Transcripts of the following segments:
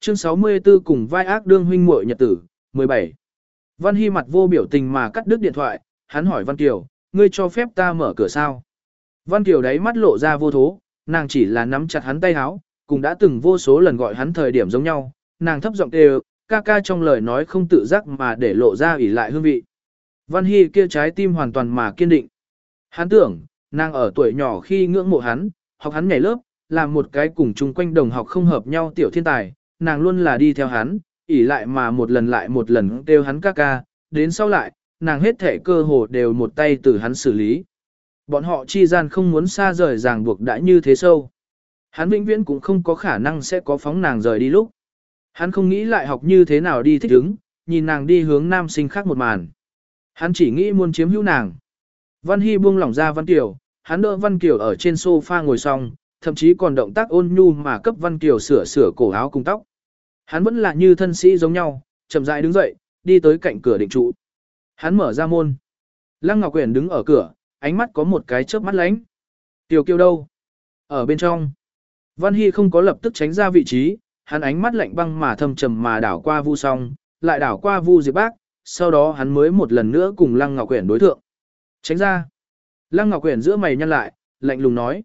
Chương 64 cùng vai ác đương huynh muội nhật tử, 17. Văn Hy mặt vô biểu tình mà cắt đứt điện thoại, hắn hỏi Văn Kiều, ngươi cho phép ta mở cửa sao? Văn Kiều đấy mắt lộ ra vô thố, nàng chỉ là nắm chặt hắn tay háo, cũng đã từng vô số lần gọi hắn thời điểm giống nhau, nàng thấp giọng kêu, ca ca trong lời nói không tự giác mà để lộ ra ủy lại hương vị. Văn Hy kia trái tim hoàn toàn mà kiên định. Hắn tưởng, nàng ở tuổi nhỏ khi ngưỡng mộ hắn, học hắn nhảy lớp, làm một cái cùng chung quanh đồng học không hợp nhau tiểu thiên tài, nàng luôn là đi theo hắn, ỉ lại mà một lần lại một lần kêu hắn ca ca, đến sau lại, nàng hết thể cơ hồ đều một tay từ hắn xử lý. Bọn họ chi gian không muốn xa rời ràng buộc đã như thế sâu. Hắn vĩnh viễn cũng không có khả năng sẽ có phóng nàng rời đi lúc. Hắn không nghĩ lại học như thế nào đi thích ứng, nhìn nàng đi hướng nam sinh khác một màn. Hắn chỉ nghĩ muốn chiếm hữu nàng. Văn Hy buông lỏng ra Văn Kiều, hắn đỡ Văn Kiều ở trên sofa ngồi xong, thậm chí còn động tác ôn nhu mà cấp Văn Kiều sửa sửa cổ áo cùng tóc. Hắn vẫn là như thân sĩ giống nhau, chậm rãi đứng dậy, đi tới cạnh cửa định trụ. Hắn mở ra môn. Lăng Ngọc Quyển đứng ở cửa, ánh mắt có một cái chớp mắt lánh. Tiểu kiêu đâu? Ở bên trong. Văn Hy không có lập tức tránh ra vị trí, hắn ánh mắt lạnh băng mà thâm trầm mà đảo qua Vu Song, lại đảo qua Vu Diệp Bác, sau đó hắn mới một lần nữa cùng Lăng Ngọc Quyển đối thượng. Tránh ra. Lăng Ngọc Quyển giữa mày nhăn lại, lạnh lùng nói.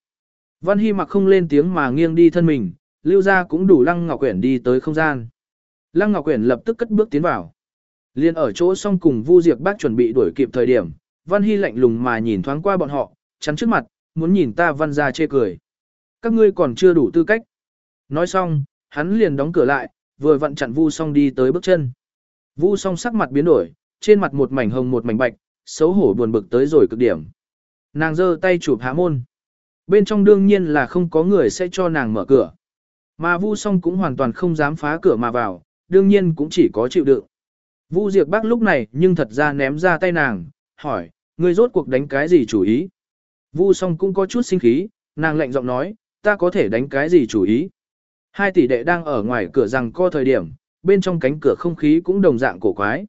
Văn Hy mặc không lên tiếng mà nghiêng đi thân mình, lưu ra cũng đủ Lăng Ngọc Quyển đi tới không gian. Lăng Ngọc Quyển lập tức cất bước tiến vào. Liên ở chỗ xong cùng Vu Diệp Bác chuẩn bị đuổi kịp thời điểm, Văn Hy lạnh lùng mà nhìn thoáng qua bọn họ, chắn trước mặt, muốn nhìn ta văn ra chê cười. Các ngươi còn chưa đủ tư cách. Nói xong, hắn liền đóng cửa lại, vừa vặn chặn Vu Song đi tới bước chân. Vu Song sắc mặt biến đổi, trên mặt một mảnh hồng một mảnh bạch, xấu hổ buồn bực tới rồi cực điểm. Nàng giơ tay chụp hạ môn. Bên trong đương nhiên là không có người sẽ cho nàng mở cửa. Mà Vu Song cũng hoàn toàn không dám phá cửa mà vào, đương nhiên cũng chỉ có chịu đựng. Vu Diệp Bác lúc này nhưng thật ra ném ra tay nàng, hỏi, ngươi rốt cuộc đánh cái gì chủ ý? Vu Song cũng có chút sinh khí, nàng lạnh giọng nói, ta có thể đánh cái gì chủ ý? Hai tỷ đệ đang ở ngoài cửa rằng co thời điểm, bên trong cánh cửa không khí cũng đồng dạng cổ quái.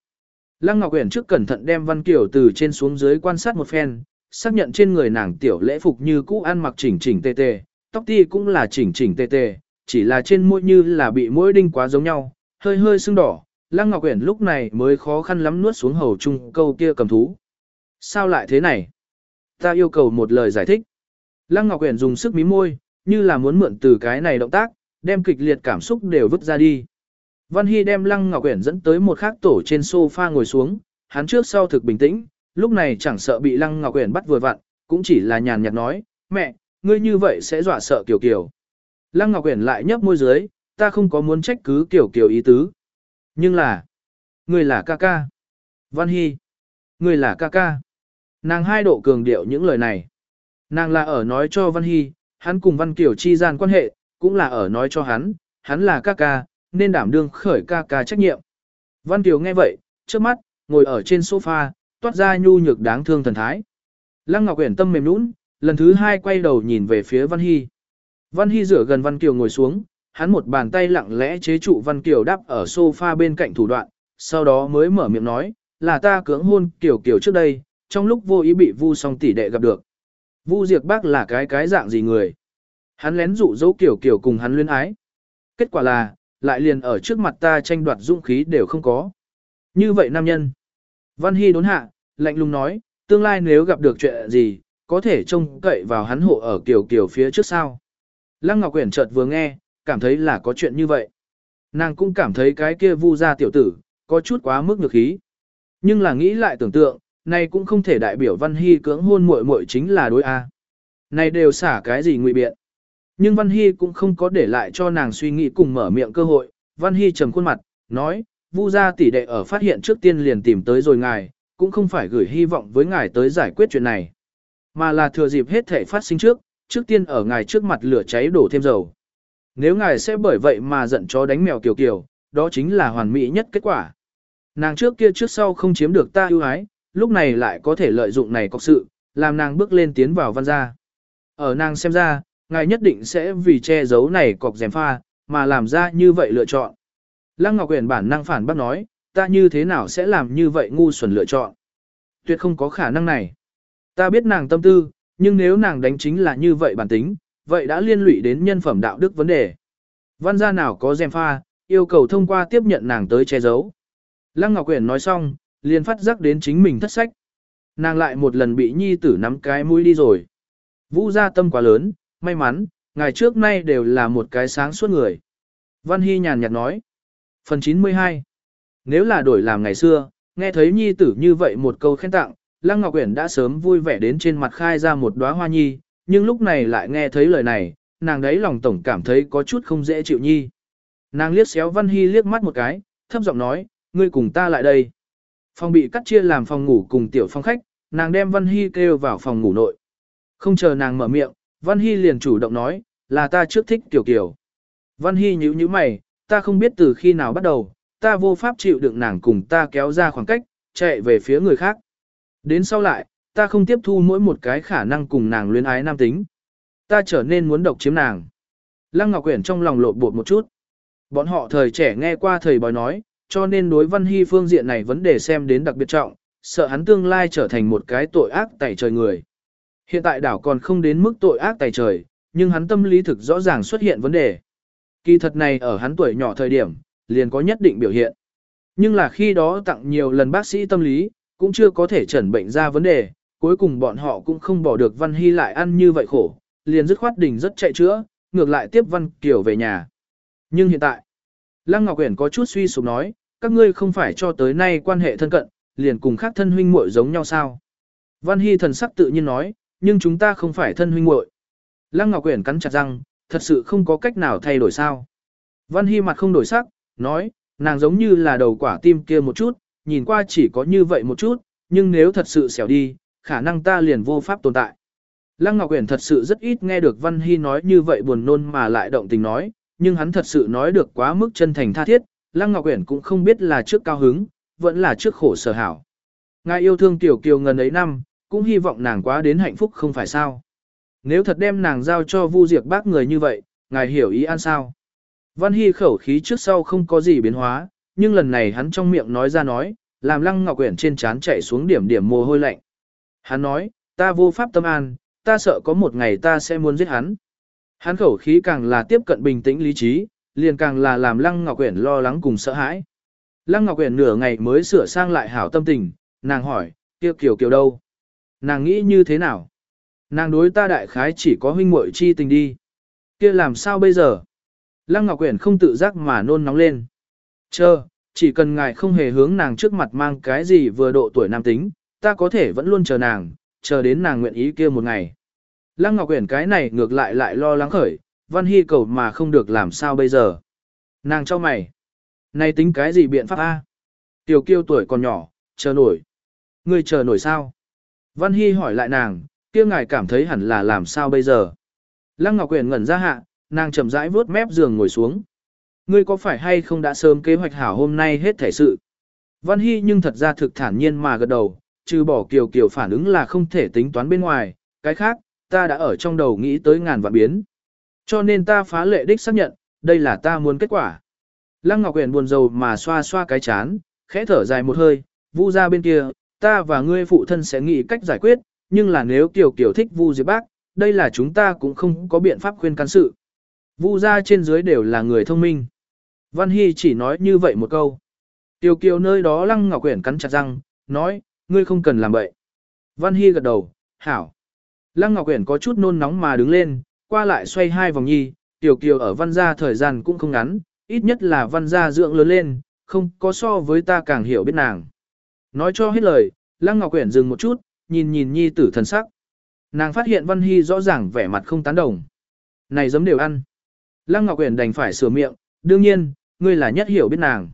Lăng Ngọc Uyển trước cẩn thận đem Văn Kiều từ trên xuống dưới quan sát một phen, xác nhận trên người nàng tiểu lễ phục như cũ ăn mặc chỉnh chỉnh tề tề, tóc ti cũng là chỉnh chỉnh tề tề, chỉ là trên môi như là bị mũi đinh quá giống nhau, hơi hơi sưng đỏ. Lăng Ngọc Uyển lúc này mới khó khăn lắm nuốt xuống hầu chung câu kia cầm thú. Sao lại thế này? Ta yêu cầu một lời giải thích. Lăng Ngọc Uyển dùng sức mí môi, như là muốn mượn từ cái này động tác, đem kịch liệt cảm xúc đều vứt ra đi. Văn Hy đem Lăng Ngọc Uyển dẫn tới một khác tổ trên sofa ngồi xuống, hắn trước sau thực bình tĩnh, lúc này chẳng sợ bị Lăng Ngọc Uyển bắt vừa vặn, cũng chỉ là nhàn nhạt nói, mẹ, ngươi như vậy sẽ dọa sợ Kiều Kiều. Lăng Ngọc Uyển lại nhấp môi dưới, ta không có muốn trách cứ Tiểu Kiều ý tứ. Nhưng là, ngươi là ca ca. Văn Hy, ngươi là ca ca. Nàng hai độ cường điệu những lời này. Nàng là ở nói cho Văn Hy, hắn cùng Văn Kiều chi gian quan hệ, cũng là ở nói cho hắn, hắn là ca ca, nên đảm đương khởi ca ca trách nhiệm. Văn Kiều nghe vậy, trước mắt, ngồi ở trên sofa, toát ra nhu nhược đáng thương thần thái. Lăng Ngọc Uyển tâm mềm nũng, lần thứ hai quay đầu nhìn về phía Văn Hy. Văn Hy rửa gần Văn Kiều ngồi xuống, hắn một bàn tay lặng lẽ chế trụ Văn Kiều đắp ở sofa bên cạnh thủ đoạn, sau đó mới mở miệng nói, là ta cưỡng hôn Kiều Kiều trước đây, trong lúc vô ý bị Vu song tỷ đệ gặp được. Vu Diệp Bác là cái cái dạng gì người? Hắn lén dụ dỗ Kiều Kiều cùng hắn luyến ái. Kết quả là, lại liền ở trước mặt ta tranh đoạt dũng khí đều không có. Như vậy nam nhân. Văn Hy đốn hạ, lạnh lùng nói, tương lai nếu gặp được chuyện gì, có thể trông cậy vào hắn hộ ở Kiều Kiều phía trước sao. Lăng Ngọc Quyển chợt vừa nghe, cảm thấy là có chuyện như vậy. Nàng cũng cảm thấy cái kia vu Gia tiểu tử, có chút quá mức ngược khí. Nhưng là nghĩ lại tưởng tượng, này cũng không thể đại biểu Văn Hy cưỡng hôn muội muội chính là đối A. Này đều xả cái gì ngụy biện. Nhưng Văn Hy cũng không có để lại cho nàng suy nghĩ cùng mở miệng cơ hội. Văn Hy trầm khuôn mặt, nói, Vu gia tỷ đệ ở phát hiện trước tiên liền tìm tới rồi ngài, cũng không phải gửi hy vọng với ngài tới giải quyết chuyện này. Mà là thừa dịp hết thể phát sinh trước, trước tiên ở ngài trước mặt lửa cháy đổ thêm dầu. Nếu ngài sẽ bởi vậy mà giận chó đánh mèo kiều kiều, đó chính là hoàn mỹ nhất kết quả. Nàng trước kia trước sau không chiếm được ta ưu ái, lúc này lại có thể lợi dụng này có sự, làm nàng bước lên tiến vào văn gia. Ở nàng xem ra, ngài nhất định sẽ vì che giấu này cọc dèm pha, mà làm ra như vậy lựa chọn. Lăng Ngọc Uyển bản năng phản bác nói, ta như thế nào sẽ làm như vậy ngu xuẩn lựa chọn. Tuyệt không có khả năng này. Ta biết nàng tâm tư, nhưng nếu nàng đánh chính là như vậy bản tính, vậy đã liên lụy đến nhân phẩm đạo đức vấn đề. Văn gia nào có dèm pha, yêu cầu thông qua tiếp nhận nàng tới che giấu. Lăng Ngọc Uyển nói xong, liền phát giác đến chính mình thất sách. Nàng lại một lần bị nhi tử nắm cái mũi đi rồi. Vũ gia tâm quá lớn, may mắn, ngày trước nay đều là một cái sáng suốt người. Văn Hy nhàn nhạt nói. Phần 92 Nếu là đổi làm ngày xưa, nghe thấy nhi tử như vậy một câu khen tặng, Lăng Ngọc Uyển đã sớm vui vẻ đến trên mặt khai ra một đóa hoa nhi, nhưng lúc này lại nghe thấy lời này, nàng đấy lòng tổng cảm thấy có chút không dễ chịu nhi. Nàng liếc xéo Văn Hy liếc mắt một cái, thấp giọng nói, ngươi cùng ta lại đây. Phòng bị cắt chia làm phòng ngủ cùng tiểu phòng khách, nàng đem Văn Hy kêu vào phòng ngủ nội. Không chờ nàng mở miệng, Văn Hy liền chủ động nói, là ta trước thích Tiểu kiểu. Văn Hy nhíu nhíu mày, ta không biết từ khi nào bắt đầu, ta vô pháp chịu đựng nàng cùng ta kéo ra khoảng cách, chạy về phía người khác. Đến sau lại, ta không tiếp thu mỗi một cái khả năng cùng nàng luyến ái nam tính. Ta trở nên muốn độc chiếm nàng. Lăng Ngọc Quyển trong lòng lộn bột một chút. Bọn họ thời trẻ nghe qua thầy bói nói, cho nên đối Văn Hy phương diện này vấn đề xem đến đặc biệt trọng, sợ hắn tương lai trở thành một cái tội ác tẩy trời người. Hiện tại đảo còn không đến mức tội ác tẩy trời, nhưng hắn tâm lý thực rõ ràng xuất hiện vấn đề. Kỳ thật này ở hắn tuổi nhỏ thời điểm, liền có nhất định biểu hiện. Nhưng là khi đó tặng nhiều lần bác sĩ tâm lý, cũng chưa có thể chẩn bệnh ra vấn đề, cuối cùng bọn họ cũng không bỏ được Văn Hy lại ăn như vậy khổ, liền dứt khoát đỉnh rất chạy chữa, ngược lại tiếp Văn Kiều về nhà. Nhưng hiện tại, Lăng Ngọc Uyển có chút suy sụp nói, các ngươi không phải cho tới nay quan hệ thân cận, liền cùng khác thân huynh muội giống nhau sao? Văn Hy thần sắc tự nhiên nói, nhưng chúng ta không phải thân huynh muội. Lăng Ngọc Uyển cắn chặt răng, thật sự không có cách nào thay đổi sao? Văn Hy mặt không đổi sắc, nói, nàng giống như là đầu quả tim kia một chút, nhìn qua chỉ có như vậy một chút, nhưng nếu thật sự xẻo đi, khả năng ta liền vô pháp tồn tại. Lăng Ngọc Uyển thật sự rất ít nghe được Văn Hy nói như vậy buồn nôn mà lại động tình nói, nhưng hắn thật sự nói được quá mức chân thành tha thiết, Lăng Ngọc Uyển cũng không biết là trước cao hứng, vẫn là trước khổ sở hảo. Ngài yêu thương Tiểu Kiều ngần ấy năm, cũng hy vọng nàng quá đến hạnh phúc không phải sao. Nếu thật đem nàng giao cho Vu Diệp bác người như vậy, ngài hiểu ý an sao. Văn Hy khẩu khí trước sau không có gì biến hóa, nhưng lần này hắn trong miệng nói ra nói, làm Lăng Ngọc Uyển trên trán chạy xuống điểm điểm mồ hôi lạnh. Hắn nói, ta vô pháp tâm an, ta sợ có một ngày ta sẽ muốn giết hắn. Hắn khẩu khí càng là tiếp cận bình tĩnh lý trí, liền càng là làm Lăng Ngọc Uyển lo lắng cùng sợ hãi. Lăng Ngọc Uyển nửa ngày mới sửa sang lại hảo tâm tình, nàng hỏi, kia Kiều Kiều đâu? Nàng nghĩ như thế nào? Nàng đối ta đại khái chỉ có huynh muội chi tình đi. Kia làm sao bây giờ? Lăng Ngọc Uyển không tự giác mà nôn nóng lên. Chờ, chỉ cần ngài không hề hướng nàng trước mặt mang cái gì vừa độ tuổi nam tính, ta có thể vẫn luôn chờ nàng, chờ đến nàng nguyện ý kia một ngày. Lăng Ngọc Uyển cái này ngược lại lại lo lắng khởi, Văn Hy cầu mà không được làm sao bây giờ. Nàng cho mày. Này tính cái gì biện pháp A? Tiểu kiêu tuổi còn nhỏ, chờ nổi. Ngươi chờ nổi sao? Văn Hy hỏi lại nàng, kia ngài cảm thấy hẳn là làm sao bây giờ? Lăng Ngọc Uyển ngẩn ra hạ, nàng chậm rãi vuốt mép giường ngồi xuống. Ngươi có phải hay không đã sớm kế hoạch hảo hôm nay hết thể sự? Văn Hy nhưng thật ra thực thản nhiên mà gật đầu, trừ bỏ kiều kiều phản ứng là không thể tính toán bên ngoài, cái khác, ta đã ở trong đầu nghĩ tới ngàn vạn biến. Cho nên ta phá lệ đích xác nhận, đây là ta muốn kết quả. Lăng Ngọc Uyển buồn rầu mà xoa xoa cái chán, khẽ thở dài một hơi, vu ra bên kia, ta và ngươi phụ thân sẽ nghĩ cách giải quyết, nhưng là nếu Kiều Kiều thích vu diệp bác, đây là chúng ta cũng không có biện pháp khuyên can sự. Vu ra trên dưới đều là người thông minh. Văn Hy chỉ nói như vậy một câu. Tiêu Kiều nơi đó Lăng Ngọc quyển cắn chặt răng, nói, ngươi không cần làm vậy. Văn Hy gật đầu, hảo. Lăng Ngọc quyển có chút nôn nóng mà đứng lên, qua lại xoay hai vòng nhi, Tiểu Kiều ở văn gia thời gian cũng không ngắn, ít nhất là văn gia dưỡng lớn lên, không có so với ta càng hiểu biết nàng. Nói cho hết lời, Lăng Ngọc quyển dừng một chút, nhìn nhìn nhi tử thần sắc. Nàng phát hiện Văn Hy rõ ràng vẻ mặt không tán đồng. Này giấm đều ăn. Lăng Ngọc Uyển đành phải sửa miệng, đương nhiên, ngươi là nhất hiểu biết nàng.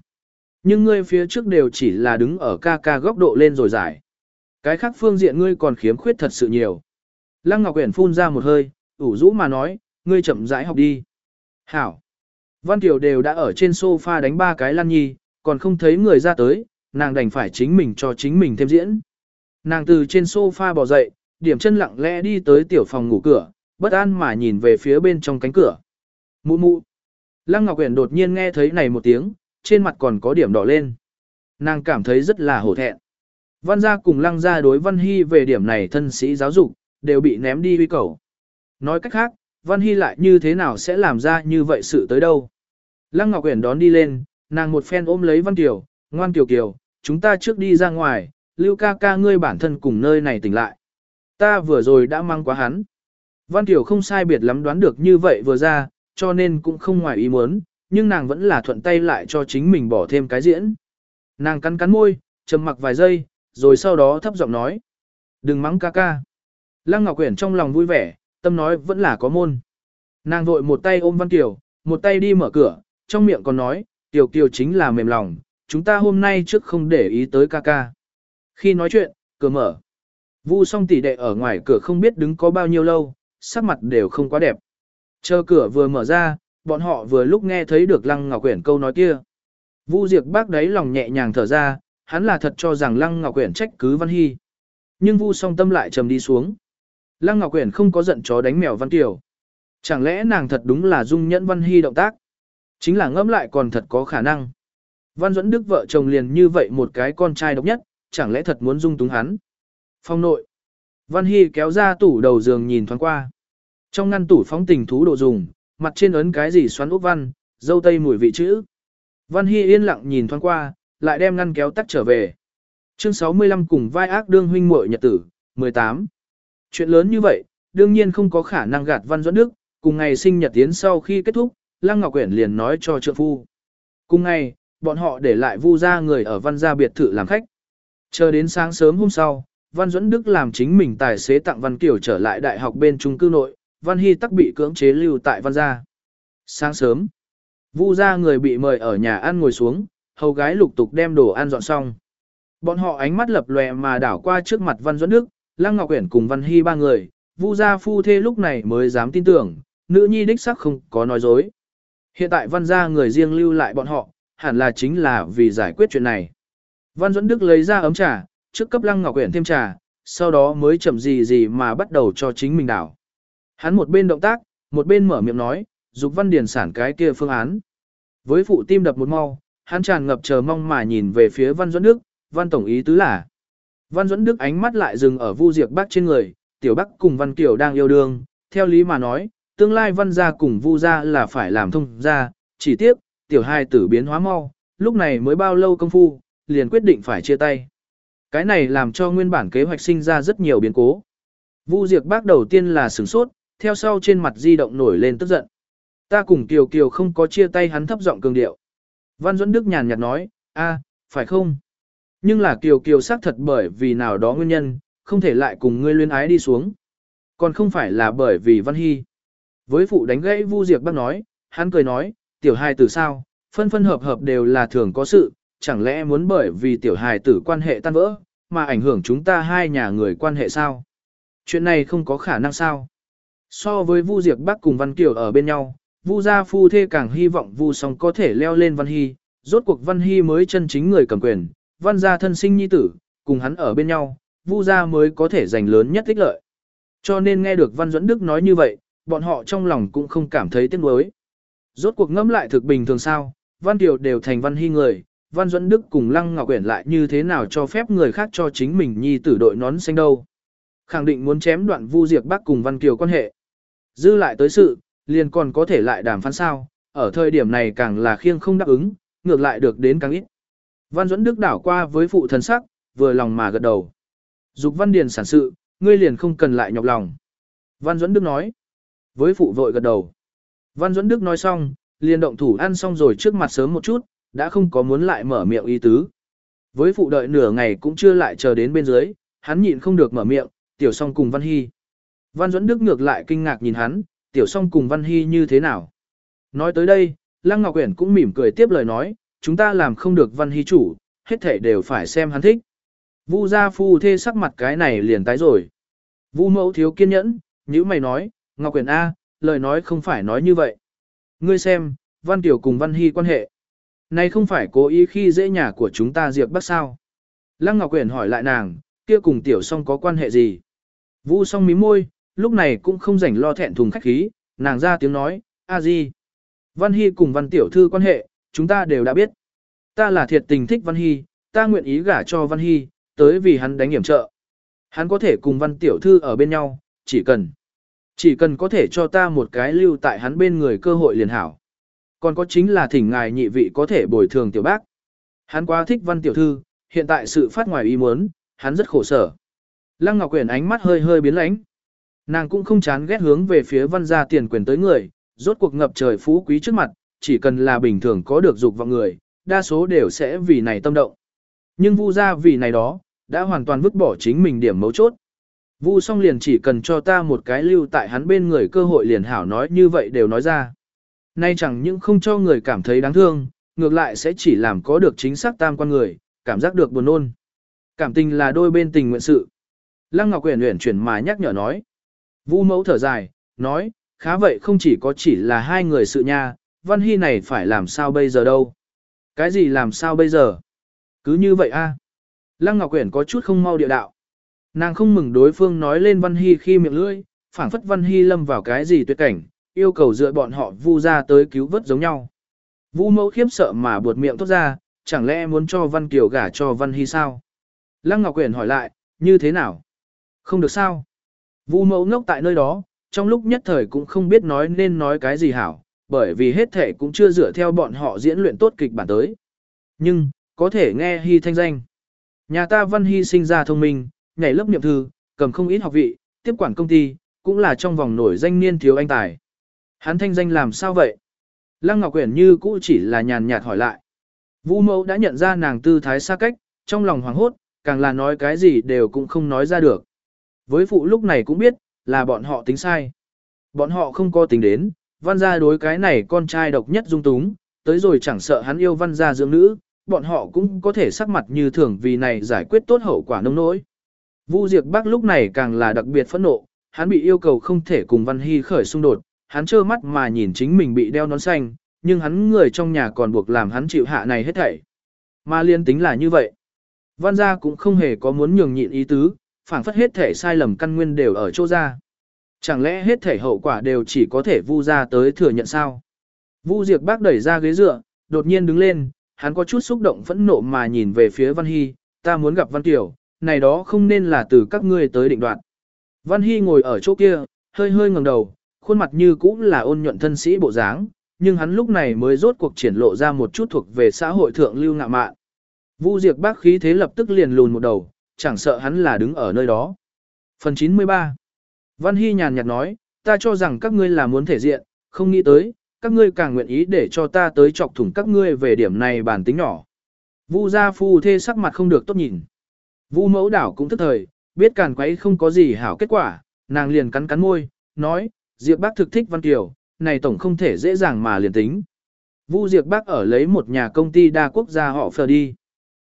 Nhưng ngươi phía trước đều chỉ là đứng ở ca ca góc độ lên rồi giải. Cái khác phương diện ngươi còn khiếm khuyết thật sự nhiều. Lăng Ngọc Uyển phun ra một hơi, ủ rũ mà nói, ngươi chậm rãi học đi. Hảo. Văn Tiểu đều đã ở trên sofa đánh ba cái lăn nhi, còn không thấy người ra tới, nàng đành phải chính mình cho chính mình thêm diễn. Nàng từ trên sofa bò dậy, điểm chân lặng lẽ đi tới tiểu phòng ngủ cửa, bất an mà nhìn về phía bên trong cánh cửa. Mụ mụ. Lăng Ngọc Uyển đột nhiên nghe thấy này một tiếng, trên mặt còn có điểm đỏ lên. Nàng cảm thấy rất là hổ thẹn. Văn gia cùng lăng gia đối văn hy về điểm này thân sĩ giáo dục, đều bị ném đi huy cầu. Nói cách khác, văn hy lại như thế nào sẽ làm ra như vậy sự tới đâu. Lăng Ngọc Uyển đón đi lên, nàng một phen ôm lấy Văn Kiều, ngoan Kiều Kiều, chúng ta trước đi ra ngoài, lưu ca ca ngươi bản thân cùng nơi này tỉnh lại. Ta vừa rồi đã mang quá hắn. Văn Kiều không sai biệt lắm đoán được như vậy vừa ra, cho nên cũng không ngoài ý muốn, nhưng nàng vẫn là thuận tay lại cho chính mình bỏ thêm cái diễn. Nàng cắn cắn môi, trầm mặc vài giây, rồi sau đó thấp giọng nói. Đừng mắng ca ca. Lăng Ngọc Quyển trong lòng vui vẻ, tâm nói vẫn là có môn. Nàng vội một tay ôm Văn Kiều, một tay đi mở cửa, trong miệng còn nói, Tiểu Kiều chính là mềm lòng, chúng ta hôm nay trước không để ý tới ca ca. Khi nói chuyện, cửa mở. Vu song tỷ đệ ở ngoài cửa không biết đứng có bao nhiêu lâu, sắc mặt đều không quá đẹp. Chờ cửa vừa mở ra, bọn họ vừa lúc nghe thấy được Lăng Ngọc Quyển câu nói kia. Vu Diệp bác đấy lòng nhẹ nhàng thở ra, hắn là thật cho rằng Lăng Ngọc Quyển trách cứ Văn Hy. Nhưng Vu song tâm lại trầm đi xuống. Lăng Ngọc Quyển không có giận chó đánh mèo Văn Kiều. Chẳng lẽ nàng thật đúng là dung nhẫn Văn Hy động tác? Chính là ngẫm lại còn thật có khả năng. Văn Duẫn Đức vợ chồng liền như vậy một cái con trai độc nhất, chẳng lẽ thật muốn dung túng hắn? Phong nội. Văn Hy kéo ra tủ đầu giường nhìn thoáng qua. Trong ngăn tủ phóng tình thú đồ dùng, mặt trên ấn cái gì xoắn úp văn, dâu tây mùi vị chữ. Văn Hy yên lặng nhìn thoáng qua, lại đem ngăn kéo tắt trở về. Chương 65 cùng vai ác đương huynh muội nhật tử, 18. Chuyện lớn như vậy, đương nhiên không có khả năng gạt Văn Duẫn Đức, cùng ngày sinh nhật tiến sau khi kết thúc, Lăng Ngọc Quyển liền nói cho trượng phu. Cùng ngày, bọn họ để lại vu ra người ở Văn gia biệt thự làm khách. Chờ đến sáng sớm hôm sau, Văn Duẫn Đức làm chính mình tài xế tặng Văn Kiều trở lại đại học bên trung cư nội, Văn Hy tắc bị cưỡng chế lưu tại Văn gia. Sáng sớm, vu Gia người bị mời ở nhà ăn ngồi xuống, hầu gái lục tục đem đồ ăn dọn xong. Bọn họ ánh mắt lập lòe mà đảo qua trước mặt Văn Duẫn Đức, Lăng Ngọc Uyển cùng Văn Hy ba người, Vu gia phu thê lúc này mới dám tin tưởng, nữ nhi đích sắc không có nói dối. Hiện tại Văn gia người riêng lưu lại bọn họ, hẳn là chính là vì giải quyết chuyện này. Văn Duẫn Đức lấy ra ấm trà, trước cấp Lăng Ngọc Uyển thêm trà, sau đó mới chậm gì gì mà bắt đầu cho chính mình đảo. Hắn một bên động tác, một bên mở miệng nói, dục Văn Điền sản cái kia phương án. Với phụ tim đập một mau, hắn tràn ngập chờ mong mà nhìn về phía Văn Duẫn Đức, Văn Tổng ý tứ là. Văn Duẫn Đức ánh mắt lại dừng ở Vu Diệp Bắc trên người, Tiểu Bắc cùng Văn Kiều đang yêu đương, theo lý mà nói, tương lai Văn gia cùng Vu gia là phải làm thông gia, chỉ tiếc, tiểu hai tử biến hóa mau, lúc này mới bao lâu công phu, liền quyết định phải chia tay. Cái này làm cho nguyên bản kế hoạch sinh ra rất nhiều biến cố. Vu Diệp Bắc đầu tiên là sửng sốt, theo sau trên mặt di động nổi lên tức giận. Ta cùng Kiều Kiều không có chia tay hắn thấp giọng cường điệu. Văn Duẫn Đức nhàn nhạt nói, a, phải không? Nhưng là Kiều Kiều xác thật bởi vì nào đó nguyên nhân, không thể lại cùng ngươi luyến ái đi xuống. Còn không phải là bởi vì Văn Hy. Với phụ đánh gãy Vu Diệp bác nói, hắn cười nói, tiểu hài tử sao, phân phân hợp hợp đều là thường có sự, chẳng lẽ muốn bởi vì tiểu hài tử quan hệ tan vỡ, mà ảnh hưởng chúng ta hai nhà người quan hệ sao? Chuyện này không có khả năng sao? So với Vu Diệp Bắc cùng Văn Kiều ở bên nhau, Vu gia phu thê càng hy vọng Vu Song có thể leo lên Văn Hy, rốt cuộc Văn Hy mới chân chính người cầm quyền, Văn gia thân sinh nhi tử, cùng hắn ở bên nhau, Vu gia mới có thể giành lớn nhất ích lợi. Cho nên nghe được Văn Duẫn Đức nói như vậy, bọn họ trong lòng cũng không cảm thấy tiếc nuối. Rốt cuộc ngẫm lại thực bình thường sao, Văn Kiều đều thành Văn Hy người, Văn Duẫn Đức cùng Lăng Ngọc Uyển lại như thế nào cho phép người khác cho chính mình nhi tử đội nón xanh đâu. Khẳng định muốn chém đoạn Vu Diệp Bắc cùng Văn Kiều quan hệ. Dư lại tới sự, liền còn có thể lại đàm phán sao, ở thời điểm này càng là khiêng không đáp ứng, ngược lại được đến càng ít. Văn Duẫn Đức đảo qua với phụ thần sắc, vừa lòng mà gật đầu. Dục Văn Điền sản sự, ngươi liền không cần lại nhọc lòng. Văn Duẫn Đức nói. Với phụ vội gật đầu. Văn Duẫn Đức nói xong, liền động thủ ăn xong rồi trước mặt sớm một chút, đã không có muốn lại mở miệng ý tứ. Với phụ đợi nửa ngày cũng chưa lại chờ đến bên dưới, hắn nhịn không được mở miệng, tiểu song cùng Văn Hy. Văn Duẫn Đức ngược lại kinh ngạc nhìn hắn, tiểu song cùng Văn Hy như thế nào. Nói tới đây, Lăng Ngọc Uyển cũng mỉm cười tiếp lời nói, chúng ta làm không được Văn Hy chủ, hết thể đều phải xem hắn thích. Vu gia phu thê sắc mặt cái này liền tái rồi. Vu mẫu thiếu kiên nhẫn, như mày nói, Ngọc Uyển A, lời nói không phải nói như vậy. Ngươi xem, Văn Tiểu cùng Văn Hy quan hệ. Này không phải cố ý khi dễ nhà của chúng ta diệt bắt sao. Lăng Ngọc Uyển hỏi lại nàng, kia cùng Tiểu song có quan hệ gì? Vu song mím môi, lúc này cũng không rảnh lo thẹn thùng khách khí, nàng ra tiếng nói, a Di, Văn Hy cùng Văn Tiểu Thư quan hệ, chúng ta đều đã biết. Ta là thiệt tình thích Văn Hy, ta nguyện ý gả cho Văn Hy, tới vì hắn đánh hiểm trợ. Hắn có thể cùng Văn Tiểu Thư ở bên nhau, chỉ cần. Chỉ cần có thể cho ta một cái lưu tại hắn bên người cơ hội liền hảo. Còn có chính là thỉnh ngài nhị vị có thể bồi thường tiểu bác. Hắn quá thích văn tiểu thư, hiện tại sự phát ngoài ý muốn, hắn rất khổ sở. Lăng Ngọc Quyển ánh mắt hơi hơi biến lãnh. Nàng cũng không chán ghét hướng về phía văn gia tiền quyền tới người, rốt cuộc ngập trời phú quý trước mặt, chỉ cần là bình thường có được dục vọng người, đa số đều sẽ vì này tâm động. Nhưng vu gia vì này đó, đã hoàn toàn vứt bỏ chính mình điểm mấu chốt. Vu song liền chỉ cần cho ta một cái lưu tại hắn bên người cơ hội liền hảo nói như vậy đều nói ra. Nay chẳng những không cho người cảm thấy đáng thương, ngược lại sẽ chỉ làm có được chính xác tam quan người, cảm giác được buồn nôn. Cảm tình là đôi bên tình nguyện sự. Lăng Ngọc Quyền uyển chuyển mà nhắc nhở nói. Vu mẫu thở dài, nói, khá vậy không chỉ có chỉ là hai người sự nha, Văn Hy này phải làm sao bây giờ đâu. Cái gì làm sao bây giờ? Cứ như vậy a. Lăng Ngọc Quyển có chút không mau địa đạo. Nàng không mừng đối phương nói lên Văn Hy khi miệng lưỡi, phảng phất Văn Hy lâm vào cái gì tuyệt cảnh, yêu cầu dựa bọn họ vu ra tới cứu vớt giống nhau. Vu mẫu khiếp sợ mà buột miệng tốt ra, chẳng lẽ muốn cho Văn Kiều gả cho Văn Hy sao? Lăng Ngọc Quyển hỏi lại, như thế nào? Không được sao? Vu mẫu ngốc tại nơi đó, trong lúc nhất thời cũng không biết nói nên nói cái gì hảo, bởi vì hết thể cũng chưa dựa theo bọn họ diễn luyện tốt kịch bản tới. Nhưng, có thể nghe Hy thanh danh. Nhà ta Văn Hy sinh ra thông minh, nhảy lớp niệm thư, cầm không ít học vị, tiếp quản công ty, cũng là trong vòng nổi danh niên thiếu anh tài. Hắn thanh danh làm sao vậy? Lăng Ngọc Quyển như cũ chỉ là nhàn nhạt hỏi lại. Vũ mẫu đã nhận ra nàng tư thái xa cách, trong lòng hoảng hốt, càng là nói cái gì đều cũng không nói ra được. Với phụ lúc này cũng biết, là bọn họ tính sai. Bọn họ không có tính đến, văn gia đối cái này con trai độc nhất dung túng, tới rồi chẳng sợ hắn yêu văn gia dưỡng nữ, bọn họ cũng có thể sắc mặt như thường vì này giải quyết tốt hậu quả nông nỗi. Vu Diệp Bắc lúc này càng là đặc biệt phẫn nộ, hắn bị yêu cầu không thể cùng Văn Hy khởi xung đột, hắn trơ mắt mà nhìn chính mình bị đeo nón xanh, nhưng hắn người trong nhà còn buộc làm hắn chịu hạ này hết thảy. Mà liên tính là như vậy. Văn gia cũng không hề có muốn nhường nhịn ý tứ, phảng phất hết thể sai lầm căn nguyên đều ở chỗ ra. Chẳng lẽ hết thể hậu quả đều chỉ có thể vu ra tới thừa nhận sao? Vu Diệp bác đẩy ra ghế dựa, đột nhiên đứng lên, hắn có chút xúc động phẫn nộ mà nhìn về phía Văn Hy, ta muốn gặp Văn Tiểu, này đó không nên là từ các ngươi tới định đoạt. Văn Hy ngồi ở chỗ kia, hơi hơi ngẩng đầu, khuôn mặt như cũ là ôn nhuận thân sĩ bộ dáng, nhưng hắn lúc này mới rốt cuộc triển lộ ra một chút thuộc về xã hội thượng lưu ngạ mạn. Vu Diệp bác khí thế lập tức liền lùn một đầu, chẳng sợ hắn là đứng ở nơi đó. Phần 93 Văn Hy nhàn nhạt nói, ta cho rằng các ngươi là muốn thể diện, không nghĩ tới, các ngươi càng nguyện ý để cho ta tới chọc thủng các ngươi về điểm này bản tính nhỏ. Vu gia phu thê sắc mặt không được tốt nhìn. Vu mẫu đảo cũng tức thời, biết càn quấy không có gì hảo kết quả, nàng liền cắn cắn môi, nói, Diệp bác thực thích Văn Kiều, này tổng không thể dễ dàng mà liền tính. Vu Diệp bác ở lấy một nhà công ty đa quốc gia họ phờ đi.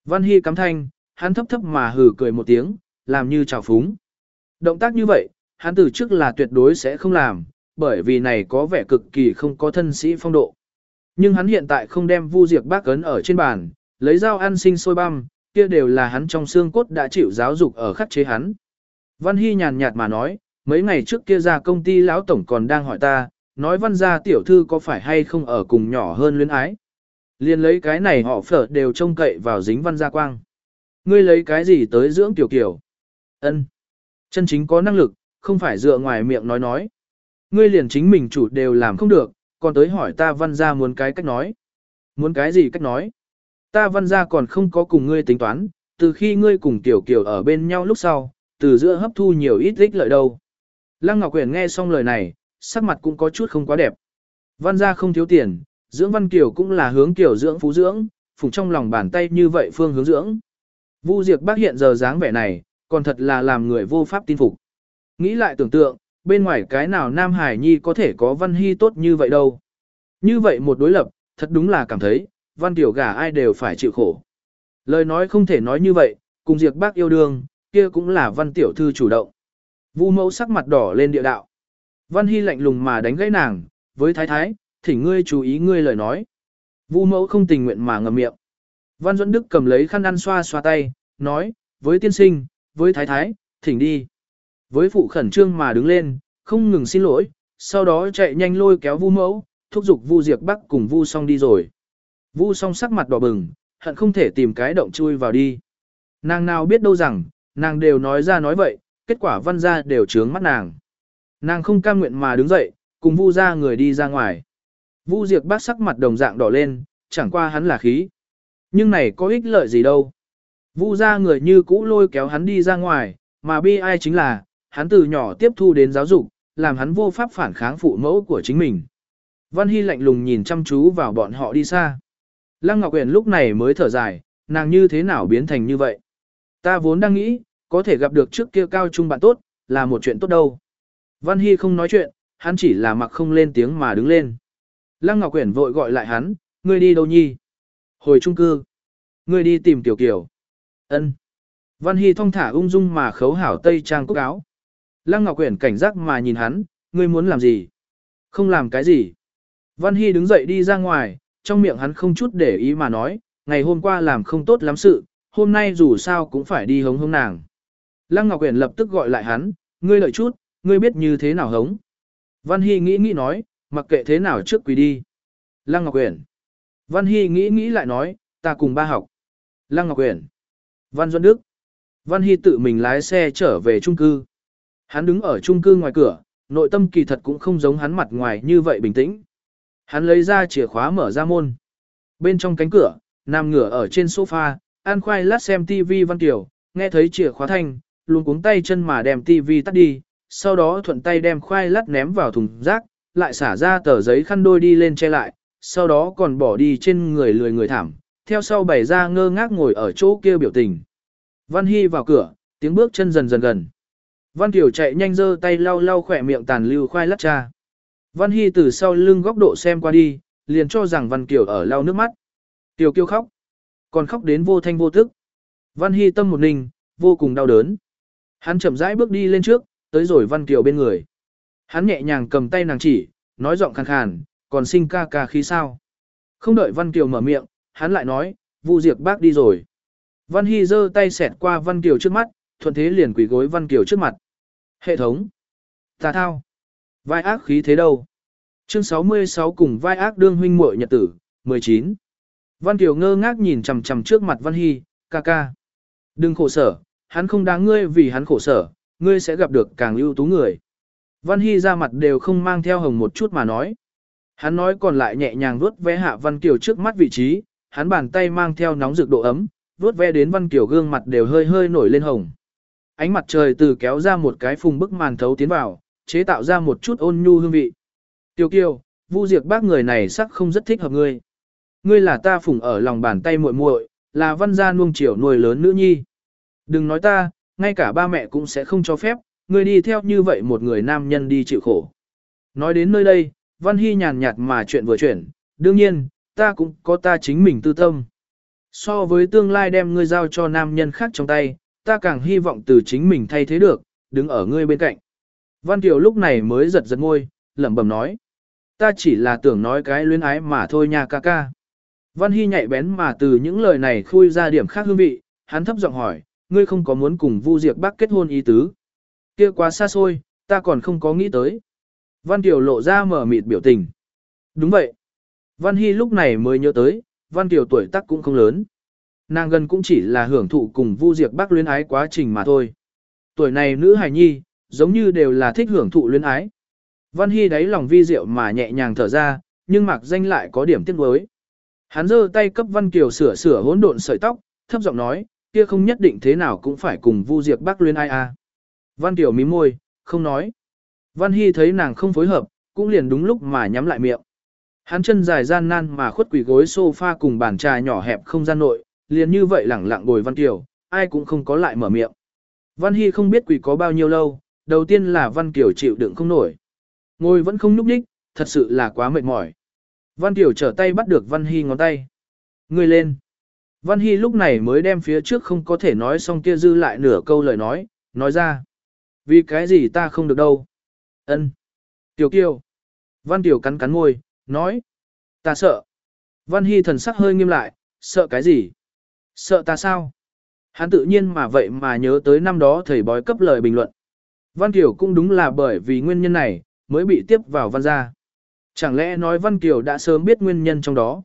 Văn Hy cắm thanh, hắn thấp thấp mà hừ cười một tiếng, làm như chào phúng. Động tác như vậy, hắn từ trước là tuyệt đối sẽ không làm, bởi vì này có vẻ cực kỳ không có thân sĩ phong độ. Nhưng hắn hiện tại không đem vu diệt bác ấn ở trên bàn, lấy dao ăn sinh sôi băm, kia đều là hắn trong xương cốt đã chịu giáo dục ở khắc chế hắn. Văn Hy nhàn nhạt mà nói, mấy ngày trước kia ra công ty lão tổng còn đang hỏi ta, nói văn gia tiểu thư có phải hay không ở cùng nhỏ hơn luyến ái. Liên lấy cái này họ phở đều trông cậy vào dính văn gia quang. Ngươi lấy cái gì tới dưỡng tiểu kiểu? Ân, Chân chính có năng lực, không phải dựa ngoài miệng nói nói. Ngươi liền chính mình chủ đều làm không được, còn tới hỏi ta văn gia muốn cái cách nói. Muốn cái gì cách nói? Ta văn gia còn không có cùng ngươi tính toán, từ khi ngươi cùng tiểu kiểu ở bên nhau lúc sau, từ giữa hấp thu nhiều ít ích lợi đâu. Lăng Ngọc Quyền nghe xong lời này, sắc mặt cũng có chút không quá đẹp. Văn gia không thiếu tiền, dưỡng văn kiểu cũng là hướng kiểu dưỡng phú dưỡng, phùng trong lòng bàn tay như vậy phương hướng dưỡng. Vu Diệp bác hiện giờ dáng vẻ này, còn thật là làm người vô pháp tin phục. Nghĩ lại tưởng tượng, bên ngoài cái nào Nam Hải Nhi có thể có văn hy tốt như vậy đâu. Như vậy một đối lập, thật đúng là cảm thấy, văn tiểu gà ai đều phải chịu khổ. Lời nói không thể nói như vậy, cùng Diệp bác yêu đương, kia cũng là văn tiểu thư chủ động. Vu mẫu sắc mặt đỏ lên địa đạo. Văn hy lạnh lùng mà đánh gãy nàng, với thái thái, thỉnh ngươi chú ý ngươi lời nói. Vu mẫu không tình nguyện mà ngậm miệng. Văn Duẫn Đức cầm lấy khăn ăn xoa xoa tay, nói, với tiên sinh, với thái thái, thỉnh đi. Với phụ khẩn trương mà đứng lên, không ngừng xin lỗi, sau đó chạy nhanh lôi kéo vu mẫu, thúc giục vu diệt bắc cùng vu song đi rồi. Vu song sắc mặt đỏ bừng, hận không thể tìm cái động chui vào đi. Nàng nào biết đâu rằng, nàng đều nói ra nói vậy, kết quả văn ra đều trướng mắt nàng. Nàng không cam nguyện mà đứng dậy, cùng vu ra người đi ra ngoài. Vu Diệp bác sắc mặt đồng dạng đỏ lên, chẳng qua hắn là khí. Nhưng này có ích lợi gì đâu. Vu ra người như cũ lôi kéo hắn đi ra ngoài, mà bi ai chính là, hắn từ nhỏ tiếp thu đến giáo dục, làm hắn vô pháp phản kháng phụ mẫu của chính mình. Văn Hy lạnh lùng nhìn chăm chú vào bọn họ đi xa. Lăng Ngọc Uyển lúc này mới thở dài, nàng như thế nào biến thành như vậy. Ta vốn đang nghĩ, có thể gặp được trước kia cao trung bạn tốt, là một chuyện tốt đâu. Văn Hy không nói chuyện, hắn chỉ là mặc không lên tiếng mà đứng lên. Lăng Ngọc Uyển vội gọi lại hắn, ngươi đi đâu nhi? Hồi trung cư. Ngươi đi tìm Tiểu Kiều. Ân. Văn Hy thong thả ung dung mà khấu hảo tây trang cúc áo. Lăng Ngọc Quyển cảnh giác mà nhìn hắn, ngươi muốn làm gì? Không làm cái gì. Văn Hy đứng dậy đi ra ngoài, trong miệng hắn không chút để ý mà nói, ngày hôm qua làm không tốt lắm sự, hôm nay dù sao cũng phải đi hống hống nàng. Lăng Ngọc Quyển lập tức gọi lại hắn, ngươi lợi chút, ngươi biết như thế nào hống. Văn Hy nghĩ nghĩ nói, mặc kệ thế nào trước quỳ đi. Lăng Ngọc Quyển. Văn Hy nghĩ nghĩ lại nói, ta cùng ba học. Lăng Ngọc Uyển. Văn Duân Đức. Văn Hy tự mình lái xe trở về trung cư. Hắn đứng ở trung cư ngoài cửa, nội tâm kỳ thật cũng không giống hắn mặt ngoài như vậy bình tĩnh. Hắn lấy ra chìa khóa mở ra môn. Bên trong cánh cửa, Nam ngửa ở trên sofa, An khoai lát xem TV Văn Kiều, nghe thấy chìa khóa thanh, luôn cuống tay chân mà đem TV tắt đi, sau đó thuận tay đem khoai lát ném vào thùng rác, lại xả ra tờ giấy khăn đôi đi lên che lại, sau đó còn bỏ đi trên người lười người thảm, theo sau bày ra ngơ ngác ngồi ở chỗ kia biểu tình. Văn Hy vào cửa, tiếng bước chân dần dần gần. Văn Kiều chạy nhanh giơ tay lau lau khỏe miệng tàn lưu khoai lát cha. Văn Hy từ sau lưng góc độ xem qua đi, liền cho rằng Văn Kiều ở lau nước mắt. Kiều kêu khóc. Còn khóc đến vô thanh vô tức. Văn Hy tâm một ninh, vô cùng đau đớn. Hắn chậm rãi bước đi lên trước, tới rồi Văn Kiều bên người. Hắn nhẹ nhàng cầm tay nàng chỉ, nói giọng khàn khàn, còn sinh ca ca khí sao. Không đợi Văn Kiều mở miệng, hắn lại nói, Vu Diệp bác đi rồi. Văn Hy giơ tay xẹt qua Văn Kiều trước mắt, thuận thế liền quỳ gối Văn Kiều trước mặt. Hệ thống. Tà thao. Vai ác khí thế đâu? Chương 66 cùng vai ác đương huynh muội nhật tử, 19. Văn Kiều ngơ ngác nhìn chằm chằm trước mặt Văn Hy, ca ca. Đừng khổ sở, hắn không đáng ngươi vì hắn khổ sở, ngươi sẽ gặp được càng ưu tú người. Văn Hy ra mặt đều không mang theo hồng một chút mà nói. Hắn nói còn lại nhẹ nhàng vuốt ve hạ Văn Kiều trước mắt vị trí, hắn bàn tay mang theo nóng rực độ ấm, vuốt ve đến Văn Kiều gương mặt đều hơi hơi nổi lên hồng. Ánh mặt trời từ kéo ra một cái phùng bức màn thấu tiến vào, chế tạo ra một chút ôn nhu hương vị. Tiểu kiều, Vu Diệc bác người này sắc không rất thích hợp ngươi. Ngươi là ta phùng ở lòng bàn tay muội muội, là văn gia nuông chiều nuôi lớn nữ nhi. Đừng nói ta, ngay cả ba mẹ cũng sẽ không cho phép, ngươi đi theo như vậy một người nam nhân đi chịu khổ. Nói đến nơi đây, Văn Hy nhàn nhạt mà chuyện vừa chuyển, đương nhiên, ta cũng có ta chính mình tư tâm. So với tương lai đem ngươi giao cho nam nhân khác trong tay, ta càng hy vọng từ chính mình thay thế được, đứng ở ngươi bên cạnh. Văn Kiều lúc này mới giật giật ngôi, lẩm bẩm nói. Ta chỉ là tưởng nói cái luyến ái mà thôi nha ca ca. Văn Hy nhạy bén mà từ những lời này khui ra điểm khác hương vị, hắn thấp giọng hỏi, ngươi không có muốn cùng Vu Diệp Bắc kết hôn ý tứ. Kia quá xa xôi, ta còn không có nghĩ tới. Văn Kiều lộ ra mở mịt biểu tình. Đúng vậy. Văn Hy lúc này mới nhớ tới, Văn Kiều tuổi tác cũng không lớn. Nàng gần cũng chỉ là hưởng thụ cùng Vu Diệp Bắc luyến ái quá trình mà thôi. Tuổi này nữ hài nhi, giống như đều là thích hưởng thụ luyến ái. Văn Hy đáy lòng vi diệu mà nhẹ nhàng thở ra, nhưng mặc danh lại có điểm tiếc nuối. Hắn giơ tay cấp Văn Kiều sửa sửa hỗn độn sợi tóc, thấp giọng nói, kia không nhất định thế nào cũng phải cùng Vu Diệp Bắc luyến ai à. Văn Kiều mím môi, không nói. Văn Hy thấy nàng không phối hợp, cũng liền đúng lúc mà nhắm lại miệng. Hắn chân dài gian nan mà khuất quỷ gối sofa cùng bàn trà nhỏ hẹp không gian nội, liền như vậy lẳng lặng ngồi Văn Kiều, ai cũng không có lại mở miệng. Văn Hy không biết quỷ có bao nhiêu lâu, đầu tiên là Văn Kiều chịu đựng không nổi. Ngồi vẫn không nhúc nhích, thật sự là quá mệt mỏi. Văn Kiều trở tay bắt được Văn Hy ngón tay. Người lên. Văn Hy lúc này mới đem phía trước không có thể nói xong kia dư lại nửa câu lời nói, nói ra. Vì cái gì ta không được đâu. Ân. Tiểu Kiều. Văn Tiểu cắn cắn môi, nói. Ta sợ. Văn Hy thần sắc hơi nghiêm lại, sợ cái gì? Sợ ta sao? Hắn tự nhiên mà vậy mà nhớ tới năm đó thầy bói cấp lời bình luận. Văn Kiều cũng đúng là bởi vì nguyên nhân này, mới bị tiếp vào văn gia. Chẳng lẽ nói Văn Kiều đã sớm biết nguyên nhân trong đó?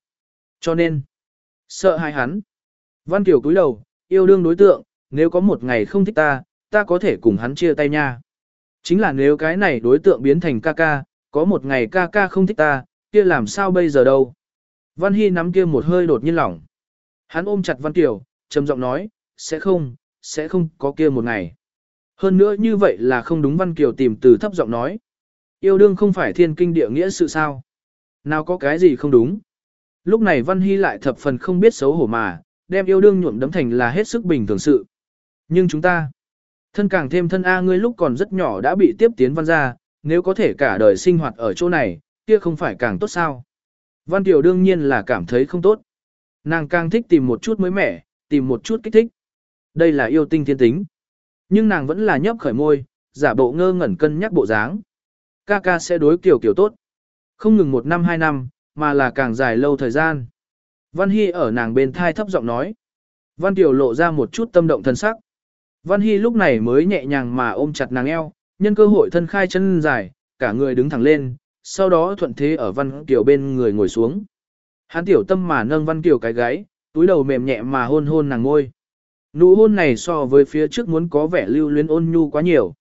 Cho nên, sợ hai hắn. Văn Kiều cúi đầu, yêu đương đối tượng, nếu có một ngày không thích ta, ta có thể cùng hắn chia tay nha. Chính là nếu cái này đối tượng biến thành ca ca, có một ngày ca ca không thích ta, kia làm sao bây giờ đâu. Văn Hy nắm kia một hơi đột nhiên lỏng. Hắn ôm chặt Văn Kiều, trầm giọng nói, sẽ không, sẽ không có kia một ngày. Hơn nữa như vậy là không đúng Văn Kiều tìm từ thấp giọng nói. Yêu đương không phải thiên kinh địa nghĩa sự sao. Nào có cái gì không đúng. Lúc này Văn Hy lại thập phần không biết xấu hổ mà, đem yêu đương nhuộm đấm thành là hết sức bình thường sự. Nhưng chúng ta, thân càng thêm thân A ngươi lúc còn rất nhỏ đã bị tiếp tiến văn ra, nếu có thể cả đời sinh hoạt ở chỗ này, kia không phải càng tốt sao. Văn Tiểu đương nhiên là cảm thấy không tốt. Nàng càng thích tìm một chút mới mẻ, tìm một chút kích thích. Đây là yêu tinh thiên tính. Nhưng nàng vẫn là nhấp khởi môi, giả bộ ngơ ngẩn cân nhắc bộ dáng. Ca ca sẽ đối kiểu kiểu tốt. Không ngừng một năm hai năm, mà là càng dài lâu thời gian. Văn Hy ở nàng bên thai thấp giọng nói. Văn Tiểu lộ ra một chút tâm động thân sắc. Văn Hy lúc này mới nhẹ nhàng mà ôm chặt nàng eo, nhân cơ hội thân khai chân dài, cả người đứng thẳng lên, sau đó thuận thế ở Văn Kiều bên người ngồi xuống. Hán tiểu tâm mà nâng Văn Kiều cái gáy, túi đầu mềm nhẹ mà hôn hôn nàng ngôi. Nụ hôn này so với phía trước muốn có vẻ lưu luyến ôn nhu quá nhiều.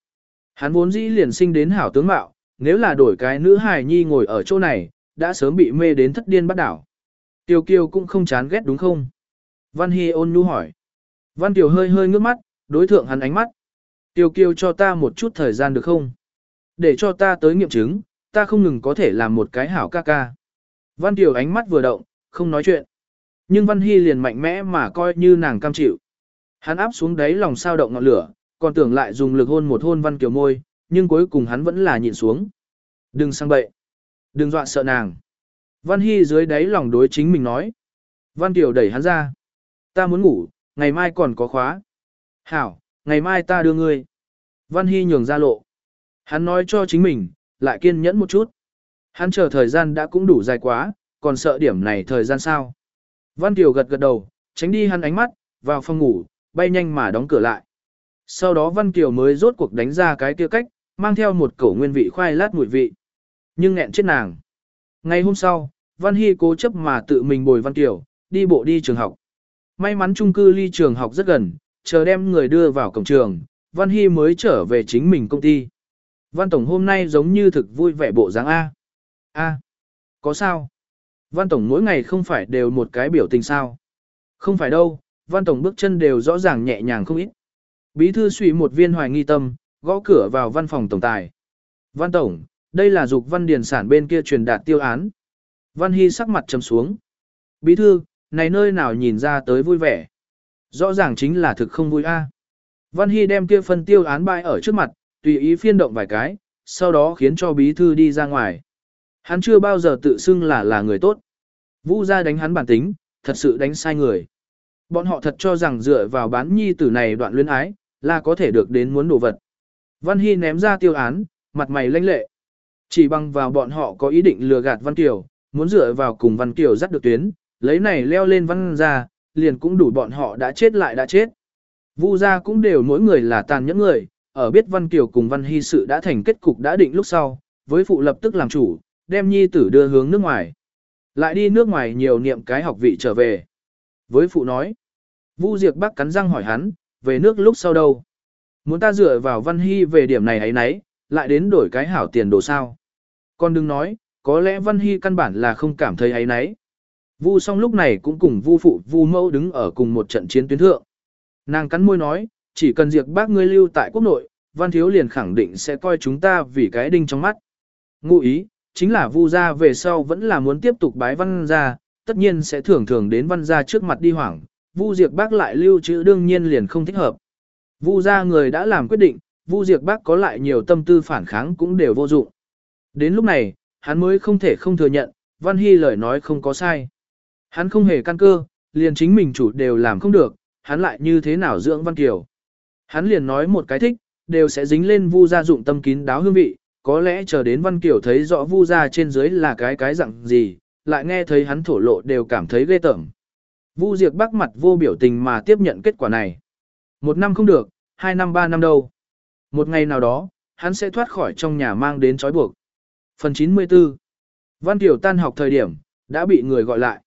Hắn vốn dĩ liền sinh đến hảo tướng mạo, nếu là đổi cái nữ hài nhi ngồi ở chỗ này, đã sớm bị mê đến thất điên bắt đảo. Tiêu Kiều cũng không chán ghét đúng không? Văn Hy ôn nhu hỏi. Văn Kiều hơi hơi ngước mắt, đối thượng hắn ánh mắt. Tiêu Kiều cho ta một chút thời gian được không? Để cho ta tới nghiệm chứng, ta không ngừng có thể làm một cái hảo ca ca. Văn Tiểu ánh mắt vừa động, không nói chuyện. Nhưng Văn Hy liền mạnh mẽ mà coi như nàng cam chịu. Hắn áp xuống đáy lòng sao động ngọn lửa, còn tưởng lại dùng lực hôn một hôn Văn Kiều môi, nhưng cuối cùng hắn vẫn là nhịn xuống. Đừng sang bậy. Đừng dọa sợ nàng. Văn Hy dưới đáy lòng đối chính mình nói. Văn Kiều đẩy hắn ra. Ta muốn ngủ, ngày mai còn có khóa. Hảo, ngày mai ta đưa ngươi. Văn Hy nhường ra lộ. Hắn nói cho chính mình, lại kiên nhẫn một chút. Hắn chờ thời gian đã cũng đủ dài quá, còn sợ điểm này thời gian sao. Văn Kiều gật gật đầu, tránh đi hắn ánh mắt, vào phòng ngủ, bay nhanh mà đóng cửa lại. Sau đó Văn Kiều mới rốt cuộc đánh ra cái kia cách, mang theo một cổ nguyên vị khoai lát mùi vị. Nhưng nghẹn chết nàng. Ngày hôm sau, Văn Hy cố chấp mà tự mình bồi Văn Kiều, đi bộ đi trường học. May mắn chung cư ly trường học rất gần, chờ đem người đưa vào cổng trường, Văn Hy mới trở về chính mình công ty. Văn Tổng hôm nay giống như thực vui vẻ bộ dáng A. A. Có sao? Văn Tổng mỗi ngày không phải đều một cái biểu tình sao? Không phải đâu, Văn Tổng bước chân đều rõ ràng nhẹ nhàng không ít. Bí thư suy một viên hoài nghi tâm, gõ cửa vào văn phòng tổng tài. Văn Tổng, đây là dục văn điền sản bên kia truyền đạt tiêu án. Văn Hy sắc mặt trầm xuống. Bí thư, này nơi nào nhìn ra tới vui vẻ. Rõ ràng chính là thực không vui a. Văn Hy đem kia phân tiêu án bại ở trước mặt, tùy ý phiên động vài cái, sau đó khiến cho bí thư đi ra ngoài. Hắn chưa bao giờ tự xưng là là người tốt. Vũ ra đánh hắn bản tính, thật sự đánh sai người. Bọn họ thật cho rằng dựa vào bán nhi tử này đoạn luyến ái, là có thể được đến muốn đồ vật. Văn Hy ném ra tiêu án, mặt mày lanh lệ. Chỉ bằng vào bọn họ có ý định lừa gạt Văn Kiều, muốn dựa vào cùng Văn Kiều dắt được tuyến, lấy này leo lên Văn ra, liền cũng đủ bọn họ đã chết lại đã chết. Vu gia cũng đều mỗi người là tàn nhẫn người, ở biết Văn Kiều cùng Văn Hy sự đã thành kết cục đã định lúc sau, với phụ lập tức làm chủ, đem nhi tử đưa hướng nước ngoài. Lại đi nước ngoài nhiều niệm cái học vị trở về. Với phụ nói, Vu Diệp Bắc cắn răng hỏi hắn, về nước lúc sau đâu? Muốn ta dựa vào Văn Hy về điểm này ấy nấy, lại đến đổi cái hảo tiền đồ sao? Con đừng nói, có lẽ Văn Hy căn bản là không cảm thấy ấy nấy. Vu song lúc này cũng cùng Vu phụ Vu mẫu đứng ở cùng một trận chiến tuyến thượng. Nàng cắn môi nói, chỉ cần diệt bác ngươi lưu tại quốc nội, Văn Thiếu liền khẳng định sẽ coi chúng ta vì cái đinh trong mắt. Ngụ ý, chính là Vu gia về sau vẫn là muốn tiếp tục bái Văn gia, tất nhiên sẽ thường thường đến Văn gia trước mặt đi hoảng, Vu Diệp Bác lại lưu trữ đương nhiên liền không thích hợp. Vu gia người đã làm quyết định, Vu Diệp Bác có lại nhiều tâm tư phản kháng cũng đều vô dụng. Đến lúc này, hắn mới không thể không thừa nhận, Văn Hy lời nói không có sai. Hắn không hề căn cơ, liền chính mình chủ đều làm không được, hắn lại như thế nào dưỡng Văn Kiều. Hắn liền nói một cái thích, đều sẽ dính lên Vu gia dụng tâm kín đáo hương vị, có lẽ chờ đến Văn Kiều thấy rõ Vu gia trên dưới là cái cái dạng gì, lại nghe thấy hắn thổ lộ đều cảm thấy ghê tởm. Vu Diệp Bắc mặt vô biểu tình mà tiếp nhận kết quả này. Một năm không được, hai năm ba năm đâu. Một ngày nào đó, hắn sẽ thoát khỏi trong nhà mang đến trói buộc. Phần 94 Văn kiều tan học thời điểm, đã bị người gọi lại.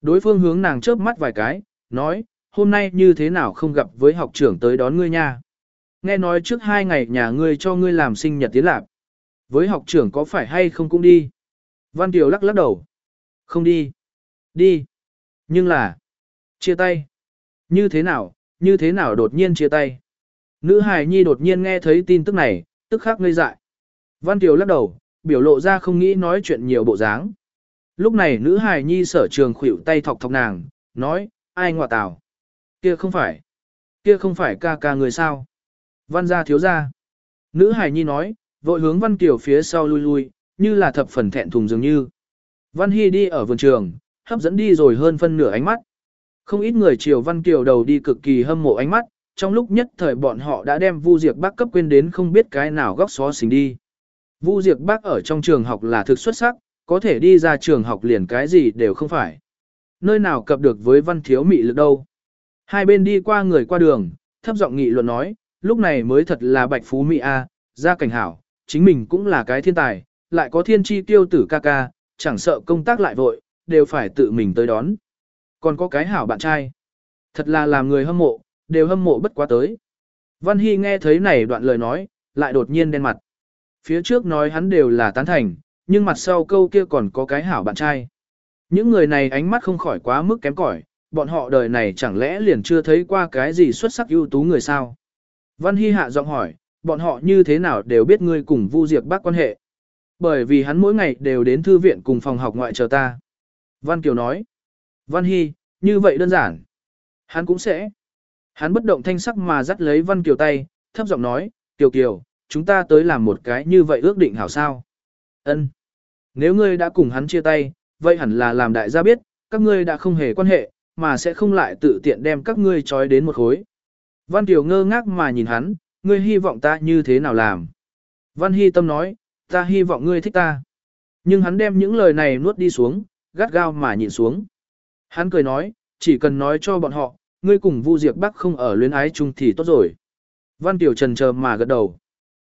Đối phương hướng nàng chớp mắt vài cái, nói, hôm nay như thế nào không gặp với học trưởng tới đón ngươi nha. Nghe nói trước hai ngày nhà ngươi cho ngươi làm sinh nhật tiến lạc. Với học trưởng có phải hay không cũng đi. Văn Kiều lắc lắc đầu. Không đi. Đi. Nhưng là. Chia tay. Như thế nào, như thế nào đột nhiên chia tay. Nữ hài nhi đột nhiên nghe thấy tin tức này, tức khắc ngây dại. Văn Kiều lắc đầu, biểu lộ ra không nghĩ nói chuyện nhiều bộ dáng. Lúc này nữ hài nhi sở trường khuỷu tay thọc thọc nàng, nói, ai ngọa tào. Kia không phải. Kia không phải ca ca người sao. Văn gia thiếu gia. Nữ hài nhi nói, vội hướng Văn Kiều phía sau lui lui, như là thập phần thẹn thùng dường như. Văn Hy đi ở vườn trường, hấp dẫn đi rồi hơn phân nửa ánh mắt. Không ít người chiều Văn Kiều đầu đi cực kỳ hâm mộ ánh mắt, trong lúc nhất thời bọn họ đã đem Vu Diệp Bác cấp quên đến không biết cái nào góc xó xình đi. Vu Diệp Bác ở trong trường học là thực xuất sắc, có thể đi ra trường học liền cái gì đều không phải. Nơi nào cập được với văn thiếu mị lực đâu. Hai bên đi qua người qua đường, thấp giọng nghị luận nói, lúc này mới thật là bạch phú mỹ A, ra cảnh hảo, chính mình cũng là cái thiên tài, lại có thiên chi tiêu tử ca ca, chẳng sợ công tác lại vội, đều phải tự mình tới đón. Còn có cái hảo bạn trai. Thật là làm người hâm mộ, đều hâm mộ bất quá tới. Văn Hy nghe thấy này đoạn lời nói, lại đột nhiên đen mặt. Phía trước nói hắn đều là tán thành, nhưng mặt sau câu kia còn có cái hảo bạn trai. Những người này ánh mắt không khỏi quá mức kém cỏi, bọn họ đời này chẳng lẽ liền chưa thấy qua cái gì xuất sắc ưu tú người sao? Văn Hy hạ giọng hỏi, bọn họ như thế nào đều biết ngươi cùng Vu Diệp bác quan hệ. Bởi vì hắn mỗi ngày đều đến thư viện cùng phòng học ngoại chờ ta. Văn Kiều nói, Văn Hy, như vậy đơn giản. Hắn cũng sẽ. Hắn bất động thanh sắc mà dắt lấy Văn Kiều tay, thấp giọng nói, Kiều Kiều, chúng ta tới làm một cái như vậy ước định hảo sao. Ân. Nếu ngươi đã cùng hắn chia tay, vậy hẳn là làm đại gia biết, các ngươi đã không hề quan hệ, mà sẽ không lại tự tiện đem các ngươi trói đến một khối. Văn Kiều ngơ ngác mà nhìn hắn, ngươi hy vọng ta như thế nào làm. Văn Hy Tâm nói, ta hy vọng ngươi thích ta. Nhưng hắn đem những lời này nuốt đi xuống, gắt gao mà nhìn xuống. Hắn cười nói, chỉ cần nói cho bọn họ, ngươi cùng Vu Diệp Bắc không ở luyến ái chung thì tốt rồi. Văn Kiều trần chờ mà gật đầu.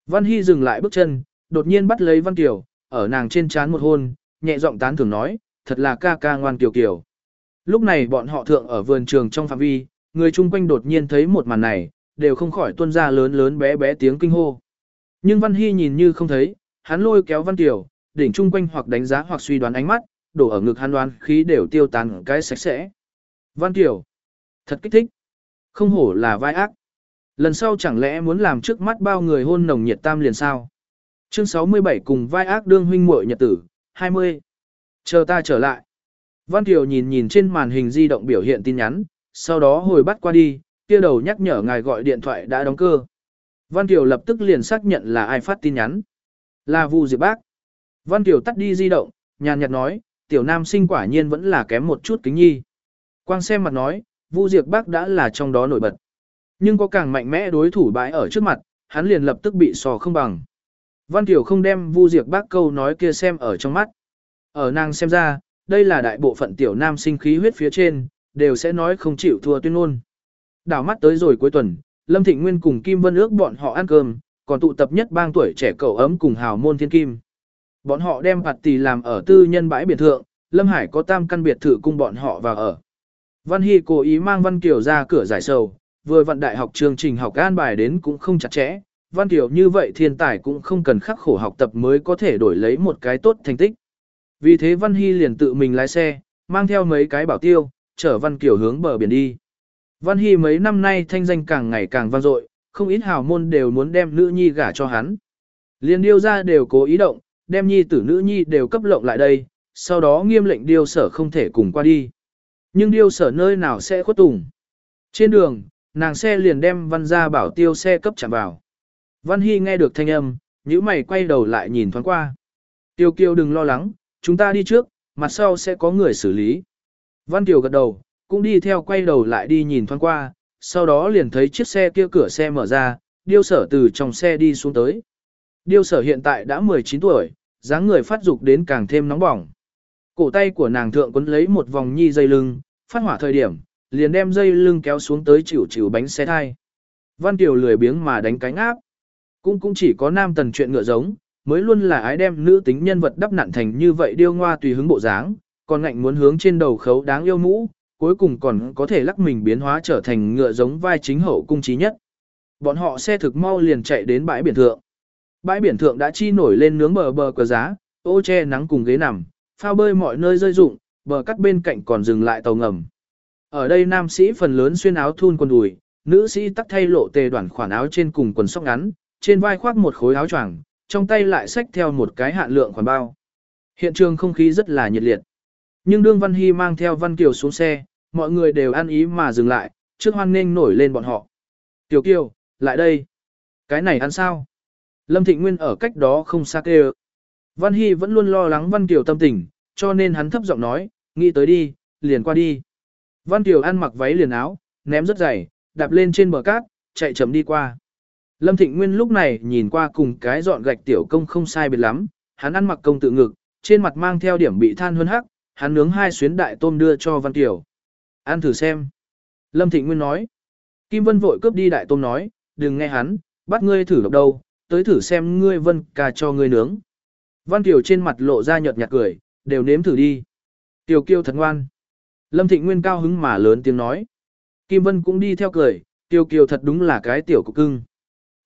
Văn Hy dừng lại bước chân, đột nhiên bắt lấy Văn Kiều, ở nàng trên trán một hôn, nhẹ giọng tán thưởng nói, thật là ca ca ngoan kiều kiều. Lúc này bọn họ thượng ở vườn trường trong phạm vi, người chung quanh đột nhiên thấy một màn này, đều không khỏi tuôn ra lớn lớn bé bé tiếng kinh hô. Nhưng Văn Hy nhìn như không thấy, hắn lôi kéo Văn Kiều, đỉnh chung quanh hoặc đánh giá hoặc suy đoán ánh mắt, đổ ở ngực hắn đoán khí đều tiêu tán cái sạch sẽ. Văn Kiều, thật kích thích, không hổ là vai ác. Lần sau chẳng lẽ muốn làm trước mắt bao người hôn nồng nhiệt tam liền sao? Chương 67 cùng vai ác đương huynh muội nhật tử, 20. Chờ ta trở lại. Văn Kiều nhìn nhìn trên màn hình di động biểu hiện tin nhắn, sau đó hồi bắt qua đi, kia đầu nhắc nhở ngài gọi điện thoại đã đóng cơ. Văn Kiều lập tức liền xác nhận là ai phát tin nhắn. Là Vu Diệp Bác. Văn Kiều tắt đi di động, nhàn nhạt nói, tiểu nam sinh quả nhiên vẫn là kém một chút kính nhi. Quang xem mặt nói, Vu Diệp Bác đã là trong đó nổi bật. Nhưng có càng mạnh mẽ đối thủ bãi ở trước mặt, hắn liền lập tức bị sò không bằng. Văn Kiều không đem Vu Diệp Bác câu nói kia xem ở trong mắt. Ở nàng xem ra, đây là đại bộ phận tiểu nam sinh khí huyết phía trên, đều sẽ nói không chịu thua tuyên ngôn. Đảo mắt tới rồi cuối tuần, Lâm Thịnh Nguyên cùng Kim Vân ước bọn họ ăn cơm, còn tụ tập nhất bang tuổi trẻ cậu ấm cùng hào môn thiên kim. Bọn họ đem hạt tỷ làm ở tư nhân bãi biệt thượng, Lâm Hải có tam căn biệt thự cung bọn họ vào ở. Văn Hy cố ý mang Văn Kiều ra cửa giải sầu, vừa vận đại học chương trình học an bài đến cũng không chặt chẽ, Văn Kiều như vậy thiên tài cũng không cần khắc khổ học tập mới có thể đổi lấy một cái tốt thành tích. Vì thế Văn Hy liền tự mình lái xe, mang theo mấy cái bảo tiêu, chở Văn Kiều hướng bờ biển đi. Văn Hy mấy năm nay thanh danh càng ngày càng vang dội, không ít hào môn đều muốn đem nữ nhi gả cho hắn. Liên điêu ra đều cố ý động, đem nhi tử nữ nhi đều cấp lộng lại đây, sau đó nghiêm lệnh điêu sở không thể cùng qua đi. Nhưng điêu sở nơi nào sẽ khuất tùng. Trên đường, nàng xe liền đem văn ra bảo tiêu xe cấp chạm vào. Văn Hy nghe được thanh âm, nhíu mày quay đầu lại nhìn thoáng qua. Tiêu kiều đừng lo lắng, chúng ta đi trước, mặt sau sẽ có người xử lý. Văn Kiều gật đầu, cũng đi theo quay đầu lại đi nhìn thoáng qua, sau đó liền thấy chiếc xe kia cửa xe mở ra, điêu sở từ trong xe đi xuống tới. Điêu sở hiện tại đã 19 tuổi, dáng người phát dục đến càng thêm nóng bỏng. Cổ tay của nàng thượng quấn lấy một vòng nhi dây lưng, phát hỏa thời điểm, liền đem dây lưng kéo xuống tới chịu chịu bánh xe thai. Văn Kiều lười biếng mà đánh cánh áp. Cũng cũng chỉ có nam tần chuyện ngựa giống, mới luôn là ái đem nữ tính nhân vật đắp nặn thành như vậy điêu ngoa tùy hứng bộ dáng, còn ngạnh muốn hướng trên đầu khấu đáng yêu mũ, cuối cùng còn có thể lắc mình biến hóa trở thành ngựa giống vai chính hậu cung trí nhất. Bọn họ xe thực mau liền chạy đến bãi biển thượng. Bãi biển thượng đã chi nổi lên nướng bờ bờ cờ giá, ô che nắng cùng ghế nằm, phao bơi mọi nơi rơi rụng, bờ cắt bên cạnh còn dừng lại tàu ngầm. Ở đây nam sĩ phần lớn xuyên áo thun quần đùi, nữ sĩ tắc thay lộ tề đoạn khoản áo trên cùng quần sóc ngắn, trên vai khoác một khối áo choàng, trong tay lại xách theo một cái hạn lượng khoản bao. Hiện trường không khí rất là nhiệt liệt. Nhưng đương Văn Hy mang theo Văn Kiều xuống xe, mọi người đều ăn ý mà dừng lại, trước hoan nghênh nổi lên bọn họ. Kiều Kiều, lại đây. Cái này ăn sao? Lâm Thịnh Nguyên ở cách đó không xa kêu. Văn Hy vẫn luôn lo lắng Văn Kiều tâm tình, cho nên hắn thấp giọng nói, nghĩ tới đi, liền qua đi. Văn Kiều ăn mặc váy liền áo, ném rất dày, đạp lên trên bờ cát, chạy chậm đi qua. Lâm Thịnh Nguyên lúc này nhìn qua cùng cái dọn gạch tiểu công không sai biệt lắm, hắn ăn mặc công tự ngực, trên mặt mang theo điểm bị than hơn hắc, hắn nướng hai xuyến đại tôm đưa cho Văn Kiều. Ăn thử xem. Lâm Thịnh Nguyên nói. Kim Vân vội cướp đi đại tôm nói, đừng nghe hắn, bắt ngươi thử độc đâu, tới thử xem ngươi Vân ca cho ngươi nướng. Văn Kiều trên mặt lộ ra nhợt nhạt cười, đều nếm thử đi. Tiểu kiêu thật ngoan. Lâm Thịnh Nguyên cao hứng mà lớn tiếng nói. Kim Vân cũng đi theo cười, Tiêu Kiều thật đúng là cái tiểu cục cưng.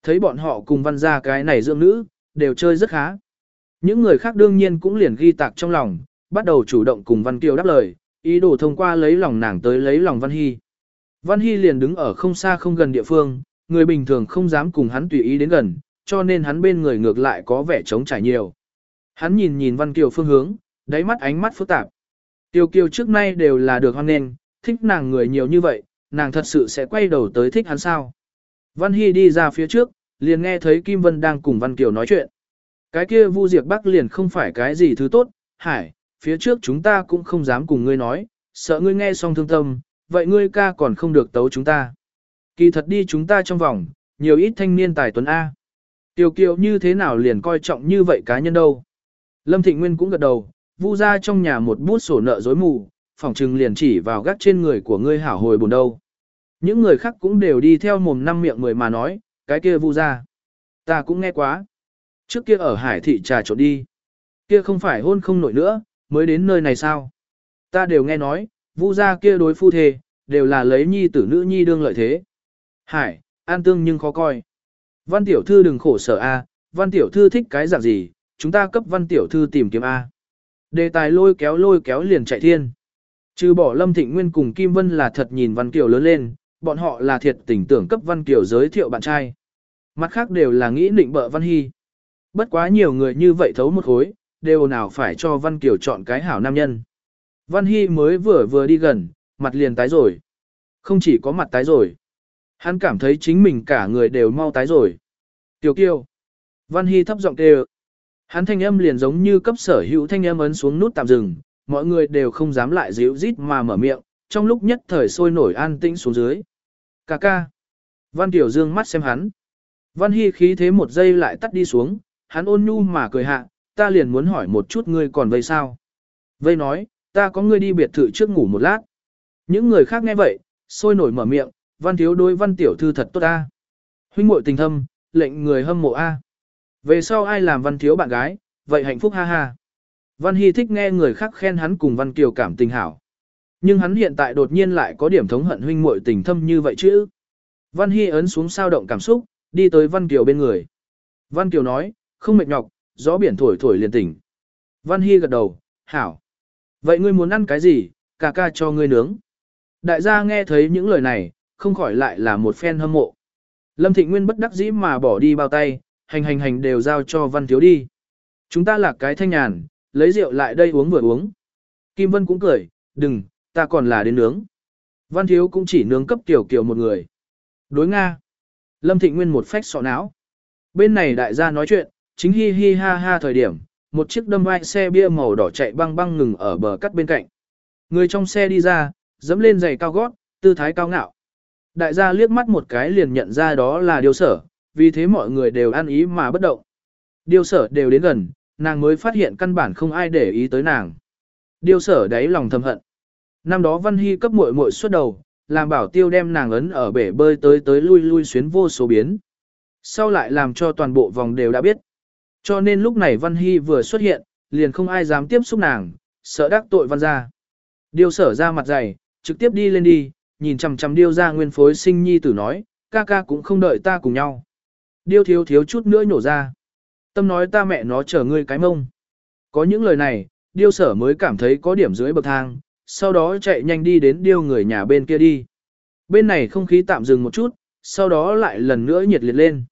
Thấy bọn họ cùng văn ra cái này dưỡng nữ, đều chơi rất khá. Những người khác đương nhiên cũng liền ghi tạc trong lòng, bắt đầu chủ động cùng Văn Kiều đáp lời, ý đồ thông qua lấy lòng nàng tới lấy lòng Văn Hy. Văn Hy liền đứng ở không xa không gần địa phương, người bình thường không dám cùng hắn tùy ý đến gần, cho nên hắn bên người ngược lại có vẻ trống trải nhiều. Hắn nhìn nhìn Văn Kiều phương hướng, đáy mắt ánh mắt phức tạp. Tiêu Kiều trước nay đều là được hoan nghênh, thích nàng người nhiều như vậy, nàng thật sự sẽ quay đầu tới thích hắn sao. Văn Hy đi ra phía trước, liền nghe thấy Kim Vân đang cùng Văn Kiều nói chuyện. Cái kia Vu Diệp Bắc liền không phải cái gì thứ tốt, hải, phía trước chúng ta cũng không dám cùng ngươi nói, sợ ngươi nghe xong thương tâm, vậy ngươi ca còn không được tấu chúng ta. Kỳ thật đi chúng ta trong vòng, nhiều ít thanh niên tài tuấn A. Tiểu kiều như thế nào liền coi trọng như vậy cá nhân đâu. Lâm Thịnh Nguyên cũng gật đầu, vu ra trong nhà một bút sổ nợ dối mù, phỏng trừng liền chỉ vào gác trên người của ngươi hảo hồi buồn đâu. Những người khác cũng đều đi theo mồm năm miệng mười mà nói, cái kia vu ra. Ta cũng nghe quá. Trước kia ở hải thị trà trộn đi. Kia không phải hôn không nổi nữa, mới đến nơi này sao? Ta đều nghe nói, vu gia kia đối phu thề, đều là lấy nhi tử nữ nhi đương lợi thế. Hải, an tương nhưng khó coi. Văn tiểu thư đừng khổ sở a, văn tiểu thư thích cái dạng gì, chúng ta cấp văn tiểu thư tìm kiếm a. Đề tài lôi kéo lôi kéo liền chạy thiên. Trừ bỏ Lâm Thịnh Nguyên cùng Kim Vân là thật nhìn Văn Kiều lớn lên, bọn họ là thiệt tình tưởng cấp Văn Kiều giới thiệu bạn trai. Mặt khác đều là nghĩ định bợ Văn Hy. Bất quá nhiều người như vậy thấu một khối, đều nào phải cho Văn Kiều chọn cái hảo nam nhân. Văn Hy mới vừa vừa đi gần, mặt liền tái rồi. Không chỉ có mặt tái rồi. Hắn cảm thấy chính mình cả người đều mau tái rồi. Tiểu kiêu. Văn Hy thấp giọng kêu. Hắn thanh âm liền giống như cấp sở hữu thanh âm ấn xuống nút tạm dừng, mọi người đều không dám lại dịu rít mà mở miệng, trong lúc nhất thời sôi nổi an tĩnh xuống dưới. Cà ca. Văn Tiểu Dương mắt xem hắn. Văn Hy khí thế một giây lại tắt đi xuống, hắn ôn nhu mà cười hạ, ta liền muốn hỏi một chút ngươi còn vây sao. Vây nói, ta có ngươi đi biệt thự trước ngủ một lát. Những người khác nghe vậy, sôi nổi mở miệng, văn thiếu đối văn tiểu thư thật tốt a. Huynh muội tình thâm, lệnh người hâm mộ a. Về sau ai làm văn thiếu bạn gái, vậy hạnh phúc ha ha. Văn Hy thích nghe người khác khen hắn cùng Văn Kiều cảm tình hảo. Nhưng hắn hiện tại đột nhiên lại có điểm thống hận huynh muội tình thâm như vậy chứ. Văn Hy ấn xuống sao động cảm xúc, đi tới Văn Kiều bên người. Văn Kiều nói, không mệt nhọc, gió biển thổi thổi liền tỉnh. Văn Hy gật đầu, hảo. Vậy ngươi muốn ăn cái gì, cà ca cho ngươi nướng. Đại gia nghe thấy những lời này, không khỏi lại là một phen hâm mộ. Lâm Thịnh Nguyên bất đắc dĩ mà bỏ đi bao tay, hành hành hành đều giao cho Văn Thiếu đi. Chúng ta là cái thanh nhàn, lấy rượu lại đây uống vừa uống. Kim Vân cũng cười, đừng, ta còn là đến nướng. Văn Thiếu cũng chỉ nướng cấp tiểu kiểu một người. Đối Nga. Lâm Thịnh Nguyên một phách sọ não. Bên này đại gia nói chuyện, chính hi hi ha ha thời điểm, một chiếc đâm vai xe bia màu đỏ chạy băng băng ngừng ở bờ cắt bên cạnh. Người trong xe đi ra, dẫm lên giày cao gót, tư thái cao ngạo. Đại gia liếc mắt một cái liền nhận ra đó là điều sở, vì thế mọi người đều ăn ý mà bất động. Điều sở đều đến gần, nàng mới phát hiện căn bản không ai để ý tới nàng. Điều sở đáy lòng thầm hận. Năm đó Văn Hy cấp muội muội xuất đầu, làm bảo tiêu đem nàng ấn ở bể bơi tới tới lui lui xuyến vô số biến. Sau lại làm cho toàn bộ vòng đều đã biết. Cho nên lúc này Văn Hy vừa xuất hiện, liền không ai dám tiếp xúc nàng, sợ đắc tội văn ra. Điều sở ra mặt dày, trực tiếp đi lên đi, nhìn chằm chằm điêu ra nguyên phối sinh nhi tử nói, ca ca cũng không đợi ta cùng nhau. Điêu thiếu thiếu chút nữa nhổ ra. Tâm nói ta mẹ nó chờ ngươi cái mông. Có những lời này, điêu sở mới cảm thấy có điểm dưới bậc thang, sau đó chạy nhanh đi đến điêu người nhà bên kia đi. Bên này không khí tạm dừng một chút, sau đó lại lần nữa nhiệt liệt lên.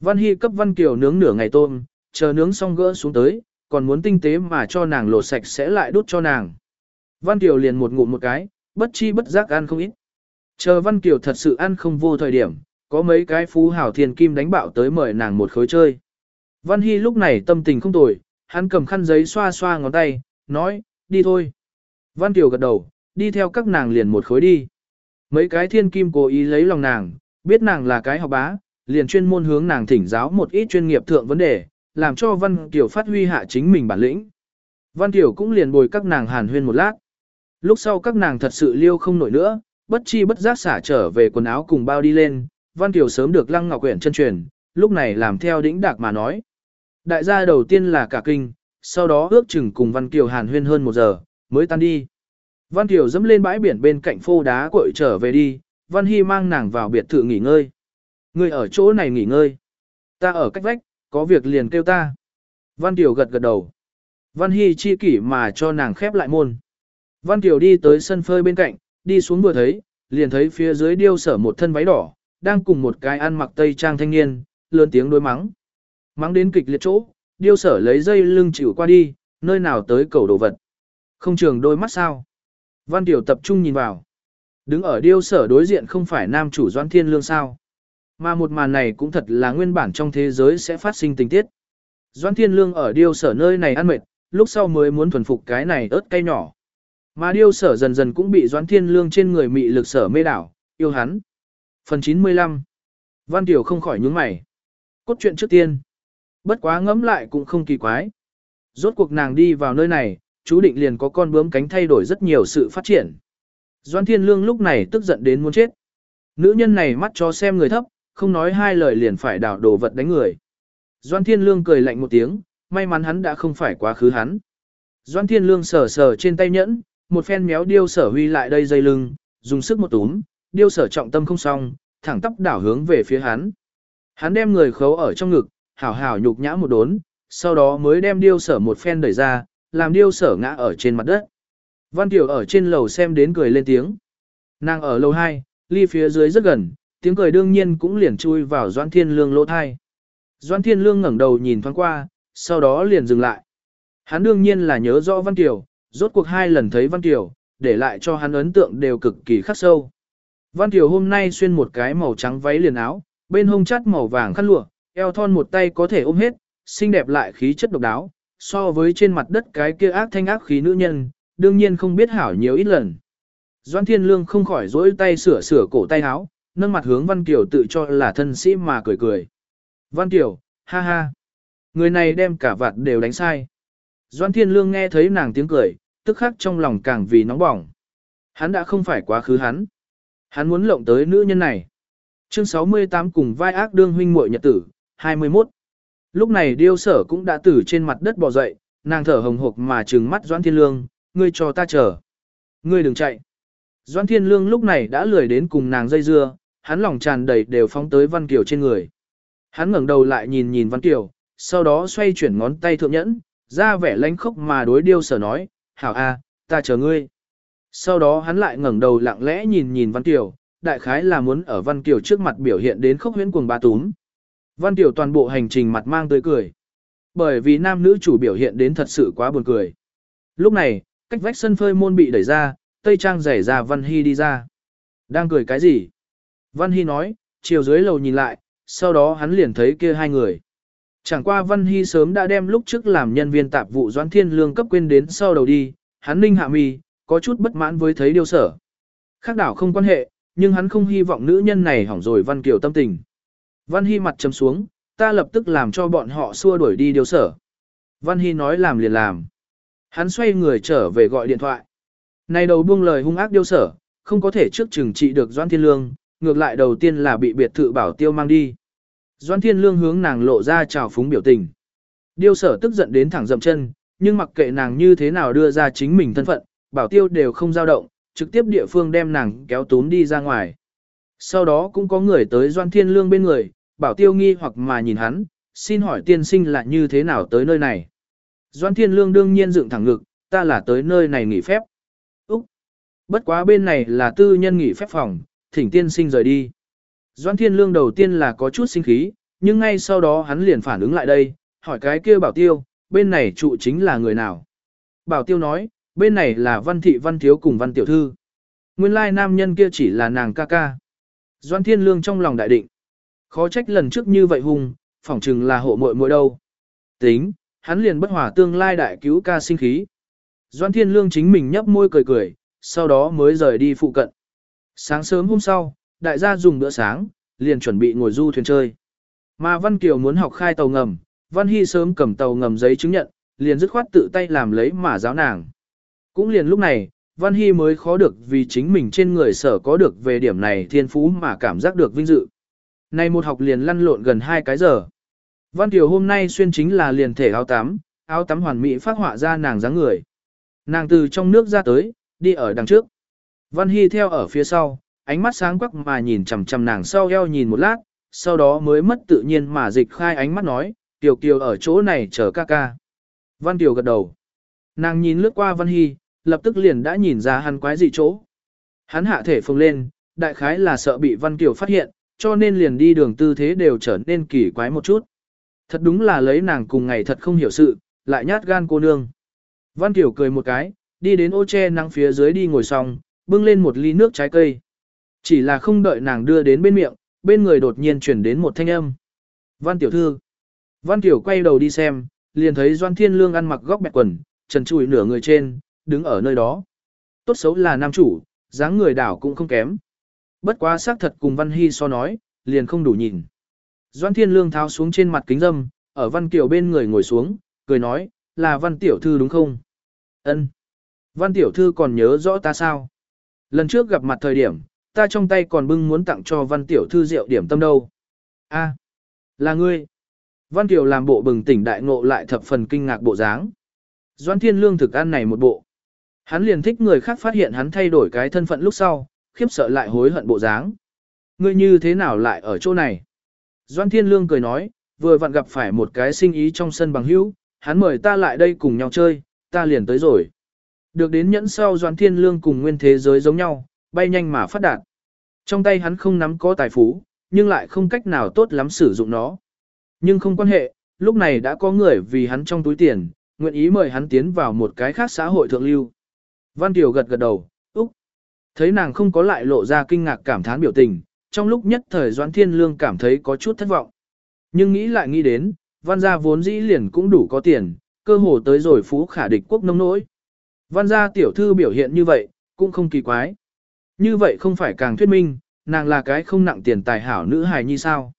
Văn Hy cấp Văn Kiều nướng nửa ngày tôm, chờ nướng xong gỡ xuống tới, còn muốn tinh tế mà cho nàng lột sạch sẽ lại đút cho nàng. Văn Kiều liền một ngụm một cái, bất chi bất giác ăn không ít. Chờ Văn Kiều thật sự ăn không vô thời điểm, có mấy cái phú hảo thiền kim đánh bạo tới mời nàng một khối chơi. Văn Hy lúc này tâm tình không tồi, hắn cầm khăn giấy xoa xoa ngón tay, nói, đi thôi. Văn Kiều gật đầu, đi theo các nàng liền một khối đi. Mấy cái thiên kim cố ý lấy lòng nàng, biết nàng là cái học bá, liền chuyên môn hướng nàng thỉnh giáo một ít chuyên nghiệp thượng vấn đề, làm cho Văn Kiều phát huy hạ chính mình bản lĩnh. Văn Kiều cũng liền bồi các nàng hàn huyên một lát. Lúc sau các nàng thật sự liêu không nổi nữa, bất chi bất giác xả trở về quần áo cùng bao đi lên, Văn Kiều sớm được Lăng Ngọc Quyển chân truyền, lúc này làm theo đĩnh đạc mà nói. Đại gia đầu tiên là cả kinh, sau đó ước chừng cùng Văn Kiều hàn huyên hơn một giờ, mới tan đi. Văn Kiều dẫm lên bãi biển bên cạnh phô đá cội trở về đi, Văn Hy mang nàng vào biệt thự nghỉ ngơi. Người ở chỗ này nghỉ ngơi. Ta ở cách vách, có việc liền kêu ta. Văn Kiều gật gật đầu. Văn Hy chi kỷ mà cho nàng khép lại môn. Văn Kiều đi tới sân phơi bên cạnh, đi xuống vừa thấy, liền thấy phía dưới điêu sở một thân váy đỏ, đang cùng một cái ăn mặc tây trang thanh niên, lớn tiếng đối mắng. Mắng đến kịch liệt chỗ, điêu sở lấy dây lưng chịu qua đi, nơi nào tới cầu đồ vật. Không trường đôi mắt sao. Văn Điều tập trung nhìn vào. Đứng ở điêu sở đối diện không phải nam chủ Doan Thiên Lương sao. Mà một màn này cũng thật là nguyên bản trong thế giới sẽ phát sinh tình tiết. Doan Thiên Lương ở điêu sở nơi này ăn mệt, lúc sau mới muốn thuần phục cái này ớt cay nhỏ. Mà điêu sở dần dần cũng bị Doan Thiên Lương trên người mị lực sở mê đảo, yêu hắn. Phần 95 Văn Điều không khỏi nhướng mày. Cốt truyện trước tiên. Bất quá ngẫm lại cũng không kỳ quái. Rốt cuộc nàng đi vào nơi này, chú định liền có con bướm cánh thay đổi rất nhiều sự phát triển. Doan Thiên Lương lúc này tức giận đến muốn chết. Nữ nhân này mắt cho xem người thấp, không nói hai lời liền phải đảo đồ vật đánh người. Doan Thiên Lương cười lạnh một tiếng, may mắn hắn đã không phải quá khứ hắn. Doan Thiên Lương sờ sờ trên tay nhẫn, một phen méo điêu sở huy lại đây dây lưng, dùng sức một túm, điêu sở trọng tâm không xong, thẳng tóc đảo hướng về phía hắn. Hắn đem người khấu ở trong ngực, hảo hảo nhục nhã một đốn, sau đó mới đem điêu sở một phen đẩy ra, làm điêu sở ngã ở trên mặt đất. Văn Tiểu ở trên lầu xem đến cười lên tiếng. Nàng ở lầu 2, ly phía dưới rất gần, tiếng cười đương nhiên cũng liền chui vào Doan Thiên Lương lỗ thai. Doan Thiên Lương ngẩng đầu nhìn thoáng qua, sau đó liền dừng lại. Hắn đương nhiên là nhớ rõ Văn Tiểu, rốt cuộc hai lần thấy Văn Tiểu, để lại cho hắn ấn tượng đều cực kỳ khắc sâu. Văn Tiểu hôm nay xuyên một cái màu trắng váy liền áo, bên hông chắt màu vàng khăn lụa, eo thon một tay có thể ôm hết, xinh đẹp lại khí chất độc đáo, so với trên mặt đất cái kia ác thanh ác khí nữ nhân, đương nhiên không biết hảo nhiều ít lần. Doan Thiên Lương không khỏi dỗi tay sửa sửa cổ tay áo, nâng mặt hướng Văn Kiều tự cho là thân sĩ mà cười cười. Văn Kiều, ha ha. Người này đem cả vạt đều đánh sai. Doan Thiên Lương nghe thấy nàng tiếng cười, tức khắc trong lòng càng vì nóng bỏng. Hắn đã không phải quá khứ hắn. Hắn muốn lộng tới nữ nhân này. Chương 68 cùng vai ác đương huynh muội nhật tử, 21. Lúc này điêu sở cũng đã từ trên mặt đất bò dậy, nàng thở hồng hộc mà trừng mắt Doan Thiên Lương, ngươi cho ta chờ. Ngươi đừng chạy. Doan Thiên Lương lúc này đã lười đến cùng nàng dây dưa, hắn lòng tràn đầy đều phóng tới Văn Kiều trên người. Hắn ngẩng đầu lại nhìn nhìn Văn Kiều, sau đó xoay chuyển ngón tay thượng nhẫn, ra vẻ lánh khốc mà đối điêu sở nói, hảo a, ta chờ ngươi. Sau đó hắn lại ngẩng đầu lặng lẽ nhìn nhìn Văn Kiều, đại khái là muốn ở Văn Kiều trước mặt biểu hiện đến khốc huyễn cuồng ba túm. Văn Tiểu toàn bộ hành trình mặt mang tươi cười. Bởi vì nam nữ chủ biểu hiện đến thật sự quá buồn cười. Lúc này, cách vách sân phơi môn bị đẩy ra, Tây Trang rải ra Văn Hy đi ra. Đang cười cái gì? Văn Hy nói, chiều dưới lầu nhìn lại, sau đó hắn liền thấy kia hai người. Chẳng qua Văn Hy sớm đã đem lúc trước làm nhân viên tạp vụ Doãn Thiên Lương cấp quên đến sau đầu đi, hắn ninh hạ mi, có chút bất mãn với thấy điều sở. Khác đảo không quan hệ, nhưng hắn không hy vọng nữ nhân này hỏng rồi Văn Kiều tâm tình. Văn Hy mặt chấm xuống, ta lập tức làm cho bọn họ xua đuổi đi điều sở. Văn Hy nói làm liền làm. Hắn xoay người trở về gọi điện thoại. Này đầu buông lời hung ác điêu sở, không có thể trước chừng trị được Doan Thiên Lương, ngược lại đầu tiên là bị biệt thự bảo tiêu mang đi. Doan Thiên Lương hướng nàng lộ ra trào phúng biểu tình. Điêu sở tức giận đến thẳng dậm chân, nhưng mặc kệ nàng như thế nào đưa ra chính mình thân phận, bảo tiêu đều không dao động, trực tiếp địa phương đem nàng kéo túm đi ra ngoài. Sau đó cũng có người tới Doan Thiên Lương bên người, bảo tiêu nghi hoặc mà nhìn hắn, xin hỏi tiên sinh là như thế nào tới nơi này. Doan Thiên Lương đương nhiên dựng thẳng ngực, ta là tới nơi này nghỉ phép. Úc! Bất quá bên này là tư nhân nghỉ phép phòng, thỉnh tiên sinh rời đi. Doan Thiên Lương đầu tiên là có chút sinh khí, nhưng ngay sau đó hắn liền phản ứng lại đây, hỏi cái kia bảo tiêu, bên này trụ chính là người nào. Bảo tiêu nói, bên này là văn thị văn thiếu cùng văn tiểu thư. Nguyên lai nam nhân kia chỉ là nàng ca ca. Doan Thiên Lương trong lòng đại định. Khó trách lần trước như vậy hung, phỏng chừng là hộ muội muội đâu. Tính, hắn liền bất hòa tương lai đại cứu ca sinh khí. Doan Thiên Lương chính mình nhấp môi cười cười, sau đó mới rời đi phụ cận. Sáng sớm hôm sau, đại gia dùng bữa sáng, liền chuẩn bị ngồi du thuyền chơi. Mà Văn Kiều muốn học khai tàu ngầm, Văn Hy sớm cầm tàu ngầm giấy chứng nhận, liền dứt khoát tự tay làm lấy mà giáo nàng. Cũng liền lúc này, Văn Hy mới khó được vì chính mình trên người sở có được về điểm này thiên phú mà cảm giác được vinh dự. Này một học liền lăn lộn gần hai cái giờ. Văn Kiều hôm nay xuyên chính là liền thể áo tắm, áo tắm hoàn mỹ phát họa ra nàng dáng người. Nàng từ trong nước ra tới, đi ở đằng trước. Văn Hy theo ở phía sau, ánh mắt sáng quắc mà nhìn chằm chằm nàng sau eo nhìn một lát, sau đó mới mất tự nhiên mà dịch khai ánh mắt nói, Tiểu Kiều ở chỗ này chờ ca ca. Văn Kiều gật đầu. Nàng nhìn lướt qua Văn Hy, lập tức liền đã nhìn ra hắn quái dị chỗ. Hắn hạ thể phồng lên, đại khái là sợ bị Văn Kiều phát hiện, cho nên liền đi đường tư thế đều trở nên kỳ quái một chút. Thật đúng là lấy nàng cùng ngày thật không hiểu sự, lại nhát gan cô nương. Văn Kiều cười một cái, đi đến ô che nắng phía dưới đi ngồi xong, bưng lên một ly nước trái cây. Chỉ là không đợi nàng đưa đến bên miệng, bên người đột nhiên chuyển đến một thanh âm. Văn tiểu thư. Văn tiểu quay đầu đi xem, liền thấy Doan Thiên Lương ăn mặc góc bẹt quần, trần trụi nửa người trên, đứng ở nơi đó. Tốt xấu là nam chủ, dáng người đảo cũng không kém. Bất quá xác thật cùng Văn Hy so nói, liền không đủ nhìn. Doan Thiên Lương tháo xuống trên mặt kính dâm, ở Văn Kiều bên người ngồi xuống, cười nói, là Văn Tiểu Thư đúng không? Ân. Văn Tiểu Thư còn nhớ rõ ta sao? Lần trước gặp mặt thời điểm, ta trong tay còn bưng muốn tặng cho Văn Tiểu Thư rượu điểm tâm đâu. A, là ngươi. Văn kiều làm bộ bừng tỉnh đại ngộ lại thập phần kinh ngạc bộ dáng. Doan Thiên Lương thực ăn này một bộ. Hắn liền thích người khác phát hiện hắn thay đổi cái thân phận lúc sau, khiếp sợ lại hối hận bộ dáng. Ngươi như thế nào lại ở chỗ này? Doan Thiên Lương cười nói, vừa vặn gặp phải một cái sinh ý trong sân bằng hữu, hắn mời ta lại đây cùng nhau chơi, ta liền tới rồi. Được đến nhẫn sau Doan Thiên Lương cùng nguyên thế giới giống nhau, bay nhanh mà phát đạt. Trong tay hắn không nắm có tài phú, nhưng lại không cách nào tốt lắm sử dụng nó. Nhưng không quan hệ, lúc này đã có người vì hắn trong túi tiền, nguyện ý mời hắn tiến vào một cái khác xã hội thượng lưu. Văn Tiểu gật gật đầu. Thấy nàng không có lại lộ ra kinh ngạc cảm thán biểu tình, trong lúc nhất thời Doãn Thiên Lương cảm thấy có chút thất vọng. Nhưng nghĩ lại nghĩ đến, văn gia vốn dĩ liền cũng đủ có tiền, cơ hồ tới rồi phú khả địch quốc nông nỗi. Văn gia tiểu thư biểu hiện như vậy, cũng không kỳ quái. Như vậy không phải càng thuyết minh, nàng là cái không nặng tiền tài hảo nữ hài như sao.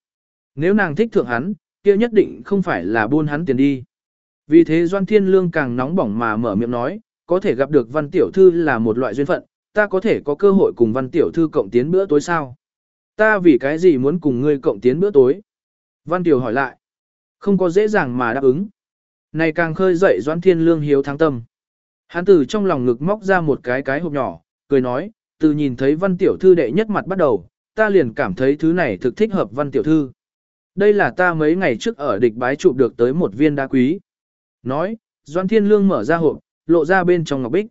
Nếu nàng thích thượng hắn, kia nhất định không phải là buôn hắn tiền đi. Vì thế Doan Thiên Lương càng nóng bỏng mà mở miệng nói, có thể gặp được văn tiểu thư là một loại duyên phận, ta có thể có cơ hội cùng văn tiểu thư cộng tiến bữa tối sao? Ta vì cái gì muốn cùng ngươi cộng tiến bữa tối? Văn tiểu hỏi lại. Không có dễ dàng mà đáp ứng. Này càng khơi dậy Doan Thiên Lương hiếu thắng tâm. Hán tử trong lòng ngực móc ra một cái cái hộp nhỏ, cười nói, từ nhìn thấy văn tiểu thư đệ nhất mặt bắt đầu, ta liền cảm thấy thứ này thực thích hợp văn tiểu thư. Đây là ta mấy ngày trước ở địch bái chụp được tới một viên đá quý. Nói, Doan Thiên Lương mở ra hộp, lộ ra bên trong ngọc bích.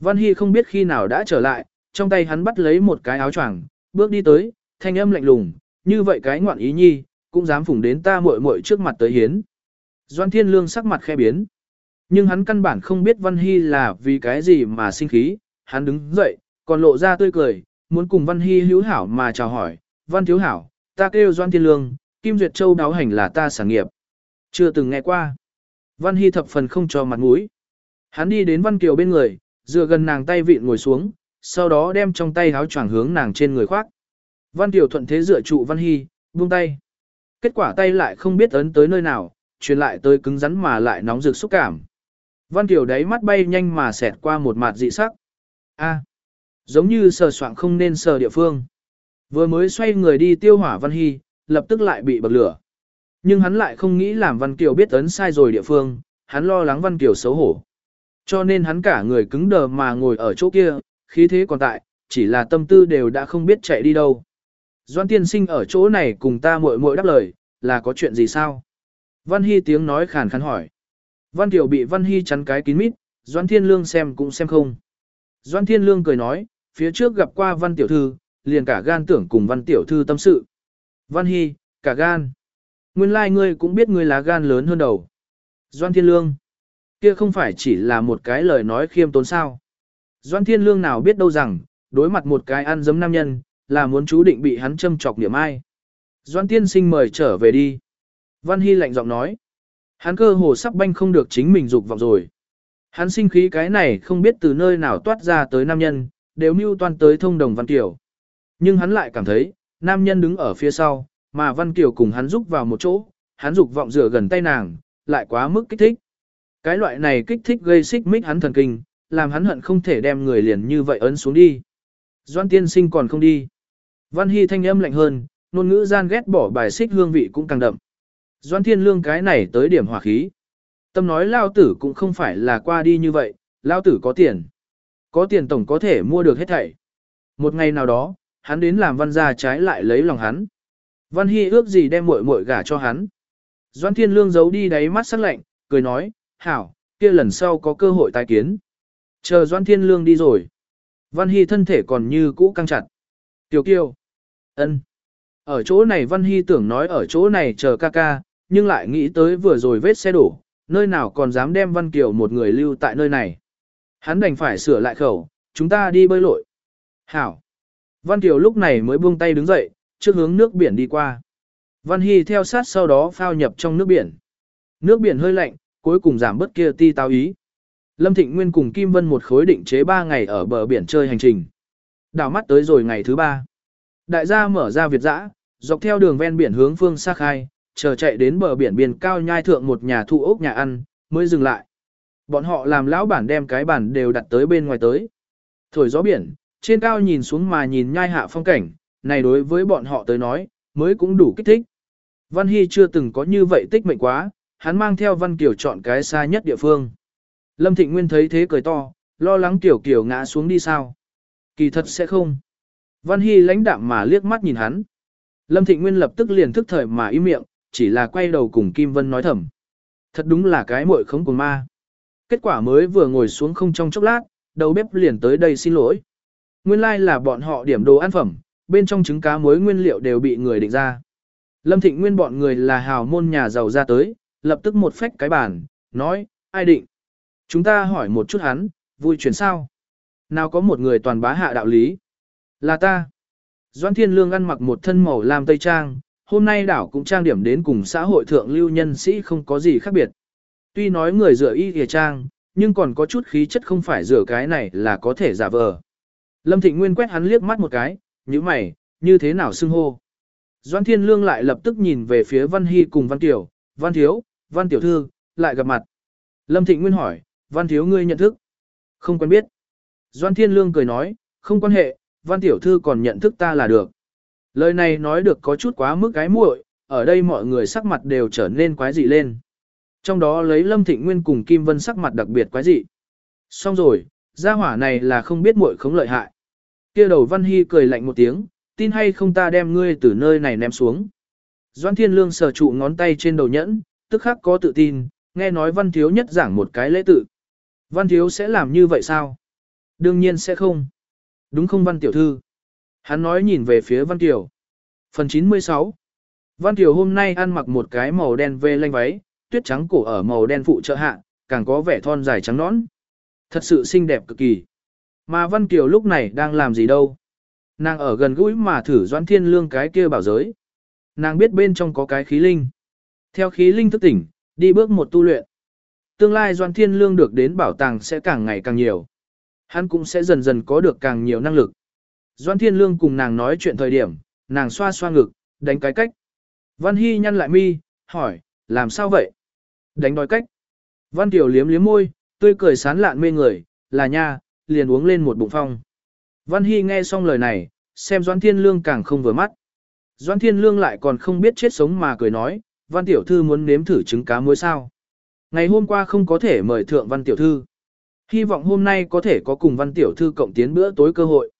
Văn Hy không biết khi nào đã trở lại, trong tay hắn bắt lấy một cái áo choàng, bước đi tới, thanh âm lạnh lùng, như vậy cái ngoạn ý nhi, cũng dám phủng đến ta muội muội trước mặt tới hiến. Doan Thiên Lương sắc mặt khe biến. Nhưng hắn căn bản không biết Văn Hy là vì cái gì mà sinh khí, hắn đứng dậy, còn lộ ra tươi cười, muốn cùng Văn Hy hữu hảo mà chào hỏi, Văn Thiếu Hảo, ta kêu Doan Thiên Lương, Kim Duyệt Châu đáo hành là ta sản nghiệp. Chưa từng nghe qua. Văn Hy thập phần không cho mặt mũi. Hắn đi đến Văn Kiều bên người, dựa gần nàng tay vịn ngồi xuống, sau đó đem trong tay áo choàng hướng nàng trên người khoác. Văn Tiểu thuận thế dựa trụ Văn Hy, buông tay. Kết quả tay lại không biết ấn tới nơi nào, truyền lại tới cứng rắn mà lại nóng rực xúc cảm. Văn Tiểu đáy mắt bay nhanh mà xẹt qua một mặt dị sắc. A. Giống như sờ soạn không nên sờ địa phương. Vừa mới xoay người đi tiêu hỏa Văn Hy, lập tức lại bị bật lửa. Nhưng hắn lại không nghĩ làm Văn Kiều biết ấn sai rồi địa phương, hắn lo lắng Văn Kiều xấu hổ. Cho nên hắn cả người cứng đờ mà ngồi ở chỗ kia, khí thế còn tại, chỉ là tâm tư đều đã không biết chạy đi đâu. Doan tiên sinh ở chỗ này cùng ta muội muội đáp lời, là có chuyện gì sao? Văn Hy tiếng nói khàn khàn hỏi. Văn Tiểu bị Văn Hy chắn cái kín mít, Doan Thiên Lương xem cũng xem không. Doan Thiên Lương cười nói, phía trước gặp qua Văn Tiểu Thư, liền cả gan tưởng cùng Văn Tiểu Thư tâm sự. Văn Hy, cả gan. Nguyên lai like ngươi cũng biết ngươi là gan lớn hơn đầu. Doan Thiên Lương. Kia không phải chỉ là một cái lời nói khiêm tốn sao. Doan Thiên Lương nào biết đâu rằng, đối mặt một cái ăn dấm nam nhân, là muốn chú định bị hắn châm chọc niệm ai. Doan Tiên sinh mời trở về đi. Văn Hy lạnh giọng nói. Hắn cơ hồ sắp banh không được chính mình dục vọng rồi. Hắn sinh khí cái này không biết từ nơi nào toát ra tới nam nhân, đều mưu toan tới thông đồng Văn Kiều. Nhưng hắn lại cảm thấy, nam nhân đứng ở phía sau, mà Văn Kiều cùng hắn giúp vào một chỗ, hắn dục vọng rửa gần tay nàng, lại quá mức kích thích. Cái loại này kích thích gây xích mích hắn thần kinh, làm hắn hận không thể đem người liền như vậy ấn xuống đi. Doan tiên sinh còn không đi. Văn Hy thanh âm lạnh hơn, ngôn ngữ gian ghét bỏ bài xích hương vị cũng càng đậm. Doan thiên lương cái này tới điểm hỏa khí. Tâm nói lao tử cũng không phải là qua đi như vậy, lao tử có tiền. Có tiền tổng có thể mua được hết thảy. Một ngày nào đó, hắn đến làm văn gia trái lại lấy lòng hắn. Văn Hy ước gì đem muội muội gả cho hắn. Doan Thiên Lương giấu đi đáy mắt sắc lạnh, cười nói, hảo, kia lần sau có cơ hội tái kiến. Chờ Doan Thiên Lương đi rồi. Văn Hy thân thể còn như cũ căng chặt. Tiểu Kiều, ân. Ở chỗ này Văn Hy tưởng nói ở chỗ này chờ ca ca, nhưng lại nghĩ tới vừa rồi vết xe đổ, nơi nào còn dám đem Văn Kiều một người lưu tại nơi này. Hắn đành phải sửa lại khẩu, chúng ta đi bơi lội. Hảo. Văn Kiều lúc này mới buông tay đứng dậy, trước hướng nước biển đi qua. Văn Hy theo sát sau đó phao nhập trong nước biển. Nước biển hơi lạnh, cuối cùng giảm bớt kia ti tao ý. Lâm Thịnh Nguyên cùng Kim Vân một khối định chế 3 ngày ở bờ biển chơi hành trình. Đảo mắt tới rồi ngày thứ 3. Đại gia mở ra Việt dã, dọc theo đường ven biển hướng phương xa khai, chờ chạy đến bờ biển biển cao nhai thượng một nhà thụ ốc nhà ăn, mới dừng lại. Bọn họ làm lão bản đem cái bản đều đặt tới bên ngoài tới. Thổi gió biển, trên cao nhìn xuống mà nhìn nhai hạ phong cảnh, này đối với bọn họ tới nói, mới cũng đủ kích thích. Văn Hy chưa từng có như vậy tích mệnh quá, hắn mang theo Văn Kiều chọn cái xa nhất địa phương. Lâm Thịnh Nguyên thấy thế cười to, lo lắng Kiều Kiều ngã xuống đi sao. Kỳ thật sẽ không. Văn Hy lãnh đạm mà liếc mắt nhìn hắn. Lâm Thịnh Nguyên lập tức liền thức thời mà im miệng, chỉ là quay đầu cùng Kim Vân nói thầm. Thật đúng là cái muội không cùng ma. Kết quả mới vừa ngồi xuống không trong chốc lát, đầu bếp liền tới đây xin lỗi. Nguyên lai like là bọn họ điểm đồ ăn phẩm, bên trong trứng cá muối nguyên liệu đều bị người định ra. Lâm Thịnh Nguyên bọn người là hào môn nhà giàu ra tới, lập tức một phách cái bàn, nói, ai định? Chúng ta hỏi một chút hắn, vui chuyển sao? Nào có một người toàn bá hạ đạo lý? Là ta. Doan Thiên Lương ăn mặc một thân màu lam tây trang, hôm nay đảo cũng trang điểm đến cùng xã hội thượng lưu nhân sĩ không có gì khác biệt. Tuy nói người rửa y thìa trang, nhưng còn có chút khí chất không phải rửa cái này là có thể giả vờ. Lâm Thịnh Nguyên quét hắn liếc mắt một cái, như mày, như thế nào xưng hô. Doan Thiên Lương lại lập tức nhìn về phía Văn Hy cùng Văn Tiểu, Văn Thiếu, Văn Tiểu Thư, lại gặp mặt. Lâm Thịnh Nguyên hỏi, Văn Thiếu ngươi nhận thức? Không quen biết. Doan Thiên Lương cười nói, không quan hệ, Văn Tiểu Thư còn nhận thức ta là được. Lời này nói được có chút quá mức cái muội, ở đây mọi người sắc mặt đều trở nên quái dị lên. Trong đó lấy Lâm Thịnh Nguyên cùng Kim Vân sắc mặt đặc biệt quái dị. Xong rồi, gia hỏa này là không biết muội không lợi hại. Kia đầu Văn Hy cười lạnh một tiếng, tin hay không ta đem ngươi từ nơi này ném xuống. Doan Thiên Lương sờ trụ ngón tay trên đầu nhẫn, tức khắc có tự tin, nghe nói Văn Thiếu nhất giảng một cái lễ tự. Văn Thiếu sẽ làm như vậy sao? Đương nhiên sẽ không. Đúng không Văn Tiểu Thư? Hắn nói nhìn về phía Văn Tiểu. Phần 96 Văn Tiểu hôm nay ăn mặc một cái màu đen vê lanh váy, tuyết trắng cổ ở màu đen phụ trợ hạ, càng có vẻ thon dài trắng nõn. Thật sự xinh đẹp cực kỳ. Mà Văn Kiều lúc này đang làm gì đâu? Nàng ở gần gũi mà thử doãn thiên lương cái kia bảo giới. Nàng biết bên trong có cái khí linh. Theo khí linh thức tỉnh, đi bước một tu luyện. Tương lai Doan thiên lương được đến bảo tàng sẽ càng ngày càng nhiều. Hắn cũng sẽ dần dần có được càng nhiều năng lực. Doan thiên lương cùng nàng nói chuyện thời điểm, nàng xoa xoa ngực, đánh cái cách. Văn Hy nhăn lại mi, hỏi, làm sao vậy? Đánh đói cách. Văn Tiểu liếm liếm môi, tươi cười sán lạn mê người, là nha, liền uống lên một bụng phong. Văn Hy nghe xong lời này, xem Doan Thiên Lương càng không vừa mắt. Doan Thiên Lương lại còn không biết chết sống mà cười nói, Văn Tiểu Thư muốn nếm thử trứng cá muối sao. Ngày hôm qua không có thể mời thượng Văn Tiểu Thư. Hy vọng hôm nay có thể có cùng Văn Tiểu Thư cộng tiến bữa tối cơ hội.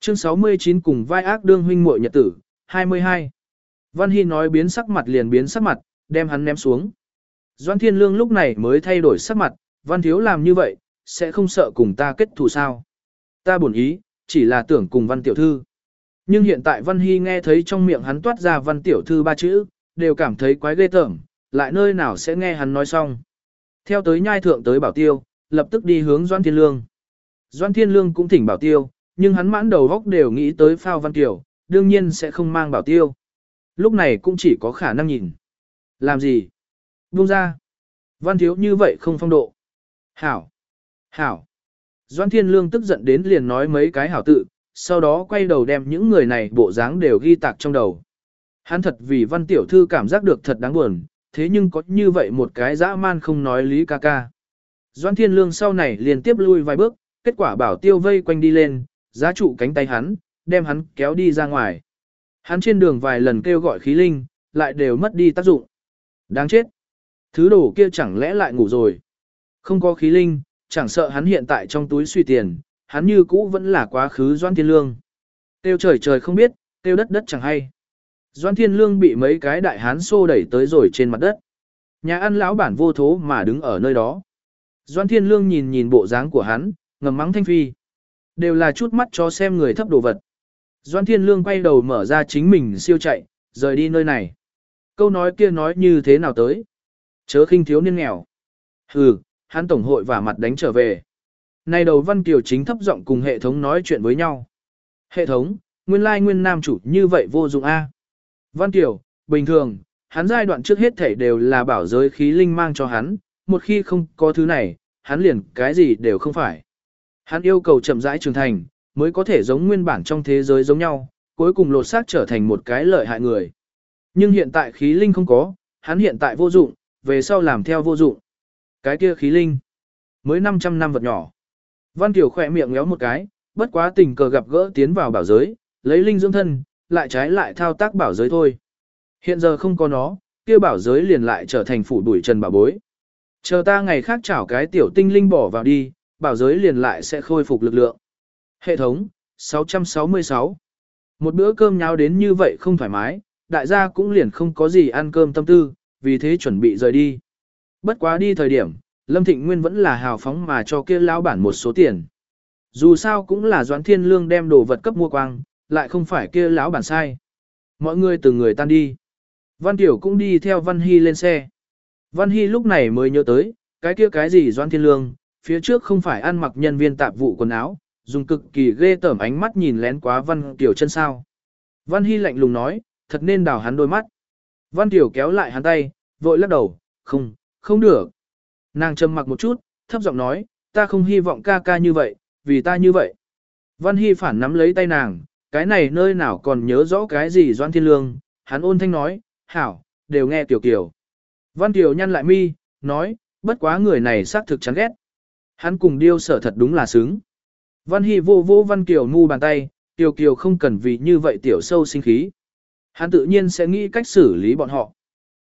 Chương 69 cùng vai ác đương huynh muội nhật tử, 22. Văn Hy nói biến sắc mặt liền biến sắc mặt, đem hắn ném xuống. Doan Thiên Lương lúc này mới thay đổi sắc mặt, Văn Thiếu làm như vậy, sẽ không sợ cùng ta kết thù sao. Ta buồn ý, chỉ là tưởng cùng văn tiểu thư. Nhưng hiện tại văn hy nghe thấy trong miệng hắn toát ra văn tiểu thư ba chữ, đều cảm thấy quái ghê tởm, lại nơi nào sẽ nghe hắn nói xong. Theo tới nhai thượng tới bảo tiêu, lập tức đi hướng Doan Thiên Lương. Doan Thiên Lương cũng thỉnh bảo tiêu, nhưng hắn mãn đầu góc đều nghĩ tới Phao Văn Kiều, đương nhiên sẽ không mang bảo tiêu. Lúc này cũng chỉ có khả năng nhìn. Làm gì? Buông ra. Văn thiếu như vậy không phong độ. Hảo. Hảo. Doan Thiên Lương tức giận đến liền nói mấy cái hảo tự, sau đó quay đầu đem những người này bộ dáng đều ghi tạc trong đầu. Hắn thật vì văn tiểu thư cảm giác được thật đáng buồn, thế nhưng có như vậy một cái dã man không nói lý ca ca. Doan Thiên Lương sau này liên tiếp lui vài bước, kết quả bảo tiêu vây quanh đi lên, giá trụ cánh tay hắn, đem hắn kéo đi ra ngoài. Hắn trên đường vài lần kêu gọi khí linh, lại đều mất đi tác dụng. Đáng chết. Thứ đồ kia chẳng lẽ lại ngủ rồi. Không có khí linh, chẳng sợ hắn hiện tại trong túi suy tiền, hắn như cũ vẫn là quá khứ Doan Thiên Lương. Tiêu trời trời không biết, tiêu đất đất chẳng hay. Doan Thiên Lương bị mấy cái đại hán xô đẩy tới rồi trên mặt đất. Nhà ăn lão bản vô thố mà đứng ở nơi đó. Doan Thiên Lương nhìn nhìn bộ dáng của hắn, ngầm mắng thanh phi. Đều là chút mắt cho xem người thấp đồ vật. Doan Thiên Lương quay đầu mở ra chính mình siêu chạy, rời đi nơi này. Câu nói kia nói như thế nào tới? Chớ khinh thiếu niên nghèo. Hừ, hắn tổng hội và mặt đánh trở về. Này đầu Văn Kiều chính thấp giọng cùng hệ thống nói chuyện với nhau. Hệ thống, nguyên lai nguyên nam chủ như vậy vô dụng A. Văn Kiều, bình thường, hắn giai đoạn trước hết thể đều là bảo giới khí linh mang cho hắn, một khi không có thứ này, hắn liền cái gì đều không phải. Hắn yêu cầu chậm rãi trưởng thành, mới có thể giống nguyên bản trong thế giới giống nhau, cuối cùng lột xác trở thành một cái lợi hại người. Nhưng hiện tại khí linh không có, hắn hiện tại vô dụng, về sau làm theo vô dụng. Cái kia khí linh, mới 500 năm vật nhỏ. Văn Kiều khỏe miệng ngéo một cái, bất quá tình cờ gặp gỡ tiến vào bảo giới, lấy linh dưỡng thân, lại trái lại thao tác bảo giới thôi. Hiện giờ không có nó, kia bảo giới liền lại trở thành phủ đuổi trần bảo bối. Chờ ta ngày khác chảo cái tiểu tinh linh bỏ vào đi, bảo giới liền lại sẽ khôi phục lực lượng. Hệ thống, 666. Một bữa cơm nháo đến như vậy không thoải mái, đại gia cũng liền không có gì ăn cơm tâm tư, vì thế chuẩn bị rời đi. Bất quá đi thời điểm, Lâm Thịnh Nguyên vẫn là hào phóng mà cho kia lão bản một số tiền. Dù sao cũng là Doãn Thiên Lương đem đồ vật cấp mua quang, lại không phải kia lão bản sai. Mọi người từng người tan đi. Văn Tiểu cũng đi theo Văn Hy lên xe. Văn Hy lúc này mới nhớ tới, cái kia cái gì Doan Thiên Lương, phía trước không phải ăn mặc nhân viên tạp vụ quần áo, dùng cực kỳ ghê tởm ánh mắt nhìn lén quá Văn Tiểu chân sao. Văn Hy lạnh lùng nói, thật nên đào hắn đôi mắt. Văn Tiểu kéo lại hắn tay, vội lắc đầu, không, không được. Nàng trầm mặc một chút, thấp giọng nói, ta không hy vọng ca ca như vậy, vì ta như vậy. Văn Hy phản nắm lấy tay nàng, cái này nơi nào còn nhớ rõ cái gì Doan Thiên Lương, hắn ôn thanh nói, hảo, đều nghe Tiểu Kiều. Văn Kiều nhăn lại mi, nói, bất quá người này xác thực chán ghét. Hắn cùng điêu sở thật đúng là xứng. Văn Hy vô vô Văn Kiều ngu bàn tay, Tiểu Kiều không cần vì như vậy tiểu sâu sinh khí. Hắn tự nhiên sẽ nghĩ cách xử lý bọn họ.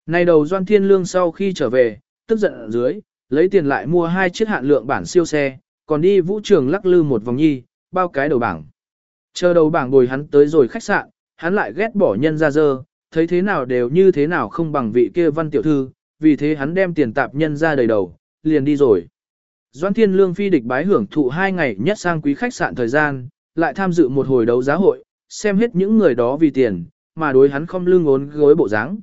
Này đầu Doan Thiên Lương sau khi trở về, tức giận ở dưới, lấy tiền lại mua hai chiếc hạn lượng bản siêu xe, còn đi vũ trường lắc lư một vòng nhi, bao cái đầu bảng. Chờ đầu bảng bồi hắn tới rồi khách sạn, hắn lại ghét bỏ nhân ra dơ, thấy thế nào đều như thế nào không bằng vị kia văn tiểu thư, vì thế hắn đem tiền tạp nhân ra đầy đầu, liền đi rồi. Doan Thiên Lương phi địch bái hưởng thụ hai ngày nhất sang quý khách sạn thời gian, lại tham dự một hồi đấu giá hội, xem hết những người đó vì tiền, mà đối hắn không lương ốn gối bộ dáng.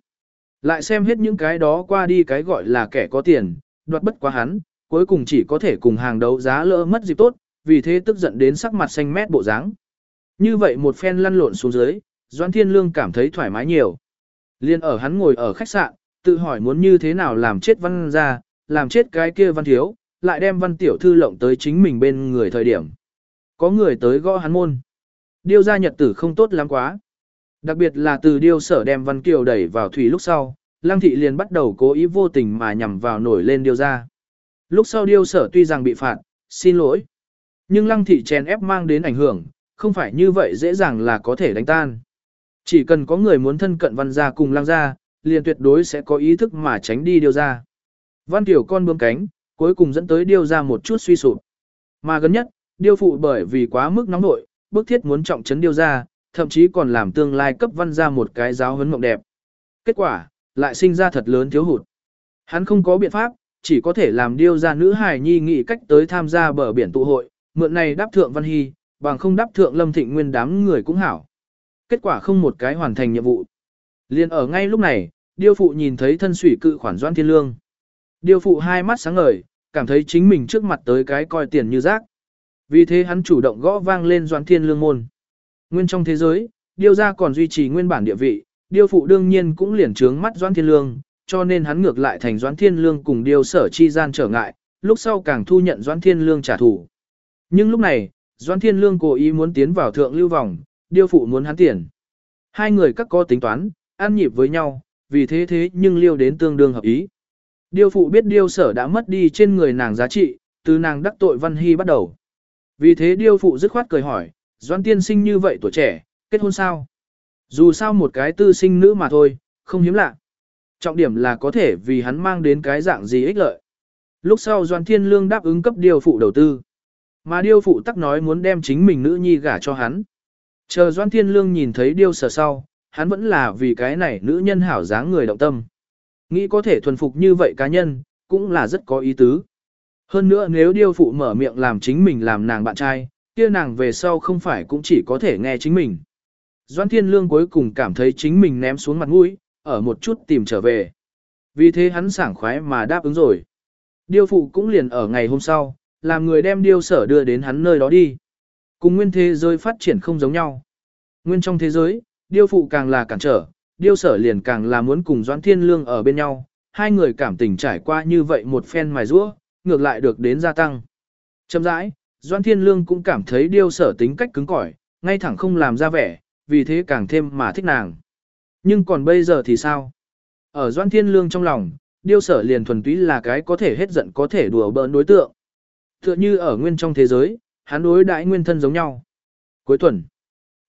Lại xem hết những cái đó qua đi cái gọi là kẻ có tiền, đoạt bất quá hắn, cuối cùng chỉ có thể cùng hàng đấu giá lỡ mất dịp tốt, vì thế tức giận đến sắc mặt xanh mét bộ dáng. Như vậy một phen lăn lộn xuống dưới, Doãn Thiên Lương cảm thấy thoải mái nhiều. Liên ở hắn ngồi ở khách sạn, tự hỏi muốn như thế nào làm chết văn ra, làm chết cái kia văn thiếu, lại đem văn tiểu thư lộng tới chính mình bên người thời điểm. Có người tới gõ hắn môn. Điêu ra nhật tử không tốt lắm quá. Đặc biệt là từ điêu sở đem văn kiều đẩy vào thủy lúc sau, lăng thị liền bắt đầu cố ý vô tình mà nhằm vào nổi lên điêu ra. Lúc sau điêu sở tuy rằng bị phạt, xin lỗi. Nhưng lăng thị chèn ép mang đến ảnh hưởng, không phải như vậy dễ dàng là có thể đánh tan. Chỉ cần có người muốn thân cận văn gia cùng Lang gia, liền tuyệt đối sẽ có ý thức mà tránh đi điều ra. Văn tiểu con bướm cánh, cuối cùng dẫn tới điêu ra một chút suy sụp. Mà gần nhất, điêu phụ bởi vì quá mức nóng nội, bức thiết muốn trọng trấn điêu ra, thậm chí còn làm tương lai cấp văn ra một cái giáo huấn mộng đẹp. Kết quả, lại sinh ra thật lớn thiếu hụt. Hắn không có biện pháp, chỉ có thể làm điêu ra nữ hài nhi nghị cách tới tham gia bờ biển tụ hội, mượn này đáp thượng Văn Hy, bằng không đáp thượng Lâm Thịnh Nguyên đám người cũng hảo. Kết quả không một cái hoàn thành nhiệm vụ. Liên ở ngay lúc này, điêu phụ nhìn thấy thân sủy cự khoản Doan Thiên Lương. Điêu phụ hai mắt sáng ngời, cảm thấy chính mình trước mặt tới cái coi tiền như rác. Vì thế hắn chủ động gõ vang lên Doan Thiên Lương môn. Nguyên trong thế giới, điêu gia còn duy trì nguyên bản địa vị, điêu phụ đương nhiên cũng liền trướng mắt Doan Thiên Lương, cho nên hắn ngược lại thành Doan Thiên Lương cùng điêu sở chi gian trở ngại, lúc sau càng thu nhận Doan Thiên Lương trả thù. Nhưng lúc này, Doan Thiên Lương cố ý muốn tiến vào thượng lưu vòng, điêu phụ muốn hắn tiền. Hai người các có tính toán, ăn nhịp với nhau, vì thế thế nhưng liêu đến tương đương hợp ý. Điêu phụ biết điêu sở đã mất đi trên người nàng giá trị, từ nàng đắc tội văn hy bắt đầu. Vì thế điêu phụ dứt khoát cười hỏi, Doan tiên sinh như vậy tuổi trẻ, kết hôn sao? Dù sao một cái tư sinh nữ mà thôi, không hiếm lạ. Trọng điểm là có thể vì hắn mang đến cái dạng gì ích lợi. Lúc sau Doan Thiên Lương đáp ứng cấp điêu phụ đầu tư. Mà điêu phụ tắc nói muốn đem chính mình nữ nhi gả cho hắn. Chờ Doan Thiên Lương nhìn thấy điêu sở sau, hắn vẫn là vì cái này nữ nhân hảo dáng người động tâm. Nghĩ có thể thuần phục như vậy cá nhân, cũng là rất có ý tứ. Hơn nữa nếu điêu phụ mở miệng làm chính mình làm nàng bạn trai, kia nàng về sau không phải cũng chỉ có thể nghe chính mình. Doan Thiên Lương cuối cùng cảm thấy chính mình ném xuống mặt mũi, ở một chút tìm trở về. Vì thế hắn sảng khoái mà đáp ứng rồi. Điêu phụ cũng liền ở ngày hôm sau, làm người đem điêu sở đưa đến hắn nơi đó đi. Cùng nguyên thế giới phát triển không giống nhau. Nguyên trong thế giới, điêu phụ càng là cản trở, điêu sở liền càng là muốn cùng Doãn Thiên Lương ở bên nhau, hai người cảm tình trải qua như vậy một phen mài rũa, ngược lại được đến gia tăng. Chậm rãi, Doãn Thiên Lương cũng cảm thấy điêu sở tính cách cứng cỏi, ngay thẳng không làm ra vẻ, vì thế càng thêm mà thích nàng. Nhưng còn bây giờ thì sao? Ở Doãn Thiên Lương trong lòng, điêu sở liền thuần túy là cái có thể hết giận có thể đùa bỡn đối tượng. Tựa như ở nguyên trong thế giới, hắn đối đãi nguyên thân giống nhau. Cuối tuần,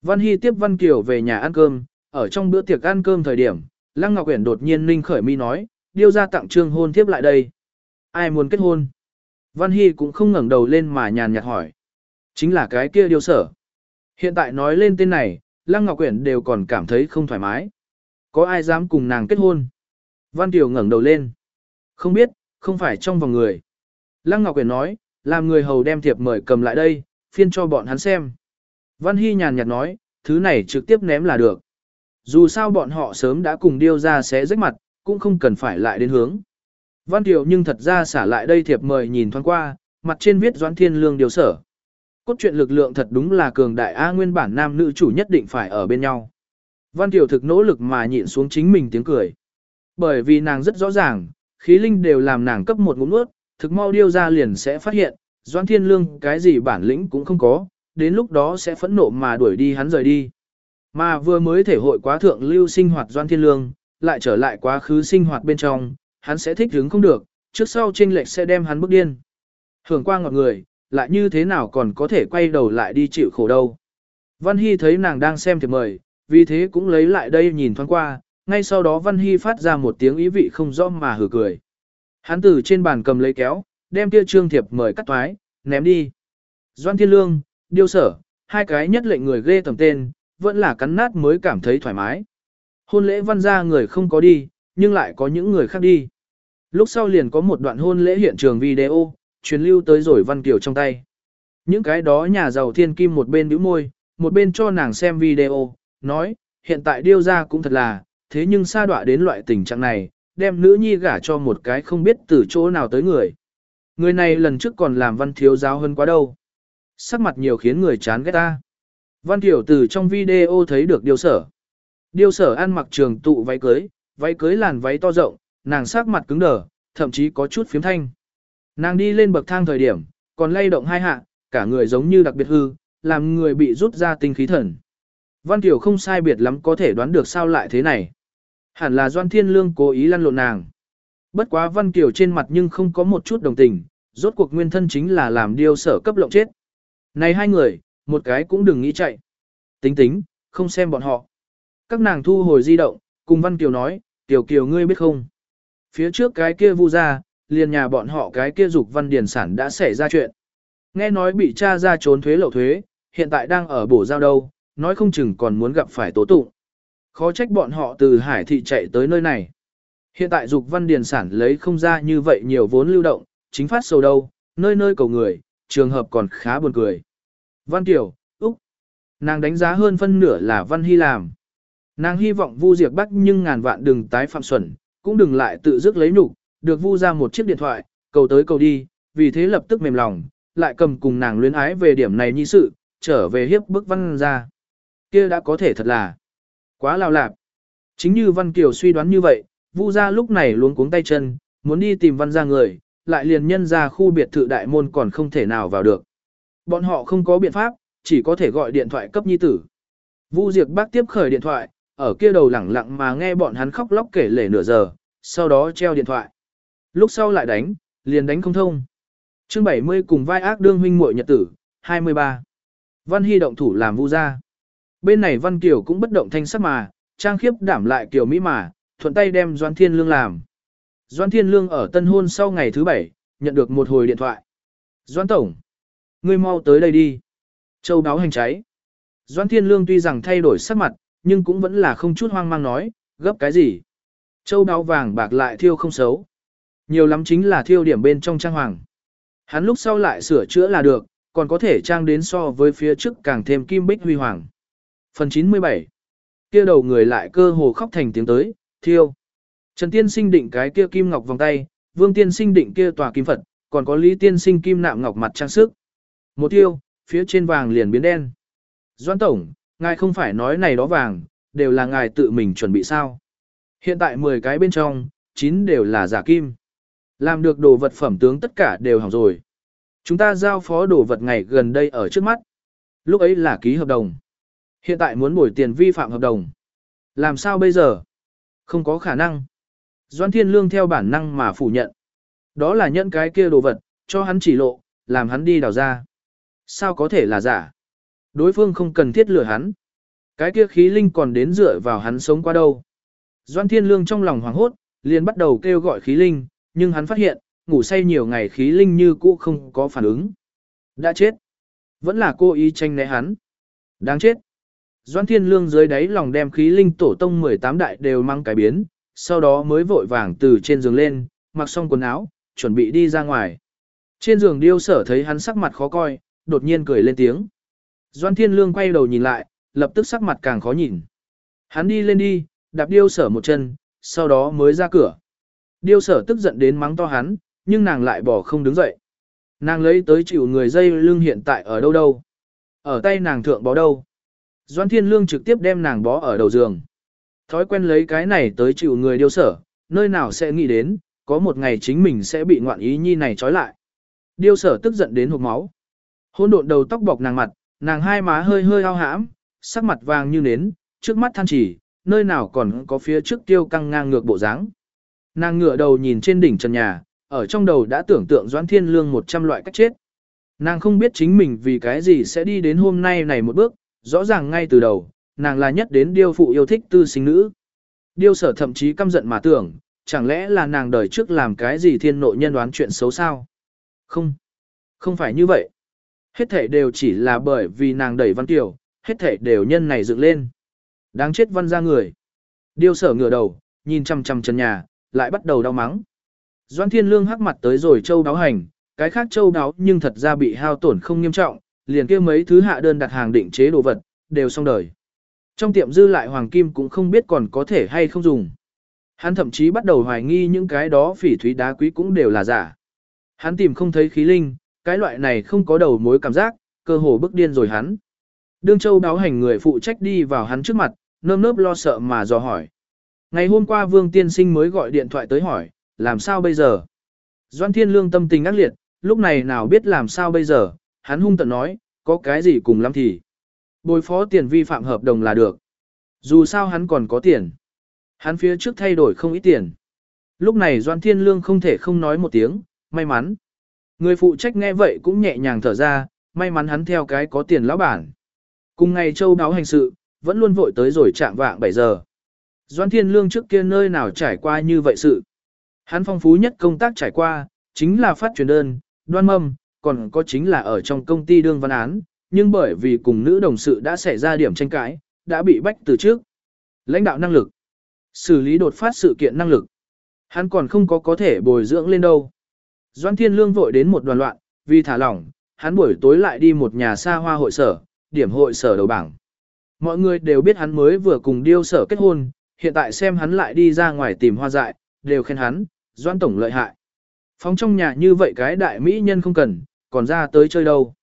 Văn Hy tiếp Văn Kiều về nhà ăn cơm, ở trong bữa tiệc ăn cơm thời điểm, Lăng Ngọc Uyển đột nhiên ninh khởi mi nói, điêu ra tặng trương hôn tiếp lại đây. Ai muốn kết hôn? Văn Hy cũng không ngẩng đầu lên mà nhàn nhạt hỏi. Chính là cái kia điêu sở. Hiện tại nói lên tên này, Lăng Ngọc Uyển đều còn cảm thấy không thoải mái. Có ai dám cùng nàng kết hôn? Văn Kiều ngẩng đầu lên. Không biết, không phải trong vòng người. Lăng Ngọc Uyển nói, làm người hầu đem thiệp mời cầm lại đây, phiên cho bọn hắn xem. Văn Hy nhàn nhạt nói, thứ này trực tiếp ném là được. Dù sao bọn họ sớm đã cùng điêu ra sẽ rách mặt, cũng không cần phải lại đến hướng. Văn Tiểu nhưng thật ra xả lại đây thiệp mời nhìn thoáng qua, mặt trên viết Doãn Thiên Lương điều sở. Cốt truyện lực lượng thật đúng là cường đại A nguyên bản nam nữ chủ nhất định phải ở bên nhau. Văn Tiểu thực nỗ lực mà nhịn xuống chính mình tiếng cười. Bởi vì nàng rất rõ ràng, khí linh đều làm nàng cấp một ngụm nuốt, thực mau điêu ra liền sẽ phát hiện, Doan Thiên Lương cái gì bản lĩnh cũng không có, đến lúc đó sẽ phẫn nộ mà đuổi đi hắn rời đi. Mà vừa mới thể hội quá thượng lưu sinh hoạt Doan Thiên Lương, lại trở lại quá khứ sinh hoạt bên trong, hắn sẽ thích hứng không được, trước sau chênh lệch sẽ đem hắn bức điên. Hưởng qua ngọt người, lại như thế nào còn có thể quay đầu lại đi chịu khổ đâu. Văn Hy thấy nàng đang xem thì mời, vì thế cũng lấy lại đây nhìn thoáng qua, ngay sau đó Văn Hy phát ra một tiếng ý vị không rõ mà hử cười. Hắn từ trên bàn cầm lấy kéo, đem kia trương thiệp mời cắt toái, ném đi. Doan Thiên Lương, Điêu Sở, hai cái nhất lệnh người ghê tầm tên, vẫn là cắn nát mới cảm thấy thoải mái. Hôn lễ văn ra người không có đi, nhưng lại có những người khác đi. Lúc sau liền có một đoạn hôn lễ hiện trường video, truyền lưu tới rồi Văn Kiều trong tay. Những cái đó nhà giàu thiên kim một bên bĩu môi, một bên cho nàng xem video, nói, hiện tại điêu ra cũng thật là, thế nhưng sa đọa đến loại tình trạng này, đem nữ nhi gả cho một cái không biết từ chỗ nào tới người. Người này lần trước còn làm văn thiếu giáo hơn quá đâu. Sắc mặt nhiều khiến người chán ghét ta. Văn Tiểu từ trong video thấy được điều sở. Điều sở ăn mặc trường tụ váy cưới, váy cưới làn váy to rộng, nàng sắc mặt cứng đờ, thậm chí có chút phiếm thanh. Nàng đi lên bậc thang thời điểm, còn lay động hai hạ, cả người giống như đặc biệt hư, làm người bị rút ra tinh khí thần. Văn Tiểu không sai biệt lắm có thể đoán được sao lại thế này. Hẳn là Doan Thiên Lương cố ý lăn lộn nàng. Bất quá Văn Kiều trên mặt nhưng không có một chút đồng tình, rốt cuộc nguyên thân chính là làm điêu sở cấp lộng chết. Này hai người, một cái cũng đừng nghĩ chạy. Tính tính, không xem bọn họ. Các nàng thu hồi di động, cùng Văn Kiều nói, Tiểu Kiều ngươi biết không? Phía trước cái kia vu ra, liền nhà bọn họ cái kia dục văn điển sản đã xảy ra chuyện. Nghe nói bị cha ra trốn thuế lậu thuế, hiện tại đang ở bổ giao đâu, nói không chừng còn muốn gặp phải tố tụng. Khó trách bọn họ từ hải thị chạy tới nơi này. Hiện tại dục văn điền sản lấy không ra như vậy nhiều vốn lưu động, chính phát sầu đâu, nơi nơi cầu người, trường hợp còn khá buồn cười. Văn Tiểu, Úc, nàng đánh giá hơn phân nửa là Văn Hy làm. Nàng hy vọng Vu Diệp Bắc nhưng ngàn vạn đừng tái phạm xuẩn, cũng đừng lại tự dứt lấy nhục, được Vu ra một chiếc điện thoại, cầu tới cầu đi, vì thế lập tức mềm lòng, lại cầm cùng nàng luyến ái về điểm này như sự, trở về hiếp bức văn ra. Kia đã có thể thật là quá lao lạp. Chính như Văn Kiều suy đoán như vậy, Vu gia lúc này luống cuống tay chân, muốn đi tìm Văn gia người, lại liền nhân ra khu biệt thự đại môn còn không thể nào vào được. Bọn họ không có biện pháp, chỉ có thể gọi điện thoại cấp nhi tử. Vu Diệp bác tiếp khởi điện thoại, ở kia đầu lẳng lặng mà nghe bọn hắn khóc lóc kể lể nửa giờ, sau đó treo điện thoại. Lúc sau lại đánh, liền đánh không thông. Chương 70 cùng vai ác đương huynh muội nhật tử, 23. Văn Hy động thủ làm vu gia. Bên này Văn Kiều cũng bất động thanh sắc mà, trang khiếp đảm lại Kiều Mỹ mà, thuận tay đem Doan Thiên Lương làm. Doan Thiên Lương ở tân hôn sau ngày thứ bảy, nhận được một hồi điện thoại. Doan Tổng, ngươi mau tới đây đi. Châu báo hành cháy. Doan Thiên Lương tuy rằng thay đổi sắc mặt, nhưng cũng vẫn là không chút hoang mang nói, gấp cái gì. Châu báo vàng bạc lại thiêu không xấu. Nhiều lắm chính là thiêu điểm bên trong trang hoàng. Hắn lúc sau lại sửa chữa là được, còn có thể trang đến so với phía trước càng thêm kim bích huy hoàng. Phần 97 kia đầu người lại cơ hồ khóc thành tiếng tới, thiêu. Trần Tiên sinh định cái kia kim ngọc vòng tay, Vương Tiên sinh định kia tòa kim Phật, còn có Lý Tiên sinh kim nạm ngọc mặt trang sức. Một tiêu, phía trên vàng liền biến đen. Doan Tổng, ngài không phải nói này đó vàng, đều là ngài tự mình chuẩn bị sao. Hiện tại 10 cái bên trong, 9 đều là giả kim. Làm được đồ vật phẩm tướng tất cả đều hỏng rồi. Chúng ta giao phó đồ vật ngày gần đây ở trước mắt. Lúc ấy là ký hợp đồng. Hiện tại muốn bồi tiền vi phạm hợp đồng. Làm sao bây giờ? Không có khả năng. Doan Thiên Lương theo bản năng mà phủ nhận. Đó là nhận cái kia đồ vật, cho hắn chỉ lộ, làm hắn đi đào ra. Sao có thể là giả? Đối phương không cần thiết lừa hắn. Cái kia khí linh còn đến dựa vào hắn sống qua đâu. Doan Thiên Lương trong lòng hoảng hốt, liền bắt đầu kêu gọi khí linh, nhưng hắn phát hiện, ngủ say nhiều ngày khí linh như cũ không có phản ứng. Đã chết. Vẫn là cô ý tranh né hắn. Đáng chết. Doan Thiên Lương dưới đáy lòng đem khí linh tổ tông 18 đại đều mang cái biến, sau đó mới vội vàng từ trên giường lên, mặc xong quần áo, chuẩn bị đi ra ngoài. Trên giường điêu sở thấy hắn sắc mặt khó coi, đột nhiên cười lên tiếng. Doan Thiên Lương quay đầu nhìn lại, lập tức sắc mặt càng khó nhìn. Hắn đi lên đi, đạp điêu sở một chân, sau đó mới ra cửa. Điêu sở tức giận đến mắng to hắn, nhưng nàng lại bỏ không đứng dậy. Nàng lấy tới chịu người dây lưng hiện tại ở đâu đâu. Ở tay nàng thượng bó đâu. Doan Thiên Lương trực tiếp đem nàng bó ở đầu giường. Thói quen lấy cái này tới chịu người điêu sở, nơi nào sẽ nghĩ đến, có một ngày chính mình sẽ bị ngoạn ý nhi này trói lại. Điêu sở tức giận đến hộp máu. Hôn độn đầu tóc bọc nàng mặt, nàng hai má hơi hơi ao hãm, sắc mặt vàng như nến, trước mắt than chỉ, nơi nào còn có phía trước tiêu căng ngang ngược bộ dáng. Nàng ngửa đầu nhìn trên đỉnh trần nhà, ở trong đầu đã tưởng tượng Doãn Thiên Lương một trăm loại cách chết. Nàng không biết chính mình vì cái gì sẽ đi đến hôm nay này một bước, rõ ràng ngay từ đầu, nàng là nhất đến điêu phụ yêu thích tư sinh nữ. Điêu sở thậm chí căm giận mà tưởng, chẳng lẽ là nàng đời trước làm cái gì thiên nội nhân đoán chuyện xấu sao? Không, không phải như vậy. Hết thể đều chỉ là bởi vì nàng đẩy văn tiểu, hết thể đều nhân này dựng lên. Đáng chết văn ra người. Điêu sở ngửa đầu, nhìn chằm chằm chân nhà, lại bắt đầu đau mắng. Doan thiên lương hắc mặt tới rồi châu đáo hành, cái khác châu đáo nhưng thật ra bị hao tổn không nghiêm trọng, liền kia mấy thứ hạ đơn đặt hàng định chế đồ vật, đều xong đời. Trong tiệm dư lại hoàng kim cũng không biết còn có thể hay không dùng. Hắn thậm chí bắt đầu hoài nghi những cái đó phỉ thúy đá quý cũng đều là giả. Hắn tìm không thấy khí linh, cái loại này không có đầu mối cảm giác, cơ hồ bức điên rồi hắn. Đương Châu báo hành người phụ trách đi vào hắn trước mặt, nơm nớp lo sợ mà dò hỏi. Ngày hôm qua Vương Tiên Sinh mới gọi điện thoại tới hỏi, làm sao bây giờ? Doan Thiên Lương tâm tình ác liệt, lúc này nào biết làm sao bây giờ, hắn hung tận nói, có cái gì cùng lắm thì. Bồi phó tiền vi phạm hợp đồng là được. Dù sao hắn còn có tiền. Hắn phía trước thay đổi không ít tiền. Lúc này Doan Thiên Lương không thể không nói một tiếng, may mắn. Người phụ trách nghe vậy cũng nhẹ nhàng thở ra, may mắn hắn theo cái có tiền lão bản. Cùng ngày châu đáo hành sự, vẫn luôn vội tới rồi chạm vạng 7 giờ. Doan Thiên Lương trước kia nơi nào trải qua như vậy sự. Hắn phong phú nhất công tác trải qua, chính là phát truyền đơn, đoan mâm, còn có chính là ở trong công ty đương văn án, nhưng bởi vì cùng nữ đồng sự đã xảy ra điểm tranh cãi, đã bị bách từ trước. Lãnh đạo năng lực, xử lý đột phát sự kiện năng lực, Hắn còn không có có thể bồi dưỡng lên đâu. Doan Thiên Lương vội đến một đoàn loạn, vì thả lỏng, hắn buổi tối lại đi một nhà xa hoa hội sở, điểm hội sở đầu bảng. Mọi người đều biết hắn mới vừa cùng điêu sở kết hôn, hiện tại xem hắn lại đi ra ngoài tìm hoa dại, đều khen hắn, Doan Tổng lợi hại. Phóng trong nhà như vậy cái đại mỹ nhân không cần, còn ra tới chơi đâu.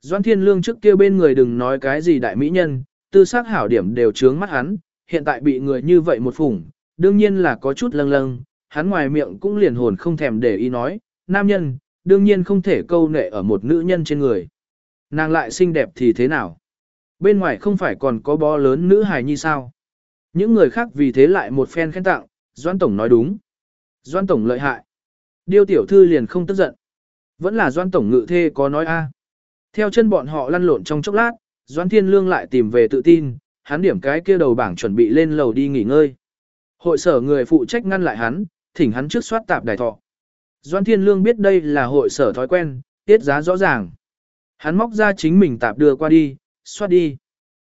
Doan Thiên Lương trước kia bên người đừng nói cái gì đại mỹ nhân, tư xác hảo điểm đều trướng mắt hắn, hiện tại bị người như vậy một phủng, đương nhiên là có chút lâng lâng, hắn ngoài miệng cũng liền hồn không thèm để ý nói, nam nhân, đương nhiên không thể câu nệ ở một nữ nhân trên người. Nàng lại xinh đẹp thì thế nào? Bên ngoài không phải còn có bó lớn nữ hài như sao? Những người khác vì thế lại một phen khen tặng, Doan Tổng nói đúng. Doan Tổng lợi hại. Điêu tiểu thư liền không tức giận. Vẫn là Doan Tổng ngự thê có nói a. Theo chân bọn họ lăn lộn trong chốc lát, Doan Thiên Lương lại tìm về tự tin, hắn điểm cái kia đầu bảng chuẩn bị lên lầu đi nghỉ ngơi. Hội sở người phụ trách ngăn lại hắn, thỉnh hắn trước soát tạp đài thọ. Doan Thiên Lương biết đây là hội sở thói quen, tiết giá rõ ràng. Hắn móc ra chính mình tạp đưa qua đi, soát đi.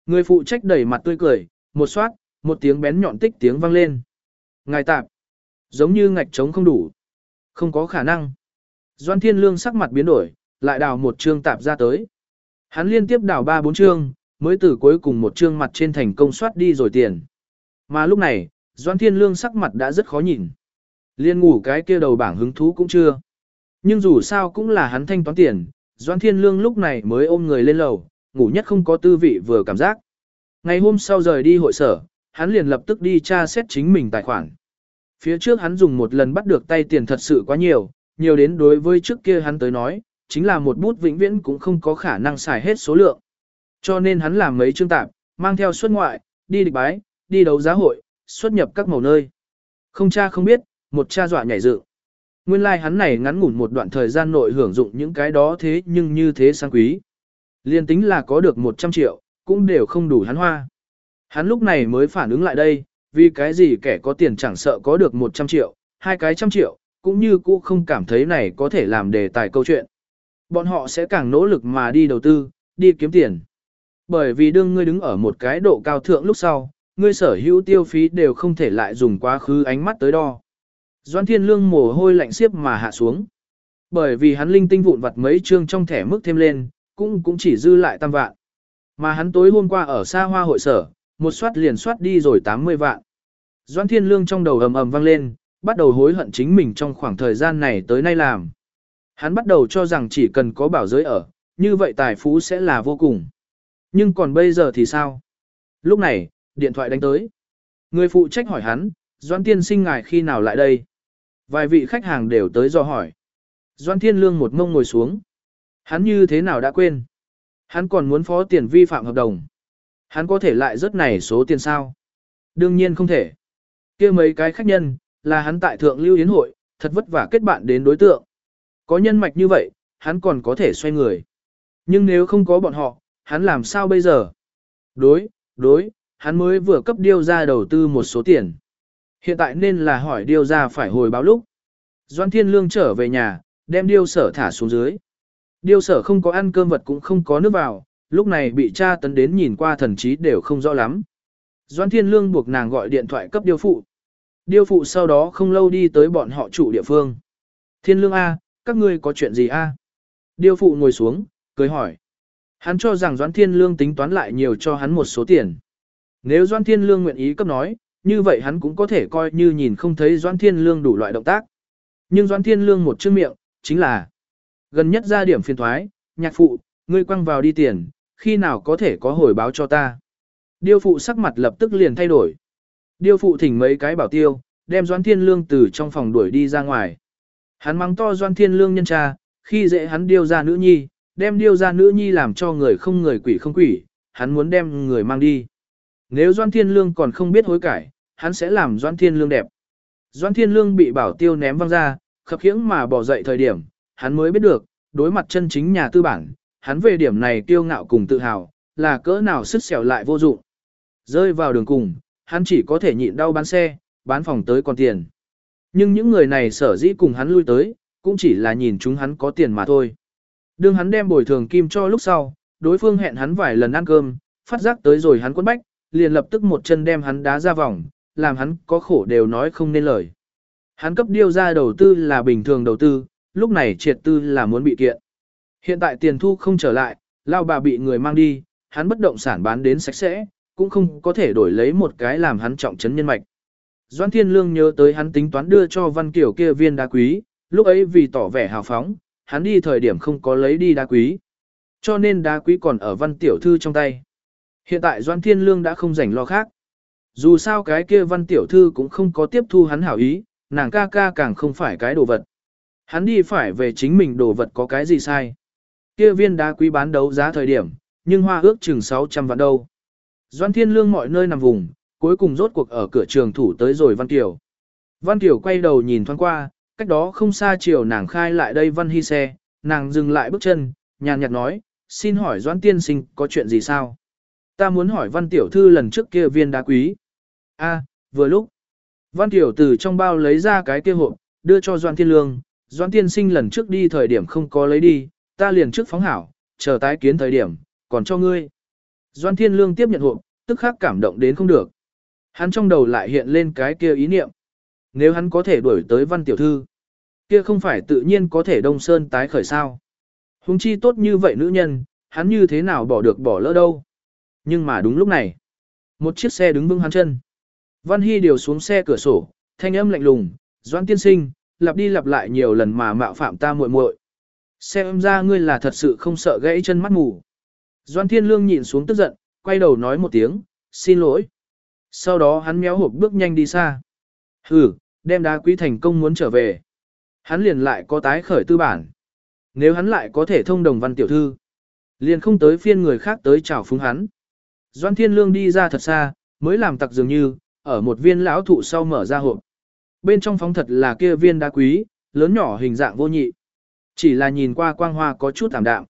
Người phụ trách đẩy mặt tươi cười, một soát, một tiếng bén nhọn tích tiếng vang lên. Ngài tạp, giống như ngạch trống không đủ. Không có khả năng. Doan Thiên Lương sắc mặt biến đổi, lại đào một chương tạp ra tới. Hắn liên tiếp đào ba bốn chương, mới từ cuối cùng một chương mặt trên thành công soát đi rồi tiền. Mà lúc này, Doan Thiên Lương sắc mặt đã rất khó nhìn. Liên ngủ cái kia đầu bảng hứng thú cũng chưa. Nhưng dù sao cũng là hắn thanh toán tiền, Doan Thiên Lương lúc này mới ôm người lên lầu, ngủ nhất không có tư vị vừa cảm giác. Ngày hôm sau rời đi hội sở, hắn liền lập tức đi tra xét chính mình tài khoản. Phía trước hắn dùng một lần bắt được tay tiền thật sự quá nhiều, nhiều đến đối với trước kia hắn tới nói, chính là một bút vĩnh viễn cũng không có khả năng xài hết số lượng. Cho nên hắn làm mấy chương tạp, mang theo xuất ngoại, đi địch bái, đi đấu giá hội, xuất nhập các màu nơi. Không cha không biết, một cha dọa nhảy dựng. Nguyên lai like hắn này ngắn ngủn một đoạn thời gian nội hưởng dụng những cái đó thế nhưng như thế sang quý. Liên tính là có được 100 triệu, cũng đều không đủ hắn hoa. Hắn lúc này mới phản ứng lại đây, vì cái gì kẻ có tiền chẳng sợ có được 100 triệu, hai cái trăm triệu, cũng như cũ không cảm thấy này có thể làm đề tài câu chuyện. Bọn họ sẽ càng nỗ lực mà đi đầu tư, đi kiếm tiền. Bởi vì đương ngươi đứng ở một cái độ cao thượng lúc sau, ngươi sở hữu tiêu phí đều không thể lại dùng quá khứ ánh mắt tới đo. Doan Thiên Lương mồ hôi lạnh xiếp mà hạ xuống. Bởi vì hắn linh tinh vụn vặt mấy chương trong thẻ mức thêm lên, cũng cũng chỉ dư lại tam vạn. Mà hắn tối hôm qua ở xa hoa hội sở, một soát liền soát đi rồi 80 vạn. Doan Thiên Lương trong đầu ầm ầm vang lên, bắt đầu hối hận chính mình trong khoảng thời gian này tới nay làm. Hắn bắt đầu cho rằng chỉ cần có bảo giới ở, như vậy tài phú sẽ là vô cùng. Nhưng còn bây giờ thì sao? Lúc này, điện thoại đánh tới. Người phụ trách hỏi hắn, Doan Tiên sinh ngài khi nào lại đây? Vài vị khách hàng đều tới do hỏi. Doan Thiên Lương một ngông ngồi xuống. Hắn như thế nào đã quên? Hắn còn muốn phó tiền vi phạm hợp đồng. Hắn có thể lại rớt này số tiền sao? Đương nhiên không thể. kia mấy cái khách nhân, là hắn tại thượng lưu yến hội, thật vất vả kết bạn đến đối tượng. Có nhân mạch như vậy, hắn còn có thể xoay người. Nhưng nếu không có bọn họ, hắn làm sao bây giờ? Đối, đối, hắn mới vừa cấp điêu ra đầu tư một số tiền. Hiện tại nên là hỏi điêu ra phải hồi báo lúc. Doan Thiên Lương trở về nhà, đem điêu sở thả xuống dưới. Điêu sở không có ăn cơm vật cũng không có nước vào, lúc này bị cha tấn đến nhìn qua thần trí đều không rõ lắm. Doan Thiên Lương buộc nàng gọi điện thoại cấp điêu phụ. Điêu phụ sau đó không lâu đi tới bọn họ chủ địa phương. Thiên Lương A, các ngươi có chuyện gì A? Điêu phụ ngồi xuống, cười hỏi. Hắn cho rằng Doan Thiên Lương tính toán lại nhiều cho hắn một số tiền. Nếu Doan Thiên Lương nguyện ý cấp nói, như vậy hắn cũng có thể coi như nhìn không thấy Doan Thiên Lương đủ loại động tác. Nhưng Doan Thiên Lương một chữ miệng, chính là gần nhất ra điểm phiền thoái, nhạc phụ, ngươi quăng vào đi tiền, khi nào có thể có hồi báo cho ta. Điêu phụ sắc mặt lập tức liền thay đổi. Điêu phụ thỉnh mấy cái bảo tiêu, đem Doan Thiên Lương từ trong phòng đuổi đi ra ngoài. Hắn mắng to Doan Thiên Lương nhân cha, khi dễ hắn điêu ra nữ nhi, đem điêu ra nữ nhi làm cho người không người quỷ không quỷ, hắn muốn đem người mang đi. Nếu Doan Thiên Lương còn không biết hối cải, hắn sẽ làm Doan Thiên Lương đẹp. Doan Thiên Lương bị bảo tiêu ném văng ra, khập khiễng mà bỏ dậy thời điểm, hắn mới biết được, đối mặt chân chính nhà tư bản, hắn về điểm này kiêu ngạo cùng tự hào, là cỡ nào sức xẻo lại vô dụng. Rơi vào đường cùng, hắn chỉ có thể nhịn đau bán xe, bán phòng tới còn tiền. Nhưng những người này sở dĩ cùng hắn lui tới, cũng chỉ là nhìn chúng hắn có tiền mà thôi. Đương hắn đem bồi thường kim cho lúc sau, đối phương hẹn hắn vài lần ăn cơm, phát giác tới rồi hắn quấn bách, liền lập tức một chân đem hắn đá ra vòng, làm hắn có khổ đều nói không nên lời. Hắn cấp điêu ra đầu tư là bình thường đầu tư, lúc này triệt tư là muốn bị kiện. Hiện tại tiền thu không trở lại, lao bà bị người mang đi, hắn bất động sản bán đến sạch sẽ, cũng không có thể đổi lấy một cái làm hắn trọng trấn nhân mạch. Doan Thiên Lương nhớ tới hắn tính toán đưa cho Văn Kiều kia viên đá quý, lúc ấy vì tỏ vẻ hào phóng, hắn đi thời điểm không có lấy đi đá quý. Cho nên đá quý còn ở Văn Tiểu Thư trong tay. Hiện tại Doan Thiên Lương đã không rảnh lo khác. Dù sao cái kia Văn Tiểu Thư cũng không có tiếp thu hắn hảo ý, nàng ca ca càng không phải cái đồ vật. Hắn đi phải về chính mình đồ vật có cái gì sai. Kia viên đá quý bán đấu giá thời điểm, nhưng hoa ước chừng 600 vạn đâu. Doan Thiên Lương mọi nơi nằm vùng, cuối cùng rốt cuộc ở cửa trường thủ tới rồi Văn Kiều. Văn Kiều quay đầu nhìn thoáng qua, cách đó không xa chiều nàng khai lại đây Văn Hy xe, nàng dừng lại bước chân, nhàn nhạt nói, xin hỏi Doan Tiên Sinh có chuyện gì sao? Ta muốn hỏi Văn Tiểu Thư lần trước kia viên đá quý. a vừa lúc. Văn Tiểu từ trong bao lấy ra cái kia hộp, đưa cho Doan Thiên Lương, Doan Tiên Sinh lần trước đi thời điểm không có lấy đi, ta liền trước phóng hảo, chờ tái kiến thời điểm, còn cho ngươi. Doan Thiên Lương tiếp nhận hộp, tức khắc cảm động đến không được. Hắn trong đầu lại hiện lên cái kia ý niệm. Nếu hắn có thể đuổi tới văn tiểu thư, kia không phải tự nhiên có thể đông sơn tái khởi sao. Hùng chi tốt như vậy nữ nhân, hắn như thế nào bỏ được bỏ lỡ đâu. Nhưng mà đúng lúc này, một chiếc xe đứng vững hắn chân. Văn Hy điều xuống xe cửa sổ, thanh âm lạnh lùng, Doan tiên sinh, lặp đi lặp lại nhiều lần mà mạo phạm ta muội muội. Xem ra ngươi là thật sự không sợ gãy chân mắt mù. Doan Thiên Lương nhìn xuống tức giận, quay đầu nói một tiếng, xin lỗi. Sau đó hắn méo hộp bước nhanh đi xa. Hừ, đem đá quý thành công muốn trở về. Hắn liền lại có tái khởi tư bản. Nếu hắn lại có thể thông đồng văn tiểu thư, liền không tới phiên người khác tới chào phúng hắn. Doan Thiên Lương đi ra thật xa, mới làm tặc dường như, ở một viên lão thụ sau mở ra hộp. Bên trong phóng thật là kia viên đá quý, lớn nhỏ hình dạng vô nhị. Chỉ là nhìn qua quang hoa có chút tạm đạm.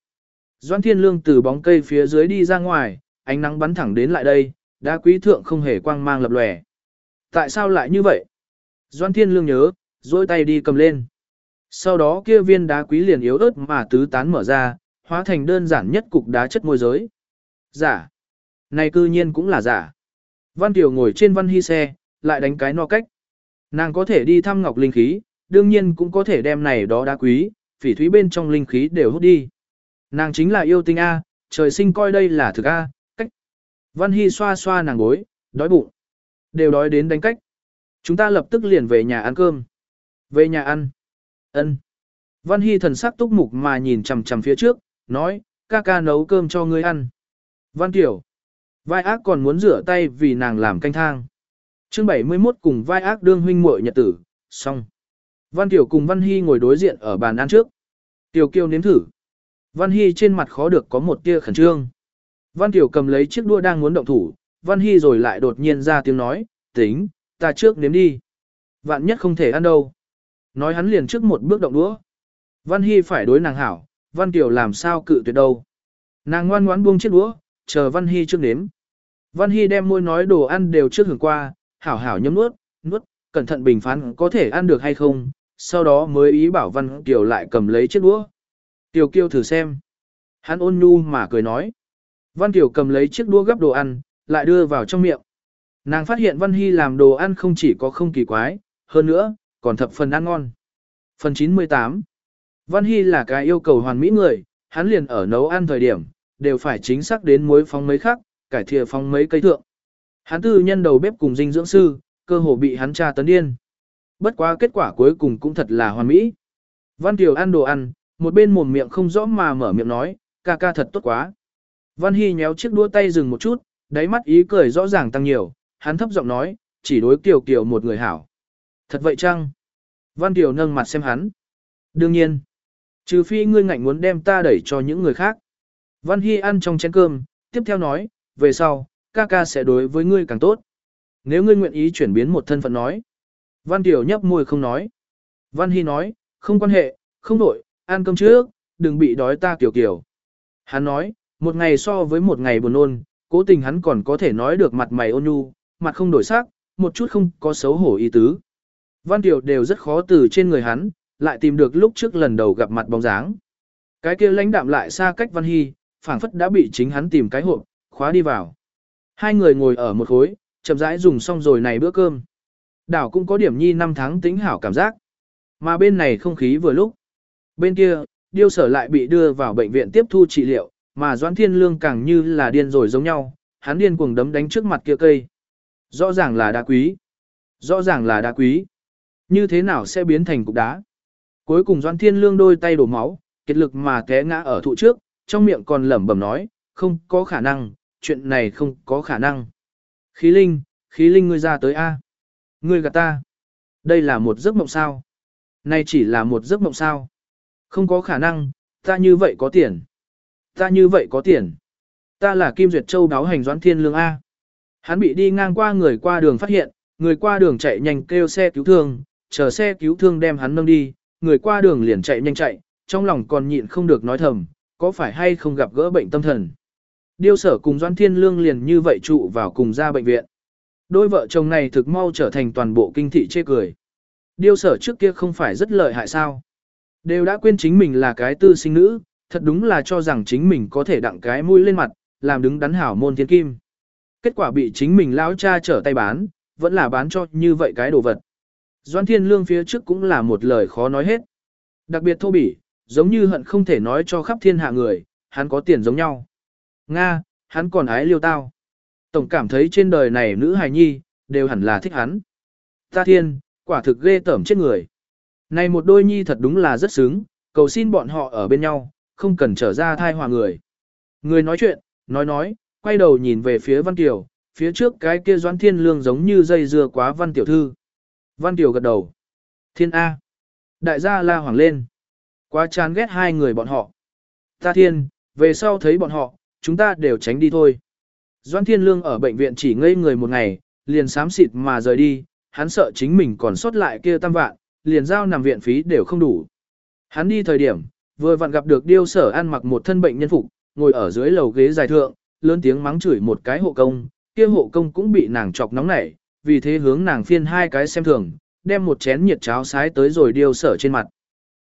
Doan Thiên Lương từ bóng cây phía dưới đi ra ngoài, ánh nắng bắn thẳng đến lại đây, đá quý thượng không hề quang mang lập lòe. Tại sao lại như vậy? Doan Thiên Lương nhớ, dôi tay đi cầm lên. Sau đó kia viên đá quý liền yếu ớt mà tứ tán mở ra, hóa thành đơn giản nhất cục đá chất môi giới. Giả. Này cư nhiên cũng là giả. Văn Tiểu ngồi trên văn hy xe, lại đánh cái no cách. Nàng có thể đi thăm ngọc linh khí, đương nhiên cũng có thể đem này đó đá quý, phỉ thúy bên trong linh khí đều hút đi. Nàng chính là yêu tinh A, trời sinh coi đây là thực A, cách. Văn Hy xoa xoa nàng gối, đói bụng. Đều đói đến đánh cách. Chúng ta lập tức liền về nhà ăn cơm. Về nhà ăn. ân. Văn Hy thần sắc túc mục mà nhìn chằm chằm phía trước, nói, ca ca nấu cơm cho ngươi ăn. Văn Tiểu. Vai ác còn muốn rửa tay vì nàng làm canh thang. chương 71 cùng vai ác đương huynh muội nhật tử, xong. Văn Tiểu cùng Văn Hy ngồi đối diện ở bàn ăn trước. Tiểu kiêu nếm thử. Văn Hy trên mặt khó được có một tia khẩn trương. Văn Tiểu cầm lấy chiếc đua đang muốn động thủ, Văn Hy rồi lại đột nhiên ra tiếng nói, tính, ta trước nếm đi. Vạn nhất không thể ăn đâu. Nói hắn liền trước một bước động đũa. Văn Hy phải đối nàng hảo, Văn Tiểu làm sao cự tuyệt đâu. Nàng ngoan ngoãn buông chiếc đũa, chờ Văn Hy trước nếm. Văn Hy đem môi nói đồ ăn đều trước hưởng qua, hảo hảo nhấm nuốt, nuốt, cẩn thận bình phán có thể ăn được hay không, sau đó mới ý bảo Văn Kiều lại cầm lấy chiếc đũa. Tiểu Kiêu thử xem. Hắn ôn nhu mà cười nói. Văn Kiều cầm lấy chiếc đũa gấp đồ ăn, lại đưa vào trong miệng. Nàng phát hiện Văn Hy làm đồ ăn không chỉ có không kỳ quái, hơn nữa, còn thập phần ăn ngon. Phần 98 Văn Hy là cái yêu cầu hoàn mỹ người, hắn liền ở nấu ăn thời điểm, đều phải chính xác đến muối phóng mấy khắc, cải thìa phóng mấy cây thượng. Hắn tư nhân đầu bếp cùng dinh dưỡng sư, cơ hồ bị hắn tra tấn điên. Bất quá kết quả cuối cùng cũng thật là hoàn mỹ. Văn Kiều ăn đồ ăn, một bên mồm miệng không rõ mà mở miệng nói, ca ca thật tốt quá. Văn Hy nhéo chiếc đua tay dừng một chút, đáy mắt ý cười rõ ràng tăng nhiều, hắn thấp giọng nói, chỉ đối Kiều Kiều một người hảo. Thật vậy chăng? Văn Kiều nâng mặt xem hắn. Đương nhiên. Trừ phi ngươi ngạnh muốn đem ta đẩy cho những người khác. Văn Hy ăn trong chén cơm, tiếp theo nói, về sau, ca ca sẽ đối với ngươi càng tốt. Nếu ngươi nguyện ý chuyển biến một thân phận nói. Văn Kiều nhấp môi không nói. Văn Hy nói, không quan hệ, không đổi, ăn cơm trước, đừng bị đói ta Kiều Kiều. Hắn nói, một ngày so với một ngày buồn ôn, cố tình hắn còn có thể nói được mặt mày ôn nhu, mặt không đổi sắc, một chút không có xấu hổ ý tứ. Văn Tiểu đều rất khó từ trên người hắn, lại tìm được lúc trước lần đầu gặp mặt bóng dáng. Cái kia lãnh đạm lại xa cách Văn Hy, phảng phất đã bị chính hắn tìm cái hộp, khóa đi vào. Hai người ngồi ở một khối, chậm rãi dùng xong rồi này bữa cơm. Đảo cũng có điểm nhi năm tháng tính hảo cảm giác. Mà bên này không khí vừa lúc. Bên kia, điêu sở lại bị đưa vào bệnh viện tiếp thu trị liệu, mà Doãn Thiên Lương càng như là điên rồi giống nhau, hắn điên cuồng đấm đánh trước mặt kia cây. Rõ ràng là đá quý. Rõ ràng là đá quý. Như thế nào sẽ biến thành cục đá? Cuối cùng Doãn Thiên Lương đôi tay đổ máu, kiệt lực mà té ngã ở thụ trước, trong miệng còn lẩm bẩm nói, không có khả năng, chuyện này không có khả năng. Khí linh, khí linh ngươi ra tới A. Ngươi gạt ta. Đây là một giấc mộng sao. Này chỉ là một giấc mộng sao. Không có khả năng, ta như vậy có tiền. Ta như vậy có tiền. Ta là Kim Duyệt Châu đáo hành doãn thiên lương A. Hắn bị đi ngang qua người qua đường phát hiện, người qua đường chạy nhanh kêu xe cứu thương, chờ xe cứu thương đem hắn nâng đi, người qua đường liền chạy nhanh chạy, trong lòng còn nhịn không được nói thầm, có phải hay không gặp gỡ bệnh tâm thần. Điêu sở cùng Doan Thiên Lương liền như vậy trụ vào cùng ra bệnh viện. Đôi vợ chồng này thực mau trở thành toàn bộ kinh thị chê cười. Điêu sở trước kia không phải rất lợi hại sao. Đều đã quên chính mình là cái tư sinh nữ, thật đúng là cho rằng chính mình có thể đặng cái mũi lên mặt, làm đứng đắn hảo môn thiên kim. Kết quả bị chính mình lão cha trở tay bán, vẫn là bán cho như vậy cái đồ vật. Doan Thiên Lương phía trước cũng là một lời khó nói hết. Đặc biệt thô bỉ, giống như hận không thể nói cho khắp thiên hạ người, hắn có tiền giống nhau. Nga, hắn còn ái liêu tao. Tổng cảm thấy trên đời này nữ hài nhi, đều hẳn là thích hắn. Ta thiên, quả thực ghê tởm chết người. Này một đôi nhi thật đúng là rất sướng, cầu xin bọn họ ở bên nhau, không cần trở ra thai hòa người. Người nói chuyện, nói nói, quay đầu nhìn về phía Văn Tiểu, phía trước cái kia Doãn Thiên Lương giống như dây dưa quá Văn Tiểu Thư. Văn Tiểu gật đầu. Thiên A. Đại gia la hoàng lên. Quá chán ghét hai người bọn họ. Ta thiên, về sau thấy bọn họ, chúng ta đều tránh đi thôi. Doan Thiên Lương ở bệnh viện chỉ ngây người một ngày, liền sám xịt mà rời đi, hắn sợ chính mình còn sót lại kia tam vạn, liền giao nằm viện phí đều không đủ. Hắn đi thời điểm, vừa vặn gặp được điêu sở ăn mặc một thân bệnh nhân phục, ngồi ở dưới lầu ghế dài thượng, lớn tiếng mắng chửi một cái hộ công, kia hộ công cũng bị nàng chọc nóng nảy, vì thế hướng nàng phiên hai cái xem thường, đem một chén nhiệt cháo sái tới rồi điêu sở trên mặt.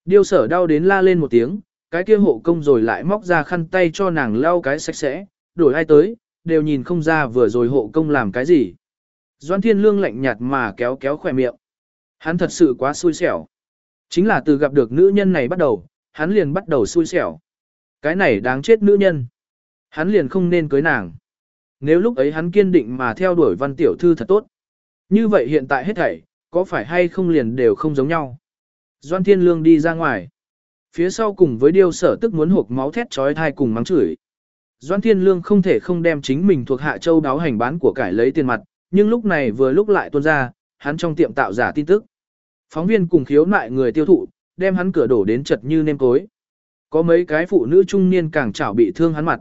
Điêu sở đau đến la lên một tiếng, cái kia hộ công rồi lại móc ra khăn tay cho nàng lau cái sạch sẽ, đổi ai tới, đều nhìn không ra vừa rồi hộ công làm cái gì. Doan Thiên Lương lạnh nhạt mà kéo kéo khỏe miệng. Hắn thật sự quá xui xẻo. Chính là từ gặp được nữ nhân này bắt đầu, hắn liền bắt đầu xui xẻo. Cái này đáng chết nữ nhân. Hắn liền không nên cưới nàng. Nếu lúc ấy hắn kiên định mà theo đuổi văn tiểu thư thật tốt. Như vậy hiện tại hết thảy, có phải hay không liền đều không giống nhau. Doan Thiên Lương đi ra ngoài. Phía sau cùng với điêu sở tức muốn hộp máu thét trói thai cùng mắng chửi. Doan Thiên Lương không thể không đem chính mình thuộc hạ châu đáo hành bán của cải lấy tiền mặt, nhưng lúc này vừa lúc lại tuôn ra, hắn trong tiệm tạo giả tin tức. Phóng viên cùng khiếu nại người tiêu thụ, đem hắn cửa đổ đến chật như nêm cối. Có mấy cái phụ nữ trung niên càng chảo bị thương hắn mặt.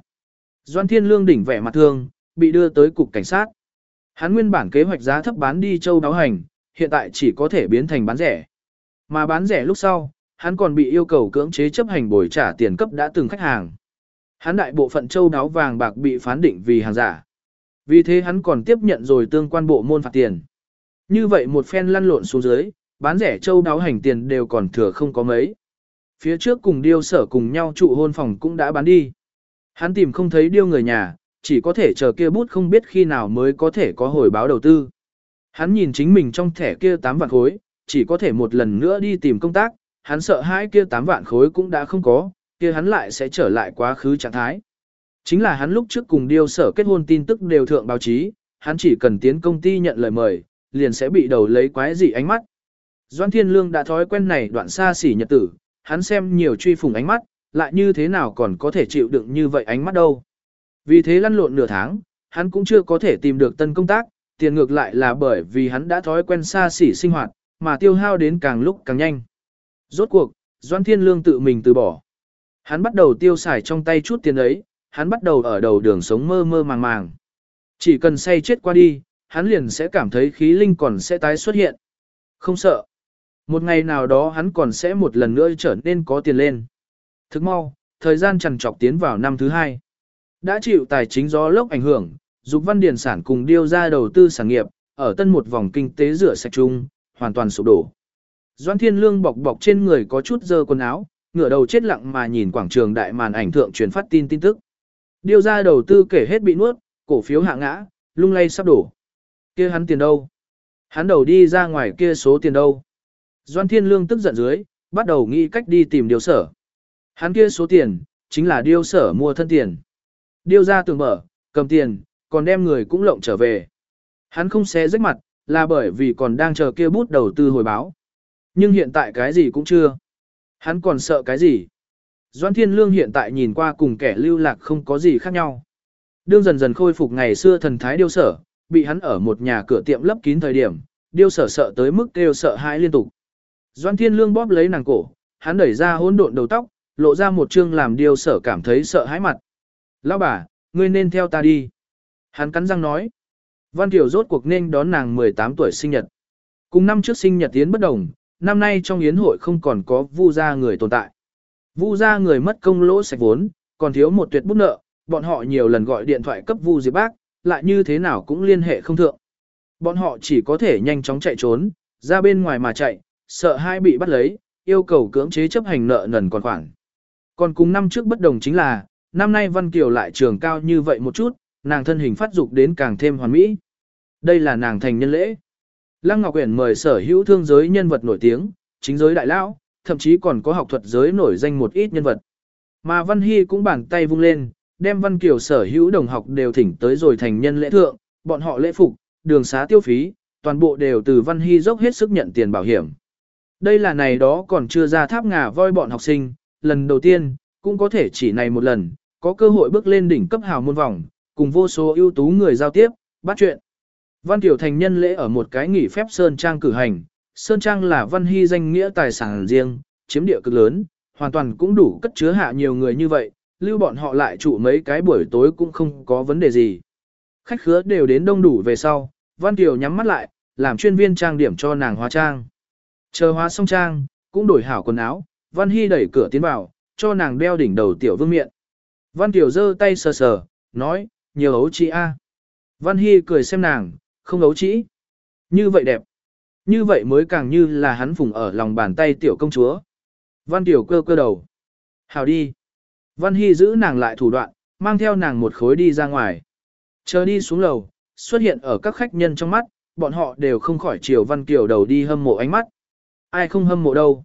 Doan Thiên Lương đỉnh vẻ mặt thương, bị đưa tới cục cảnh sát. Hắn nguyên bản kế hoạch giá thấp bán đi châu đáo hành, hiện tại chỉ có thể biến thành bán rẻ. Mà bán rẻ lúc sau, hắn còn bị yêu cầu cưỡng chế chấp hành bồi trả tiền cấp đã từng khách hàng. Hắn đại bộ phận châu đáo vàng bạc bị phán định vì hàng giả. Vì thế hắn còn tiếp nhận rồi tương quan bộ môn phạt tiền. Như vậy một phen lăn lộn xuống dưới, bán rẻ châu đáo hành tiền đều còn thừa không có mấy. Phía trước cùng điêu sở cùng nhau trụ hôn phòng cũng đã bán đi. Hắn tìm không thấy điêu người nhà, chỉ có thể chờ kia bút không biết khi nào mới có thể có hồi báo đầu tư. Hắn nhìn chính mình trong thẻ kia 8 vạn khối, chỉ có thể một lần nữa đi tìm công tác, hắn sợ hai kia 8 vạn khối cũng đã không có, kia hắn lại sẽ trở lại quá khứ trạng thái. Chính là hắn lúc trước cùng điêu sở kết hôn tin tức đều thượng báo chí, hắn chỉ cần tiến công ty nhận lời mời, liền sẽ bị đầu lấy quái dị ánh mắt. Doan Thiên Lương đã thói quen này đoạn xa xỉ nhật tử, hắn xem nhiều truy phùng ánh mắt, lại như thế nào còn có thể chịu đựng như vậy ánh mắt đâu. Vì thế lăn lộn nửa tháng, hắn cũng chưa có thể tìm được tân công tác, tiền ngược lại là bởi vì hắn đã thói quen xa xỉ sinh hoạt, mà tiêu hao đến càng lúc càng nhanh. Rốt cuộc, Doan Thiên Lương tự mình từ bỏ. Hắn bắt đầu tiêu xài trong tay chút tiền ấy, hắn bắt đầu ở đầu đường sống mơ mơ màng màng. Chỉ cần say chết qua đi, hắn liền sẽ cảm thấy khí linh còn sẽ tái xuất hiện. Không sợ. Một ngày nào đó hắn còn sẽ một lần nữa trở nên có tiền lên. Thức mau, thời gian trằn trọc tiến vào năm thứ hai. Đã chịu tài chính gió lốc ảnh hưởng, Dục Văn Điền sản cùng điêu ra đầu tư sản nghiệp, ở tân một vòng kinh tế rửa sạch chung, hoàn toàn sụp đổ. Doan Thiên Lương bọc bọc trên người có chút dơ quần áo, ngửa đầu chết lặng mà nhìn quảng trường đại màn ảnh thượng truyền phát tin tin tức. Điêu ra đầu tư kể hết bị nuốt, cổ phiếu hạ ngã, lung lay sắp đổ kia hắn tiền đâu? Hắn đầu đi ra ngoài kia số tiền đâu. Doan Thiên Lương tức giận dưới, bắt đầu nghĩ cách đi tìm điều sở. Hắn kia số tiền, chính là điêu sở mua thân tiền. Điêu ra tường mở, cầm tiền, còn đem người cũng lộng trở về. Hắn không xé rách mặt, là bởi vì còn đang chờ kia bút đầu tư hồi báo. Nhưng hiện tại cái gì cũng chưa. Hắn còn sợ cái gì? Doan Thiên Lương hiện tại nhìn qua cùng kẻ lưu lạc không có gì khác nhau. Đương dần dần khôi phục ngày xưa thần thái điêu sở, bị hắn ở một nhà cửa tiệm lấp kín thời điểm, điêu sở sợ tới mức kêu sợ hãi liên tục. Doan Thiên Lương bóp lấy nàng cổ, hắn đẩy ra hỗn độn đầu tóc, lộ ra một trương làm điêu sở cảm thấy sợ hãi mặt. Lão bà, ngươi nên theo ta đi. Hắn cắn răng nói. Văn Kiều rốt cuộc nên đón nàng 18 tuổi sinh nhật. Cùng năm trước sinh nhật tiến bất đồng, năm nay trong yến hội không còn có vu gia người tồn tại. Vu gia người mất công lỗ sạch vốn, còn thiếu một tuyệt bút nợ, bọn họ nhiều lần gọi điện thoại cấp Vu Diệp Bác, lại như thế nào cũng liên hệ không thượng. Bọn họ chỉ có thể nhanh chóng chạy trốn, ra bên ngoài mà chạy, sợ hai bị bắt lấy, yêu cầu cưỡng chế chấp hành nợ nần còn khoản. Còn cùng năm trước bất đồng chính là, năm nay Văn Kiều lại trường cao như vậy một chút, nàng thân hình phát dục đến càng thêm hoàn mỹ. Đây là nàng thành nhân lễ. Lăng Ngọc Uyển mời sở hữu thương giới nhân vật nổi tiếng, chính giới đại lão, thậm chí còn có học thuật giới nổi danh một ít nhân vật. Mà Văn Hy cũng bàn tay vung lên, đem Văn Kiều sở hữu đồng học đều thỉnh tới rồi thành nhân lễ thượng, bọn họ lễ phục, đường xá tiêu phí, toàn bộ đều từ Văn Hy dốc hết sức nhận tiền bảo hiểm. Đây là này đó còn chưa ra tháp ngà voi bọn học sinh, lần đầu tiên, cũng có thể chỉ này một lần, có cơ hội bước lên đỉnh cấp hào môn vòng, cùng vô số ưu tú người giao tiếp, bắt chuyện. Văn Kiều thành nhân lễ ở một cái nghỉ phép Sơn Trang cử hành, Sơn Trang là Văn Hy danh nghĩa tài sản riêng, chiếm địa cực lớn, hoàn toàn cũng đủ cất chứa hạ nhiều người như vậy, lưu bọn họ lại trụ mấy cái buổi tối cũng không có vấn đề gì. Khách khứa đều đến đông đủ về sau, Văn Kiều nhắm mắt lại, làm chuyên viên trang điểm cho nàng hóa trang. Chờ hóa xong trang, cũng đổi hảo quần áo, Văn Hy đẩy cửa tiến vào, cho nàng đeo đỉnh đầu tiểu vương miện. Văn Kiều giơ tay sờ sờ, nói, nhiều ấu chị a. Văn Hy cười xem nàng, không ấu trĩ. Như vậy đẹp. Như vậy mới càng như là hắn phùng ở lòng bàn tay tiểu công chúa. Văn Tiểu cơ cơ đầu. Hào đi. Văn Hy giữ nàng lại thủ đoạn, mang theo nàng một khối đi ra ngoài. Chờ đi xuống lầu, xuất hiện ở các khách nhân trong mắt, bọn họ đều không khỏi chiều Văn Kiều đầu đi hâm mộ ánh mắt. Ai không hâm mộ đâu.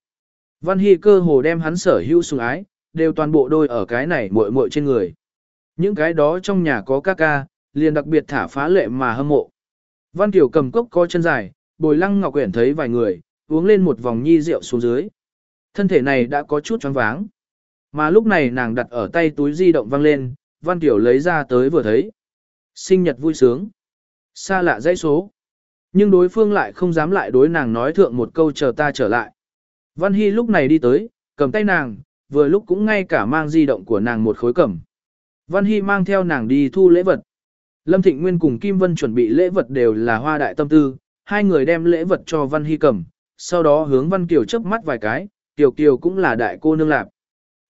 Văn Hy cơ hồ đem hắn sở hữu sùng ái, đều toàn bộ đôi ở cái này muội muội trên người. Những cái đó trong nhà có ca ca, liền đặc biệt thả phá lệ mà hâm mộ. Văn Kiều cầm cốc có chân dài, bồi lăng ngọc quyển thấy vài người, uống lên một vòng nhi rượu xuống dưới. Thân thể này đã có chút choáng váng. Mà lúc này nàng đặt ở tay túi di động văng lên, Văn tiểu lấy ra tới vừa thấy. Sinh nhật vui sướng. Xa lạ dãy số. Nhưng đối phương lại không dám lại đối nàng nói thượng một câu chờ ta trở lại. Văn Hy lúc này đi tới, cầm tay nàng, vừa lúc cũng ngay cả mang di động của nàng một khối cầm. Văn Hy mang theo nàng đi thu lễ vật. Lâm Thịnh Nguyên cùng Kim Vân chuẩn bị lễ vật đều là hoa đại tâm tư, hai người đem lễ vật cho Văn Hy cầm, sau đó hướng Văn Kiều chớp mắt vài cái, Kiều Kiều cũng là đại cô nương lạp.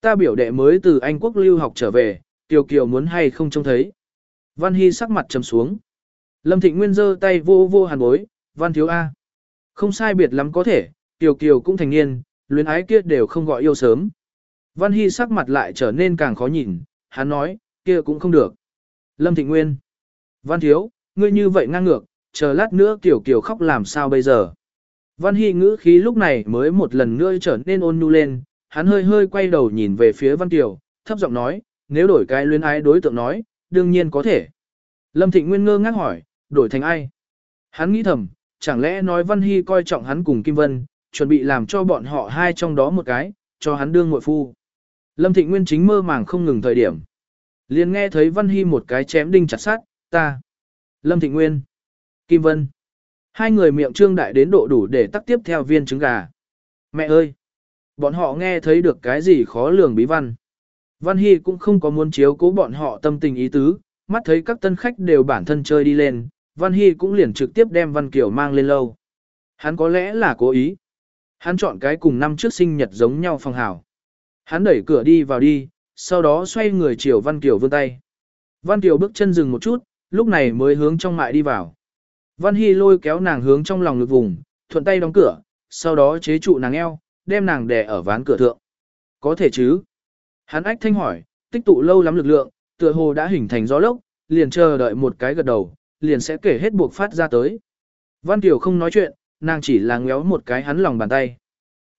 Ta biểu đệ mới từ Anh quốc lưu học trở về, Kiều Kiều muốn hay không trông thấy. Văn Hy sắc mặt trầm xuống. Lâm Thịnh Nguyên giơ tay vô vô hàn bối, Văn Thiếu A. Không sai biệt lắm có thể, Kiều Kiều cũng thành niên, luyến ái kia đều không gọi yêu sớm. Văn Hy sắc mặt lại trở nên càng khó nhìn, hắn nói, kia cũng không được. Lâm Thịnh Nguyên. Văn thiếu, ngươi như vậy ngang ngược, chờ lát nữa Kiều Kiều khóc làm sao bây giờ. Văn Hy ngữ khí lúc này mới một lần nữa trở nên ôn nhu lên, hắn hơi hơi quay đầu nhìn về phía Văn Kiều, thấp giọng nói, nếu đổi cái luyến ái đối tượng nói, đương nhiên có thể. Lâm Thịnh Nguyên ngơ ngác hỏi, đổi thành ai? Hắn nghĩ thầm, chẳng lẽ nói Văn Hy coi trọng hắn cùng Kim Vân, chuẩn bị làm cho bọn họ hai trong đó một cái, cho hắn đương muội phu. Lâm Thịnh Nguyên chính mơ màng không ngừng thời điểm. liền nghe thấy Văn Hy một cái chém đinh chặt sát, ta. Lâm Thịnh Nguyên. Kim Vân. Hai người miệng trương đại đến độ đủ để tắt tiếp theo viên trứng gà. Mẹ ơi! Bọn họ nghe thấy được cái gì khó lường bí văn. Văn Hy cũng không có muốn chiếu cố bọn họ tâm tình ý tứ, mắt thấy các tân khách đều bản thân chơi đi lên, Văn Hy cũng liền trực tiếp đem Văn Kiều mang lên lâu. Hắn có lẽ là cố ý. Hắn chọn cái cùng năm trước sinh nhật giống nhau phòng hảo. Hắn đẩy cửa đi vào đi, sau đó xoay người chiều Văn Kiều vươn tay. Văn Kiều bước chân dừng một chút, lúc này mới hướng trong mại đi vào. Văn Hy lôi kéo nàng hướng trong lòng ngực vùng, thuận tay đóng cửa, sau đó chế trụ nàng eo, đem nàng đè ở ván cửa thượng. Có thể chứ? Hắn ách thanh hỏi, tích tụ lâu lắm lực lượng, tựa hồ đã hình thành gió lốc, liền chờ đợi một cái gật đầu, liền sẽ kể hết buộc phát ra tới. Văn Kiều không nói chuyện, nàng chỉ là ngéo một cái hắn lòng bàn tay.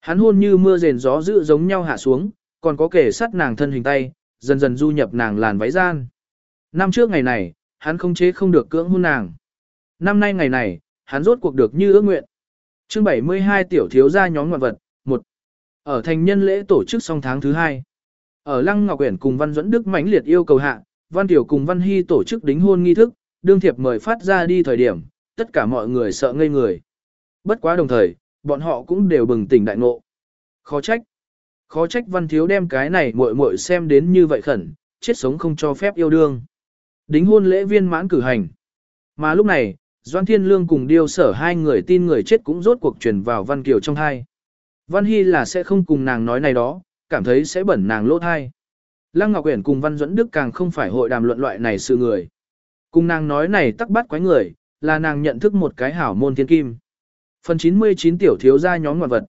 Hắn hôn như mưa rền gió dữ giống nhau hạ xuống, còn có kể sát nàng thân hình tay, dần dần du nhập nàng làn váy gian. Năm trước ngày này, hắn không chế không được cưỡng hôn nàng. Năm nay ngày này, hắn rốt cuộc được như ước nguyện. Chương 72 tiểu thiếu gia nhóm ngoạn vật, ở thành nhân lễ tổ chức xong tháng thứ hai. Ở Lăng Ngọc Uyển cùng Văn Duẫn Đức mãnh liệt yêu cầu hạ, Văn Tiểu cùng Văn Hy tổ chức đính hôn nghi thức, đương thiệp mời phát ra đi thời điểm, tất cả mọi người sợ ngây người. Bất quá đồng thời, bọn họ cũng đều bừng tỉnh đại ngộ. Khó trách. Khó trách Văn Thiếu đem cái này muội muội xem đến như vậy khẩn, chết sống không cho phép yêu đương. Đính hôn lễ viên mãn cử hành. Mà lúc này, Doan Thiên Lương cùng điêu sở hai người tin người chết cũng rốt cuộc truyền vào Văn Kiều trong hai. Văn Hy là sẽ không cùng nàng nói này đó, cảm thấy sẽ bẩn nàng lỗ thai. Lăng Ngọc Uyển cùng Văn Duẫn Đức càng không phải hội đàm luận loại này sự người. Cùng nàng nói này tắc bắt quái người, là nàng nhận thức một cái hảo môn thiên kim. Phần 99 tiểu thiếu gia nhóm ngoạn vật.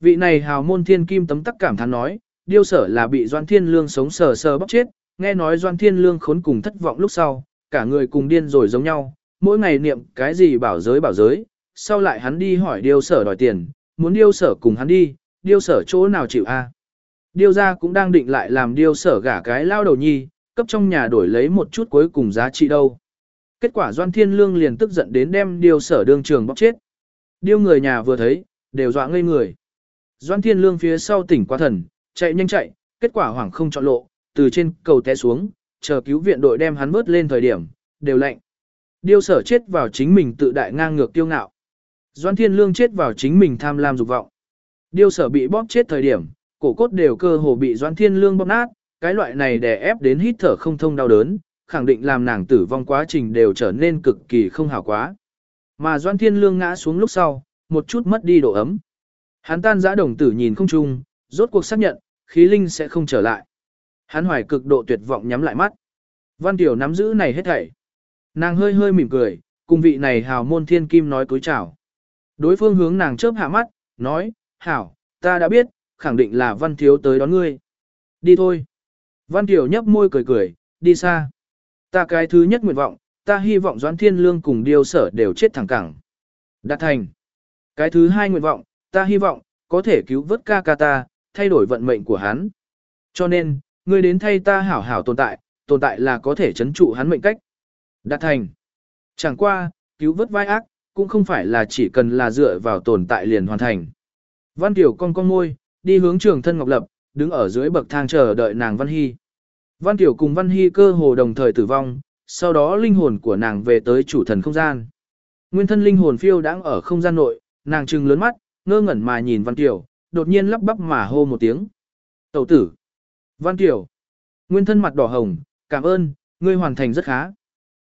Vị này hảo môn thiên kim tấm tắc cảm thán nói, điêu sở là bị Doan Thiên Lương sống sờ sờ bóc chết, nghe nói Doan Thiên Lương khốn cùng thất vọng lúc sau, cả người cùng điên rồi giống nhau, mỗi ngày niệm cái gì bảo giới bảo giới, sau lại hắn đi hỏi điêu sở đòi tiền, muốn điêu sở cùng hắn đi, điêu sở chỗ nào chịu a? Điêu gia cũng đang định lại làm điêu sở gả cái lao đầu nhi, cấp trong nhà đổi lấy một chút cuối cùng giá trị đâu. Kết quả Doan Thiên Lương liền tức giận đến đem điêu sở đương trường bóc chết. Điêu người nhà vừa thấy, đều dọa ngây người. Doan Thiên Lương phía sau tỉnh qua thần, chạy nhanh chạy, kết quả hoảng không chọn lộ, từ trên cầu té xuống, chờ cứu viện đội đem hắn vớt lên thời điểm, đều lạnh. Điêu sở chết vào chính mình tự đại ngang ngược tiêu ngạo. Doan Thiên Lương chết vào chính mình tham lam dục vọng. Điêu sở bị bóp chết thời điểm, cổ cốt đều cơ hồ bị Doan Thiên Lương bóp nát, cái loại này đè ép đến hít thở không thông đau đớn, khẳng định làm nàng tử vong quá trình đều trở nên cực kỳ không hảo quá. Mà Doan Thiên Lương ngã xuống lúc sau, một chút mất đi độ ấm. Hắn tan giã đồng tử nhìn không chung, rốt cuộc xác nhận, khí linh sẽ không trở lại. Hắn hoài cực độ tuyệt vọng nhắm lại mắt. Văn Tiểu nắm giữ này hết thảy. Nàng hơi hơi mỉm cười, cùng vị này hào môn thiên kim nói cúi chào. Đối phương hướng nàng chớp hạ mắt, nói, hảo, ta đã biết, khẳng định là Văn Thiếu tới đón ngươi. Đi thôi. Văn Tiểu nhấp môi cười cười, đi xa. Ta cái thứ nhất nguyện vọng, ta hy vọng Doãn Thiên Lương cùng điêu sở đều chết thẳng cẳng. Đạt thành. Cái thứ hai nguyện vọng, ta hy vọng, có thể cứu vớt ca ca ta, thay đổi vận mệnh của hắn. Cho nên, ngươi đến thay ta hảo hảo tồn tại, tồn tại là có thể chấn trụ hắn mệnh cách. Đạt thành. Chẳng qua, cứu vớt vai ác, cũng không phải là chỉ cần là dựa vào tồn tại liền hoàn thành. Văn Tiểu con con môi, đi hướng trường thân Ngọc Lập, đứng ở dưới bậc thang chờ đợi nàng Văn Hy. Văn Tiểu cùng Văn Hy cơ hồ đồng thời tử vong, sau đó linh hồn của nàng về tới chủ thần không gian. Nguyên thân linh hồn phiêu đang ở không gian nội, nàng trừng lớn mắt, ngơ ngẩn mà nhìn Văn Tiểu, đột nhiên lắp bắp mà hô một tiếng. Tẩu tử! Văn Tiểu! Nguyên thân mặt đỏ hồng, cảm ơn, ngươi hoàn thành rất khá.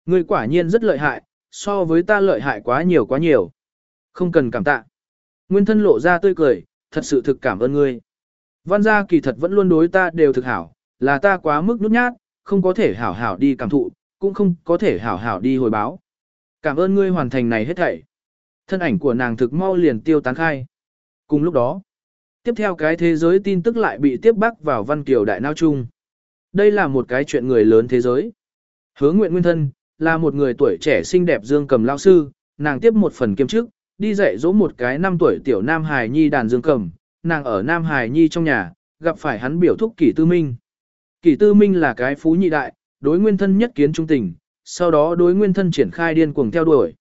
Ngươi quả nhiên rất lợi hại, so với ta lợi hại quá nhiều quá nhiều. Không cần cảm tạ. Nguyên thân lộ ra tươi cười, thật sự thực cảm ơn ngươi. Văn gia kỳ thật vẫn luôn đối ta đều thực hảo, là ta quá mức nút nhát, không có thể hảo hảo đi cảm thụ, cũng không có thể hảo hảo đi hồi báo. Cảm ơn ngươi hoàn thành này hết thảy. Thân ảnh của nàng thực mau liền tiêu tán khai. Cùng lúc đó, tiếp theo cái thế giới tin tức lại bị tiếp bắc vào văn kiều đại nao chung. Đây là một cái chuyện người lớn thế giới. Hứa nguyện nguyên thân, là một người tuổi trẻ xinh đẹp dương cầm lao sư, nàng tiếp một phần kiêm chức, đi dạy dỗ một cái năm tuổi tiểu Nam Hải Nhi đàn dương cầm, nàng ở Nam Hải Nhi trong nhà, gặp phải hắn biểu thúc kỷ tư minh. Kỷ tư minh là cái phú nhị đại, đối nguyên thân nhất kiến trung tình, sau đó đối nguyên thân triển khai điên cuồng theo đuổi.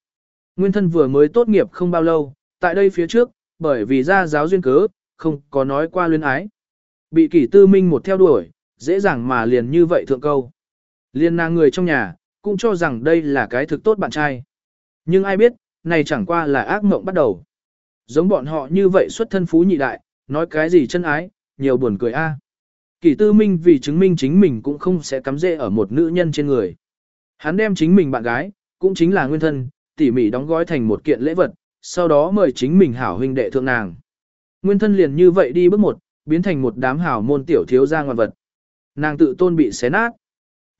Nguyên thân vừa mới tốt nghiệp không bao lâu, tại đây phía trước, bởi vì ra giáo duyên cớ, không có nói qua luyến ái. Bị kỷ tư minh một theo đuổi, dễ dàng mà liền như vậy thượng câu. Liên nàng người trong nhà, cũng cho rằng đây là cái thực tốt bạn trai. Nhưng ai biết, này chẳng qua là ác mộng bắt đầu. Giống bọn họ như vậy xuất thân phú nhị đại, nói cái gì chân ái, nhiều buồn cười a. À. Tư minh vì chứng minh chính mình cũng không sẽ cắm rễ ở một nữ nhân trên người. Hắn đem chính mình bạn gái, cũng chính là nguyên thân, tỉ mỉ đóng gói thành một kiện lễ vật, sau đó mời chính mình hảo huynh đệ thượng nàng. Nguyên thân liền như vậy đi bước một, biến thành một đám hảo môn tiểu thiếu gia ngoan vật. Nàng tự tôn bị xé nát.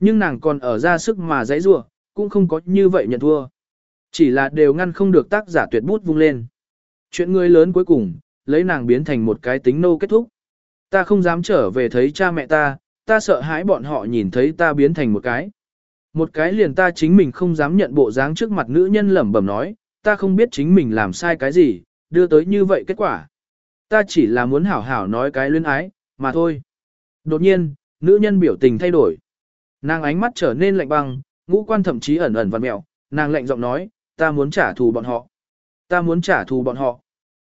Nhưng nàng còn ở ra sức mà dãy rua, cũng không có như vậy nhận thua. Chỉ là đều ngăn không được tác giả tuyệt bút vung lên. Chuyện người lớn cuối cùng, lấy nàng biến thành một cái tính nô kết thúc. Ta không dám trở về thấy cha mẹ ta, ta sợ hãi bọn họ nhìn thấy ta biến thành một cái. Một cái liền ta chính mình không dám nhận bộ dáng trước mặt nữ nhân lẩm bẩm nói, ta không biết chính mình làm sai cái gì, đưa tới như vậy kết quả. Ta chỉ là muốn hảo hảo nói cái luyến ái, mà thôi. Đột nhiên, nữ nhân biểu tình thay đổi. Nàng ánh mắt trở nên lạnh băng, ngũ quan thậm chí ẩn ẩn vằn mẹo, nàng lạnh giọng nói, ta muốn trả thù bọn họ. Ta muốn trả thù bọn họ.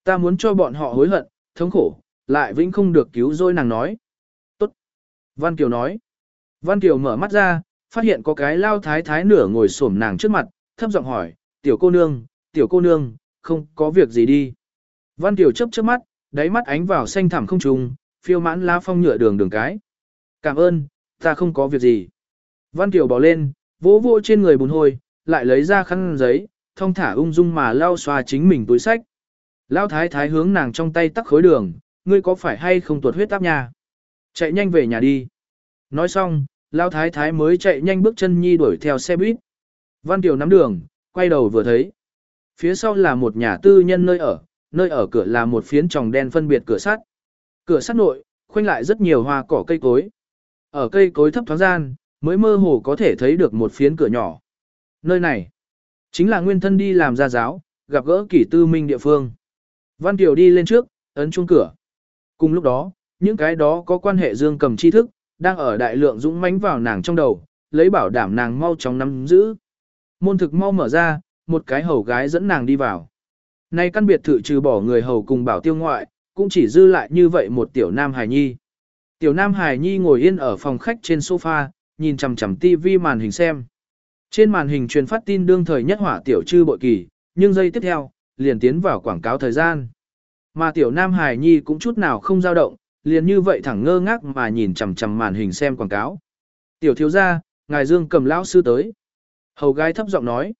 Ta muốn cho bọn họ hối hận, thống khổ, lại vĩnh không được cứu rồi nàng nói. Tốt. Văn Kiều nói. Văn Kiều mở mắt ra, phát hiện có cái lao thái thái nửa ngồi xổm nàng trước mặt, thấp giọng hỏi, tiểu cô nương, tiểu cô nương, không có việc gì đi. Văn Kiều chấp chớp mắt, đáy mắt ánh vào xanh thẳm không trùng, phiêu mãn lá phong nhựa đường đường cái. Cảm ơn, ta không có việc gì. Văn Kiều bỏ lên, vỗ vỗ trên người bùn hôi, lại lấy ra khăn giấy, thông thả ung dung mà lau xoa chính mình túi sách. Lão thái thái hướng nàng trong tay tắc khối đường, ngươi có phải hay không tuột huyết áp nha? Chạy nhanh về nhà đi. Nói xong, Lão thái thái mới chạy nhanh bước chân nhi đuổi theo xe buýt. Văn Kiều nắm đường, quay đầu vừa thấy. Phía sau là một nhà tư nhân nơi ở, nơi ở cửa là một phiến tròng đen phân biệt cửa sắt. Cửa sắt nội, khoanh lại rất nhiều hoa cỏ cây cối. Ở cây cối thấp thoáng gian, mới mơ hồ có thể thấy được một phiến cửa nhỏ. Nơi này, chính là nguyên thân đi làm gia giáo, gặp gỡ kỷ tư minh địa phương. Văn Kiều đi lên trước, ấn chuông cửa. Cùng lúc đó, những cái đó có quan hệ dương cầm tri thức, đang ở đại lượng dũng mãnh vào nàng trong đầu, lấy bảo đảm nàng mau chóng nắm giữ. Môn thực mau mở ra, một cái hầu gái dẫn nàng đi vào. Nay căn biệt thự trừ bỏ người hầu cùng bảo tiêu ngoại, cũng chỉ dư lại như vậy một tiểu nam hài nhi. Tiểu nam hài nhi ngồi yên ở phòng khách trên sofa, nhìn chằm chằm tivi màn hình xem. Trên màn hình truyền phát tin đương thời nhất hỏa tiểu trư bội kỳ, nhưng giây tiếp theo, liền tiến vào quảng cáo thời gian. Mà tiểu nam hài nhi cũng chút nào không dao động, liền như vậy thẳng ngơ ngác mà nhìn chằm chằm màn hình xem quảng cáo. Tiểu thiếu gia, ngài Dương cầm lão sư tới. Hầu gái thấp giọng nói.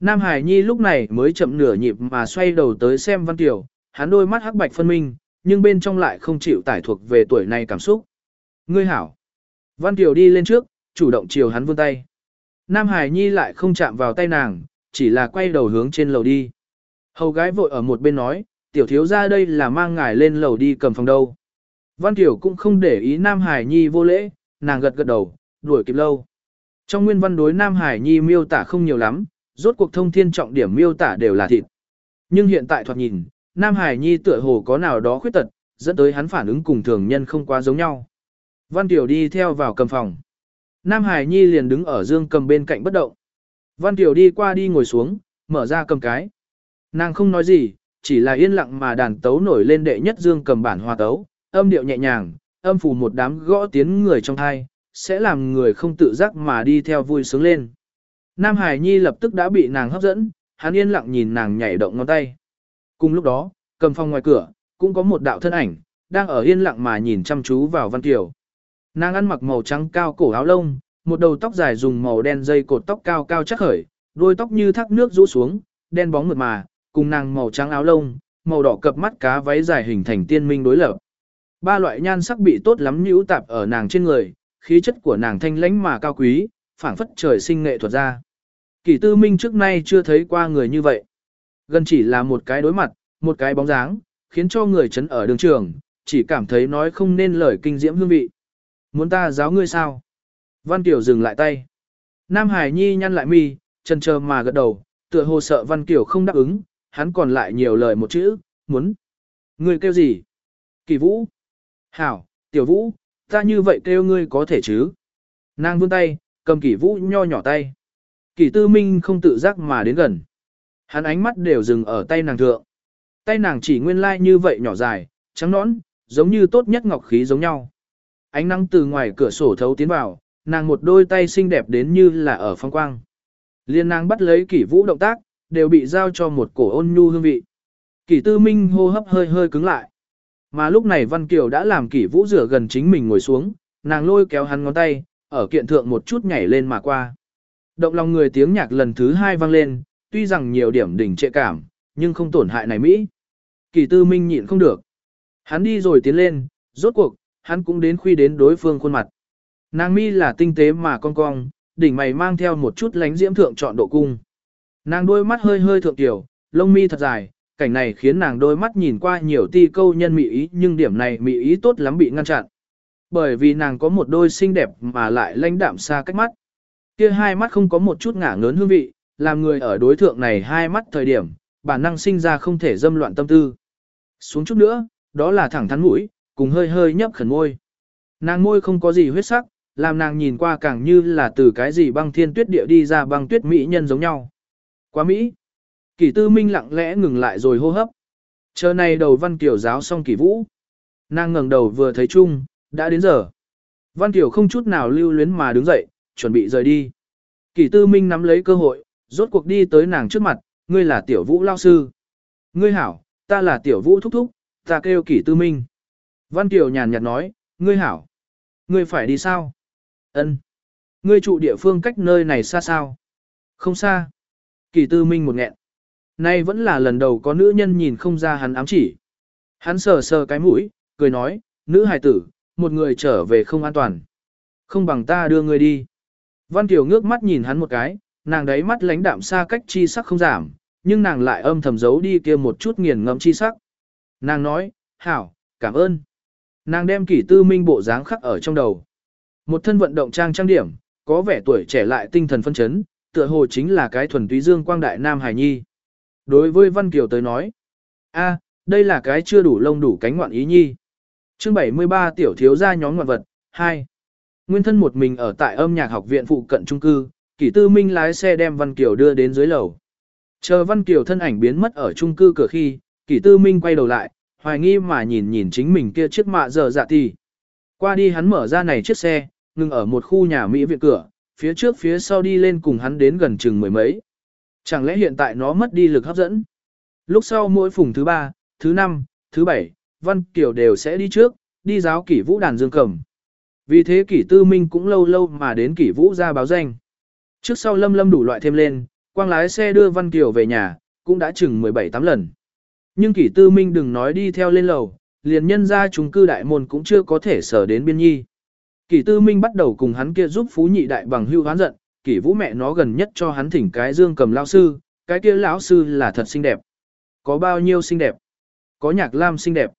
Nam Hải Nhi lúc này mới chậm nửa nhịp mà xoay đầu tới xem Văn Tiểu, hắn đôi mắt hắc bạch phân minh, nhưng bên trong lại không chịu tải thuộc về tuổi này cảm xúc. Ngươi hảo. Văn Kiều đi lên trước, chủ động chiều hắn vươn tay. Nam Hải Nhi lại không chạm vào tay nàng, chỉ là quay đầu hướng trên lầu đi. Hầu gái vội ở một bên nói, tiểu thiếu ra đây là mang ngài lên lầu đi cầm phòng đâu. Văn Kiều cũng không để ý Nam Hải Nhi vô lễ, nàng gật gật đầu, đuổi kịp lâu. Trong nguyên văn đối Nam Hải Nhi miêu tả không nhiều lắm, rốt cuộc thông thiên trọng điểm miêu tả đều là thịt. Nhưng hiện tại thoạt nhìn, Nam Hải Nhi tựa hồ có nào đó khuyết tật, dẫn tới hắn phản ứng cùng thường nhân không quá giống nhau. Văn Tiểu đi theo vào cầm phòng. Nam Hải Nhi liền đứng ở dương cầm bên cạnh bất động. Văn Tiểu đi qua đi ngồi xuống, mở ra cầm cái. Nàng không nói gì, chỉ là yên lặng mà đàn tấu nổi lên đệ nhất dương cầm bản hòa tấu, âm điệu nhẹ nhàng, âm phủ một đám gõ tiếng người trong thai, sẽ làm người không tự giác mà đi theo vui sướng lên. Nam Hải Nhi lập tức đã bị nàng hấp dẫn, hắn yên lặng nhìn nàng nhảy động ngón tay. Cùng lúc đó, cầm phòng ngoài cửa, cũng có một đạo thân ảnh, đang ở yên lặng mà nhìn chăm chú vào Văn Kiều. Nàng ăn mặc màu trắng cao cổ áo lông, một đầu tóc dài dùng màu đen dây cột tóc cao cao chắc khởi, đôi tóc như thác nước rũ xuống, đen bóng mượt mà, cùng nàng màu trắng áo lông, màu đỏ cập mắt cá váy dài hình thành tiên minh đối lập. Ba loại nhan sắc bị tốt lắm nhũ tạp ở nàng trên người, khí chất của nàng thanh lãnh mà cao quý, phảng phất trời sinh nghệ thuật ra. Kỷ tư minh trước nay chưa thấy qua người như vậy. Gần chỉ là một cái đối mặt, một cái bóng dáng, khiến cho người chấn ở đường trường, chỉ cảm thấy nói không nên lời kinh diễm hương vị. Muốn ta giáo ngươi sao? Văn Kiều dừng lại tay. Nam Hải Nhi nhăn lại mi, chân chờ mà gật đầu, tựa hồ sợ Văn Kiều không đáp ứng, hắn còn lại nhiều lời một chữ, muốn. Ngươi kêu gì? Kỳ Vũ. Hảo, Tiểu Vũ, ta như vậy kêu ngươi có thể chứ? Nàng vươn tay, cầm Kỳ Vũ nho nhỏ tay. Kỳ Tư Minh không tự giác mà đến gần. Hắn ánh mắt đều dừng ở tay nàng thượng. Tay nàng chỉ nguyên lai like như vậy nhỏ dài, trắng nõn, giống như tốt nhất ngọc khí giống nhau. Ánh nắng từ ngoài cửa sổ thấu tiến vào, nàng một đôi tay xinh đẹp đến như là ở phong quang. Liên nàng bắt lấy kỷ vũ động tác, đều bị giao cho một cổ ôn nhu hương vị. Kỷ tư minh hô hấp hơi hơi cứng lại. Mà lúc này Văn Kiều đã làm kỷ vũ rửa gần chính mình ngồi xuống, nàng lôi kéo hắn ngón tay, ở kiện thượng một chút nhảy lên mà qua. Động lòng người tiếng nhạc lần thứ hai vang lên, tuy rằng nhiều điểm đỉnh trệ cảm, nhưng không tổn hại này Mỹ. Kỳ tư minh nhịn không được. Hắn đi rồi tiến lên, rốt cuộc, hắn cũng đến khuy đến đối phương khuôn mặt. Nàng mi là tinh tế mà cong cong, đỉnh mày mang theo một chút lánh diễm thượng trọn độ cung. Nàng đôi mắt hơi hơi thượng tiểu, lông mi thật dài, cảnh này khiến nàng đôi mắt nhìn qua nhiều ti câu nhân mị ý nhưng điểm này mị ý tốt lắm bị ngăn chặn. Bởi vì nàng có một đôi xinh đẹp mà lại lãnh đạm xa cách mắt. Kia hai mắt không có một chút ngả ngớn hương vị, làm người ở đối thượng này hai mắt thời điểm, bản năng sinh ra không thể dâm loạn tâm tư. Xuống chút nữa, đó là thẳng thắn mũi, cùng hơi hơi nhấp khẩn môi. Nàng môi không có gì huyết sắc, làm nàng nhìn qua càng như là từ cái gì băng thiên tuyết địa đi ra băng tuyết mỹ nhân giống nhau. Quá Mỹ. Kỷ tư minh lặng lẽ ngừng lại rồi hô hấp. Chờ này đầu văn kiểu giáo xong kỷ vũ. Nàng ngẩng đầu vừa thấy chung, đã đến giờ. Văn kiểu không chút nào lưu luyến mà đứng dậy, chuẩn bị rời đi. Kỷ tư minh nắm lấy cơ hội, rốt cuộc đi tới nàng trước mặt, ngươi là tiểu vũ lao sư. Ngươi hảo, ta là tiểu vũ thúc thúc, ta kêu kỷ tư minh. Văn Kiều nhàn nhạt nói, ngươi hảo. Ngươi phải đi sao? Ân. Ngươi trụ địa phương cách nơi này xa sao? Không xa. Kỷ tư minh một nghẹn. Nay vẫn là lần đầu có nữ nhân nhìn không ra hắn ám chỉ. Hắn sờ sờ cái mũi, cười nói, nữ hài tử, một người trở về không an toàn. Không bằng ta đưa ngươi đi. Văn Kiều ngước mắt nhìn hắn một cái, nàng đấy mắt lánh đạm xa cách chi sắc không giảm, nhưng nàng lại âm thầm giấu đi kia một chút nghiền ngẫm chi sắc. Nàng nói, hảo, cảm ơn. Nàng đem kỷ tư minh bộ dáng khắc ở trong đầu. Một thân vận động trang trang điểm, có vẻ tuổi trẻ lại tinh thần phân chấn, tựa hồ chính là cái thuần túy dương quang đại nam hải nhi. Đối với Văn Kiều tới nói, a, đây là cái chưa đủ lông đủ cánh ngoạn ý nhi. Chương 73 tiểu thiếu gia nhóm ngoạn vật, 2. Nguyên thân một mình ở tại âm nhạc học viện phụ cận trung cư, Kỷ Tư Minh lái xe đem Văn Kiều đưa đến dưới lầu. Chờ Văn Kiều thân ảnh biến mất ở trung cư cửa khi, Kỷ Tư Minh quay đầu lại, hoài nghi mà nhìn nhìn chính mình kia chiếc mạ giờ dạ thì. Qua đi hắn mở ra này chiếc xe, ngừng ở một khu nhà Mỹ viện cửa, phía trước phía sau đi lên cùng hắn đến gần chừng mười mấy. Chẳng lẽ hiện tại nó mất đi lực hấp dẫn? Lúc sau mỗi phùng thứ ba, thứ năm, thứ bảy, Văn Kiều đều sẽ đi trước, đi giáo kỷ vũ đàn dương cầm. Vì thế kỷ tư minh cũng lâu lâu mà đến kỷ vũ ra báo danh. Trước sau lâm lâm đủ loại thêm lên, quang lái xe đưa Văn Kiều về nhà, cũng đã chừng 17-8 lần. Nhưng kỷ tư minh đừng nói đi theo lên lầu, liền nhân ra chúng cư đại môn cũng chưa có thể sở đến biên nhi. Kỷ tư minh bắt đầu cùng hắn kia giúp phú nhị đại bằng hưu hoán giận, kỷ vũ mẹ nó gần nhất cho hắn thỉnh cái dương cầm lao sư, cái kia lão sư là thật xinh đẹp. Có bao nhiêu xinh đẹp? Có nhạc lam xinh đẹp.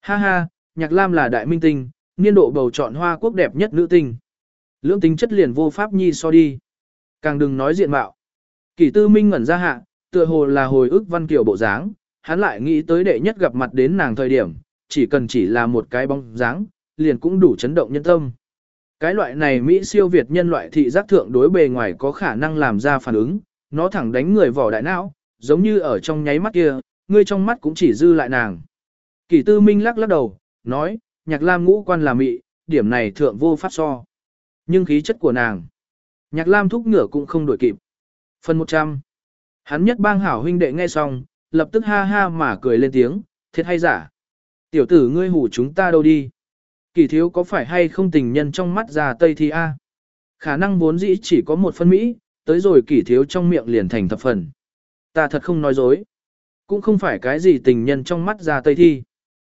Ha ha, nhạc lam là đại minh tinh, niên độ bầu chọn hoa quốc đẹp nhất nữ tinh. Lưỡng tính chất liền vô pháp nhi so đi. Càng đừng nói diện mạo. Kỷ tư minh ngẩn ra hạ, tựa hồ là hồi ức văn kiểu bộ dáng, hắn lại nghĩ tới đệ nhất gặp mặt đến nàng thời điểm, chỉ cần chỉ là một cái bóng dáng, liền cũng đủ chấn động nhân tâm. Cái loại này Mỹ siêu Việt nhân loại thị giác thượng đối bề ngoài có khả năng làm ra phản ứng, nó thẳng đánh người vỏ đại não, giống như ở trong nháy mắt kia, người trong mắt cũng chỉ dư lại nàng. Kỷ tư minh lắc lắc đầu, nói, nhạc lam ngũ quan là mị, điểm này thượng vô pháp so. Nhưng khí chất của nàng, nhạc lam thúc ngửa cũng không đổi kịp. Phần 100. Hắn nhất bang hảo huynh đệ nghe xong, lập tức ha ha mà cười lên tiếng, thiệt hay giả. Tiểu tử ngươi hủ chúng ta đâu đi. Kỳ thiếu có phải hay không tình nhân trong mắt già Tây thi a Khả năng vốn dĩ chỉ có một phân Mỹ, tới rồi kỳ thiếu trong miệng liền thành thập phần. Ta thật không nói dối. Cũng không phải cái gì tình nhân trong mắt già Tây thi.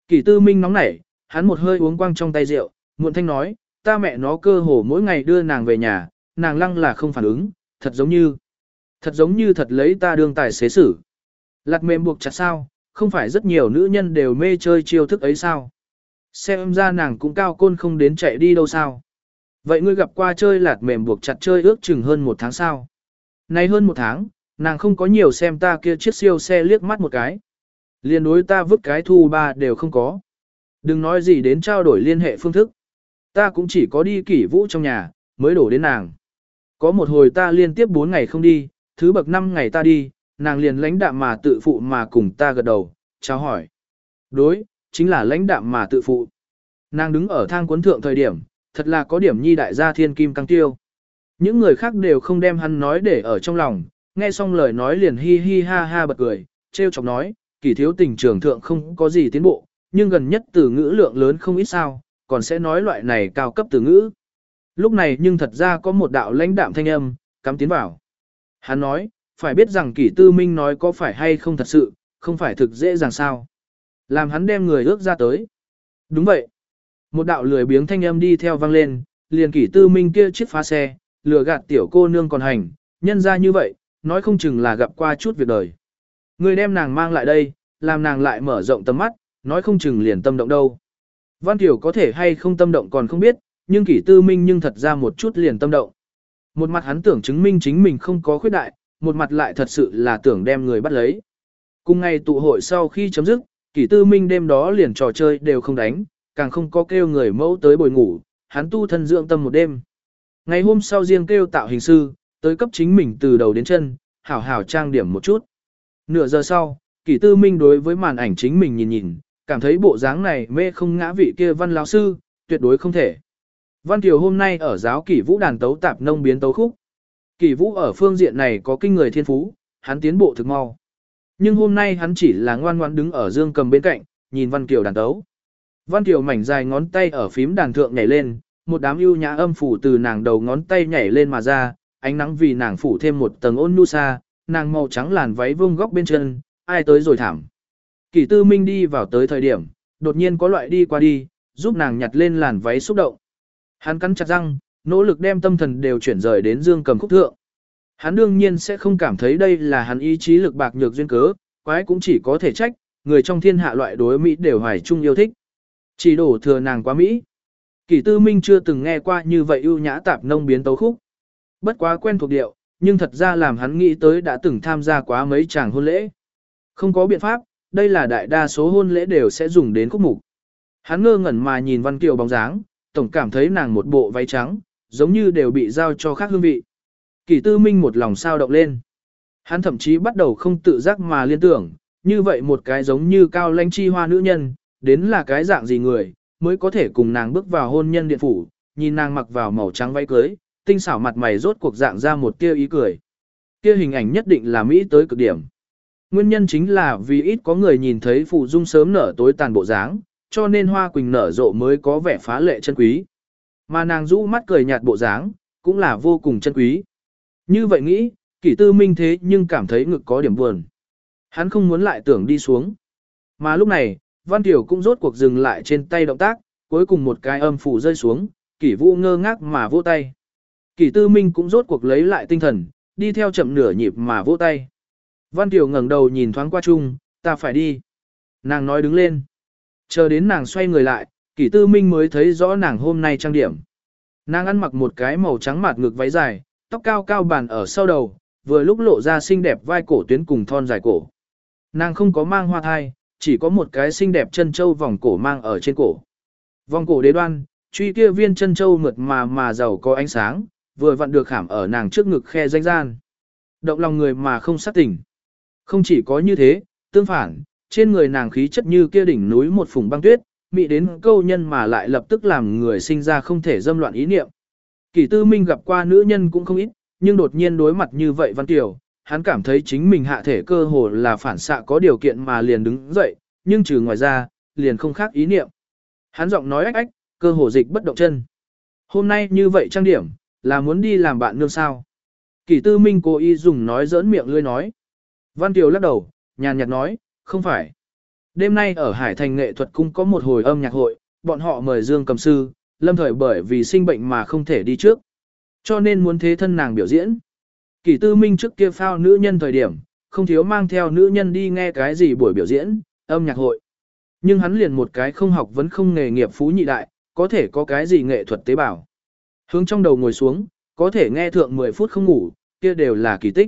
Kỳ tư minh nóng nảy, hắn một hơi uống quăng trong tay rượu, muộn thanh nói, ta mẹ nó cơ hồ mỗi ngày đưa nàng về nhà, nàng lăng là không phản ứng, thật giống như, thật giống như thật lấy ta đương tài xế xử. Lạt mềm buộc chặt sao, không phải rất nhiều nữ nhân đều mê chơi chiêu thức ấy sao. Xem ra nàng cũng cao côn không đến chạy đi đâu sao. Vậy ngươi gặp qua chơi lạt mềm buộc chặt chơi ước chừng hơn một tháng sao. Nay hơn một tháng, nàng không có nhiều xem ta kia chiếc siêu xe liếc mắt một cái. Liên đối ta vứt cái thu ba đều không có. Đừng nói gì đến trao đổi liên hệ phương thức. Ta cũng chỉ có đi kỷ vũ trong nhà, mới đổ đến nàng. Có một hồi ta liên tiếp 4 ngày không đi, thứ bậc 5 ngày ta đi, nàng liền lãnh đạm mà tự phụ mà cùng ta gật đầu, chào hỏi. Đối, chính là lãnh đạm mà tự phụ. Nàng đứng ở thang cuốn thượng thời điểm, thật là có điểm nhi đại gia thiên kim căng tiêu. Những người khác đều không đem hắn nói để ở trong lòng, nghe xong lời nói liền hi hi ha ha bật cười, treo chọc nói, kỳ thiếu tình trường thượng không có gì tiến bộ, nhưng gần nhất từ ngữ lượng lớn không ít sao, còn sẽ nói loại này cao cấp từ ngữ. Lúc này nhưng thật ra có một đạo lãnh đạm thanh âm, cắm tiến vào. Hắn nói, phải biết rằng kỷ tư minh nói có phải hay không thật sự, không phải thực dễ dàng sao. Làm hắn đem người ước ra tới. Đúng vậy. Một đạo lười biếng thanh âm đi theo vang lên, liền kỷ tư minh kia chiếc phá xe, lừa gạt tiểu cô nương còn hành, nhân ra như vậy, nói không chừng là gặp qua chút việc đời. Người đem nàng mang lại đây, làm nàng lại mở rộng tầm mắt, nói không chừng liền tâm động đâu. Văn Tiểu có thể hay không tâm động còn không biết, nhưng kỷ tư minh nhưng thật ra một chút liền tâm động. Một mặt hắn tưởng chứng minh chính mình không có khuyết đại, một mặt lại thật sự là tưởng đem người bắt lấy. Cùng ngày tụ hội sau khi chấm dứt, kỷ tư minh đêm đó liền trò chơi đều không đánh, càng không có kêu người mẫu tới bồi ngủ, hắn tu thân dưỡng tâm một đêm. Ngày hôm sau riêng kêu tạo hình sư, tới cấp chính mình từ đầu đến chân, hảo hảo trang điểm một chút. Nửa giờ sau, kỷ tư minh đối với màn ảnh chính mình nhìn nhìn, cảm thấy bộ dáng này mê không ngã vị kia văn lão sư, tuyệt đối không thể. Văn Kiều hôm nay ở giáo kỷ vũ đàn tấu tạp nông biến tấu khúc. Kỳ vũ ở phương diện này có kinh người thiên phú, hắn tiến bộ thực mau. Nhưng hôm nay hắn chỉ là ngoan ngoãn đứng ở dương cầm bên cạnh, nhìn Văn Kiều đàn tấu. Văn Kiều mảnh dài ngón tay ở phím đàn thượng nhảy lên, một đám ưu nhã âm phủ từ nàng đầu ngón tay nhảy lên mà ra, ánh nắng vì nàng phủ thêm một tầng ôn nhu sa, nàng màu trắng làn váy vương góc bên chân, ai tới rồi thảm. Kỷ tư minh đi vào tới thời điểm, đột nhiên có loại đi qua đi, giúp nàng nhặt lên làn váy xúc động. Hắn cắn chặt răng, nỗ lực đem tâm thần đều chuyển rời đến dương cầm khúc thượng. Hắn đương nhiên sẽ không cảm thấy đây là hắn ý chí lực bạc nhược duyên cớ, quái cũng chỉ có thể trách, người trong thiên hạ loại đối Mỹ đều hoài chung yêu thích. Chỉ đổ thừa nàng quá Mỹ. Kỷ tư minh chưa từng nghe qua như vậy ưu nhã tạp nông biến tấu khúc. Bất quá quen thuộc điệu, nhưng thật ra làm hắn nghĩ tới đã từng tham gia quá mấy chàng hôn lễ. Không có biện pháp, đây là đại đa số hôn lễ đều sẽ dùng đến khúc mục. Hắn ngơ ngẩn mà nhìn Văn Kiều bóng dáng, tổng cảm thấy nàng một bộ váy trắng, giống như đều bị giao cho khác hương vị. Kỷ tư minh một lòng sao động lên. Hắn thậm chí bắt đầu không tự giác mà liên tưởng, như vậy một cái giống như cao lãnh chi hoa nữ nhân, đến là cái dạng gì người, mới có thể cùng nàng bước vào hôn nhân điện phủ, nhìn nàng mặc vào màu trắng váy cưới, tinh xảo mặt mày rốt cuộc dạng ra một tia ý cười. Kia hình ảnh nhất định là Mỹ tới cực điểm. Nguyên nhân chính là vì ít có người nhìn thấy phụ dung sớm nở tối tàn bộ dáng, cho nên hoa quỳnh nở rộ mới có vẻ phá lệ chân quý. Mà nàng rũ mắt cười nhạt bộ dáng, cũng là vô cùng chân quý. Như vậy nghĩ, kỷ tư minh thế nhưng cảm thấy ngực có điểm buồn. Hắn không muốn lại tưởng đi xuống. Mà lúc này, Văn Tiểu cũng rốt cuộc dừng lại trên tay động tác, cuối cùng một cái âm phủ rơi xuống, kỷ vũ ngơ ngác mà vỗ tay. Kỷ tư minh cũng rốt cuộc lấy lại tinh thần, đi theo chậm nửa nhịp mà vỗ tay. Văn Tiểu ngẩng đầu nhìn thoáng qua chung, ta phải đi. Nàng nói đứng lên. Chờ đến nàng xoay người lại, kỷ tư minh mới thấy rõ nàng hôm nay trang điểm. Nàng ăn mặc một cái màu trắng mạt ngực váy dài, tóc cao cao bàn ở sau đầu, vừa lúc lộ ra xinh đẹp vai cổ tuyến cùng thon dài cổ. Nàng không có mang hoa thai, chỉ có một cái xinh đẹp chân châu vòng cổ mang ở trên cổ. Vòng cổ đế đoan, truy kia viên chân châu mượt mà mà giàu có ánh sáng, vừa vặn được khảm ở nàng trước ngực khe danh gian. Động lòng người mà không sát tỉnh. Không chỉ có như thế, tương phản, trên người nàng khí chất như kia đỉnh núi một phùng băng tuyết, mị đến câu nhân mà lại lập tức làm người sinh ra không thể dâm loạn ý niệm. Kỷ tư minh gặp qua nữ nhân cũng không ít, nhưng đột nhiên đối mặt như vậy Văn Tiểu, hắn cảm thấy chính mình hạ thể cơ hồ là phản xạ có điều kiện mà liền đứng dậy, nhưng trừ ngoài ra, liền không khác ý niệm. Hắn giọng nói ách ách, cơ hồ dịch bất động chân. Hôm nay như vậy trang điểm, là muốn đi làm bạn nương sao. Kỷ tư minh cố ý dùng nói giỡn miệng lươi nói. Văn Kiều lắc đầu, nhàn nhạt nói, không phải. Đêm nay ở Hải Thành nghệ thuật cung có một hồi âm nhạc hội, bọn họ mời Dương cầm sư, lâm thời bởi vì sinh bệnh mà không thể đi trước. Cho nên muốn thế thân nàng biểu diễn. Kỷ tư minh trước kia phao nữ nhân thời điểm, không thiếu mang theo nữ nhân đi nghe cái gì buổi biểu diễn, âm nhạc hội. Nhưng hắn liền một cái không học vẫn không nghề nghiệp phú nhị đại, có thể có cái gì nghệ thuật tế bào. Hướng trong đầu ngồi xuống, có thể nghe thượng 10 phút không ngủ, kia đều là kỳ tích.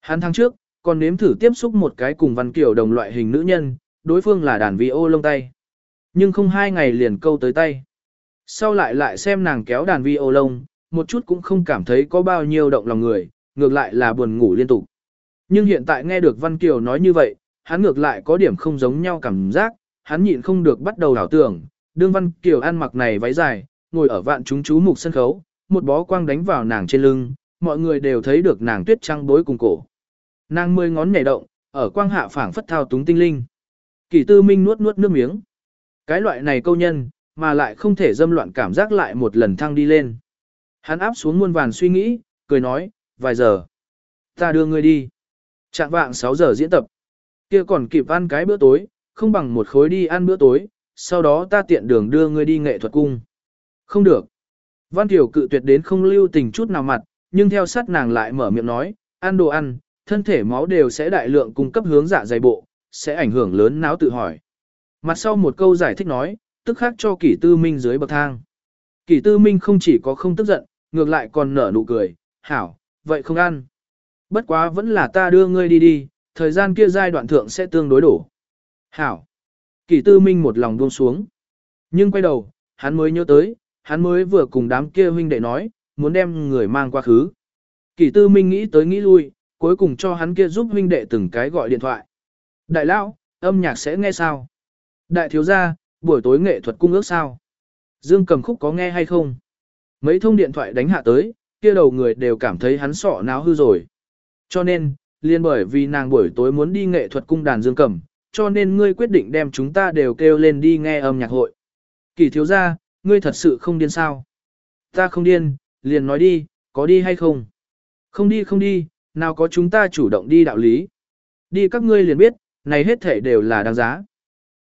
Hắn tháng trước, còn nếm thử tiếp xúc một cái cùng văn kiểu đồng loại hình nữ nhân, đối phương là đàn vi ô lông tay. Nhưng không hai ngày liền câu tới tay. Sau lại lại xem nàng kéo đàn vi ô lông, một chút cũng không cảm thấy có bao nhiêu động lòng người, ngược lại là buồn ngủ liên tục. Nhưng hiện tại nghe được Văn Kiều nói như vậy, hắn ngược lại có điểm không giống nhau cảm giác, hắn nhịn không được bắt đầu đảo tưởng, đương Văn Kiều ăn mặc này váy dài, ngồi ở vạn chúng chú mục sân khấu, một bó quang đánh vào nàng trên lưng, mọi người đều thấy được nàng tuyết trăng bối cùng cổ. Nàng mười ngón nhảy động, ở quang hạ phảng phất thao túng tinh linh. Kỳ tư minh nuốt nuốt nước miếng. Cái loại này câu nhân, mà lại không thể dâm loạn cảm giác lại một lần thăng đi lên. Hắn áp xuống muôn vàn suy nghĩ, cười nói, vài giờ. Ta đưa ngươi đi. Trạng vạng 6 giờ diễn tập. Kia còn kịp ăn cái bữa tối, không bằng một khối đi ăn bữa tối, sau đó ta tiện đường đưa ngươi đi nghệ thuật cung. Không được. Văn Tiểu cự tuyệt đến không lưu tình chút nào mặt, nhưng theo sát nàng lại mở miệng nói, ăn đồ ăn, thân thể máu đều sẽ đại lượng cung cấp hướng dạ dày bộ, sẽ ảnh hưởng lớn não tự hỏi. Mặt sau một câu giải thích nói, tức khác cho kỷ tư minh dưới bậc thang. Kỷ tư minh không chỉ có không tức giận, ngược lại còn nở nụ cười, hảo, vậy không ăn. Bất quá vẫn là ta đưa ngươi đi đi, thời gian kia giai đoạn thượng sẽ tương đối đổ. Hảo. Kỷ tư minh một lòng buông xuống. Nhưng quay đầu, hắn mới nhớ tới, hắn mới vừa cùng đám kia huynh đệ nói, muốn đem người mang qua khứ. Kỷ tư minh nghĩ tới nghĩ lui, cuối cùng cho hắn kia giúp huynh đệ từng cái gọi điện thoại. Đại lão, âm nhạc sẽ nghe sao? Đại thiếu gia, buổi tối nghệ thuật cung ước sao? Dương cầm khúc có nghe hay không? Mấy thông điện thoại đánh hạ tới, kia đầu người đều cảm thấy hắn sọ náo hư rồi. Cho nên, liên bởi vì nàng buổi tối muốn đi nghệ thuật cung đàn dương cầm, cho nên ngươi quyết định đem chúng ta đều kêu lên đi nghe âm nhạc hội. Kỳ thiếu gia, ngươi thật sự không điên sao? Ta không điên, liền nói đi, có đi hay không? Không đi không đi, nào có chúng ta chủ động đi đạo lý. Đi các ngươi liền biết, này hết thể đều là đáng giá.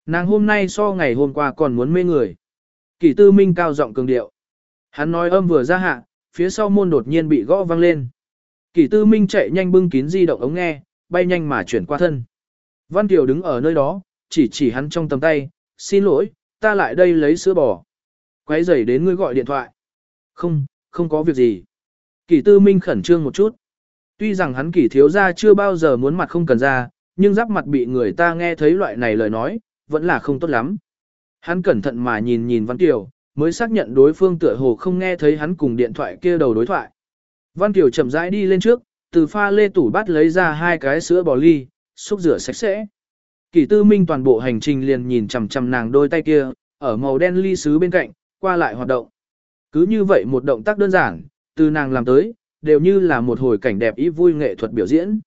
Nàng hôm nay so ngày hôm qua còn muốn mê người. Kỷ tư minh cao giọng cường điệu. Hắn nói âm vừa ra hạ, phía sau môn đột nhiên bị gõ vang lên. Kỷ tư minh chạy nhanh bưng kín di động ống nghe, bay nhanh mà chuyển qua thân. Văn Kiều đứng ở nơi đó, chỉ chỉ hắn trong tầm tay, xin lỗi, ta lại đây lấy sữa bò. Quấy rầy đến ngươi gọi điện thoại. Không, không có việc gì. Kỷ tư minh khẩn trương một chút. Tuy rằng hắn kỷ thiếu ra chưa bao giờ muốn mặt không cần ra, nhưng giáp mặt bị người ta nghe thấy loại này lời nói, vẫn là không tốt lắm. Hắn cẩn thận mà nhìn nhìn Văn Kiều, mới xác nhận đối phương tựa hồ không nghe thấy hắn cùng điện thoại kia đầu đối thoại. Văn Kiều chậm rãi đi lên trước, từ pha lê tủ bắt lấy ra hai cái sữa bò ly, xúc rửa sạch sẽ. Kỳ tư minh toàn bộ hành trình liền nhìn chằm chằm nàng đôi tay kia, ở màu đen ly sứ bên cạnh, qua lại hoạt động. Cứ như vậy một động tác đơn giản, từ nàng làm tới, đều như là một hồi cảnh đẹp ý vui nghệ thuật biểu diễn.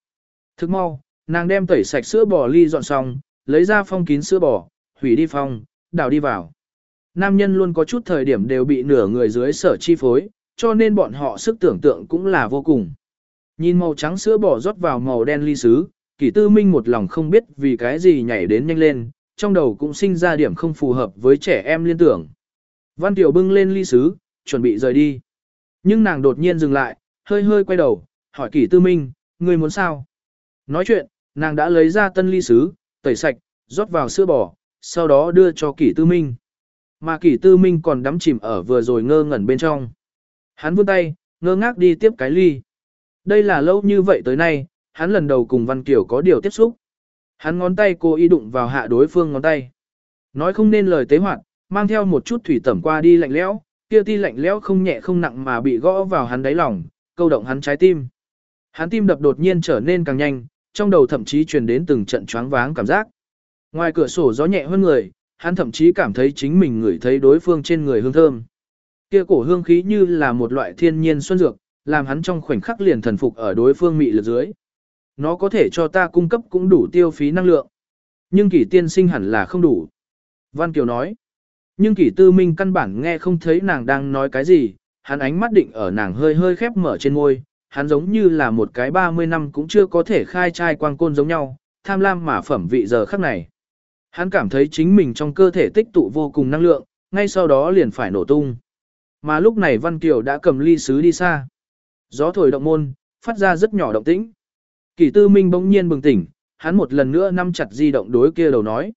Thức mau, nàng đem tẩy sạch sữa bò ly dọn xong, lấy ra phong kín sữa bò, hủy đi phong, đào đi vào. Nam nhân luôn có chút thời điểm đều bị nửa người dưới sở chi phối, cho nên bọn họ sức tưởng tượng cũng là vô cùng. Nhìn màu trắng sữa bò rót vào màu đen ly sứ, kỷ tư minh một lòng không biết vì cái gì nhảy đến nhanh lên, trong đầu cũng sinh ra điểm không phù hợp với trẻ em liên tưởng. Văn Tiểu bưng lên ly sứ, chuẩn bị rời đi. Nhưng nàng đột nhiên dừng lại, hơi hơi quay đầu, hỏi kỷ tư minh, ngươi muốn sao? Nói chuyện, nàng đã lấy ra tân ly sứ, tẩy sạch, rót vào sữa bò, sau đó đưa cho kỷ tư minh. Mà kỷ tư minh còn đắm chìm ở vừa rồi ngơ ngẩn bên trong. Hắn vươn tay, ngơ ngác đi tiếp cái ly. Đây là lâu như vậy tới nay, hắn lần đầu cùng Văn Kiều có điều tiếp xúc. Hắn ngón tay cô y đụng vào hạ đối phương ngón tay. Nói không nên lời tế hoạt, mang theo một chút thủy tẩm qua đi lạnh lẽo, kia ti lạnh lẽo không nhẹ không nặng mà bị gõ vào hắn đáy lòng, câu động hắn trái tim. Hắn tim đập đột nhiên trở nên càng nhanh, trong đầu thậm chí truyền đến từng trận choáng váng cảm giác. Ngoài cửa sổ gió nhẹ hơn người, hắn thậm chí cảm thấy chính mình ngửi thấy đối phương trên người hương thơm. Kia cổ hương khí như là một loại thiên nhiên xuân dược, làm hắn trong khoảnh khắc liền thần phục ở đối phương mị lực dưới. Nó có thể cho ta cung cấp cũng đủ tiêu phí năng lượng. Nhưng kỷ tiên sinh hẳn là không đủ. Văn Kiều nói. Nhưng kỷ tư minh căn bản nghe không thấy nàng đang nói cái gì, hắn ánh mắt định ở nàng hơi hơi khép mở trên môi, hắn giống như là một cái 30 năm cũng chưa có thể khai trai quang côn giống nhau, tham lam mà phẩm vị giờ khắc này. Hắn cảm thấy chính mình trong cơ thể tích tụ vô cùng năng lượng, ngay sau đó liền phải nổ tung. Mà lúc này Văn Kiều đã cầm ly sứ đi xa. Gió thổi động môn, phát ra rất nhỏ động tĩnh. Kỳ tư minh bỗng nhiên bừng tỉnh, hắn một lần nữa nắm chặt di động đối kia đầu nói.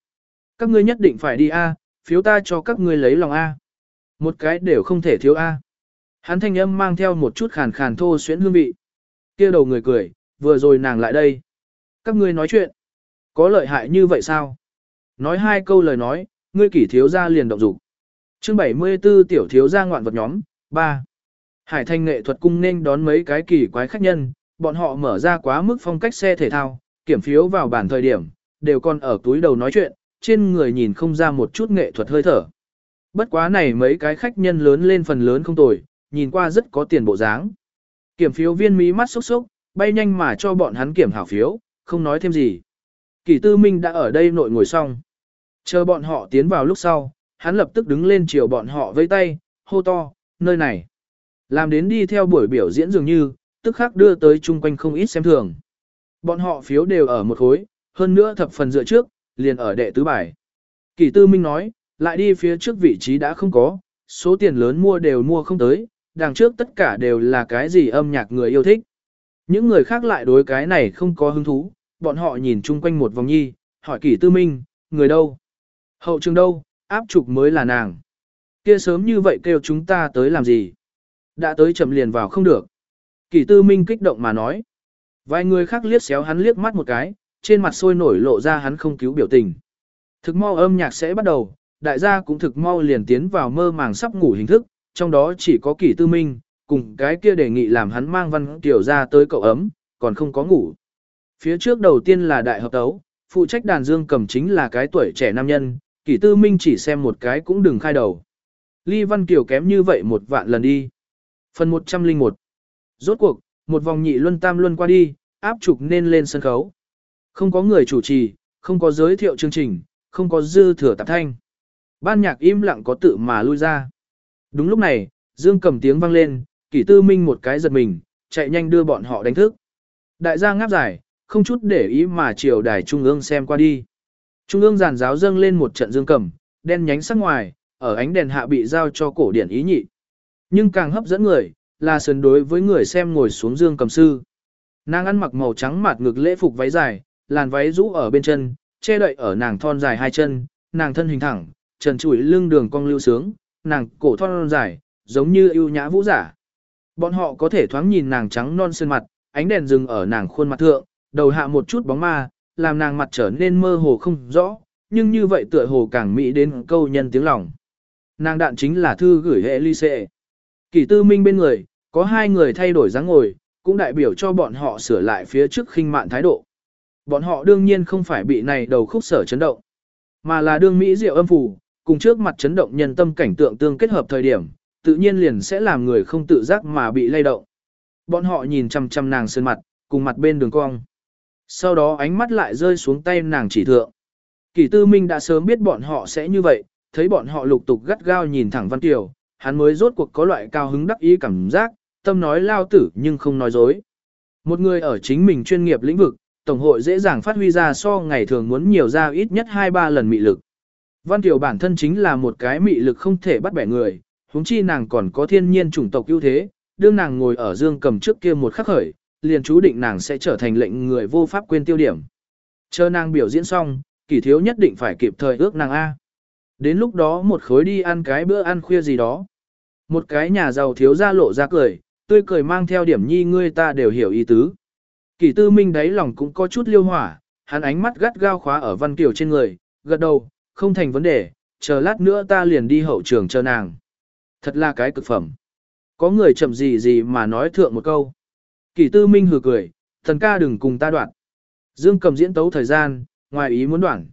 Các ngươi nhất định phải đi A, phiếu ta cho các ngươi lấy lòng A. Một cái đều không thể thiếu A. Hắn thanh âm mang theo một chút khàn khàn thô xuyễn hương vị. Kia đầu người cười, vừa rồi nàng lại đây. Các ngươi nói chuyện. Có lợi hại như vậy sao? Nói hai câu lời nói, ngươi kỷ thiếu gia liền động dục. Chương 74 tiểu thiếu gia ngoạn vật nhóm, 3. Hải Thanh nghệ thuật cung nên đón mấy cái kỳ quái khách nhân, bọn họ mở ra quá mức phong cách xe thể thao, kiểm phiếu vào bản thời điểm, đều còn ở túi đầu nói chuyện, trên người nhìn không ra một chút nghệ thuật hơi thở. Bất quá này mấy cái khách nhân lớn lên phần lớn không tồi, nhìn qua rất có tiền bộ dáng. Kiểm phiếu viên mí mắt sốc sốc, bay nhanh mà cho bọn hắn kiểm hảo phiếu, không nói thêm gì. Kỳ tư minh đã ở đây nội ngồi xong. Chờ bọn họ tiến vào lúc sau, hắn lập tức đứng lên chiều bọn họ vây tay, hô to, nơi này. Làm đến đi theo buổi biểu diễn dường như, tức khắc đưa tới chung quanh không ít xem thường. Bọn họ phiếu đều ở một khối, hơn nữa thập phần dựa trước, liền ở đệ tứ bài. Kỳ tư minh nói, lại đi phía trước vị trí đã không có, số tiền lớn mua đều mua không tới, đằng trước tất cả đều là cái gì âm nhạc người yêu thích. Những người khác lại đối cái này không có hứng thú, bọn họ nhìn chung quanh một vòng nhi, hỏi kỷ tư minh, người đâu? Hậu trường đâu, áp trục mới là nàng. Kia sớm như vậy kêu chúng ta tới làm gì? Đã tới chậm liền vào không được. kỷ tư minh kích động mà nói. Vài người khác liếc xéo hắn liếc mắt một cái, trên mặt sôi nổi lộ ra hắn không cứu biểu tình. Thực mau âm nhạc sẽ bắt đầu, đại gia cũng thực mau liền tiến vào mơ màng sắp ngủ hình thức, trong đó chỉ có kỷ tư minh, cùng cái kia đề nghị làm hắn mang văn tiểu ra tới cậu ấm, còn không có ngủ. Phía trước đầu tiên là đại hợp tấu, phụ trách đàn dương cầm chính là cái tuổi trẻ nam nhân, kỷ tư minh chỉ xem một cái cũng đừng khai đầu. Ly Văn Kiều kém như vậy một vạn lần đi. Phần 101 Rốt cuộc, một vòng nhị luân tam luân qua đi, áp trục nên lên sân khấu. Không có người chủ trì, không có giới thiệu chương trình, không có dư thừa tạp thanh. Ban nhạc im lặng có tự mà lui ra. Đúng lúc này, Dương cầm tiếng vang lên, kỷ tư minh một cái giật mình, chạy nhanh đưa bọn họ đánh thức. Đại gia ngáp giải, không chút để ý mà chiều đài trung ương xem qua đi. Trung ương giàn giáo dâng lên một trận dương cầm, đen nhánh sắc ngoài, ở ánh đèn hạ bị giao cho cổ điển ý nhị. Nhưng càng hấp dẫn người, là sườn đối với người xem ngồi xuống dương cầm sư. Nàng ăn mặc màu trắng mạt ngực lễ phục váy dài, làn váy rũ ở bên chân, che đậy ở nàng thon dài hai chân, nàng thân hình thẳng, trần trụi lưng đường cong lưu sướng, nàng cổ thon dài, giống như ưu nhã vũ giả. Bọn họ có thể thoáng nhìn nàng trắng non sơn mặt, ánh đèn dừng ở nàng khuôn mặt thượng, đầu hạ một chút bóng ma, làm nàng mặt trở nên mơ hồ không rõ, nhưng như vậy tựa hồ càng mỹ đến câu nhân tiếng lòng. Nàng đạn chính là thư gửi hệ ly xệ. Kỷ tư minh bên người, có hai người thay đổi dáng ngồi, cũng đại biểu cho bọn họ sửa lại phía trước khinh mạn thái độ. Bọn họ đương nhiên không phải bị này đầu khúc sở chấn động, mà là đương Mỹ diệu âm phủ, cùng trước mặt chấn động nhân tâm cảnh tượng tương kết hợp thời điểm, tự nhiên liền sẽ làm người không tự giác mà bị lay động. Bọn họ nhìn chăm chăm nàng sơn mặt, cùng mặt bên đường cong. Sau đó ánh mắt lại rơi xuống tay nàng chỉ thượng. kỷ tư minh đã sớm biết bọn họ sẽ như vậy, thấy bọn họ lục tục gắt gao nhìn thẳng Văn Kiều, hắn mới rốt cuộc có loại cao hứng đắc ý cảm giác, tâm nói lao tử nhưng không nói dối. Một người ở chính mình chuyên nghiệp lĩnh vực, Tổng hội dễ dàng phát huy ra so ngày thường muốn nhiều ra ít nhất 2-3 lần mị lực. Văn Kiều bản thân chính là một cái mị lực không thể bắt bẻ người, huống chi nàng còn có thiên nhiên chủng tộc ưu thế, đương nàng ngồi ở dương cầm trước kia một khắc khởi, liền chú định nàng sẽ trở thành lệnh người vô pháp quên tiêu điểm. Chờ nàng biểu diễn xong, kỷ thiếu nhất định phải kịp thời ước nàng A. Đến lúc đó một khối đi ăn cái bữa ăn khuya gì đó. Một cái nhà giàu thiếu ra lộ ra cười, tươi cười mang theo điểm nhi ngươi ta đều hiểu ý tứ. Kỷ tư minh đáy lòng cũng có chút liêu hỏa, hắn ánh mắt gắt gao khóa ở văn kiểu trên người, gật đầu, không thành vấn đề, chờ lát nữa ta liền đi hậu trường chờ nàng. Thật là cái cực phẩm. Có người chậm gì gì mà nói thượng một câu. Kỷ tư minh hừ cười, thần ca đừng cùng ta đoạn. Dương cầm diễn tấu thời gian, ngoài ý muốn đoạn.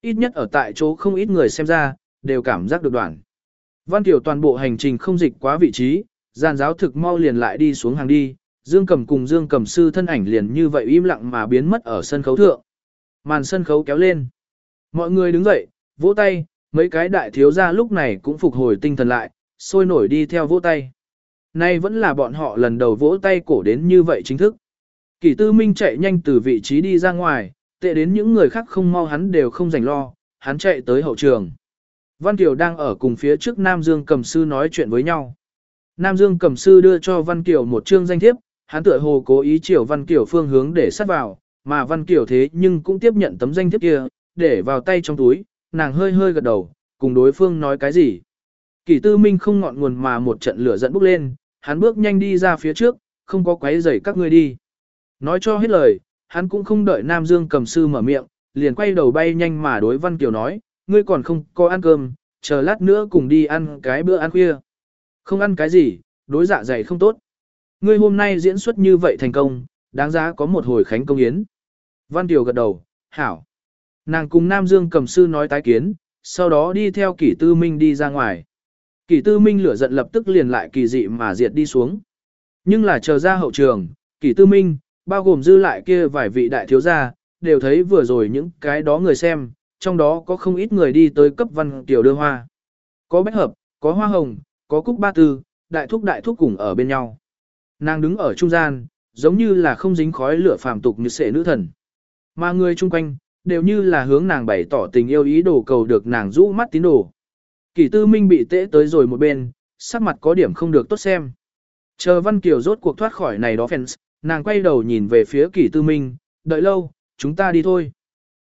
Ít nhất ở tại chỗ không ít người xem ra, đều cảm giác được đoạn. Văn Tiểu toàn bộ hành trình không dịch quá vị trí, gian giáo thực mau liền lại đi xuống hàng đi, Dương cầm cùng Dương cầm sư thân ảnh liền như vậy im lặng mà biến mất ở sân khấu thượng. Màn sân khấu kéo lên. Mọi người đứng dậy, vỗ tay, mấy cái đại thiếu gia lúc này cũng phục hồi tinh thần lại, sôi nổi đi theo vỗ tay. Nay vẫn là bọn họ lần đầu vỗ tay cổ đến như vậy chính thức. kỷ tư minh chạy nhanh từ vị trí đi ra ngoài, tệ đến những người khác không mau hắn đều không rảnh lo, hắn chạy tới hậu trường. Văn Kiều đang ở cùng phía trước Nam Dương cầm sư nói chuyện với nhau. Nam Dương cầm sư đưa cho Văn Kiều một chương danh thiếp, hắn tựa hồ cố ý chiều Văn Kiều phương hướng để sát vào, mà Văn Kiều thế nhưng cũng tiếp nhận tấm danh thiếp kia, để vào tay trong túi, nàng hơi hơi gật đầu, cùng đối phương nói cái gì. Kỷ tư minh không ngọn nguồn mà một trận lửa dẫn bốc lên, hắn bước nhanh đi ra phía trước, không có quấy rầy các ngươi đi. Nói cho hết lời, hắn cũng không đợi Nam Dương cầm sư mở miệng, liền quay đầu bay nhanh mà đối Văn Kiều nói, ngươi còn không có ăn cơm, chờ lát nữa cùng đi ăn cái bữa ăn khuya. Không ăn cái gì, đối dạ dày không tốt. Ngươi hôm nay diễn xuất như vậy thành công, đáng giá có một hồi khánh công yến. Văn Kiều gật đầu, hảo. Nàng cùng Nam Dương cầm sư nói tái kiến, sau đó đi theo kỷ tư minh đi ra ngoài. Kỷ tư minh lửa giận lập tức liền lại kỳ dị mà diệt đi xuống. Nhưng là chờ ra hậu trường, kỷ tư minh, bao gồm dư lại kia vài vị đại thiếu gia, đều thấy vừa rồi những cái đó người xem, trong đó có không ít người đi tới cấp văn tiểu đưa hoa. Có bách hợp, có hoa hồng, có cúc ba tư, đại thúc đại thúc cùng ở bên nhau. Nàng đứng ở trung gian, giống như là không dính khói lửa phàm tục như sệ nữ thần. Mà người chung quanh, đều như là hướng nàng bày tỏ tình yêu ý đồ cầu được nàng rũ mắt tín đồ. Kỷ tư minh bị tễ tới rồi một bên, sắc mặt có điểm không được tốt xem. Chờ Văn Kiều rốt cuộc thoát khỏi này đó fans, nàng quay đầu nhìn về phía kỷ tư minh, đợi lâu, chúng ta đi thôi.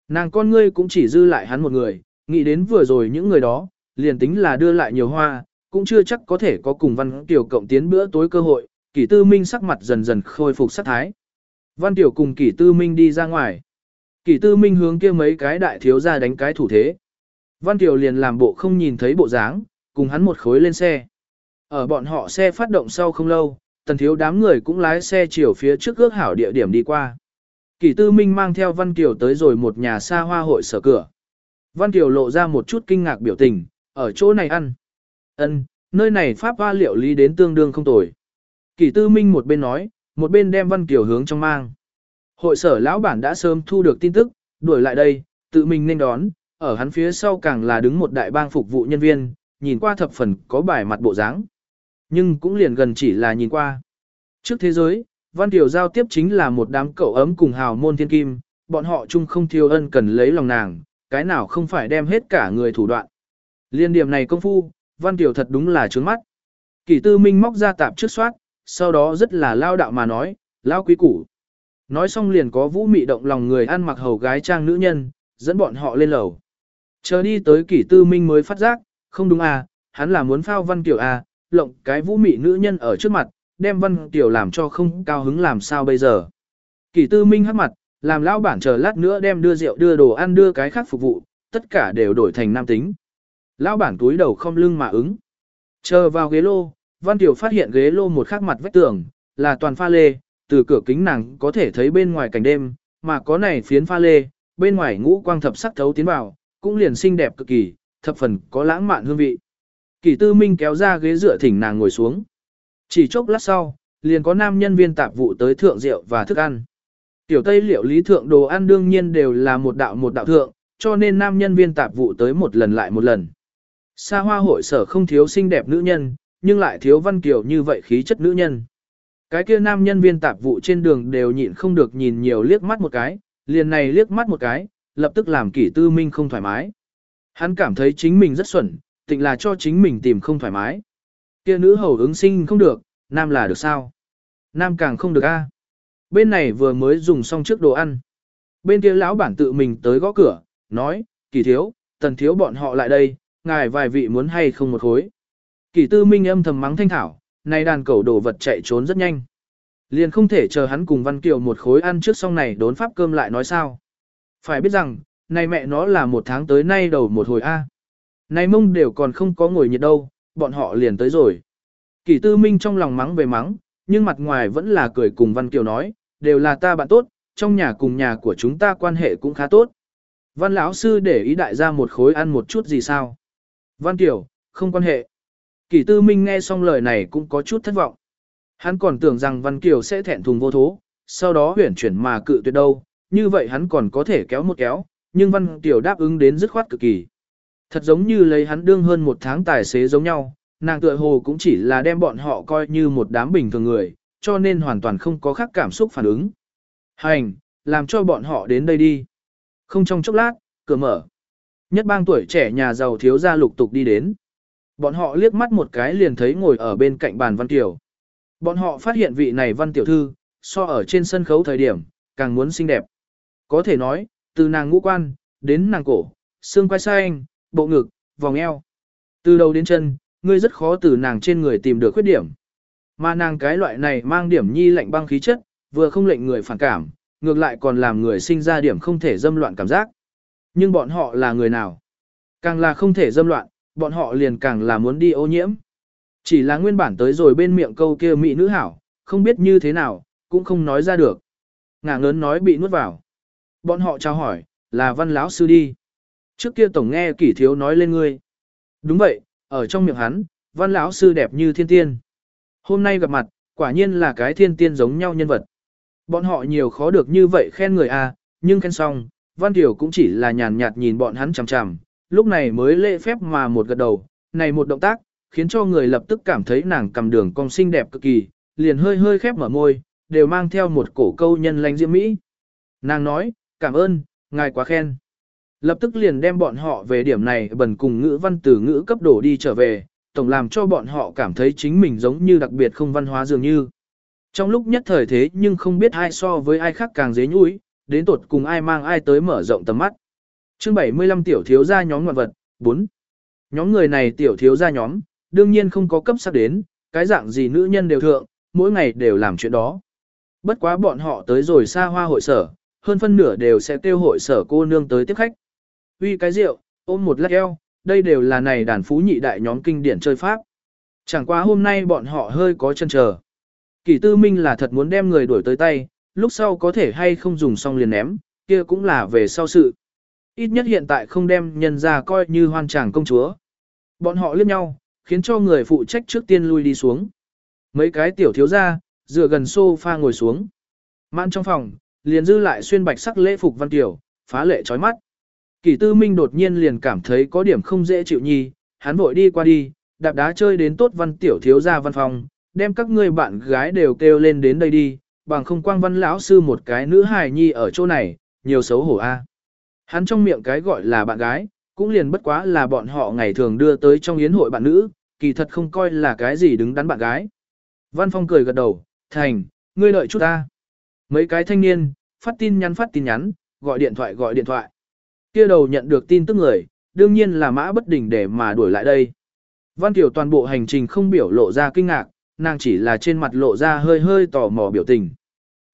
Nàng con ngươi cũng chỉ dư lại hắn một người, nghĩ đến vừa rồi những người đó, liền tính là đưa lại nhiều hoa, cũng chưa chắc có thể có cùng Văn Kiều cộng tiến bữa tối cơ hội, kỷ tư minh sắc mặt dần dần khôi phục sắc thái. Văn Kiều cùng Kỷ Tư Minh đi ra ngoài. Kỷ Tư Minh hướng kia mấy cái đại thiếu ra đánh cái thủ thế. Văn Kiều liền làm bộ không nhìn thấy bộ dáng, cùng hắn một khối lên xe. Ở bọn họ xe phát động sau không lâu, tần thiếu đám người cũng lái xe chiều phía trước ước hảo địa điểm đi qua. Kỷ Tư Minh mang theo Văn Kiều tới rồi một nhà xa hoa hội sở cửa. Văn Kiều lộ ra một chút kinh ngạc biểu tình, ở chỗ này ăn. Ân, nơi này pháp hoa liệu lý đến tương đương không tồi. Kỷ Tư Minh một bên nói, một bên đem Văn Kiều hướng trong mang. Hội sở lão bản đã sớm thu được tin tức, đuổi lại đây, tự mình nên đón, ở hắn phía sau càng là đứng một đại bang phục vụ nhân viên, nhìn qua thập phần có bài mặt bộ dáng. Nhưng cũng liền gần chỉ là nhìn qua. Trước thế giới, Văn Tiểu giao tiếp chính là một đám cậu ấm cùng hào môn thiên kim, bọn họ chung không thiếu ân cần lấy lòng nàng, cái nào không phải đem hết cả người thủ đoạn. Liên điểm này công phu, Văn Tiểu thật đúng là trướng mắt. Kỷ tư minh móc ra tạp trước soát, sau đó rất là lao đạo mà nói, lao quý củ. Nói xong liền có vũ mị động lòng người ăn mặc hầu gái trang nữ nhân, dẫn bọn họ lên lầu. Chờ đi tới kỷ tư minh mới phát giác, không đúng à, hắn là muốn phao Văn Tiểu à, lộng cái vũ mị nữ nhân ở trước mặt, đem Văn Tiểu làm cho không cao hứng làm sao bây giờ. Kỷ tư minh hắc mặt, làm lão bản chờ lát nữa đem đưa rượu đưa đồ ăn đưa cái khác phục vụ, tất cả đều đổi thành nam tính. Lão bản túi đầu không lưng mà ứng. Chờ vào ghế lô, Văn Tiểu phát hiện ghế lô một khắc mặt vách tường, là toàn pha lê, từ cửa kính nàng có thể thấy bên ngoài cảnh đêm, mà có này phiến pha lê, bên ngoài ngũ quang thập sắc thấu tiến vào, cũng liền xinh đẹp cực kỳ, thập phần có lãng mạn hương vị. Kỳ tư minh kéo ra ghế dựa thỉnh nàng ngồi xuống. Chỉ chốc lát sau, liền có nam nhân viên tạp vụ tới thượng rượu và thức ăn. Tiểu Tây liệu lý thượng đồ ăn đương nhiên đều là một đạo một đạo thượng, cho nên nam nhân viên tạp vụ tới một lần lại một lần. Sa hoa hội sở không thiếu xinh đẹp nữ nhân, nhưng lại thiếu văn kiều như vậy khí chất nữ nhân. Cái kia nam nhân viên tạp vụ trên đường đều nhịn không được nhìn nhiều liếc mắt một cái, liền này liếc mắt một cái, lập tức làm kỷ tư minh không thoải mái. Hắn cảm thấy chính mình rất xuẩn, tịnh là cho chính mình tìm không thoải mái. Kia nữ hầu ứng sinh không được, nam là được sao? Nam càng không được a. Bên này vừa mới dùng xong trước đồ ăn. Bên kia lão bản tự mình tới gõ cửa, nói, kỳ thiếu, tần thiếu bọn họ lại đây, ngài vài vị muốn hay không một khối. Kỳ tư minh âm thầm mắng thanh thảo, nay đàn cẩu đồ vật chạy trốn rất nhanh. Liền không thể chờ hắn cùng Văn Kiều một khối ăn trước xong này đốn pháp cơm lại nói sao. Phải biết rằng, này mẹ nó là một tháng tới nay đầu một hồi A. Này mông đều còn không có ngồi nhiệt đâu, bọn họ liền tới rồi. Kỷ tư minh trong lòng mắng về mắng, nhưng mặt ngoài vẫn là cười cùng Văn Kiều nói, đều là ta bạn tốt, trong nhà cùng nhà của chúng ta quan hệ cũng khá tốt. Văn lão sư để ý đại gia một khối ăn một chút gì sao? Văn Kiều, không quan hệ. Kỳ tư minh nghe xong lời này cũng có chút thất vọng. Hắn còn tưởng rằng Văn Kiều sẽ thẹn thùng vô thố, sau đó huyển chuyển mà cự tuyệt đâu, như vậy hắn còn có thể kéo một kéo, nhưng Văn Kiều đáp ứng đến dứt khoát cực kỳ. Thật giống như lấy hắn đương hơn một tháng tài xế giống nhau, nàng tựa hồ cũng chỉ là đem bọn họ coi như một đám bình thường người, cho nên hoàn toàn không có khác cảm xúc phản ứng. Hành, làm cho bọn họ đến đây đi. Không trong chốc lát, cửa mở. Nhất bang tuổi trẻ nhà giàu thiếu gia lục tục đi đến. Bọn họ liếc mắt một cái liền thấy ngồi ở bên cạnh bàn Văn Tiểu. Bọn họ phát hiện vị này Văn Tiểu Thư, so ở trên sân khấu thời điểm, càng muốn xinh đẹp. Có thể nói, từ nàng ngũ quan, đến nàng cổ, xương quai xanh, bộ ngực, vòng eo. Từ đầu đến chân, ngươi rất khó từ nàng trên người tìm được khuyết điểm. Mà nàng cái loại này mang điểm nhi lạnh băng khí chất, vừa không lệnh người phản cảm, ngược lại còn làm người sinh ra điểm không thể dâm loạn cảm giác. Nhưng bọn họ là người nào? Càng là không thể dâm loạn, bọn họ liền càng là muốn đi ô nhiễm. Chỉ là nguyên bản tới rồi bên miệng câu kia mỹ nữ hảo, không biết như thế nào, cũng không nói ra được. Ngả ngớn nói bị nuốt vào. Bọn họ trao hỏi, là văn lão sư đi. Trước kia tổng nghe kỷ thiếu nói lên ngươi. Đúng vậy, ở trong miệng hắn, văn lão sư đẹp như thiên tiên. Hôm nay gặp mặt, quả nhiên là cái thiên tiên giống nhau nhân vật. Bọn họ nhiều khó được như vậy khen người a, nhưng khen xong, văn tiểu cũng chỉ là nhàn nhạt nhìn bọn hắn chằm chằm, lúc này mới lễ phép mà một gật đầu, này một động tác, khiến cho người lập tức cảm thấy nàng cầm đường cong xinh đẹp cực kỳ, liền hơi hơi khép mở môi, đều mang theo một cổ câu nhân lành diễm mỹ. Nàng nói, cảm ơn, ngài quá khen. Lập tức liền đem bọn họ về điểm này bần cùng ngữ văn từ ngữ cấp đổ đi trở về, tổng làm cho bọn họ cảm thấy chính mình giống như đặc biệt không văn hóa dường như. Trong lúc nhất thời thế nhưng không biết ai so với ai khác càng dế nhũi, đến tột cùng ai mang ai tới mở rộng tầm mắt. Chương 75 tiểu thiếu gia nhóm ngoạn vật, 4. Nhóm người này tiểu thiếu gia nhóm, đương nhiên không có cấp sắc đến, cái dạng gì nữ nhân đều thượng, mỗi ngày đều làm chuyện đó. Bất quá bọn họ tới rồi xa hoa hội sở, hơn phân nửa đều sẽ kêu hội sở cô nương tới tiếp khách. Uy cái rượu, ôm một lát eo, đây đều là này đàn phú nhị đại nhóm kinh điển chơi pháp. Chẳng qua hôm nay bọn họ hơi có chân chờ. Kỳ tư minh là thật muốn đem người đuổi tới tay, lúc sau có thể hay không dùng xong liền ném, kia cũng là về sau sự. Ít nhất hiện tại không đem nhân ra coi như hoan chàng công chúa. Bọn họ liếc nhau, khiến cho người phụ trách trước tiên lui đi xuống. Mấy cái tiểu thiếu ra, dựa gần sofa ngồi xuống. Mãn trong phòng, liền dư lại xuyên bạch sắc lễ phục văn tiểu, phá lệ chói mắt. Kỷ tư minh đột nhiên liền cảm thấy có điểm không dễ chịu nhi, hắn vội đi qua đi, đạp đá chơi đến tốt văn tiểu thiếu ra văn phòng, đem các ngươi bạn gái đều kêu lên đến đây đi, bằng không quang văn lão sư một cái nữ hài nhi ở chỗ này, nhiều xấu hổ a. Hắn trong miệng cái gọi là bạn gái, cũng liền bất quá là bọn họ ngày thường đưa tới trong yến hội bạn nữ, kỳ thật không coi là cái gì đứng đắn bạn gái. Văn Phong cười gật đầu, thành, ngươi đợi chút ta. Mấy cái thanh niên, phát tin nhắn phát tin nhắn, gọi điện thoại gọi điện thoại. kia đầu nhận được tin tức người, đương nhiên là mã bất đỉnh để mà đuổi lại đây. Văn Kiều toàn bộ hành trình không biểu lộ ra kinh ngạc, nàng chỉ là trên mặt lộ ra hơi hơi tò mò biểu tình.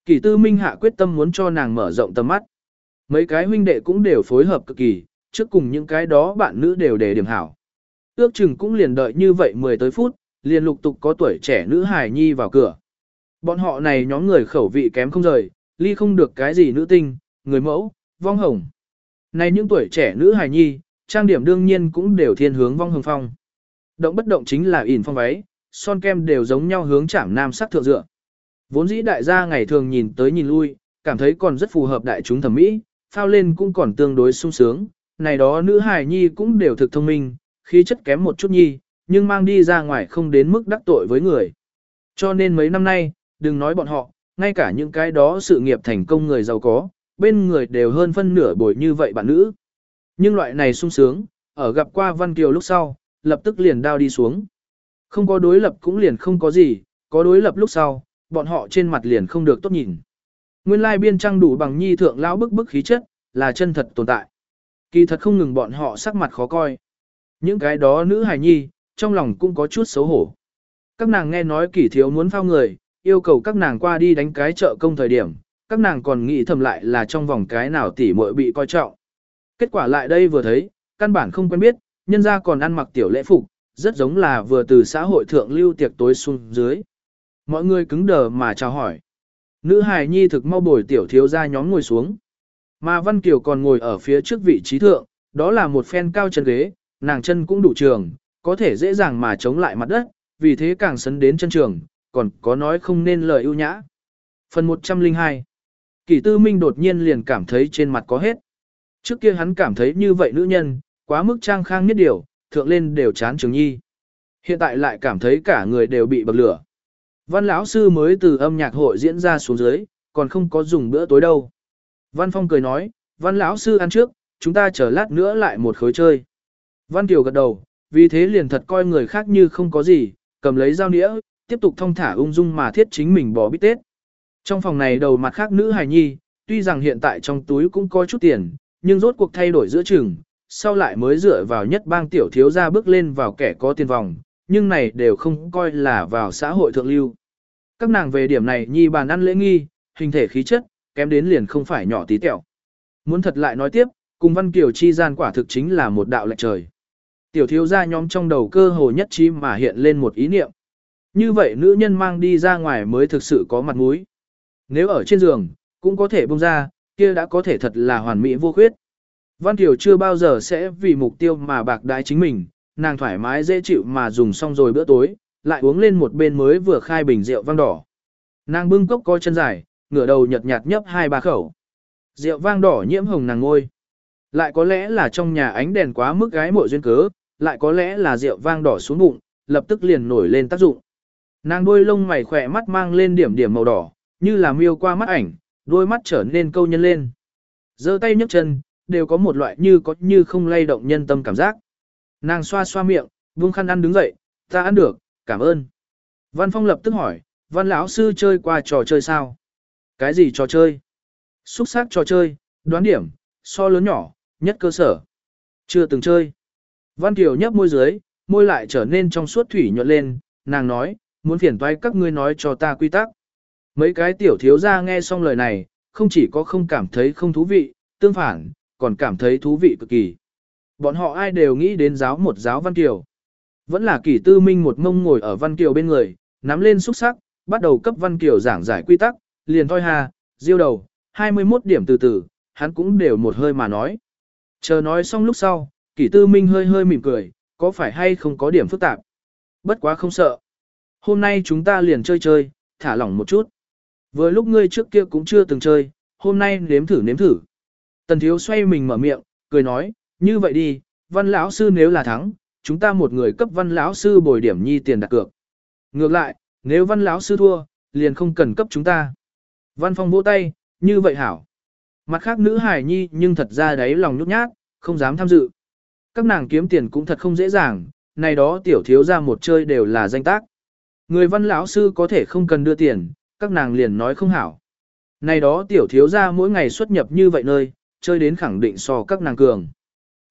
Kỳ tư minh hạ quyết tâm muốn cho nàng mở rộng tầm mắt. Mấy cái huynh đệ cũng đều phối hợp cực kỳ, trước cùng những cái đó bạn nữ đều đề điểm hảo. Ước chừng cũng liền đợi như vậy 10 tới phút, liền lục tục có tuổi trẻ nữ hài nhi vào cửa. Bọn họ này nhóm người khẩu vị kém không rời, ly không được cái gì nữ tinh, người mẫu, vong hồng. Này những tuổi trẻ nữ hài nhi, trang điểm đương nhiên cũng đều thiên hướng vong hồng phong. Động bất động chính là ỉn phong váy, son kem đều giống nhau hướng chạm nam sắc thượng dựa. Vốn dĩ đại gia ngày thường nhìn tới nhìn lui, cảm thấy còn rất phù hợp đại chúng thẩm mỹ, phao lên cũng còn tương đối sung sướng, này đó nữ hài nhi cũng đều thực thông minh, khí chất kém một chút nhi, nhưng mang đi ra ngoài không đến mức đắc tội với người. Cho nên mấy năm nay, đừng nói bọn họ, ngay cả những cái đó sự nghiệp thành công người giàu có, bên người đều hơn phân nửa bồi như vậy bạn nữ. Nhưng loại này sung sướng, ở gặp qua Văn Kiều lúc sau, lập tức liền đao đi xuống. Không có đối lập cũng liền không có gì, có đối lập lúc sau, bọn họ trên mặt liền không được tốt nhìn. Nguyên lai biên trang đủ bằng nhi thượng lão bức bức khí chất, là chân thật tồn tại. Kỳ thật không ngừng bọn họ sắc mặt khó coi. Những cái đó nữ hài nhi, trong lòng cũng có chút xấu hổ. Các nàng nghe nói kỷ thiếu muốn phao người, yêu cầu các nàng qua đi đánh cái chợ công thời điểm, các nàng còn nghĩ thầm lại là trong vòng cái nào tỉ muội bị coi trọng. Kết quả lại đây vừa thấy, căn bản không quen biết, nhân ra còn ăn mặc tiểu lễ phục, rất giống là vừa từ xã hội thượng lưu tiệc tối xuống dưới. Mọi người cứng đờ mà chào hỏi. Nữ hài nhi thực mau bồi tiểu thiếu ra nhóm ngồi xuống. Mà Văn Kiều còn ngồi ở phía trước vị trí thượng, đó là một phen cao chân ghế, nàng chân cũng đủ trường, có thể dễ dàng mà chống lại mặt đất, vì thế càng sấn đến chân trường, còn có nói không nên lời ưu nhã. Phần 102 Kỷ tư minh đột nhiên liền cảm thấy trên mặt có hết. Trước kia hắn cảm thấy như vậy nữ nhân, quá mức trang khang nhất điều, thượng lên đều chán trường nhi. Hiện tại lại cảm thấy cả người đều bị bậc lửa. Văn lão sư mới từ âm nhạc hội diễn ra xuống dưới, còn không có dùng bữa tối đâu. Văn Phong cười nói, Văn lão sư ăn trước, chúng ta chờ lát nữa lại một khối chơi. Văn Kiều gật đầu, vì thế liền thật coi người khác như không có gì, cầm lấy dao nĩa, tiếp tục thông thả ung dung mà thiết chính mình bỏ bít tết. Trong phòng này đầu mặt khác nữ hài nhi, tuy rằng hiện tại trong túi cũng có chút tiền, nhưng rốt cuộc thay đổi giữa chừng, sau lại mới dựa vào nhất bang tiểu thiếu ra bước lên vào kẻ có tiền vòng, nhưng này đều không coi là vào xã hội thượng lưu. Các nàng về điểm này nhi bàn ăn lễ nghi, hình thể khí chất, kém đến liền không phải nhỏ tí tẹo. Muốn thật lại nói tiếp, cùng Văn Kiều chi gian quả thực chính là một đạo lệch trời. Tiểu thiếu gia nhóm trong đầu cơ hồ nhất trí mà hiện lên một ý niệm. Như vậy nữ nhân mang đi ra ngoài mới thực sự có mặt mũi. Nếu ở trên giường, cũng có thể bông ra, kia đã có thể thật là hoàn mỹ vô khuyết. Văn Kiều chưa bao giờ sẽ vì mục tiêu mà bạc đái chính mình, nàng thoải mái dễ chịu mà dùng xong rồi bữa tối, lại uống lên một bên mới vừa khai bình rượu vang đỏ. Nàng bưng cốc có chân dài, ngửa đầu nhợt nhạt nhấp hai ba khẩu. Rượu vang đỏ nhiễm hồng nàng ngôi. Lại có lẽ là trong nhà ánh đèn quá mức gái mội duyên cớ, lại có lẽ là rượu vang đỏ xuống bụng, lập tức liền nổi lên tác dụng. Nàng đôi lông mày khỏe mắt mang lên điểm điểm màu đỏ, như là miêu qua mắt ảnh, đôi mắt trở nên câu nhân lên. giơ tay nhấc chân, đều có một loại như có như không lay động nhân tâm cảm giác. Nàng xoa xoa miệng, buông khăn ăn đứng dậy, ta ăn được, cảm ơn. Văn Phong lập tức hỏi, Văn lão sư chơi qua trò chơi sao? Cái gì trò chơi? Xúc sắc trò chơi, đoán điểm, so lớn nhỏ, nhất cơ sở. Chưa từng chơi. Văn Kiều nhấp môi dưới, môi lại trở nên trong suốt thủy nhuận lên, nàng nói, muốn phiền toái các ngươi nói cho ta quy tắc. Mấy cái tiểu thiếu gia nghe xong lời này, không chỉ có không cảm thấy không thú vị, tương phản, còn cảm thấy thú vị cực kỳ. Bọn họ ai đều nghĩ đến giáo một giáo Văn Kiều. Vẫn là kỷ tư minh một mông ngồi ở Văn Kiều bên người, nắm lên xúc sắc, bắt đầu cấp Văn Kiều giảng giải quy tắc, liền thôi hà, diêu đầu, 21 điểm từ từ, hắn cũng đều một hơi mà nói. Chờ nói xong lúc sau, kỷ tư minh hơi hơi mỉm cười, có phải hay không có điểm phức tạp. Bất quá không sợ. Hôm nay chúng ta liền chơi chơi, thả lỏng một chút. Vừa lúc ngươi trước kia cũng chưa từng chơi, hôm nay nếm thử nếm thử. Tần thiếu xoay mình mở miệng, cười nói, như vậy đi, văn lão sư nếu là thắng, chúng ta một người cấp văn lão sư bồi điểm nhi tiền đặt cược. Ngược lại, nếu văn lão sư thua, liền không cần cấp chúng ta. Văn phong vỗ tay, như vậy hảo. Mặt khác nữ hải nhi nhưng thật ra đấy lòng nhút nhát, không dám tham dự. Các nàng kiếm tiền cũng thật không dễ dàng, này đó tiểu thiếu ra một chơi đều là danh tác. Người văn lão sư có thể không cần đưa tiền, các nàng liền nói không hảo. Này đó tiểu thiếu ra mỗi ngày xuất nhập như vậy nơi, chơi đến khẳng định so các nàng cường.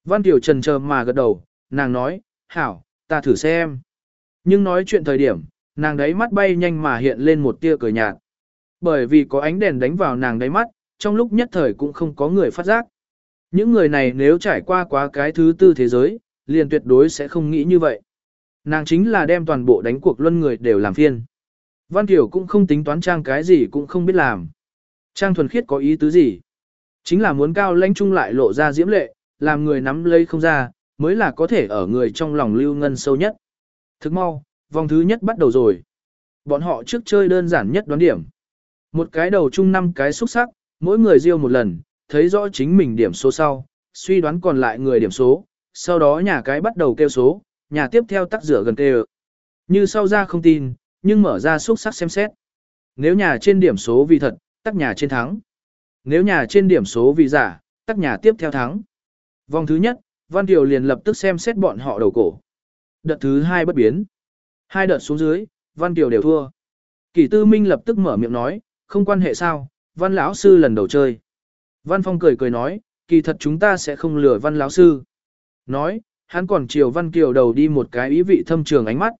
Văn tiểu trần chờ mà gật đầu, nàng nói, hảo, ta thử xem. Nhưng nói chuyện thời điểm, nàng đấy mắt bay nhanh mà hiện lên một tia cười nhạt. Bởi vì có ánh đèn đánh vào nàng đáy mắt, trong lúc nhất thời cũng không có người phát giác. Những người này nếu trải qua quá cái thứ tư thế giới, liền tuyệt đối sẽ không nghĩ như vậy. Nàng chính là đem toàn bộ đánh cuộc luân người đều làm phiên. Văn Tiểu cũng không tính toán trang cái gì cũng không biết làm. Trang thuần khiết có ý tứ gì? Chính là muốn cao lãnh trung lại lộ ra diễm lệ, làm người nắm lấy không ra, mới là có thể ở người trong lòng lưu ngân sâu nhất. Thức mau, vòng thứ nhất bắt đầu rồi. Bọn họ trước chơi đơn giản nhất đoán điểm. Một cái đầu chung năm cái xúc sắc, mỗi người riêu một lần, thấy rõ chính mình điểm số sau, suy đoán còn lại người điểm số, sau đó nhà cái bắt đầu kêu số, nhà tiếp theo tắt rửa gần kêu. Như sau ra không tin, nhưng mở ra xúc sắc xem xét. Nếu nhà trên điểm số vì thật, tắt nhà trên thắng. Nếu nhà trên điểm số vì giả, tắt nhà tiếp theo thắng. Vòng thứ nhất, Văn Kiều liền lập tức xem xét bọn họ đầu cổ. Đợt thứ hai bất biến. Hai đợt xuống dưới, Văn Kiều đều thua. Kỷ Tư Minh lập tức mở miệng nói, không quan hệ sao, Văn lão sư lần đầu chơi. Văn Phong cười cười nói, kỳ thật chúng ta sẽ không lừa Văn lão sư. Nói, hắn còn chiều Văn Kiều đầu đi một cái ý vị thâm trường ánh mắt.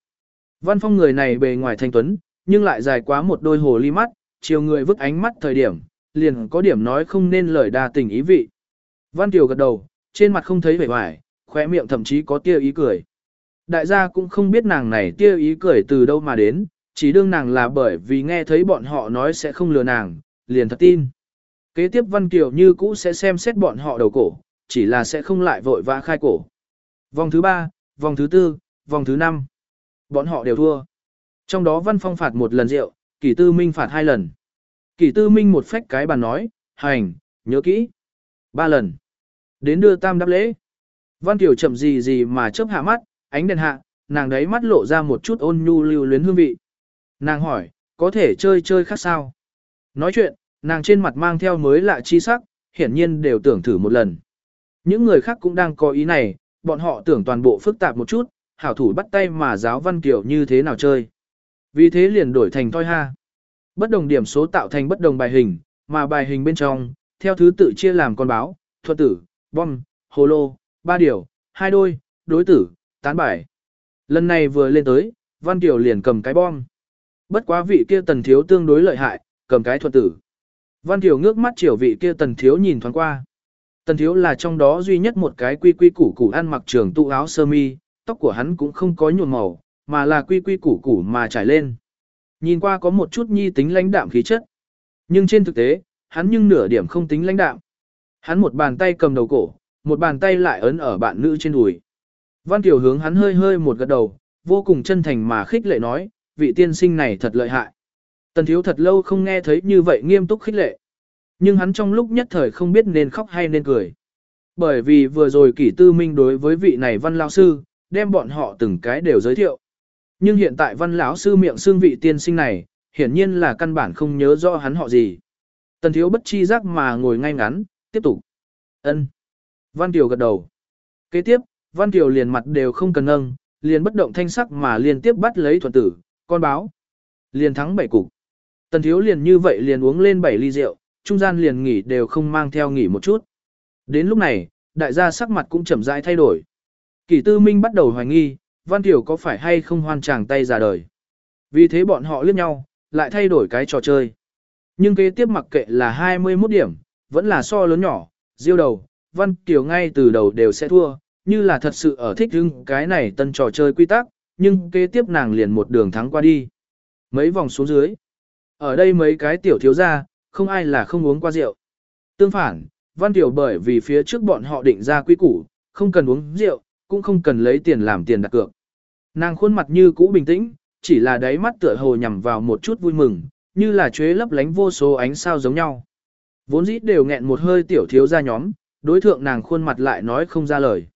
Văn Phong người này bề ngoài thanh tuấn, nhưng lại dài quá một đôi hồ ly mắt, chiều người vứt ánh mắt thời điểm, liền có điểm nói không nên lời đa tình ý vị. Văn Kiều gật đầu, trên mặt không thấy vẻ vải, khóe miệng thậm chí có tia ý cười. Đại gia cũng không biết nàng này tia ý cười từ đâu mà đến, chỉ đương nàng là bởi vì nghe thấy bọn họ nói sẽ không lừa nàng, liền thật tin. Kế tiếp Văn Kiều như cũ sẽ xem xét bọn họ đầu cổ, chỉ là sẽ không lại vội vã khai cổ. Vòng thứ ba, vòng thứ tư, vòng thứ năm. Bọn họ đều thua. Trong đó Văn Phong phạt một lần rượu, Kỷ Tư Minh phạt hai lần. Kỷ Tư Minh một phách cái bàn nói, hành, nhớ kỹ. Ba lần. Đến đưa tam đáp lễ. Văn Kiều chậm gì gì mà chớp hạ mắt, ánh đèn hạ, nàng đấy mắt lộ ra một chút ôn nhu lưu luyến hương vị. Nàng hỏi, có thể chơi chơi khác sao? Nói chuyện, nàng trên mặt mang theo mới lạ chi sắc, hiển nhiên đều tưởng thử một lần. Những người khác cũng đang có ý này, bọn họ tưởng toàn bộ phức tạp một chút, hảo thủ bắt tay mà giáo văn kiều như thế nào chơi. Vì thế liền đổi thành toi ha. Bất đồng điểm số tạo thành bất đồng bài hình, mà bài hình bên trong, theo thứ tự chia làm con báo, thuật tử, bom, hồ lô, ba điều, hai đôi, đối tử, tán bài. Lần này vừa lên tới, Văn Kiều liền cầm cái bom. Bất quá vị kia tần thiếu tương đối lợi hại, cầm cái thuật tử. Văn Kiều ngước mắt chiều vị kia tần thiếu nhìn thoáng qua. Tần thiếu là trong đó duy nhất một cái quy quy củ củ ăn mặc trường tụ áo sơ mi, tóc của hắn cũng không có nhuộm màu, mà là quy quy củ củ mà trải lên. Nhìn qua có một chút nhi tính lãnh đạm khí chất. Nhưng trên thực tế, hắn nhưng nửa điểm không tính lãnh đạm. Hắn một bàn tay cầm đầu cổ, một bàn tay lại ấn ở bạn nữ trên đùi. Văn Kiều hướng hắn hơi hơi một gật đầu, vô cùng chân thành mà khích lệ nói, vị tiên sinh này thật lợi hại. Tần thiếu thật lâu không nghe thấy như vậy nghiêm túc khích lệ. Nhưng hắn trong lúc nhất thời không biết nên khóc hay nên cười. Bởi vì vừa rồi kỷ tư minh đối với vị này văn lão sư, đem bọn họ từng cái đều giới thiệu. Nhưng hiện tại văn lão sư miệng xương vị tiên sinh này, hiển nhiên là căn bản không nhớ rõ hắn họ gì. Tần thiếu bất chi giác mà ngồi ngay ngắn, tiếp tục. ân Văn Kiều gật đầu. Kế tiếp, Văn Kiều liền mặt đều không cần nâng, liền bất động thanh sắc mà liên tiếp bắt lấy thuận tử, con báo. Liền thắng bảy cục. Tần thiếu liền như vậy liền uống lên bảy ly rượu, trung gian liền nghỉ đều không mang theo nghỉ một chút. Đến lúc này, đại gia sắc mặt cũng chậm rãi thay đổi. Kỷ tư minh bắt đầu hoài nghi, Văn Kiều có phải hay không hoan chàng tay ra đời. Vì thế bọn họ liếc nhau, lại thay đổi cái trò chơi. Nhưng kế tiếp mặc kệ là 21 điểm, vẫn là so lớn nhỏ, diêu đầu, Văn Kiều ngay từ đầu đều sẽ thua, như là thật sự ở thích hưng cái này tân trò chơi quy tắc, nhưng kế tiếp nàng liền một đường thắng qua đi. Mấy vòng xuống dưới. Ở đây mấy cái tiểu thiếu gia, không ai là không uống qua rượu. Tương phản, Văn Kiều bởi vì phía trước bọn họ định ra quy củ, không cần uống rượu, cũng không cần lấy tiền làm tiền đặt cược. Nàng khuôn mặt như cũ bình tĩnh, chỉ là đáy mắt tựa hồ nhằm vào một chút vui mừng, như là chuế lấp lánh vô số ánh sao giống nhau. Vốn dĩ đều nghẹn một hơi tiểu thiếu ra nhóm, đối thượng nàng khuôn mặt lại nói không ra lời.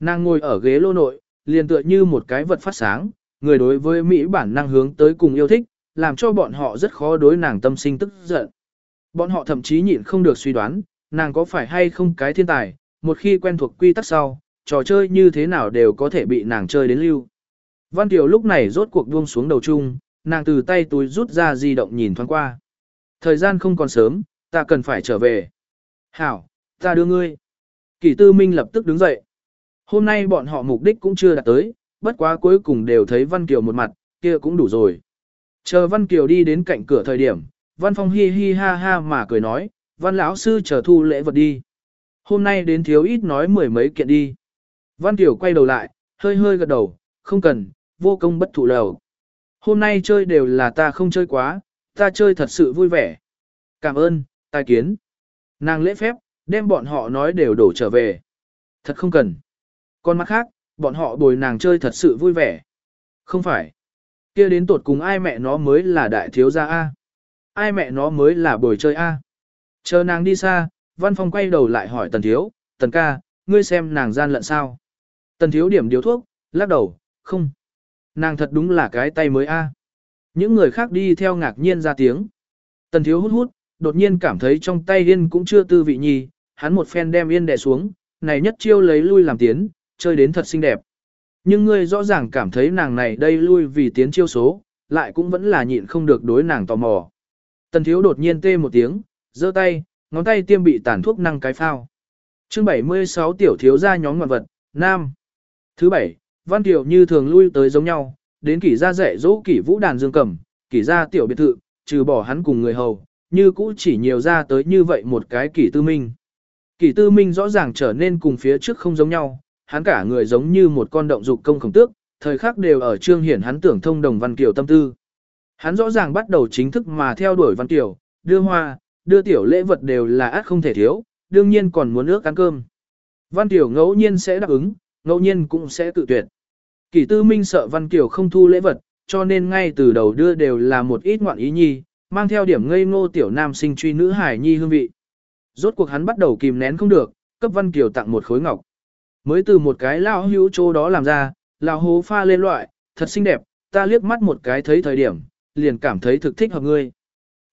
Nàng ngồi ở ghế lô nội, liền tựa như một cái vật phát sáng, người đối với Mỹ bản năng hướng tới cùng yêu thích, làm cho bọn họ rất khó đối nàng tâm sinh tức giận. Bọn họ thậm chí nhịn không được suy đoán, nàng có phải hay không cái thiên tài, một khi quen thuộc quy tắc sau, trò chơi như thế nào đều có thể bị nàng chơi đến lưu. Văn Kiều lúc này rốt cuộc buông xuống đầu chung, nàng từ tay túi rút ra di động nhìn thoáng qua. Thời gian không còn sớm, ta cần phải trở về. Hảo, ta đưa ngươi. Kỷ tư minh lập tức đứng dậy. Hôm nay bọn họ mục đích cũng chưa đạt tới, bất quá cuối cùng đều thấy Văn Kiều một mặt, kia cũng đủ rồi. Chờ Văn Kiều đi đến cạnh cửa thời điểm, Văn Phong hi hi ha ha mà cười nói, Văn lão sư chờ thu lễ vật đi. Hôm nay đến thiếu ít nói mười mấy kiện đi. Văn Kiều quay đầu lại, hơi hơi gật đầu, không cần, vô công bất thụ lầu. Hôm nay chơi đều là ta không chơi quá, ta chơi thật sự vui vẻ. Cảm ơn, tài kiến. Nàng lễ phép, đem bọn họ nói đều đổ trở về. Thật không cần. Còn mắt khác, bọn họ bồi nàng chơi thật sự vui vẻ. Không phải. kia đến tột cùng ai mẹ nó mới là đại thiếu gia A. Ai mẹ nó mới là bồi chơi A. Chờ nàng đi xa, văn phong quay đầu lại hỏi tần thiếu, tần ca, ngươi xem nàng gian lận sao. Tần thiếu điểm điếu thuốc, lắc đầu, không. Nàng thật đúng là cái tay mới A. Những người khác đi theo ngạc nhiên ra tiếng. Tần thiếu hút hút, đột nhiên cảm thấy trong tay yên cũng chưa tư vị nhi, hắn một phen đem yên đè xuống, này nhất chiêu lấy lui làm tiến, chơi đến thật xinh đẹp. Nhưng ngươi rõ ràng cảm thấy nàng này đây lui vì tiến chiêu số, lại cũng vẫn là nhịn không được đối nàng tò mò. Tần thiếu đột nhiên tê một tiếng, giơ tay, ngón tay tiêm bị tàn thuốc năng cái phao. chương 76 tiểu thiếu ra nhóm ngoạn vật, Nam. Thứ bảy, Văn tiểu như thường lui tới giống nhau, đến kỷ gia dạy dỗ kỷ vũ đàn dương cầm, kỷ gia tiểu biệt thự, trừ bỏ hắn cùng người hầu, như cũ chỉ nhiều ra tới như vậy một cái kỷ tư minh. Kỷ tư minh rõ ràng trở nên cùng phía trước không giống nhau, hắn cả người giống như một con động dục công khổng tước, thời khắc đều ở trương hiển hắn tưởng thông đồng Văn Kiều tâm tư. Hắn rõ ràng bắt đầu chính thức mà theo đuổi Văn Kiều, đưa hoa, đưa tiểu lễ vật đều là át không thể thiếu, đương nhiên còn muốn ước ăn cơm. Văn Kiều ngẫu nhiên sẽ đáp ứng, ngẫu nhiên cũng sẽ tự tuyệt. Kỷ tư minh sợ Văn Kiều không thu lễ vật, cho nên ngay từ đầu đưa đều là một ít ngoạn ý nhi, mang theo điểm ngây ngô tiểu nam sinh truy nữ hải nhi hương vị. Rốt cuộc hắn bắt đầu kìm nén không được, cấp Văn Kiều tặng một khối ngọc. Mới từ một cái lao hữu chỗ đó làm ra, lao hố pha lên loại, thật xinh đẹp, ta liếc mắt một cái thấy thời điểm, liền cảm thấy thực thích hợp ngươi.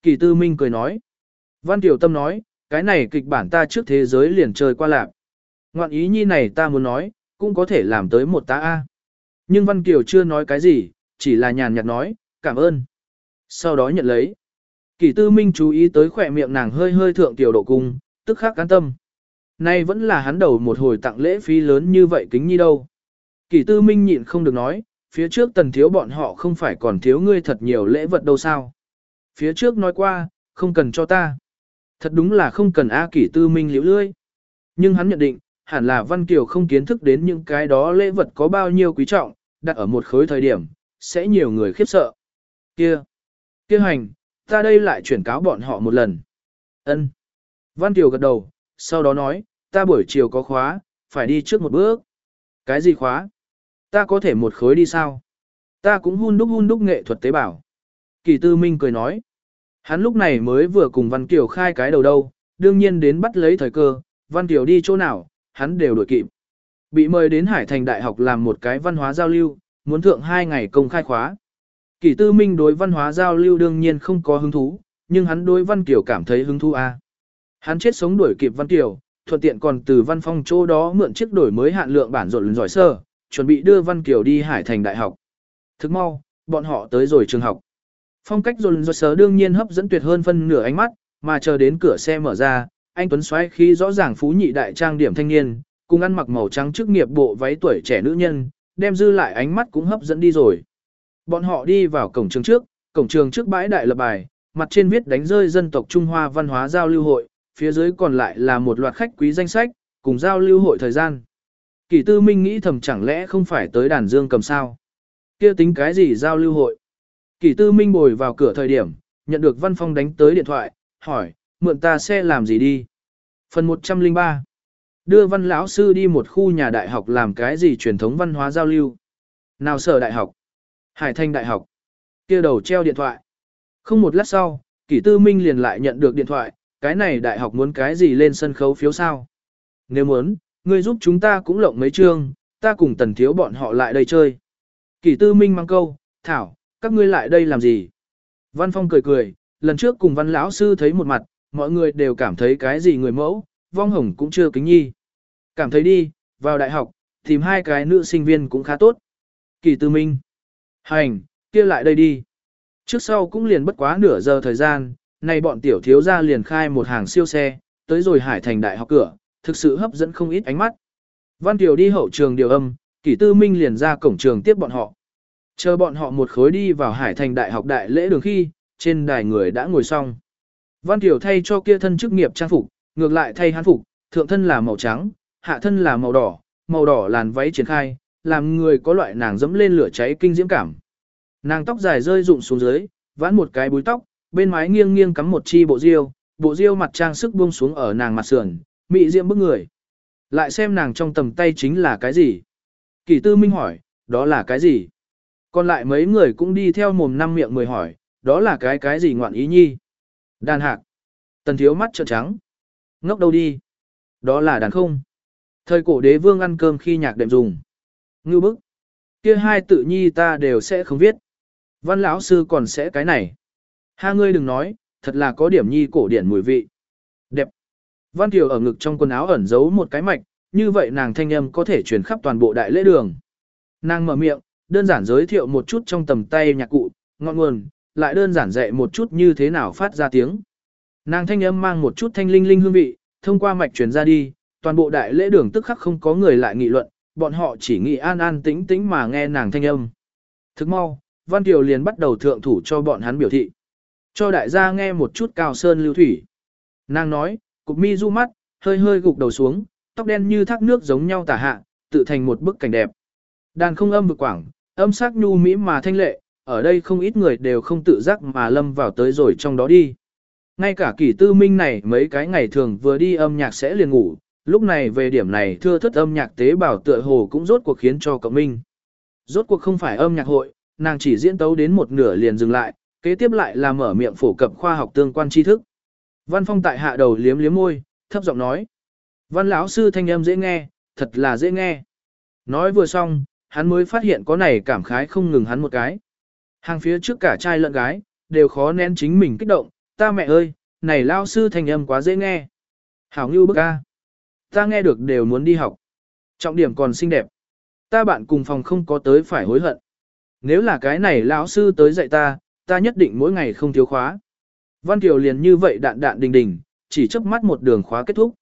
Kỳ tư minh cười nói. Văn Kiều Tâm nói, cái này kịch bản ta trước thế giới liền chơi qua lạc. Ngoạn ý nhi này ta muốn nói, cũng có thể làm tới một ta A. Nhưng Văn Kiều chưa nói cái gì, chỉ là nhàn nhạt nói, cảm ơn. Sau đó nhận lấy. Kỳ tư minh chú ý tới khỏe miệng nàng hơi hơi thượng tiểu độ cung, tức khắc cán tâm. Nay vẫn là hắn đầu một hồi tặng lễ phí lớn như vậy kính nhi đâu. Kỳ tư minh nhịn không được nói, phía trước tần thiếu bọn họ không phải còn thiếu ngươi thật nhiều lễ vật đâu sao. Phía trước nói qua, không cần cho ta. Thật đúng là không cần A kỷ tư minh liễu lươi. Nhưng hắn nhận định, hẳn là Văn Kiều không kiến thức đến những cái đó lễ vật có bao nhiêu quý trọng, đặt ở một khối thời điểm, sẽ nhiều người khiếp sợ. Kia! Kia hành, ta đây lại chuyển cáo bọn họ một lần. Ân. Văn Kiều gật đầu, sau đó nói, ta buổi chiều có khóa, phải đi trước một bước. Cái gì khóa? Ta có thể một khối đi sao? Ta cũng hun đúc hun đúc nghệ thuật tế bào. Kỳ tư minh cười nói. Hắn lúc này mới vừa cùng Văn Kiều khai cái đầu đâu, đương nhiên đến bắt lấy thời cơ, Văn Kiều đi chỗ nào, hắn đều đổi kịp. Bị mời đến Hải Thành Đại học làm một cái văn hóa giao lưu, muốn thượng hai ngày công khai khóa. Kỳ tư minh đối văn hóa giao lưu đương nhiên không có hứng thú, nhưng hắn đối Văn Kiều cảm thấy hứng thú a. Hắn chết sống đuổi kịp Văn Kiều, thuận tiện còn từ văn phong chỗ đó mượn chiếc đổi mới hạn lượng bản rộn giỏi sơ, chuẩn bị đưa Văn Kiều đi Hải Thành Đại học. Thức mau, bọn họ tới rồi trường học. Phong cách rộn giỏi sơ đương nhiên hấp dẫn tuyệt hơn phân nửa ánh mắt, mà chờ đến cửa xe mở ra, anh Tuấn xoáy khi rõ ràng phú nhị đại trang điểm thanh niên, cùng ăn mặc màu trắng chức nghiệp bộ váy tuổi trẻ nữ nhân, đem dư lại ánh mắt cũng hấp dẫn đi rồi. Bọn họ đi vào cổng trường trước, cổng trường trước bãi đại lập bài, mặt trên viết đánh rơi dân tộc Trung Hoa văn hóa giao lưu hội, phía dưới còn lại là một loạt khách quý danh sách, cùng giao lưu hội thời gian. Kỷ tư minh nghĩ thầm chẳng lẽ không phải tới đàn dương cầm sao. kia tính cái gì giao lưu hội. Kỷ tư minh bồi vào cửa thời điểm, nhận được văn phong đánh tới điện thoại, hỏi, mượn ta xe làm gì đi. Phần 103 Đưa văn lão sư đi một khu nhà đại học làm cái gì truyền thống văn hóa giao lưu. Nào sở đại học. Hải Thanh đại học. kia đầu treo điện thoại. Không một lát sau, kỷ tư minh liền lại nhận được điện thoại, cái này đại học muốn cái gì lên sân khấu phiếu sao. Nếu muốn, ngươi giúp chúng ta cũng lộng mấy chương, ta cùng tần thiếu bọn họ lại đây chơi. Kỷ tư minh mang câu, thảo, các ngươi lại đây làm gì? Văn Phong cười cười, lần trước cùng văn lão sư thấy một mặt, mọi người đều cảm thấy cái gì người mẫu, vong hồng cũng chưa kính nhi. Cảm thấy đi, vào đại học, tìm hai cái nữ sinh viên cũng khá tốt. Kỳ tư minh. Hành, kia lại đây đi. Trước sau cũng liền bất quá nửa giờ thời gian, nay bọn tiểu thiếu gia liền khai một hàng siêu xe, tới rồi hải thành đại học cửa, thực sự hấp dẫn không ít ánh mắt. Văn Tiểu đi hậu trường điều âm, Kỷ Tư Minh liền ra cổng trường tiếp bọn họ. Chờ bọn họ một khối đi vào Hải Thành Đại học đại lễ đường khi, trên đài người đã ngồi xong. Văn Tiểu thay cho kia thân chức nghiệp trang phục, ngược lại thay hán phục, thượng thân là màu trắng, hạ thân là màu đỏ, màu đỏ làn váy triển khai, làm người có loại nàng dẫm lên lửa cháy kinh diễm cảm. Nàng tóc dài rơi rụng xuống dưới, vãn một cái búi tóc, bên mái nghiêng nghiêng cắm một chi bộ diêu, bộ diêu mặt trang sức buông xuống ở nàng mặt sườn, mị diễm bức người. Lại xem nàng trong tầm tay chính là cái gì? Kỳ tư minh hỏi, đó là cái gì? Còn lại mấy người cũng đi theo mồm năm miệng mười hỏi, đó là cái cái gì ngoạn ý nhi? Đàn hạc. Tần thiếu mắt trợn trắng. Ngốc đâu đi? Đó là đàn không. Thời cổ đế vương ăn cơm khi nhạc đệm dùng. Ngư bức. Kia hai tự nhi ta đều sẽ không viết. Văn lão sư còn sẽ cái này. Ha ngươi đừng nói, thật là có điểm nhi cổ điển mùi vị. Đẹp. Văn Kiều ở ngực trong quần áo ẩn giấu một cái mạch, như vậy nàng thanh âm có thể truyền khắp toàn bộ đại lễ đường. Nàng mở miệng, đơn giản giới thiệu một chút trong tầm tay nhạc cụ, ngọn nguồn, lại đơn giản dạy một chút như thế nào phát ra tiếng. Nàng thanh âm mang một chút thanh linh linh hương vị, thông qua mạch truyền ra đi, toàn bộ đại lễ đường tức khắc không có người lại nghị luận, bọn họ chỉ nghĩ an an tĩnh tĩnh mà nghe nàng thanh âm. Thức mau, Văn Kiều liền bắt đầu thượng thủ cho bọn hắn biểu thị. Cho đại gia nghe một chút cao sơn lưu thủy. Nàng nói, cục mi du mắt, hơi hơi gục đầu xuống, tóc đen như thác nước giống nhau tả hạ, tự thành một bức cảnh đẹp. Đàn không âm vực quảng, âm sắc nhu mỹ mà thanh lệ, ở đây không ít người đều không tự giác mà lâm vào tới rồi trong đó đi. Ngay cả kỷ tư minh này mấy cái ngày thường vừa đi âm nhạc sẽ liền ngủ, lúc này về điểm này thưa thất âm nhạc tế bào tựa hồ cũng rốt cuộc khiến cho cậu minh. Rốt cuộc không phải âm nhạc hội, nàng chỉ diễn tấu đến một nửa liền dừng lại, kế tiếp lại là mở miệng phổ cập khoa học tương quan tri thức. Văn Phong tại hạ đầu liếm liếm môi, thấp giọng nói. Văn lão sư thanh âm dễ nghe, thật là dễ nghe. Nói vừa xong, hắn mới phát hiện có này cảm khái không ngừng hắn một cái. Hàng phía trước cả trai lẫn gái, đều khó nén chính mình kích động, ta mẹ ơi, này lão sư thanh âm quá dễ nghe. Hảo ngưu bức ca. Ta nghe được đều muốn đi học. Trọng điểm còn xinh đẹp. Ta bạn cùng phòng không có tới phải hối hận. Nếu là cái này lão sư tới dạy ta, ta nhất định mỗi ngày không thiếu khóa. Văn Kiều liền như vậy đạn đạn đình đình, chỉ chớp mắt một đường khóa kết thúc.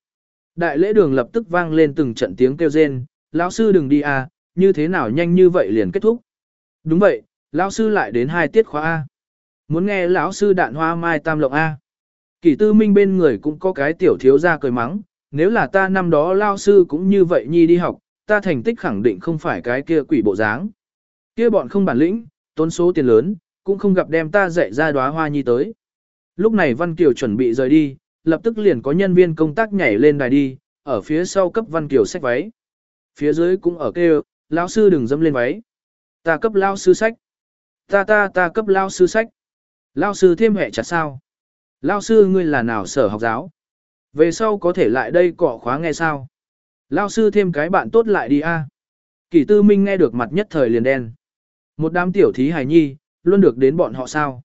Đại lễ đường lập tức vang lên từng trận tiếng kêu rên, lão sư đừng đi à, như thế nào nhanh như vậy liền kết thúc. Đúng vậy, lão sư lại đến hai tiết khóa A. Muốn nghe lão sư đạn hoa mai tam lộng A. Kỷ tư minh bên người cũng có cái tiểu thiếu ra cười mắng, nếu là ta năm đó lao sư cũng như vậy nhi đi học, ta thành tích khẳng định không phải cái kia quỷ bộ dáng. Kia bọn không bản lĩnh, tốn số tiền lớn, cũng không gặp đem ta dạy ra đóa hoa nhi tới. Lúc này Văn Kiều chuẩn bị rời đi, lập tức liền có nhân viên công tác nhảy lên đài đi, ở phía sau cấp Văn Kiều sách váy. Phía dưới cũng ở kêu, lão sư đừng dâm lên váy. Ta cấp lao sư sách. Ta ta ta cấp lao sư sách. Lao sư thêm hệ chặt sao? Lao sư ngươi là nào sở học giáo? Về sau có thể lại đây cọ khóa nghe sao? Lão sư thêm cái bạn tốt lại đi a. À? Tư minh nghe được mặt nhất thời liền đen. Một đám tiểu thí hài nhi, luôn được đến bọn họ sao?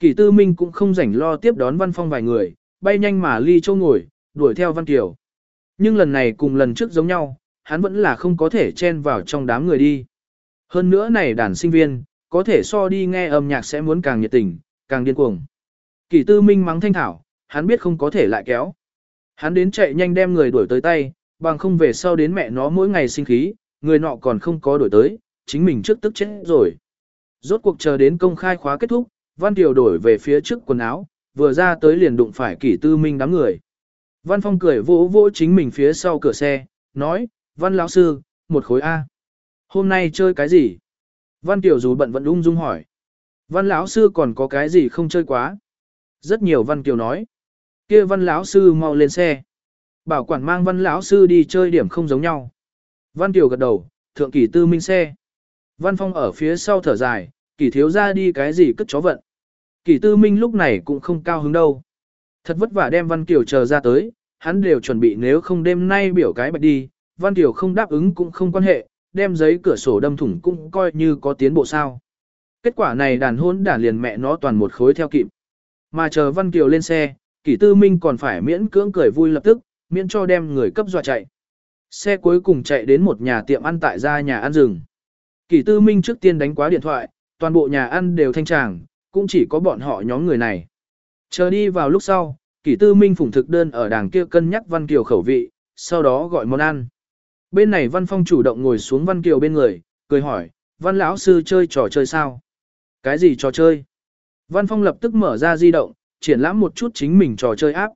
Kỷ tư minh cũng không rảnh lo tiếp đón văn phong vài người, bay nhanh mà ly châu ngồi, đuổi theo văn tiểu. Nhưng lần này cùng lần trước giống nhau, hắn vẫn là không có thể chen vào trong đám người đi. Hơn nữa này đàn sinh viên, có thể so đi nghe âm nhạc sẽ muốn càng nhiệt tình, càng điên cuồng. Kỷ tư minh mắng thanh thảo, hắn biết không có thể lại kéo. Hắn đến chạy nhanh đem người đuổi tới tay, bằng không về sau đến mẹ nó mỗi ngày sinh khí, người nọ còn không có đuổi tới, chính mình trước tức chết rồi. Rốt cuộc chờ đến công khai khóa kết thúc, Văn tiểu đổi về phía trước quần áo, vừa ra tới liền đụng phải kỷ tư minh đám người. Văn Phong cười vỗ vỗ chính mình phía sau cửa xe, nói, Văn lão sư, một khối A. Hôm nay chơi cái gì? Văn tiểu dù bận vẫn ung dung hỏi. Văn lão sư còn có cái gì không chơi quá? Rất nhiều Văn Kiều nói kia Văn lão sư mau lên xe. Bảo quản mang Văn lão sư đi chơi điểm không giống nhau. Văn Kiều gật đầu, thượng kỷ tư minh xe. Văn Phong ở phía sau thở dài, kỷ thiếu ra đi cái gì cất chó vận. Kỷ tư minh lúc này cũng không cao hứng đâu. Thật vất vả đem Văn Kiều chờ ra tới, hắn đều chuẩn bị nếu không đêm nay biểu cái bạch đi, Văn Kiều không đáp ứng cũng không quan hệ, đem giấy cửa sổ đâm thủng cũng coi như có tiến bộ sao. Kết quả này đàn hôn đàn liền mẹ nó toàn một khối theo kịp. Mà chờ Văn Kiều lên xe, kỷ tư minh còn phải miễn cưỡng cười vui lập tức, miễn cho đem người cấp dọa chạy. Xe cuối cùng chạy đến một nhà tiệm ăn tại gia nhà ăn rừng. Kỷ tư minh trước tiên đánh quá điện thoại, toàn bộ nhà ăn đều thanh tràng, cũng chỉ có bọn họ nhóm người này. Chờ đi vào lúc sau, kỷ tư minh phủng thực đơn ở đàng kia cân nhắc Văn Kiều khẩu vị, sau đó gọi món ăn. Bên này Văn Phong chủ động ngồi xuống Văn Kiều bên người, cười hỏi, Văn lão sư chơi trò chơi sao? Cái gì trò chơi? Văn Phong lập tức mở ra di động, triển lãm một chút chính mình trò chơi áp.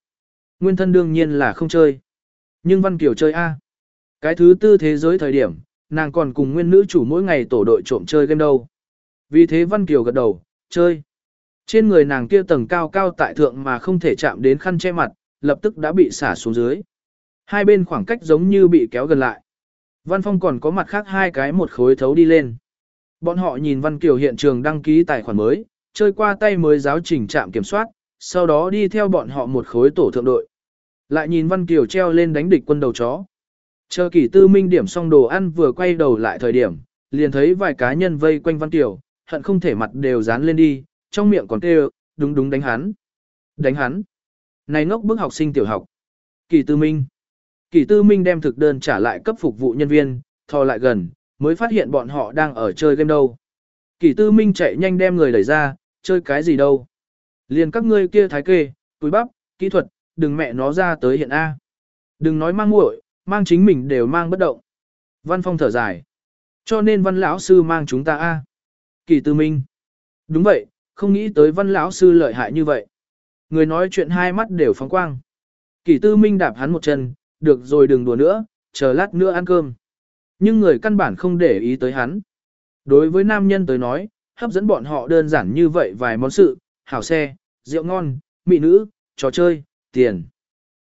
Nguyên thân đương nhiên là không chơi. Nhưng Văn Kiều chơi A. Cái thứ tư thế giới thời điểm, nàng còn cùng nguyên nữ chủ mỗi ngày tổ đội trộm chơi game đâu. Vì thế Văn Kiều gật đầu, chơi. Trên người nàng kia tầng cao cao tại thượng mà không thể chạm đến khăn che mặt, lập tức đã bị xả xuống dưới. Hai bên khoảng cách giống như bị kéo gần lại. Văn Phong còn có mặt khác hai cái một khối thấu đi lên. Bọn họ nhìn Văn Kiều hiện trường đăng ký tài khoản mới, chơi qua tay mới giáo trình trạm kiểm soát, sau đó đi theo bọn họ một khối tổ thượng đội. Lại nhìn Văn Kiều treo lên đánh địch quân đầu chó. Chờ kỷ tư minh điểm xong đồ ăn vừa quay đầu lại thời điểm, liền thấy vài cá nhân vây quanh Văn Kiều, hận không thể mặt đều dán lên đi, trong miệng còn kêu, đúng đúng đánh hắn. Đánh hắn. Này ngốc bức học sinh tiểu học. Kỷ tư minh. Kỷ tư minh đem thực đơn trả lại cấp phục vụ nhân viên, thò lại gần, mới phát hiện bọn họ đang ở chơi game đâu. Kỷ tư minh chạy nhanh đem người đẩy ra, chơi cái gì đâu. Liền các ngươi kia thái kê, túi bắp, kỹ thuật, đừng mẹ nó ra tới hiện A. Đừng nói mang muội, mang chính mình đều mang bất động. Văn phong thở dài. Cho nên văn lão sư mang chúng ta A. Kỳ tư minh. Đúng vậy, không nghĩ tới văn lão sư lợi hại như vậy. Người nói chuyện hai mắt đều phóng quang. Kỳ tư minh đạp hắn một chân, được rồi đừng đùa nữa, chờ lát nữa ăn cơm. Nhưng người căn bản không để ý tới hắn. Đối với nam nhân tới nói, hấp dẫn bọn họ đơn giản như vậy vài món sự, hảo xe, rượu ngon, mỹ nữ, trò chơi, tiền.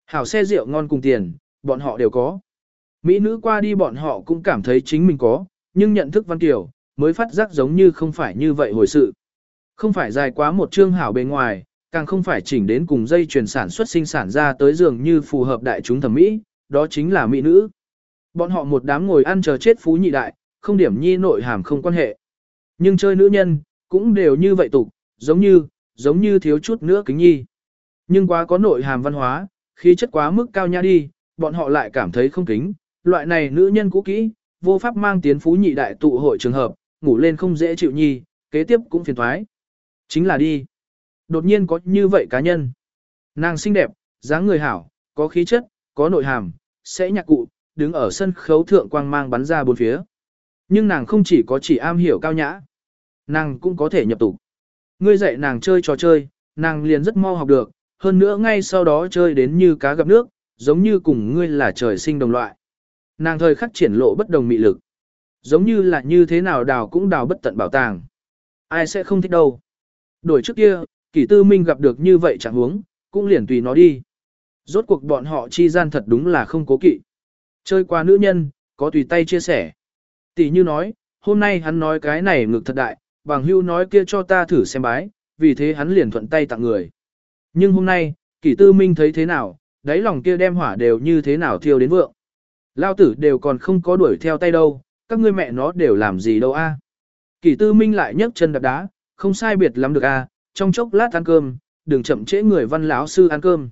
Hảo xe rượu ngon cùng tiền, bọn họ đều có. Mỹ nữ qua đi bọn họ cũng cảm thấy chính mình có, nhưng nhận thức Văn Kiều, mới phát giác giống như không phải như vậy hồi sự. Không phải dài quá một chương hảo bề ngoài, càng không phải chỉnh đến cùng dây chuyển sản xuất sinh sản ra tới giường như phù hợp đại chúng thẩm mỹ, đó chính là mỹ nữ. Bọn họ một đám ngồi ăn chờ chết phú nhị đại, không điểm nhi nội hàm không quan hệ. Nhưng chơi nữ nhân, cũng đều như vậy tục, giống như, giống như thiếu chút nữa kính nhi. Nhưng quá có nội hàm văn hóa, khí chất quá mức cao nha đi, bọn họ lại cảm thấy không kính, loại này nữ nhân cũ kỹ, vô pháp mang tiến phú nhị đại tụ hội trường hợp, ngủ lên không dễ chịu nhi, kế tiếp cũng phiền thoái. Chính là đi. Đột nhiên có như vậy cá nhân. Nàng xinh đẹp, dáng người hảo, có khí chất, có nội hàm, sẽ nhạc cụ, đứng ở sân khấu thượng quang mang bắn ra bốn phía. Nhưng nàng không chỉ có chỉ am hiểu cao nhã, nàng cũng có thể nhập tục. Ngươi dạy nàng chơi trò chơi, nàng liền rất mau học được, hơn nữa ngay sau đó chơi đến như cá gặp nước, giống như cùng ngươi là trời sinh đồng loại. Nàng thời khắc triển lộ bất đồng mị lực. Giống như là như thế nào đào cũng đào bất tận bảo tàng. Ai sẽ không thích đâu. Đổi trước kia, kỷ tư minh gặp được như vậy chẳng huống, cũng liền tùy nó đi. Rốt cuộc bọn họ chi gian thật đúng là không cố kỵ. Chơi qua nữ nhân, có tùy tay chia sẻ. Tỷ như nói, hôm nay hắn nói cái này ngực thật đại, bằng hưu nói kia cho ta thử xem bái, vì thế hắn liền thuận tay tặng người. Nhưng hôm nay, kỷ tư minh thấy thế nào, đáy lòng kia đem hỏa đều như thế nào thiêu đến vượng. Lao tử đều còn không có đuổi theo tay đâu, các ngươi mẹ nó đều làm gì đâu a? Kỷ tư minh lại nhấc chân đạp đá, không sai biệt lắm được a, trong chốc lát ăn cơm, đừng chậm trễ người văn lão sư ăn cơm.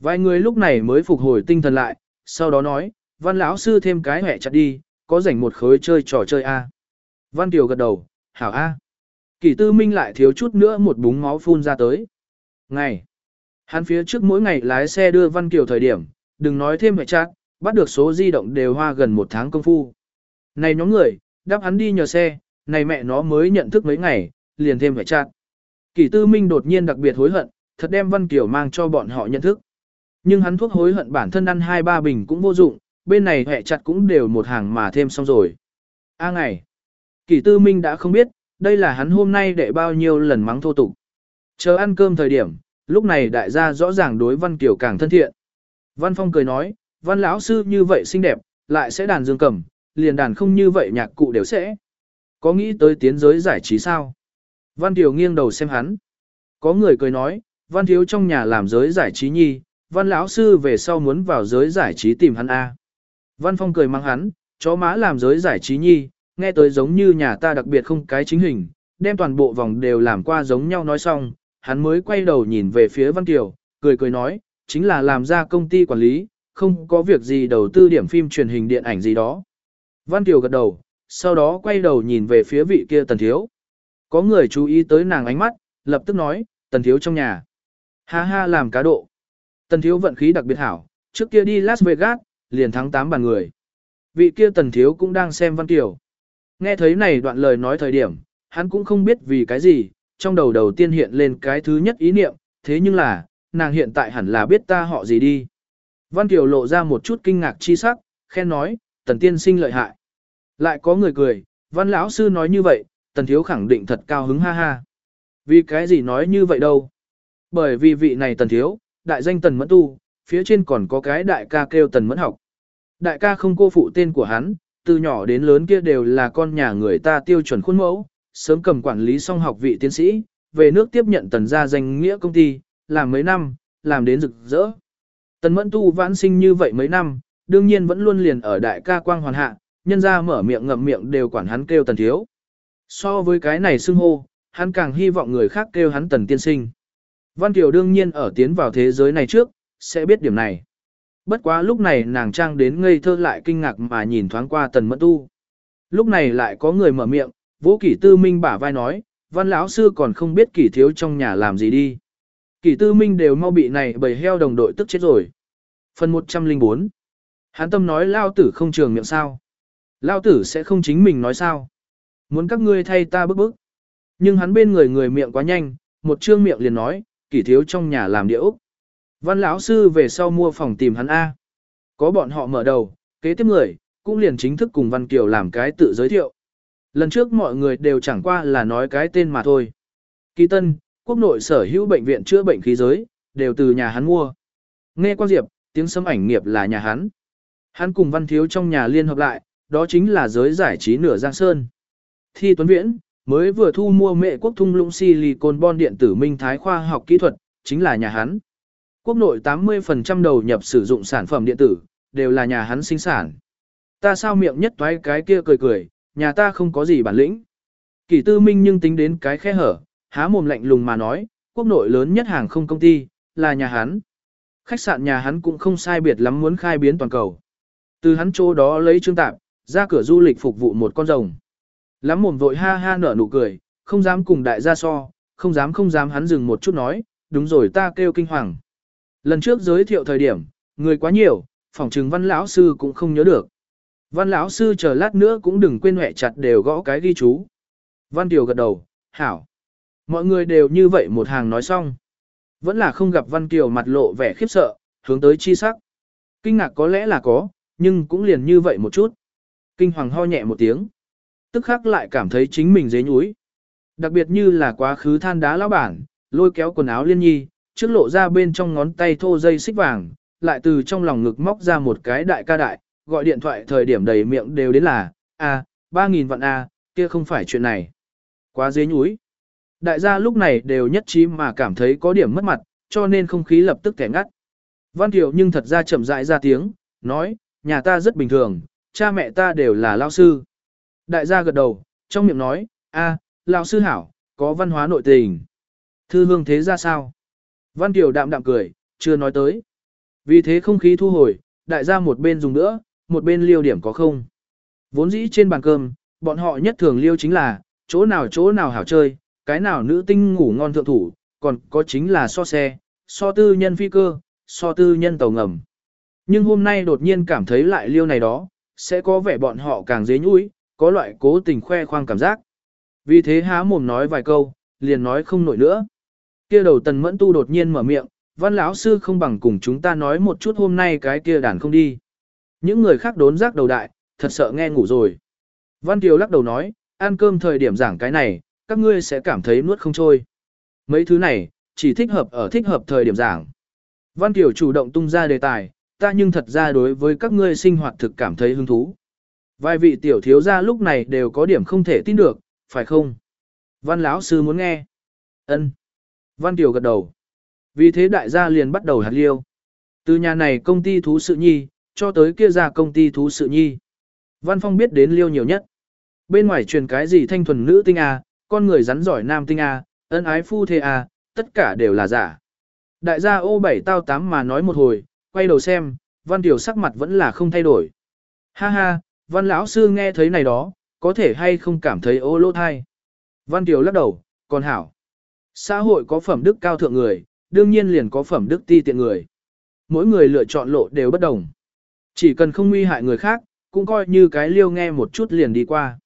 Vài người lúc này mới phục hồi tinh thần lại, sau đó nói, văn lão sư thêm cái hẹ chặt đi, có rảnh một khối chơi trò chơi a. Văn Kiều gật đầu, hảo a. Kỷ tư minh lại thiếu chút nữa một búng máu phun ra tới. Ngày. Hắn phía trước mỗi ngày lái xe đưa Văn Kiều thời điểm, đừng nói thêm hệ chát, bắt được số di động đều hoa gần một tháng công phu. Này nhóm người, đáp hắn đi nhờ xe, này mẹ nó mới nhận thức mấy ngày, liền thêm hệ chát. Kỷ tư minh đột nhiên đặc biệt hối hận, thật đem Văn Kiều mang cho bọn họ nhận thức. Nhưng hắn thuốc hối hận bản thân ăn hai ba bình cũng vô dụng, bên này hệ chặt cũng đều một hàng mà thêm xong rồi. A ngày, Kỷ tư minh đã không biết, đây là hắn hôm nay đệ bao nhiêu lần mắng thô tục. Chờ ăn cơm thời điểm, lúc này đại gia rõ ràng đối Văn Kiều càng thân thiện. Văn Phong cười nói, Văn lão sư như vậy xinh đẹp, lại sẽ đàn dương cầm, liền đàn không như vậy nhạc cụ đều sẽ. Có nghĩ tới tiến giới giải trí sao? Văn Kiều nghiêng đầu xem hắn. Có người cười nói, Văn Thiếu trong nhà làm giới giải trí nhi, Văn lão sư về sau muốn vào giới giải trí tìm hắn A. Văn Phong cười mang hắn, chó má làm giới giải trí nhi, nghe tới giống như nhà ta đặc biệt không cái chính hình, đem toàn bộ vòng đều làm qua giống nhau nói xong, hắn mới quay đầu nhìn về phía Văn Kiều, cười cười nói, chính là làm ra công ty quản lý, không có việc gì đầu tư điểm phim truyền hình điện ảnh gì đó. Văn Kiều gật đầu, sau đó quay đầu nhìn về phía vị kia tần thiếu. Có người chú ý tới nàng ánh mắt, lập tức nói, tần thiếu trong nhà. Ha ha làm cá độ. Tần thiếu vận khí đặc biệt hảo, trước kia đi Las Vegas, liền thắng 8 bàn người. Vị kia tần thiếu cũng đang xem Văn Kiều. Nghe thấy này đoạn lời nói thời điểm, hắn cũng không biết vì cái gì, trong đầu đầu tiên hiện lên cái thứ nhất ý niệm, thế nhưng là, nàng hiện tại hẳn là biết ta họ gì đi. Văn Kiều lộ ra một chút kinh ngạc chi sắc, khen nói, tần tiên sinh lợi hại. Lại có người cười, văn lão sư nói như vậy, tần thiếu khẳng định thật cao hứng ha ha. Vì cái gì nói như vậy đâu? Bởi vì vị này tần thiếu, đại danh tần mẫn tu, phía trên còn có cái đại ca kêu tần mẫn học. Đại ca không cô phụ tên của hắn, từ nhỏ đến lớn kia đều là con nhà người ta tiêu chuẩn khuôn mẫu, sớm cầm quản lý xong học vị tiến sĩ, về nước tiếp nhận tần gia danh nghĩa công ty, làm mấy năm, làm đến rực rỡ. Tần mẫn tu vãn sinh như vậy mấy năm, đương nhiên vẫn luôn liền ở đại ca quang hoàn hạ, nhân ra mở miệng ngậm miệng đều quản hắn kêu tần thiếu. So với cái này xưng hô, hắn càng hy vọng người khác kêu hắn tần tiên sinh. Văn Kiều đương nhiên ở tiến vào thế giới này trước, sẽ biết điểm này. Bất quá lúc này nàng trang đến ngây thơ lại kinh ngạc mà nhìn thoáng qua tần mẫn tu. Lúc này lại có người mở miệng, Vũ Kỷ Tư Minh bả vai nói, văn lão sư còn không biết Kỷ thiếu trong nhà làm gì đi. Kỷ Tư Minh đều mau bị này bầy heo đồng đội tức chết rồi. Phần 104 Hán tâm nói lao tử không trường miệng sao. Lao tử sẽ không chính mình nói sao. Muốn các ngươi thay ta bức bức. Nhưng hắn bên người người miệng quá nhanh, một trương miệng liền nói, Kỷ thiếu trong nhà làm địa ốc. Văn lão sư về sau mua phòng tìm hắn A. Có bọn họ mở đầu, kế tiếp người, cũng liền chính thức cùng Văn Kiều làm cái tự giới thiệu. Lần trước mọi người đều chẳng qua là nói cái tên mà thôi. Kỳ Tân, quốc nội sở hữu bệnh viện chữa bệnh khí giới, đều từ nhà hắn mua. Nghe Quang Diệp, tiếng sấm ảnh nghiệp là nhà hắn. Hắn cùng Văn Thiếu trong nhà liên hợp lại, đó chính là giới giải trí nửa Giang Sơn. Thi Tuấn Viễn, mới vừa thu mua mẹ quốc thung lũng silicon bon điện tử minh thái khoa học kỹ thuật, chính là nhà hắn. Quốc nội 80% đầu nhập sử dụng sản phẩm điện tử, đều là nhà hắn sinh sản. Ta sao miệng nhất toái cái kia cười cười, nhà ta không có gì bản lĩnh. Kỳ tư minh nhưng tính đến cái khe hở, há mồm lạnh lùng mà nói, quốc nội lớn nhất hàng không công ty, là nhà hắn. Khách sạn nhà hắn cũng không sai biệt lắm muốn khai biến toàn cầu. Từ hắn chỗ đó lấy trương tạp, ra cửa du lịch phục vụ một con rồng. Lắm mồm vội ha ha nở nụ cười, không dám cùng đại gia so, không dám không dám hắn dừng một chút nói, đúng rồi ta kêu kinh hoàng. Lần trước giới thiệu thời điểm, người quá nhiều, phòng trừng văn lão sư cũng không nhớ được. Văn lão sư chờ lát nữa cũng đừng quên hẹ chặt đều gõ cái ghi chú. Văn Kiều gật đầu, hảo. Mọi người đều như vậy một hàng nói xong. Vẫn là không gặp Văn Kiều mặt lộ vẻ khiếp sợ, hướng tới chi sắc. Kinh ngạc có lẽ là có, nhưng cũng liền như vậy một chút. Kinh hoàng ho nhẹ một tiếng. Tức khắc lại cảm thấy chính mình dế nhúi. Đặc biệt như là quá khứ than đá lão bản, lôi kéo quần áo liên nhi, trước lộ ra bên trong ngón tay thô dây xích vàng, lại từ trong lòng ngực móc ra một cái đại ca đại, gọi điện thoại thời điểm đầy miệng đều đến là, a, ba nghìn vạn a, kia không phải chuyện này. Quá dế nhúi. Đại gia lúc này đều nhất trí mà cảm thấy có điểm mất mặt, cho nên không khí lập tức kẻ ngắt. Văn Kiều nhưng thật ra chậm rãi ra tiếng, nói, nhà ta rất bình thường, cha mẹ ta đều là lao sư. Đại gia gật đầu, trong miệng nói, a, lao sư hảo, có văn hóa nội tình. Thư hương thế ra sao? Văn Kiều đạm đạm cười, chưa nói tới. Vì thế không khí thu hồi, đại gia một bên dùng nữa, một bên liêu điểm có không. Vốn dĩ trên bàn cơm, bọn họ nhất thường liêu chính là, chỗ nào chỗ nào hảo chơi, cái nào nữ tinh ngủ ngon thượng thủ, còn có chính là so xe, so tư nhân phi cơ, so tư nhân tàu ngầm. Nhưng hôm nay đột nhiên cảm thấy lại liêu này đó, sẽ có vẻ bọn họ càng dế nhũi, có loại cố tình khoe khoang cảm giác. Vì thế há mồm nói vài câu, liền nói không nổi nữa. Kia đầu tần mẫn tu đột nhiên mở miệng, văn lão sư không bằng cùng chúng ta nói một chút hôm nay cái kia đàn không đi. Những người khác đốn giác đầu đại, thật sợ nghe ngủ rồi. Văn Kiều lắc đầu nói, ăn cơm thời điểm giảng cái này, các ngươi sẽ cảm thấy nuốt không trôi. Mấy thứ này, chỉ thích hợp ở thích hợp thời điểm giảng. Văn Kiều chủ động tung ra đề tài, ta nhưng thật ra đối với các ngươi sinh hoạt thực cảm thấy hứng thú. Vài vị tiểu thiếu gia lúc này đều có điểm không thể tin được, phải không? Văn lão sư muốn nghe. Ân. Văn Kiều gật đầu. Vì thế đại gia liền bắt đầu hạt liêu. Từ nhà này công ty thú sự nhi, cho tới kia ra công ty thú sự nhi. Văn Phong biết đến liêu nhiều nhất. Bên ngoài truyền cái gì thanh thuần nữ tinh A, con người rắn giỏi nam tinh A, ân ái phu thê A, tất cả đều là giả. Đại gia ô bảy tao tám mà nói một hồi, quay đầu xem, Văn Kiều sắc mặt vẫn là không thay đổi. Ha ha, Văn lão sư nghe thấy này đó, có thể hay không cảm thấy ô lỗ thai. Văn Kiều lắc đầu, còn hảo. Xã hội có phẩm đức cao thượng người, đương nhiên liền có phẩm đức ti tiện người. Mỗi người lựa chọn lộ đều bất đồng. Chỉ cần không nguy hại người khác, cũng coi như cái liêu nghe một chút liền đi qua.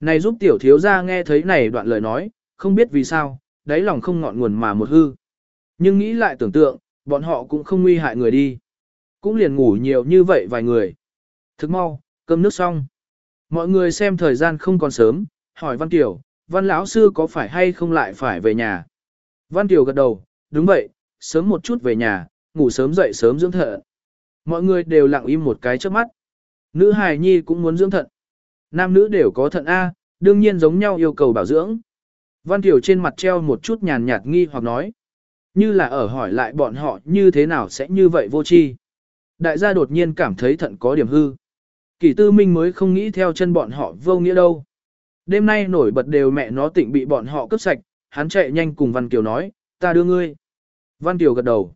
Này giúp tiểu thiếu gia nghe thấy này đoạn lời nói, không biết vì sao, đáy lòng không ngọn nguồn mà một hư. Nhưng nghĩ lại tưởng tượng, bọn họ cũng không nguy hại người đi. Cũng liền ngủ nhiều như vậy vài người. Thức mau, cơm nước xong. Mọi người xem thời gian không còn sớm, hỏi Văn Tiểu, Văn lão sư có phải hay không lại phải về nhà. Văn Tiểu gật đầu, đúng vậy, sớm một chút về nhà, ngủ sớm dậy sớm dưỡng thận. Mọi người đều lặng im một cái trước mắt. Nữ hài nhi cũng muốn dưỡng thận. Nam nữ đều có thận A, đương nhiên giống nhau yêu cầu bảo dưỡng. Văn Tiểu trên mặt treo một chút nhàn nhạt nghi hoặc nói. Như là ở hỏi lại bọn họ như thế nào sẽ như vậy vô tri. Đại gia đột nhiên cảm thấy thận có điểm hư. Kỷ tư minh mới không nghĩ theo chân bọn họ vô nghĩa đâu. Đêm nay nổi bật đều mẹ nó tịnh bị bọn họ cướp sạch, hắn chạy nhanh cùng Văn Kiều nói, ta đưa ngươi. Văn Kiều gật đầu.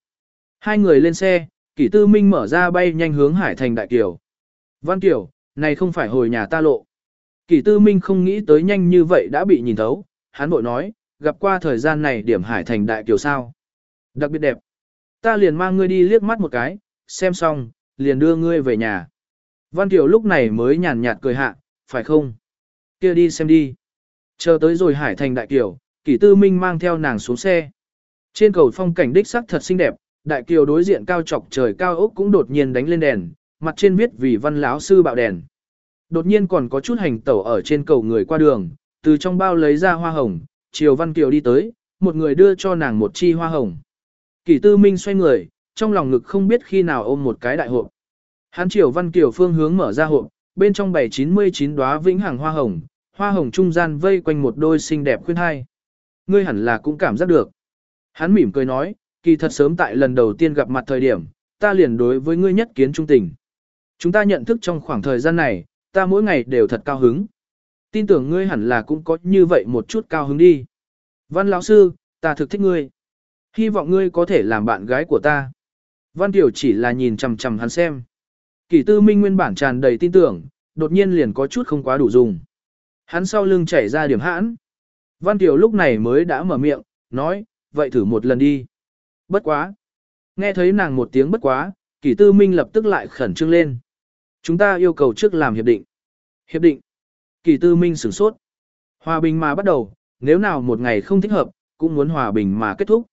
Hai người lên xe, kỷ tư minh mở ra bay nhanh hướng Hải Thành Đại Kiều. Văn Kiều, này không phải hồi nhà ta lộ. Kỷ tư minh không nghĩ tới nhanh như vậy đã bị nhìn thấu, hắn bội nói, gặp qua thời gian này điểm Hải Thành Đại Kiều sao. Đặc biệt đẹp. Ta liền mang ngươi đi liếc mắt một cái, xem xong, liền đưa ngươi về nhà. Văn Kiều lúc này mới nhàn nhạt cười hạ, phải không? Kia đi xem đi. Chờ tới rồi Hải Thành Đại Kiều, Kỷ Tư Minh mang theo nàng xuống xe. Trên cầu phong cảnh đích sắc thật xinh đẹp, Đại Kiều đối diện cao chọc trời cao ốc cũng đột nhiên đánh lên đèn, mặt trên viết vì văn lão sư bạo đèn. Đột nhiên còn có chút hành tẩu ở trên cầu người qua đường, từ trong bao lấy ra hoa hồng, chiều Văn Kiều đi tới, một người đưa cho nàng một chi hoa hồng. Kỷ Tư Minh xoay người, trong lòng ngực không biết khi nào ôm một cái đại hộp. Hắn chiều Văn Kiều phương hướng mở ra hộp, bên trong bảy 99 đóa vĩnh hằng hoa hồng, hoa hồng trung gian vây quanh một đôi xinh đẹp khuyên hai. Ngươi hẳn là cũng cảm giác được. Hắn mỉm cười nói, kỳ thật sớm tại lần đầu tiên gặp mặt thời điểm, ta liền đối với ngươi nhất kiến trung tình. Chúng ta nhận thức trong khoảng thời gian này, ta mỗi ngày đều thật cao hứng. Tin tưởng ngươi hẳn là cũng có như vậy một chút cao hứng đi. Văn lão sư, ta thực thích ngươi. Hy vọng ngươi có thể làm bạn gái của ta. Văn Tiểu chỉ là nhìn chằm chằm hắn xem. Kỳ tư minh nguyên bản tràn đầy tin tưởng, đột nhiên liền có chút không quá đủ dùng. Hắn sau lưng chảy ra điểm hãn. Văn Tiểu lúc này mới đã mở miệng, nói, vậy thử một lần đi. Bất quá. Nghe thấy nàng một tiếng bất quá, kỳ tư minh lập tức lại khẩn trương lên. Chúng ta yêu cầu trước làm hiệp định. Hiệp định. Kỳ tư minh sửng sốt. Hòa bình mà bắt đầu, nếu nào một ngày không thích hợp, cũng muốn hòa bình mà kết thúc.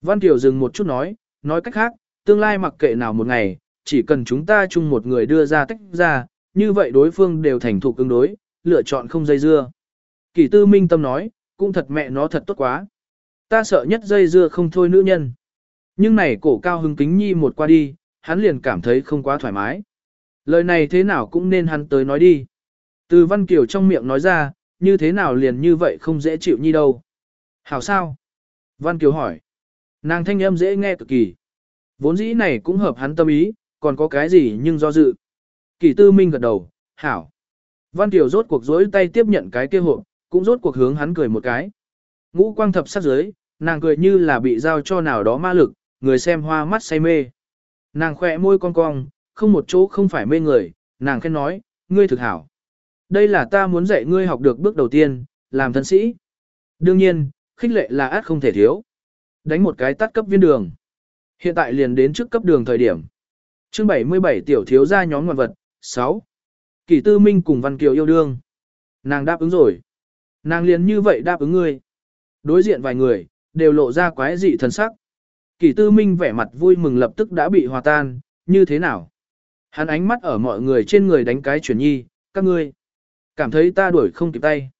Văn Tiểu dừng một chút nói, nói cách khác, tương lai mặc kệ nào một ngày, chỉ cần chúng ta chung một người đưa ra tách ra, như vậy đối phương đều thành thục ứng đối, lựa chọn không dây dưa. Kỳ tư minh tâm nói, cũng thật mẹ nó thật tốt quá. Ta sợ nhất dây dưa không thôi nữ nhân. Nhưng này cổ cao hứng kính nhi một qua đi, hắn liền cảm thấy không quá thoải mái. Lời này thế nào cũng nên hắn tới nói đi. Từ Văn Kiều trong miệng nói ra, như thế nào liền như vậy không dễ chịu nhi đâu. Hảo sao? Văn Kiều hỏi. Nàng thanh âm dễ nghe cực kỳ. Vốn dĩ này cũng hợp hắn tâm ý, còn có cái gì nhưng do dự. Kỳ tư minh gật đầu, hảo. Văn tiểu rốt cuộc dối tay tiếp nhận cái kia hộp, cũng rốt cuộc hướng hắn cười một cái. Ngũ quang thập sát dưới, nàng cười như là bị giao cho nào đó ma lực, người xem hoa mắt say mê. Nàng khỏe môi cong cong, không một chỗ không phải mê người, nàng khen nói, ngươi thực hảo. Đây là ta muốn dạy ngươi học được bước đầu tiên, làm thân sĩ. Đương nhiên, khích lệ là át không thể thiếu. Đánh một cái tắt cấp viên đường. Hiện tại liền đến trước cấp đường thời điểm. Chương 77 tiểu thiếu gia nhóm ngoạn vật, 6. Kỳ tư minh cùng Văn Kiều yêu đương. Nàng đáp ứng rồi. Nàng liền như vậy đáp ứng ngươi. đối diện vài người, đều lộ ra quái dị thần sắc. Kỷ tư minh vẻ mặt vui mừng lập tức đã bị hòa tan, như thế nào? Hắn ánh mắt ở mọi người trên người đánh cái chuyển nhi, các ngươi. Cảm thấy ta đuổi không kịp tay.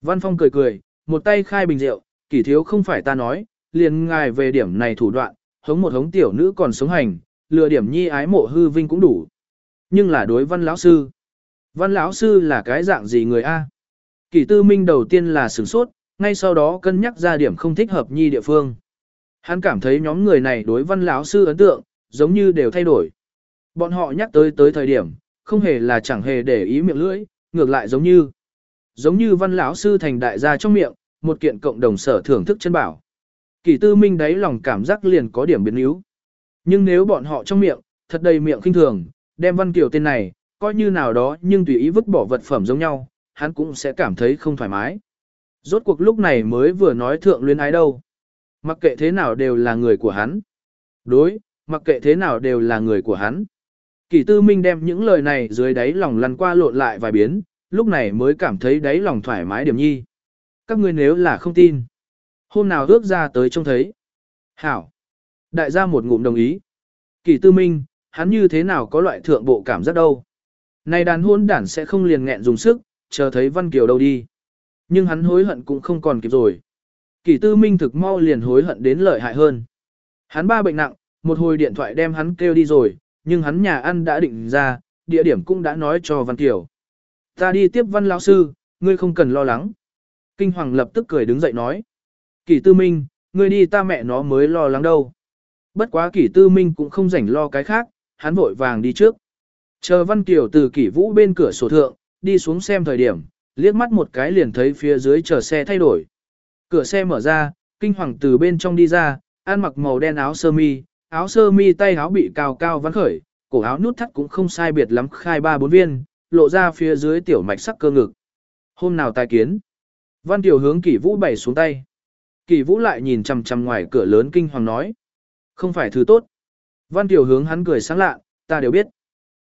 Văn Phong cười cười, một tay khai bình rượu, kỷ thiếu không phải ta nói, liền ngài về điểm này thủ đoạn, hống một hống tiểu nữ còn sống hành, lừa điểm nhi ái mộ hư vinh cũng đủ. Nhưng là đối văn lão sư. Văn lão sư là cái dạng gì người A? Kỷ tư minh đầu tiên là sửng sốt, ngay sau đó cân nhắc ra điểm không thích hợp nhi địa phương. Hắn cảm thấy nhóm người này đối văn lão sư ấn tượng, giống như đều thay đổi. Bọn họ nhắc tới tới thời điểm, không hề là chẳng hề để ý miệng lưỡi, ngược lại giống như giống như văn lão sư thành đại gia trong miệng, một kiện cộng đồng sở thưởng thức chân bảo. Kỳ tư minh đáy lòng cảm giác liền có điểm biến yếu. Nhưng nếu bọn họ trong miệng, thật đầy miệng khinh thường, đem văn kiều tên này, coi như nào đó nhưng tùy ý vứt bỏ vật phẩm giống nhau, hắn cũng sẽ cảm thấy không thoải mái. Rốt cuộc lúc này mới vừa nói thượng luyến ái đâu. Mặc kệ thế nào đều là người của hắn. Đối, mặc kệ thế nào đều là người của hắn. Kỳ tư minh đem những lời này dưới đáy lòng lăn qua lộn lại vài biến, lúc này mới cảm thấy đáy lòng thoải mái điểm nhi. Các ngươi nếu là không tin. Hôm nào ước ra tới trông thấy. Hảo. Đại gia một ngụm đồng ý. Kỳ tư minh, hắn như thế nào có loại thượng bộ cảm giác đâu. Này đàn hôn đản sẽ không liền nghẹn dùng sức, chờ thấy Văn Kiều đâu đi. Nhưng hắn hối hận cũng không còn kịp rồi. Kỳ tư minh thực mau liền hối hận đến lợi hại hơn. Hắn ba bệnh nặng, một hồi điện thoại đem hắn kêu đi rồi, nhưng hắn nhà ăn đã định ra, địa điểm cũng đã nói cho Văn Kiều. Ta đi tiếp Văn lão sư, ngươi không cần lo lắng. Kinh Hoàng lập tức cười đứng dậy nói. Kỳ tư minh, ngươi đi ta mẹ nó mới lo lắng đâu. Bất quá kỷ tư minh cũng không rảnh lo cái khác, hắn vội vàng đi trước. Chờ Văn Kiều từ kỷ vũ bên cửa sổ thượng, đi xuống xem thời điểm, liếc mắt một cái liền thấy phía dưới chờ xe thay đổi. Cửa xe mở ra, kinh hoàng từ bên trong đi ra, ăn mặc màu đen áo sơ mi, áo sơ mi tay áo bị cao cao vắn khởi, cổ áo nút thắt cũng không sai biệt lắm khai ba bốn viên, lộ ra phía dưới tiểu mạch sắc cơ ngực. Hôm nào tài kiến? Văn Tiểu hướng Kỷ Vũ bày xuống tay. Kỷ Vũ lại nhìn chằm chằm ngoài cửa lớn kinh hoàng nói. Không phải thứ tốt. Văn Kiều hướng hắn cười sáng lạ, ta đều biết.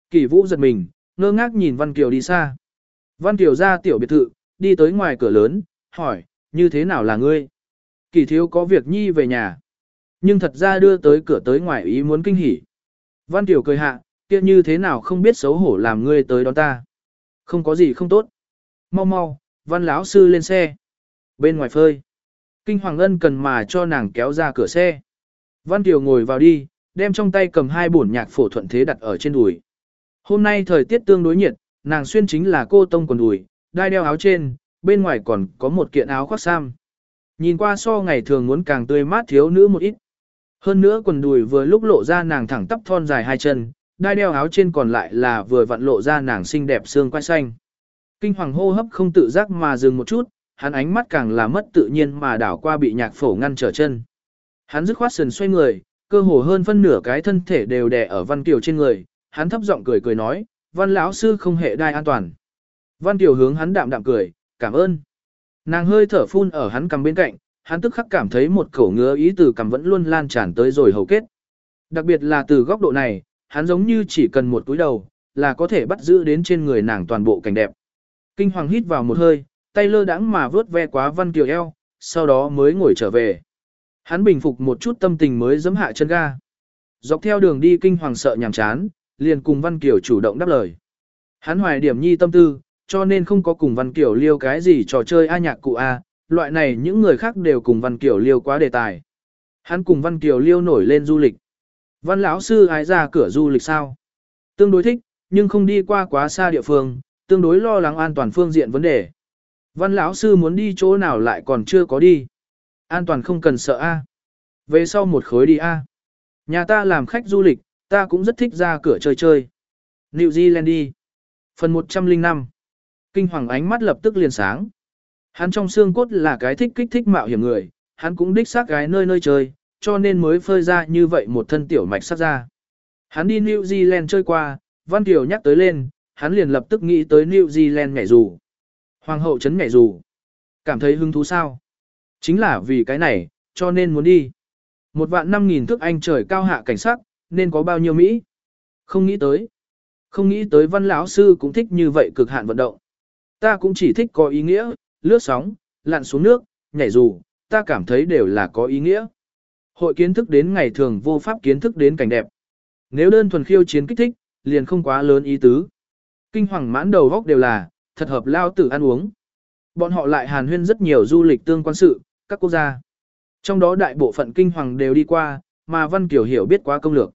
Kỷ Vũ giật mình, ngơ ngác nhìn Văn Kiều đi xa. Văn Kiều ra tiểu biệt thự, đi tới ngoài cửa lớn, hỏi, như thế nào là ngươi? Kỷ thiếu có việc nhi về nhà. Nhưng thật ra đưa tới cửa tới ngoài ý muốn kinh hỉ. Văn Kiều cười hạ, kia như thế nào không biết xấu hổ làm ngươi tới đón ta. Không có gì không tốt. Mau mau, văn lão sư lên xe. Bên ngoài phơi. Kinh Hoàng Ân cần mà cho nàng kéo ra cửa xe. Văn Kiều ngồi vào đi, đem trong tay cầm hai bổn nhạc phổ thuận thế đặt ở trên đùi. Hôm nay thời tiết tương đối nhiệt, nàng xuyên chính là cô tông quần đùi, đai đeo áo trên, bên ngoài còn có một kiện áo khoác sam. Nhìn qua so ngày thường muốn càng tươi mát thiếu nữ một ít. Hơn nữa quần đùi vừa lúc lộ ra nàng thẳng tắp thon dài hai chân, đai đeo áo trên còn lại là vừa vặn lộ ra nàng xinh đẹp xương quai xanh. Kinh hoàng hô hấp không tự giác mà dừng một chút, hắn ánh mắt càng là mất tự nhiên mà đảo qua bị nhạc phổ ngăn trở chân. Hắn dứt khoát sườn xoay người, cơ hồ hơn phân nửa cái thân thể đều đè ở Văn Kiều trên người, hắn thấp giọng cười cười nói, Văn lão sư không hề đai an toàn. Văn Kiều hướng hắn đạm đạm cười, cảm ơn. Nàng hơi thở phun ở hắn cầm bên cạnh, hắn tức khắc cảm thấy một khẩu ngứa ý từ cầm vẫn luôn lan tràn tới rồi hầu kết. Đặc biệt là từ góc độ này, hắn giống như chỉ cần một túi đầu, là có thể bắt giữ đến trên người nàng toàn bộ cảnh đẹp. Kinh hoàng hít vào một hơi, tay lơ đãng mà vớt ve quá Văn Kiều eo, sau đó mới ngồi trở về. Hắn bình phục một chút tâm tình mới giẫm hạ chân ga. Dọc theo đường đi kinh hoàng sợ nhàm chán, liền cùng Văn Kiều chủ động đáp lời. Hắn hoài điểm nhi tâm tư, cho nên không có cùng Văn Kiều liêu cái gì trò chơi a nhạc cụ a, loại này những người khác đều cùng Văn Kiều liêu quá đề tài. Hắn cùng Văn Kiều liêu nổi lên du lịch. Văn lão sư ái ra cửa du lịch sao? Tương đối thích, nhưng không đi qua quá xa địa phương, tương đối lo lắng an toàn phương diện vấn đề. Văn lão sư muốn đi chỗ nào lại còn chưa có đi. An toàn không cần sợ a. Về sau một khối đi a. Nhà ta làm khách du lịch, ta cũng rất thích ra cửa chơi chơi. New Zealand đi. Phần 105. Kinh hoàng ánh mắt lập tức liền sáng. Hắn trong xương cốt là cái thích kích thích mạo hiểm người, hắn cũng đích xác gái nơi nơi chơi, cho nên mới phơi ra như vậy một thân tiểu mạch sắc ra. Hắn đi New Zealand chơi qua, Văn Kiều nhắc tới lên, hắn liền lập tức nghĩ tới New Zealand nhảy dù. Hoàng hậu chấn nhảy dù. Cảm thấy hứng thú sao? Chính là vì cái này, cho nên muốn đi. Một vạn năm nghìn thước anh trời cao hạ cảnh sắc, nên có bao nhiêu Mỹ? Không nghĩ tới. Không nghĩ tới văn lão sư cũng thích như vậy cực hạn vận động. Ta cũng chỉ thích có ý nghĩa, lướt sóng, lặn xuống nước, nhảy dù, ta cảm thấy đều là có ý nghĩa. Hội kiến thức đến ngày thường vô pháp kiến thức đến cảnh đẹp. Nếu đơn thuần khiêu chiến kích thích, liền không quá lớn ý tứ. Kinh hoàng mãn đầu góc đều là, thật hợp lao tử ăn uống. Bọn họ lại hàn huyên rất nhiều du lịch tương quan sự, các quốc gia. Trong đó đại bộ phận kinh hoàng đều đi qua, mà Văn Kiều hiểu biết quá công lược.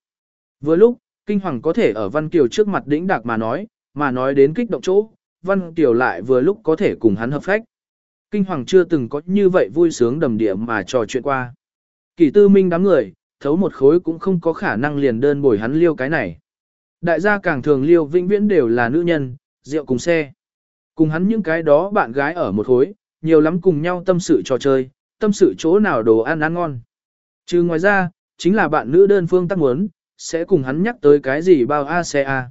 Vừa lúc, kinh hoàng có thể ở Văn Kiều trước mặt đỉnh đạc mà nói, mà nói đến kích động chỗ, Văn Kiều lại vừa lúc có thể cùng hắn hợp phách. Kinh hoàng chưa từng có như vậy vui sướng đầm địa mà trò chuyện qua. Kỳ tư minh đám người, thấu một khối cũng không có khả năng liền đơn bồi hắn liêu cái này. Đại gia càng thường liêu vĩnh viễn đều là nữ nhân, rượu cùng xe. Cùng hắn những cái đó bạn gái ở một khối, nhiều lắm cùng nhau tâm sự trò chơi, tâm sự chỗ nào đồ ăn ăn ngon. Chứ ngoài ra, chính là bạn nữ đơn phương tác muốn, sẽ cùng hắn nhắc tới cái gì bao a xe a.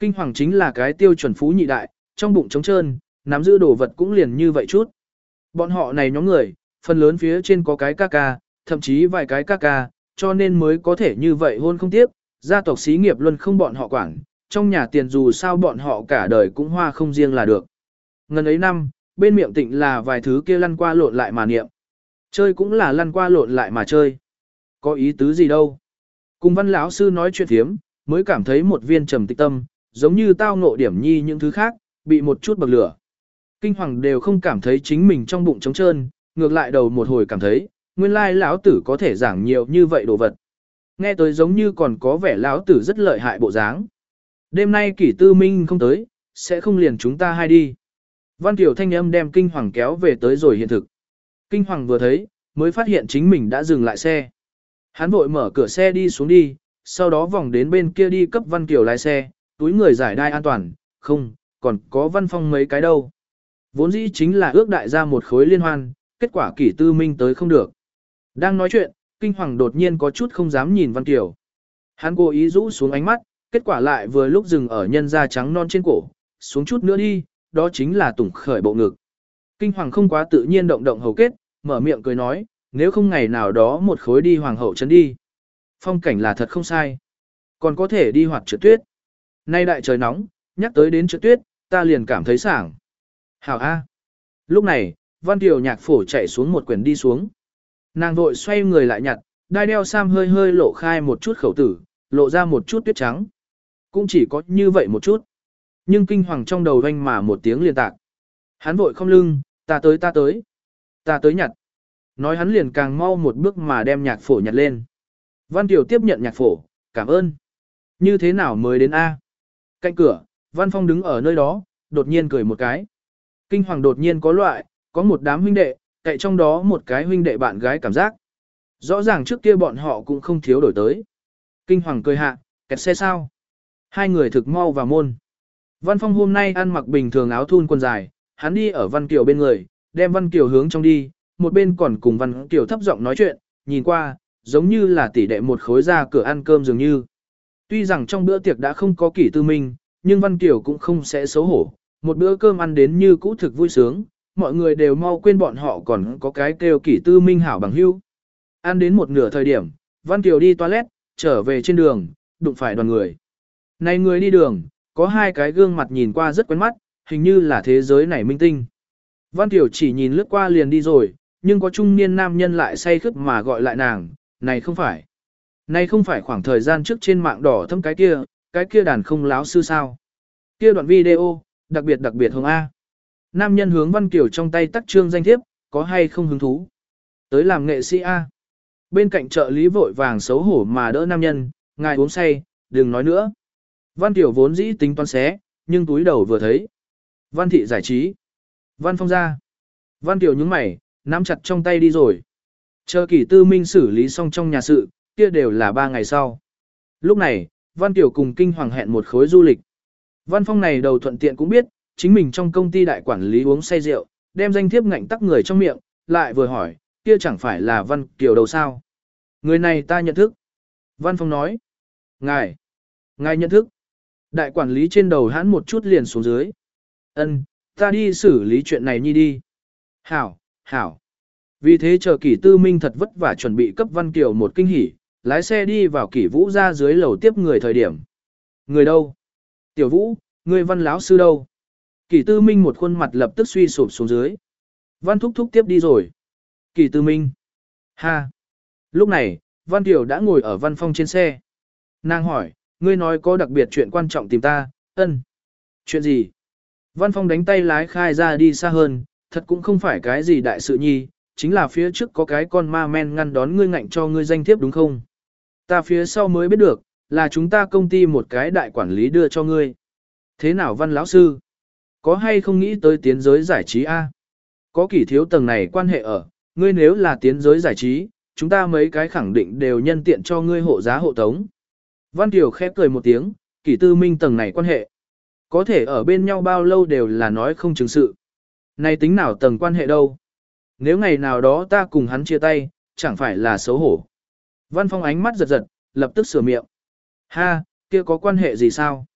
Kinh hoàng chính là cái tiêu chuẩn phú nhị đại, trong bụng trống trơn, nắm giữ đồ vật cũng liền như vậy chút. Bọn họ này nhóm người, phần lớn phía trên có cái ca ca, thậm chí vài cái ca ca, cho nên mới có thể như vậy hôn không tiếp, gia tộc xí nghiệp luôn không bọn họ quản, trong nhà tiền dù sao bọn họ cả đời cũng hoa không riêng là được. Ngần ấy năm, bên miệng tịnh là vài thứ kia lăn qua lộn lại mà niệm. Chơi cũng là lăn qua lộn lại mà chơi. Có ý tứ gì đâu. Cùng văn lão sư nói chuyện thiếm, mới cảm thấy một viên trầm tịch tâm, giống như tao ngộ điểm nhi những thứ khác, bị một chút bậc lửa. Kinh hoàng đều không cảm thấy chính mình trong bụng trống trơn, ngược lại đầu một hồi cảm thấy, nguyên lai lão tử có thể giảng nhiều như vậy đồ vật. Nghe tới giống như còn có vẻ lão tử rất lợi hại bộ dáng. Đêm nay kỷ tư minh không tới, sẽ không liền chúng ta hai đi. Văn tiểu thanh âm đem kinh hoàng kéo về tới rồi hiện thực. Kinh hoàng vừa thấy, mới phát hiện chính mình đã dừng lại xe. Hắn vội mở cửa xe đi xuống đi, sau đó vòng đến bên kia đi cấp Văn Kiều lái xe, túi người giải đai an toàn, không, còn có văn phong mấy cái đâu. Vốn dĩ chính là ước đại ra một khối liên hoan, kết quả kỷ tư minh tới không được. Đang nói chuyện, kinh hoàng đột nhiên có chút không dám nhìn Văn Kiều. Hắn cố ý rũ xuống ánh mắt, kết quả lại vừa lúc dừng ở nhân da trắng non trên cổ, xuống chút nữa đi, đó chính là tủng khởi bộ ngực. Kinh hoàng không quá tự nhiên động động hầu kết, mở miệng cười nói, nếu không ngày nào đó một khối đi hoàng hậu trấn đi. Phong cảnh là thật không sai. Còn có thể đi hoạt trượt tuyết. Nay đại trời nóng, nhắc tới đến trượt tuyết, ta liền cảm thấy sảng. Hảo A. Lúc này, Văn tiểu nhạc phổ chạy xuống một quyển đi xuống. Nàng vội xoay người lại nhặt, đai đeo sam hơi hơi lộ khai một chút khẩu tử, lộ ra một chút tuyết trắng. Cũng chỉ có như vậy một chút. Nhưng kinh hoàng trong đầu vanh mà một tiếng liên tạc. Hắn vội không lưng, ta tới ta tới. Ta tới nhặt. Nói hắn liền càng mau một bước mà đem nhạc phổ nhặt lên. Văn Kiều tiếp nhận nhạc phổ, cảm ơn. Như thế nào mới đến A? Cạnh cửa, Văn Phong đứng ở nơi đó, đột nhiên cười một cái. Kinh hoàng đột nhiên có loại, có một đám huynh đệ, cậy trong đó một cái huynh đệ bạn gái cảm giác. Rõ ràng trước kia bọn họ cũng không thiếu đổi tới. Kinh hoàng cười hạ, kẹt xe sao? Hai người thực mau vào môn. Văn Phong hôm nay ăn mặc bình thường áo thun quần dài, hắn đi ở Văn Kiều bên người, đem Văn Kiều hướng trong đi, một bên còn cùng Văn Kiều thấp giọng nói chuyện, nhìn qua, giống như là tỷ đệ một khối ra cửa ăn cơm dường như. Tuy rằng trong bữa tiệc đã không có kỷ tư minh, nhưng Văn Kiều cũng không sẽ xấu hổ, một bữa cơm ăn đến như cũ thực vui sướng, mọi người đều mau quên bọn họ còn có cái kêu kỷ tư minh hảo bằng hữu. Ăn đến một nửa thời điểm, Văn Kiều đi toilet, trở về trên đường, đụng phải đoàn người. Này người đi đường, có hai cái gương mặt nhìn qua rất quen mắt, hình như là thế giới này minh tinh. Văn Tiểu chỉ nhìn lướt qua liền đi rồi, nhưng có trung niên nam nhân lại say khướt mà gọi lại nàng, này không phải. Này không phải khoảng thời gian trước trên mạng đỏ thâm cái kia, cái kia đàn không láo sư sao. Kia đoạn video, đặc biệt đặc biệt hồng A. Nam nhân hướng Văn Kiều trong tay tắt trương danh thiếp, có hay không hứng thú. Tới làm nghệ sĩ A. Bên cạnh trợ lý vội vàng xấu hổ mà đỡ nam nhân, ngài uống say, đừng nói nữa. Văn Kiều vốn dĩ tính toán xé, nhưng túi đầu vừa thấy. Văn thị giải trí. Văn phong ra. Văn tiểu nhướng mày, nắm chặt trong tay đi rồi. Chờ kỷ tư minh xử lý xong trong nhà sự, kia đều là ba ngày sau. Lúc này, Văn Tiểu cùng Kinh Hoàng hẹn một khối du lịch. Văn Phong này đầu thuận tiện cũng biết, chính mình trong công ty đại quản lý uống say rượu, đem danh thiếp ngạnh tắc người trong miệng, lại vừa hỏi, kia chẳng phải là Văn Kiều đầu sao. Người này ta nhận thức. Văn Phong nói, ngài, ngài nhận thức. Đại quản lý trên đầu hắn một chút liền xuống dưới. Ân, ta đi xử lý chuyện này nhi đi. Hảo, hảo. Vì thế chờ kỷ tư minh thật vất vả chuẩn bị cấp Văn Kiều một kinh hỉ, lái xe đi vào kỷ vũ ra dưới lầu tiếp người thời điểm. Người đâu? Tiểu vũ, người văn lão sư đâu? Kỷ tư minh một khuôn mặt lập tức suy sụp xuống dưới. Văn thúc thúc tiếp đi rồi. Kỷ Tư Minh. Ha. Lúc này, Văn Kiều đã ngồi ở văn phòng trên xe. Nàng hỏi, ngươi nói có đặc biệt chuyện quan trọng tìm ta, ân. Chuyện gì? Văn Phong đánh tay lái khai ra đi xa hơn, thật cũng không phải cái gì đại sự nhi, chính là phía trước có cái con ma men ngăn đón ngươi ngạnh cho ngươi danh thiếp đúng không? Ta phía sau mới biết được, là chúng ta công ty một cái đại quản lý đưa cho ngươi. Thế nào văn lão sư? Có hay không nghĩ tới tiến giới giải trí A? Có kỷ thiếu tầng này quan hệ ở, ngươi nếu là tiến giới giải trí, chúng ta mấy cái khẳng định đều nhân tiện cho ngươi hộ giá hộ tống. Văn Kiều khép cười một tiếng, kỷ tư minh tầng này quan hệ. Có thể ở bên nhau bao lâu đều là nói không chứng sự. Này tính nào tầng quan hệ đâu? Nếu ngày nào đó ta cùng hắn chia tay, chẳng phải là xấu hổ. Văn Phong ánh mắt giật giật, lập tức sửa miệng. Ha, kia có quan hệ gì sao?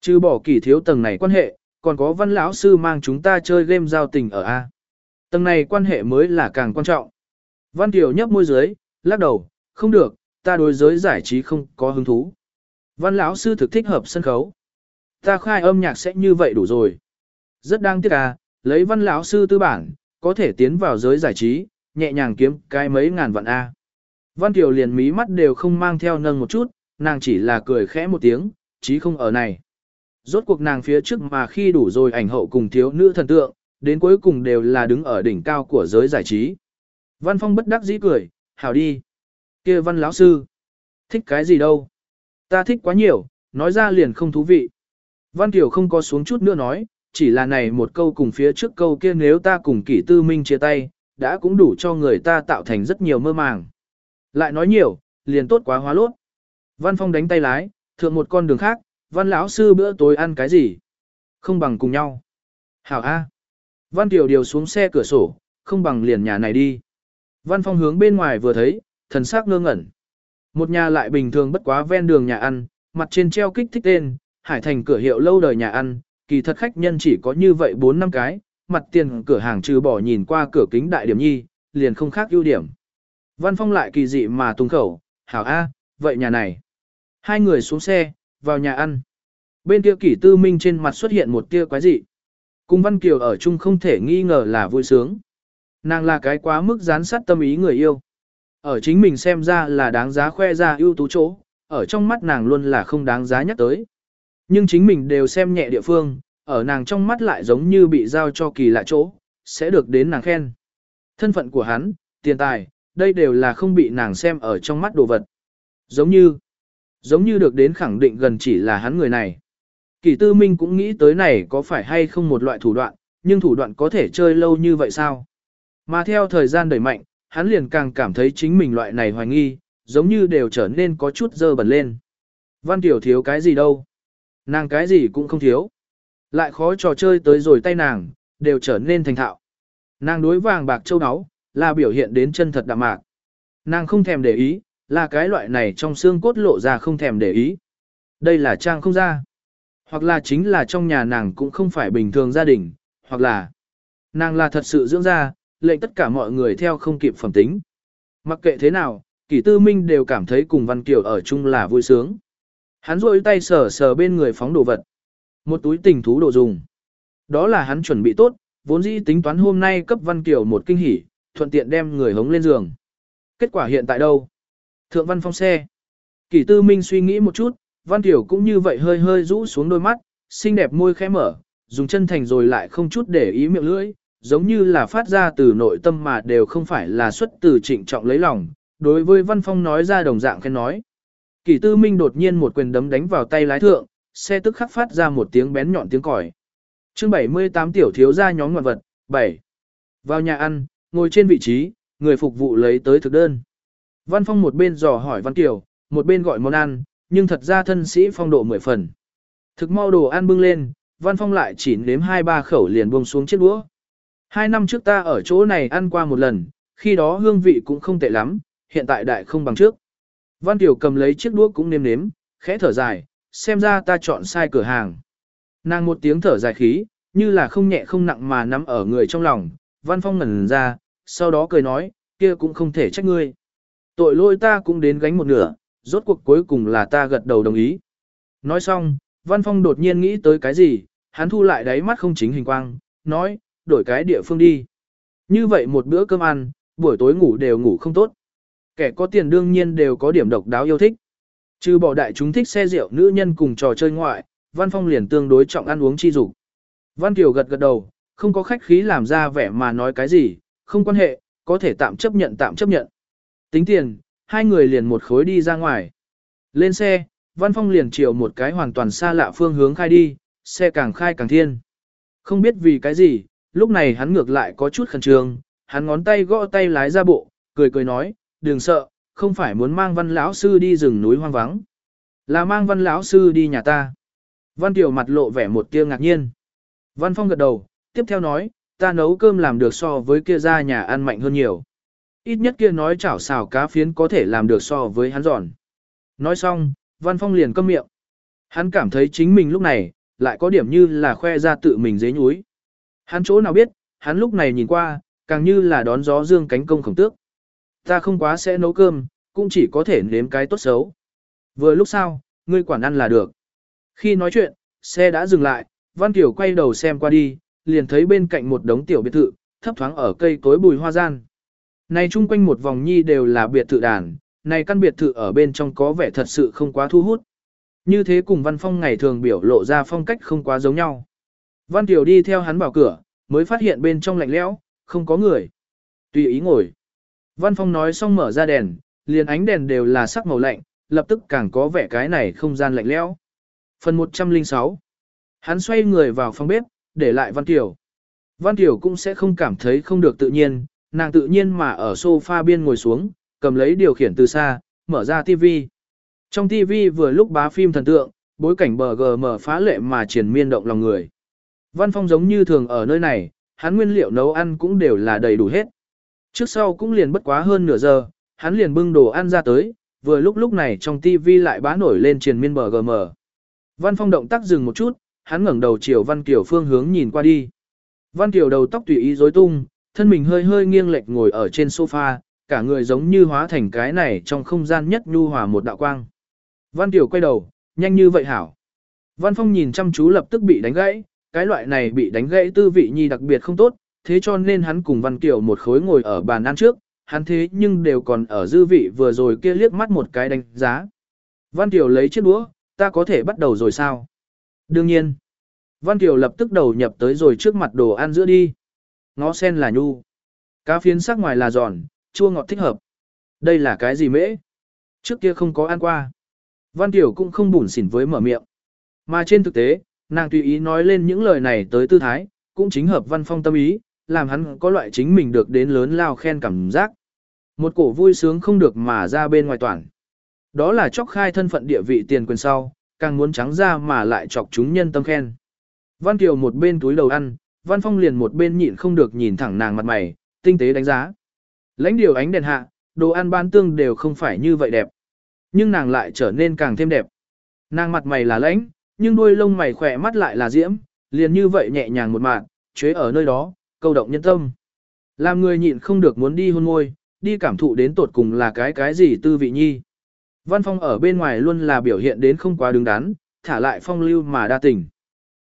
Chứ bỏ kỳ thiếu tầng này quan hệ, còn có văn lão sư mang chúng ta chơi game giao tình ở A. Tầng này quan hệ mới là càng quan trọng. Văn tiểu nhấp môi dưới, lắc đầu, không được, ta đối giới giải trí không có hứng thú. Văn lão sư thực thích hợp sân khấu. Ta khai âm nhạc sẽ như vậy đủ rồi. Rất đáng tiếc à, lấy văn lão sư tư bản, có thể tiến vào giới giải trí, nhẹ nhàng kiếm cái mấy ngàn vạn A. Văn Kiều liền mí mắt đều không mang theo nâng một chút, nàng chỉ là cười khẽ một tiếng, chí không ở này. Rốt cuộc nàng phía trước mà khi đủ rồi ảnh hậu cùng thiếu nữ thần tượng, đến cuối cùng đều là đứng ở đỉnh cao của giới giải trí. Văn Phong bất đắc dĩ cười, hảo đi. kia văn lão sư. Thích cái gì đâu? Ta thích quá nhiều, nói ra liền không thú vị. Văn Kiều không có xuống chút nữa nói, chỉ là này một câu cùng phía trước câu kia nếu ta cùng kỷ tư minh chia tay, đã cũng đủ cho người ta tạo thành rất nhiều mơ màng. Lại nói nhiều, liền tốt quá hóa lốt. Văn Phong đánh tay lái, thượng một con đường khác, văn lão sư bữa tối ăn cái gì? Không bằng cùng nhau. Hảo A. Văn Kiều điều xuống xe cửa sổ, không bằng liền nhà này đi. Văn Phong hướng bên ngoài vừa thấy, thần sắc ngơ ngẩn. Một nhà lại bình thường bất quá ven đường nhà ăn, mặt trên treo kích thích tên, Hải Thành cửa hiệu lâu đời nhà ăn, kỳ thật khách nhân chỉ có như vậy 4 năm cái, mặt tiền cửa hàng trừ bỏ nhìn qua cửa kính đại điểm nhi, liền không khác ưu điểm. Văn Phong lại kỳ dị mà tung khẩu, hảo A, vậy nhà này. Hai người xuống xe, vào nhà ăn. Bên kia kỷ tư minh trên mặt xuất hiện một tia quái dị. Cùng Văn Kiều ở chung không thể nghi ngờ là vui sướng. Nàng là cái quá mức gián sát tâm ý người yêu. Ở chính mình xem ra là đáng giá khoe ra ưu tú chỗ, ở trong mắt nàng luôn là không đáng giá nhắc tới. Nhưng chính mình đều xem nhẹ địa phương, ở nàng trong mắt lại giống như bị giao cho kỳ lạ chỗ, sẽ được đến nàng khen. Thân phận của hắn, tiền tài, đây đều là không bị nàng xem ở trong mắt đồ vật. Giống như, giống như được đến khẳng định gần chỉ là hắn người này. Kỳ tư minh cũng nghĩ tới này có phải hay không một loại thủ đoạn, nhưng thủ đoạn có thể chơi lâu như vậy sao? Mà theo thời gian đẩy mạnh, hắn liền càng cảm thấy chính mình loại này hoài nghi, giống như đều trở nên có chút dơ bẩn lên. Văn Tiểu thiếu cái gì đâu? Nàng cái gì cũng không thiếu. Lại khó trò chơi tới rồi tay nàng, đều trở nên thành thạo. Nàng đối vàng bạc châu áo, là biểu hiện đến chân thật đạm mạc. Nàng không thèm để ý, là cái loại này trong xương cốt lộ ra không thèm để ý. Đây là trang không ra. Hoặc là chính là trong nhà nàng cũng không phải bình thường gia đình, hoặc là nàng là thật sự dưỡng ra, lệnh tất cả mọi người theo không kịp phẩm tính. Mặc kệ thế nào, kỷ tư minh đều cảm thấy cùng Văn Kiều ở chung là vui sướng. Hắn rôi tay sờ sờ bên người phóng đồ vật. Một túi tình thú đồ dùng. Đó là hắn chuẩn bị tốt, vốn dĩ tính toán hôm nay cấp Văn Kiều một kinh hỉ, thuận tiện đem người hống lên giường. Kết quả hiện tại đâu? Thượng văn phong xe. Kỷ tư minh suy nghĩ một chút, Văn Kiều cũng như vậy hơi hơi rũ xuống đôi mắt, xinh đẹp môi khẽ mở, dùng chân thành rồi lại không chút để ý miệng lưỡi, giống như là phát ra từ nội tâm mà đều không phải là xuất từ trịnh trọng lấy lòng. Đối với Văn Phong nói ra đồng dạng khen nói. Kỷ tư minh đột nhiên một quyền đấm đánh vào tay lái thượng, xe tức khắc phát ra một tiếng bén nhọn tiếng còi. chương 78 tiểu thiếu ra nhóm ngoạn vật, 7. Vào nhà ăn, ngồi trên vị trí, người phục vụ lấy tới thực đơn. Văn Phong một bên dò hỏi Văn Kiều, một bên gọi món ăn, nhưng thật ra thân sĩ phong độ mười phần. Thực mau đồ ăn bưng lên, Văn Phong lại chỉ nếm hai ba khẩu liền buông xuống chiếc đũa. Hai năm trước ta ở chỗ này ăn qua một lần, khi đó hương vị cũng không tệ lắm, hiện tại đại không bằng trước. Văn Tiểu cầm lấy chiếc đũa cũng nếm nếm, khẽ thở dài, xem ra ta chọn sai cửa hàng. Nàng một tiếng thở dài khí, như là không nhẹ không nặng mà nắm ở người trong lòng, Văn Phong ngẩn ra, sau đó cười nói, kia cũng không thể trách ngươi. Tội lỗi ta cũng đến gánh một nửa, rốt cuộc cuối cùng là ta gật đầu đồng ý. Nói xong, Văn Phong đột nhiên nghĩ tới cái gì, hắn thu lại đáy mắt không chính hình quang, nói, đổi cái địa phương đi. Như vậy một bữa cơm ăn, buổi tối ngủ đều ngủ không tốt. Kẻ có tiền đương nhiên đều có điểm độc đáo yêu thích. Trừ bỏ đại chúng thích xe rượu nữ nhân cùng trò chơi ngoại, Văn Phong liền tương đối trọng ăn uống chi dục. Văn Kiều gật gật đầu, không có khách khí làm ra vẻ mà nói cái gì, không quan hệ, có thể tạm chấp nhận tạm chấp nhận. Tính tiền, hai người liền một khối đi ra ngoài. Lên xe, Văn Phong liền chiều một cái hoàn toàn xa lạ phương hướng khai đi, xe càng khai càng thiên. Không biết vì cái gì, lúc này hắn ngược lại có chút khẩn trương, hắn ngón tay gõ tay lái ra bộ, cười cười nói, đừng sợ, không phải muốn mang văn lão sư đi rừng núi hoang vắng. Là mang văn lão sư đi nhà ta. Văn Tiểu mặt lộ vẻ một tia ngạc nhiên. Văn Phong gật đầu, tiếp theo nói, ta nấu cơm làm được so với kia ra nhà ăn mạnh hơn nhiều. Ít nhất kia nói chảo xào cá phiến có thể làm được so với hắn giòn. Nói xong, Văn Phong liền câm miệng. Hắn cảm thấy chính mình lúc này, lại có điểm như là khoe ra tự mình dế nhúi. Hắn chỗ nào biết, hắn lúc này nhìn qua, càng như là đón gió dương cánh công khổng tước. Ta không quá sẽ nấu cơm, cũng chỉ có thể nếm cái tốt xấu. Vừa lúc sau, ngươi quản ăn là được. Khi nói chuyện, xe đã dừng lại, Văn Kiều quay đầu xem qua đi, liền thấy bên cạnh một đống tiểu biệt thự, thấp thoáng ở cây cối bùi hoa gian. Này chung quanh một vòng nhi đều là biệt thự đàn, này căn biệt thự ở bên trong có vẻ thật sự không quá thu hút. Như thế cùng Văn Phong ngày thường biểu lộ ra phong cách không quá giống nhau. Văn Kiều đi theo hắn vào cửa, mới phát hiện bên trong lạnh lẽo, không có người. Tùy ý ngồi. Văn Phong nói xong mở ra đèn, liền ánh đèn đều là sắc màu lạnh, lập tức càng có vẻ cái này không gian lạnh lẽo. Phần 106 Hắn xoay người vào phòng bếp, để lại Văn Tiểu. Văn Tiểu cũng sẽ không cảm thấy không được tự nhiên, nàng tự nhiên mà ở sofa biên ngồi xuống, cầm lấy điều khiển từ xa, mở ra TV. Trong TV vừa lúc bá phim thần tượng, bối cảnh bờ GM phá lệ mà triển miên động lòng người. Văn Phong giống như thường ở nơi này, hắn nguyên liệu nấu ăn cũng đều là đầy đủ hết. Trước sau cũng liền bất quá hơn nửa giờ, hắn liền bưng đồ ăn ra tới, vừa lúc lúc này trong TV lại bá nổi lên truyền miên bờ GM. Văn Phong động tác dừng một chút, hắn ngẩng đầu chiều Văn Kiều phương hướng nhìn qua đi. Văn Kiều đầu tóc tùy ý rối tung, thân mình hơi hơi nghiêng lệch ngồi ở trên sofa, cả người giống như hóa thành cái này trong không gian nhất nhu hòa một đạo quang. Văn Kiều quay đầu, nhanh như vậy hảo. Văn Phong nhìn chăm chú lập tức bị đánh gãy, cái loại này bị đánh gãy tư vị nhi đặc biệt không tốt, thế cho nên hắn cùng Văn Kiều một khối ngồi ở bàn ăn trước, hắn thế nhưng đều còn ở dư vị vừa rồi kia liếc mắt một cái đánh giá. Văn Kiều lấy chiếc đũa, ta có thể bắt đầu rồi sao? Đương nhiên. Văn Kiều lập tức đầu nhập tới rồi trước mặt đồ ăn giữa đi. Ngó sen là nhu. Cá phiến sắc ngoài là giòn, chua ngọt thích hợp. Đây là cái gì mễ? Trước kia không có ăn qua. Văn Kiều cũng không bủn xỉn với mở miệng. Mà trên thực tế, nàng tùy ý nói lên những lời này tới tư thái, cũng chính hợp văn phong tâm ý, làm hắn có loại chính mình được đến lớn lao khen cảm giác. Một cổ vui sướng không được mà ra bên ngoài toàn. Đó là chóc khai thân phận địa vị tiền quyền sau, càng muốn trắng ra mà lại chọc chúng nhân tâm khen. Văn Kiều một bên túi đầu ăn, Văn Phong liền một bên nhịn không được nhìn thẳng nàng mặt mày, tinh tế đánh giá. Lãnh điều ánh đèn hạ, đồ ăn ban tương đều không phải như vậy đẹp. Nhưng nàng lại trở nên càng thêm đẹp. Nàng mặt mày là lãnh, nhưng đuôi lông mày khỏe mắt lại là diễm, liền như vậy nhẹ nhàng một mạng, chế ở nơi đó, câu động nhân tâm. Làm người nhịn không được muốn đi hôn môi, đi cảm thụ đến tột cùng là cái cái gì tư vị nhi. Văn Phong ở bên ngoài luôn là biểu hiện đến không quá đứng đắn, thả lại phong lưu mà đa tình.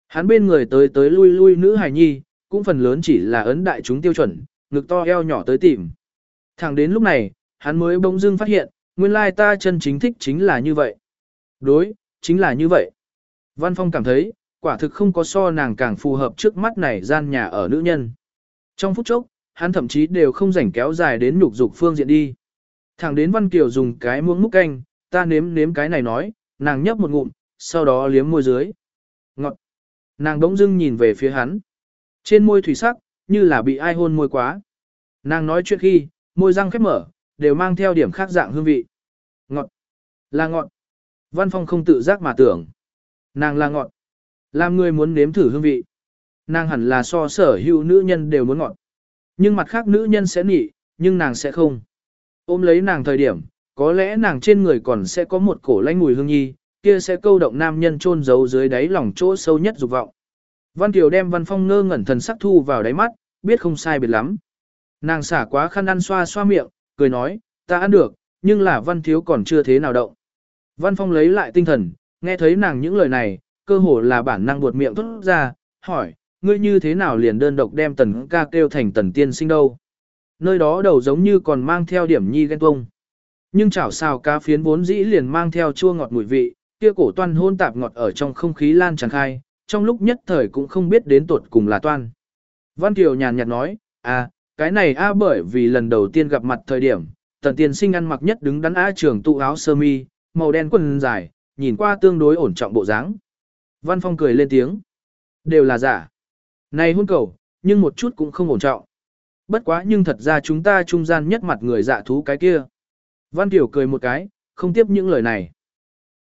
Hắn bên người tới tới lui lui nữ hài nhi, cũng phần lớn chỉ là ấn đại chúng tiêu chuẩn, ngực to eo nhỏ tới tìm. Thẳng đến lúc này, hắn mới bỗng dưng phát hiện, nguyên lai ta chân chính thích chính là như vậy. Đối, chính là như vậy. Văn Phong cảm thấy, quả thực không có so nàng càng phù hợp trước mắt này gian nhà ở nữ nhân. Trong phút chốc, hắn thậm chí đều không rảnh kéo dài đến nhục dục phương diện đi. Thẳng đến Văn Kiều dùng cái muỗng múc canh, ta nếm nếm cái này nói, nàng nhấp một ngụm, sau đó liếm môi dưới. Ngọt. Nàng bỗng dưng nhìn về phía hắn. Trên môi thủy sắc, như là bị ai hôn môi quá. Nàng nói chuyện khi, môi răng khép mở, đều mang theo điểm khác dạng hương vị. Ngọt. Là ngọt. Văn Phong không tự giác mà tưởng. Nàng là ngọt. Làm người muốn nếm thử hương vị. Nàng hẳn là so sở hữu nữ nhân đều muốn ngọt. Nhưng mặt khác nữ nhân sẽ nị, nhưng nàng sẽ không. Ôm lấy nàng thời điểm, có lẽ nàng trên người còn sẽ có một cổ lanh mùi hương nhi, kia sẽ câu động nam nhân chôn giấu dưới đáy lòng chỗ sâu nhất dục vọng. Văn Kiều đem Văn Phong ngơ ngẩn thần sắc thu vào đáy mắt, biết không sai biệt lắm. Nàng xả quá khăn ăn xoa xoa miệng, cười nói, ta ăn được, nhưng là Văn Thiếu còn chưa thế nào động. Văn Phong lấy lại tinh thần, nghe thấy nàng những lời này, cơ hồ là bản năng buột miệng thốt ra, hỏi, ngươi như thế nào liền đơn độc đem tần ca kêu thành tần tiên sinh đâu. Nơi đó đầu giống như còn mang theo điểm nhi ghen tuông. Nhưng chảo xào cá phiến vốn dĩ liền mang theo chua ngọt mùi vị, kia cổ toan hôn tạp ngọt ở trong không khí lan tràn khai, trong lúc nhất thời cũng không biết đến tuột cùng là toan. Văn Kiều nhàn nhạt nói, à, cái này a bởi vì lần đầu tiên gặp mặt thời điểm, tần tiên sinh ăn mặc nhất đứng đắn a trường tụ áo sơ mi, màu đen quần dài, nhìn qua tương đối ổn trọng bộ dáng. Văn Phong cười lên tiếng. Đều là giả. Này hôn cầu, nhưng một chút cũng không ổn trọng. Bất quá nhưng thật ra chúng ta trung gian nhất mặt người dạ thú cái kia. Văn Tiểu cười một cái, không tiếp những lời này.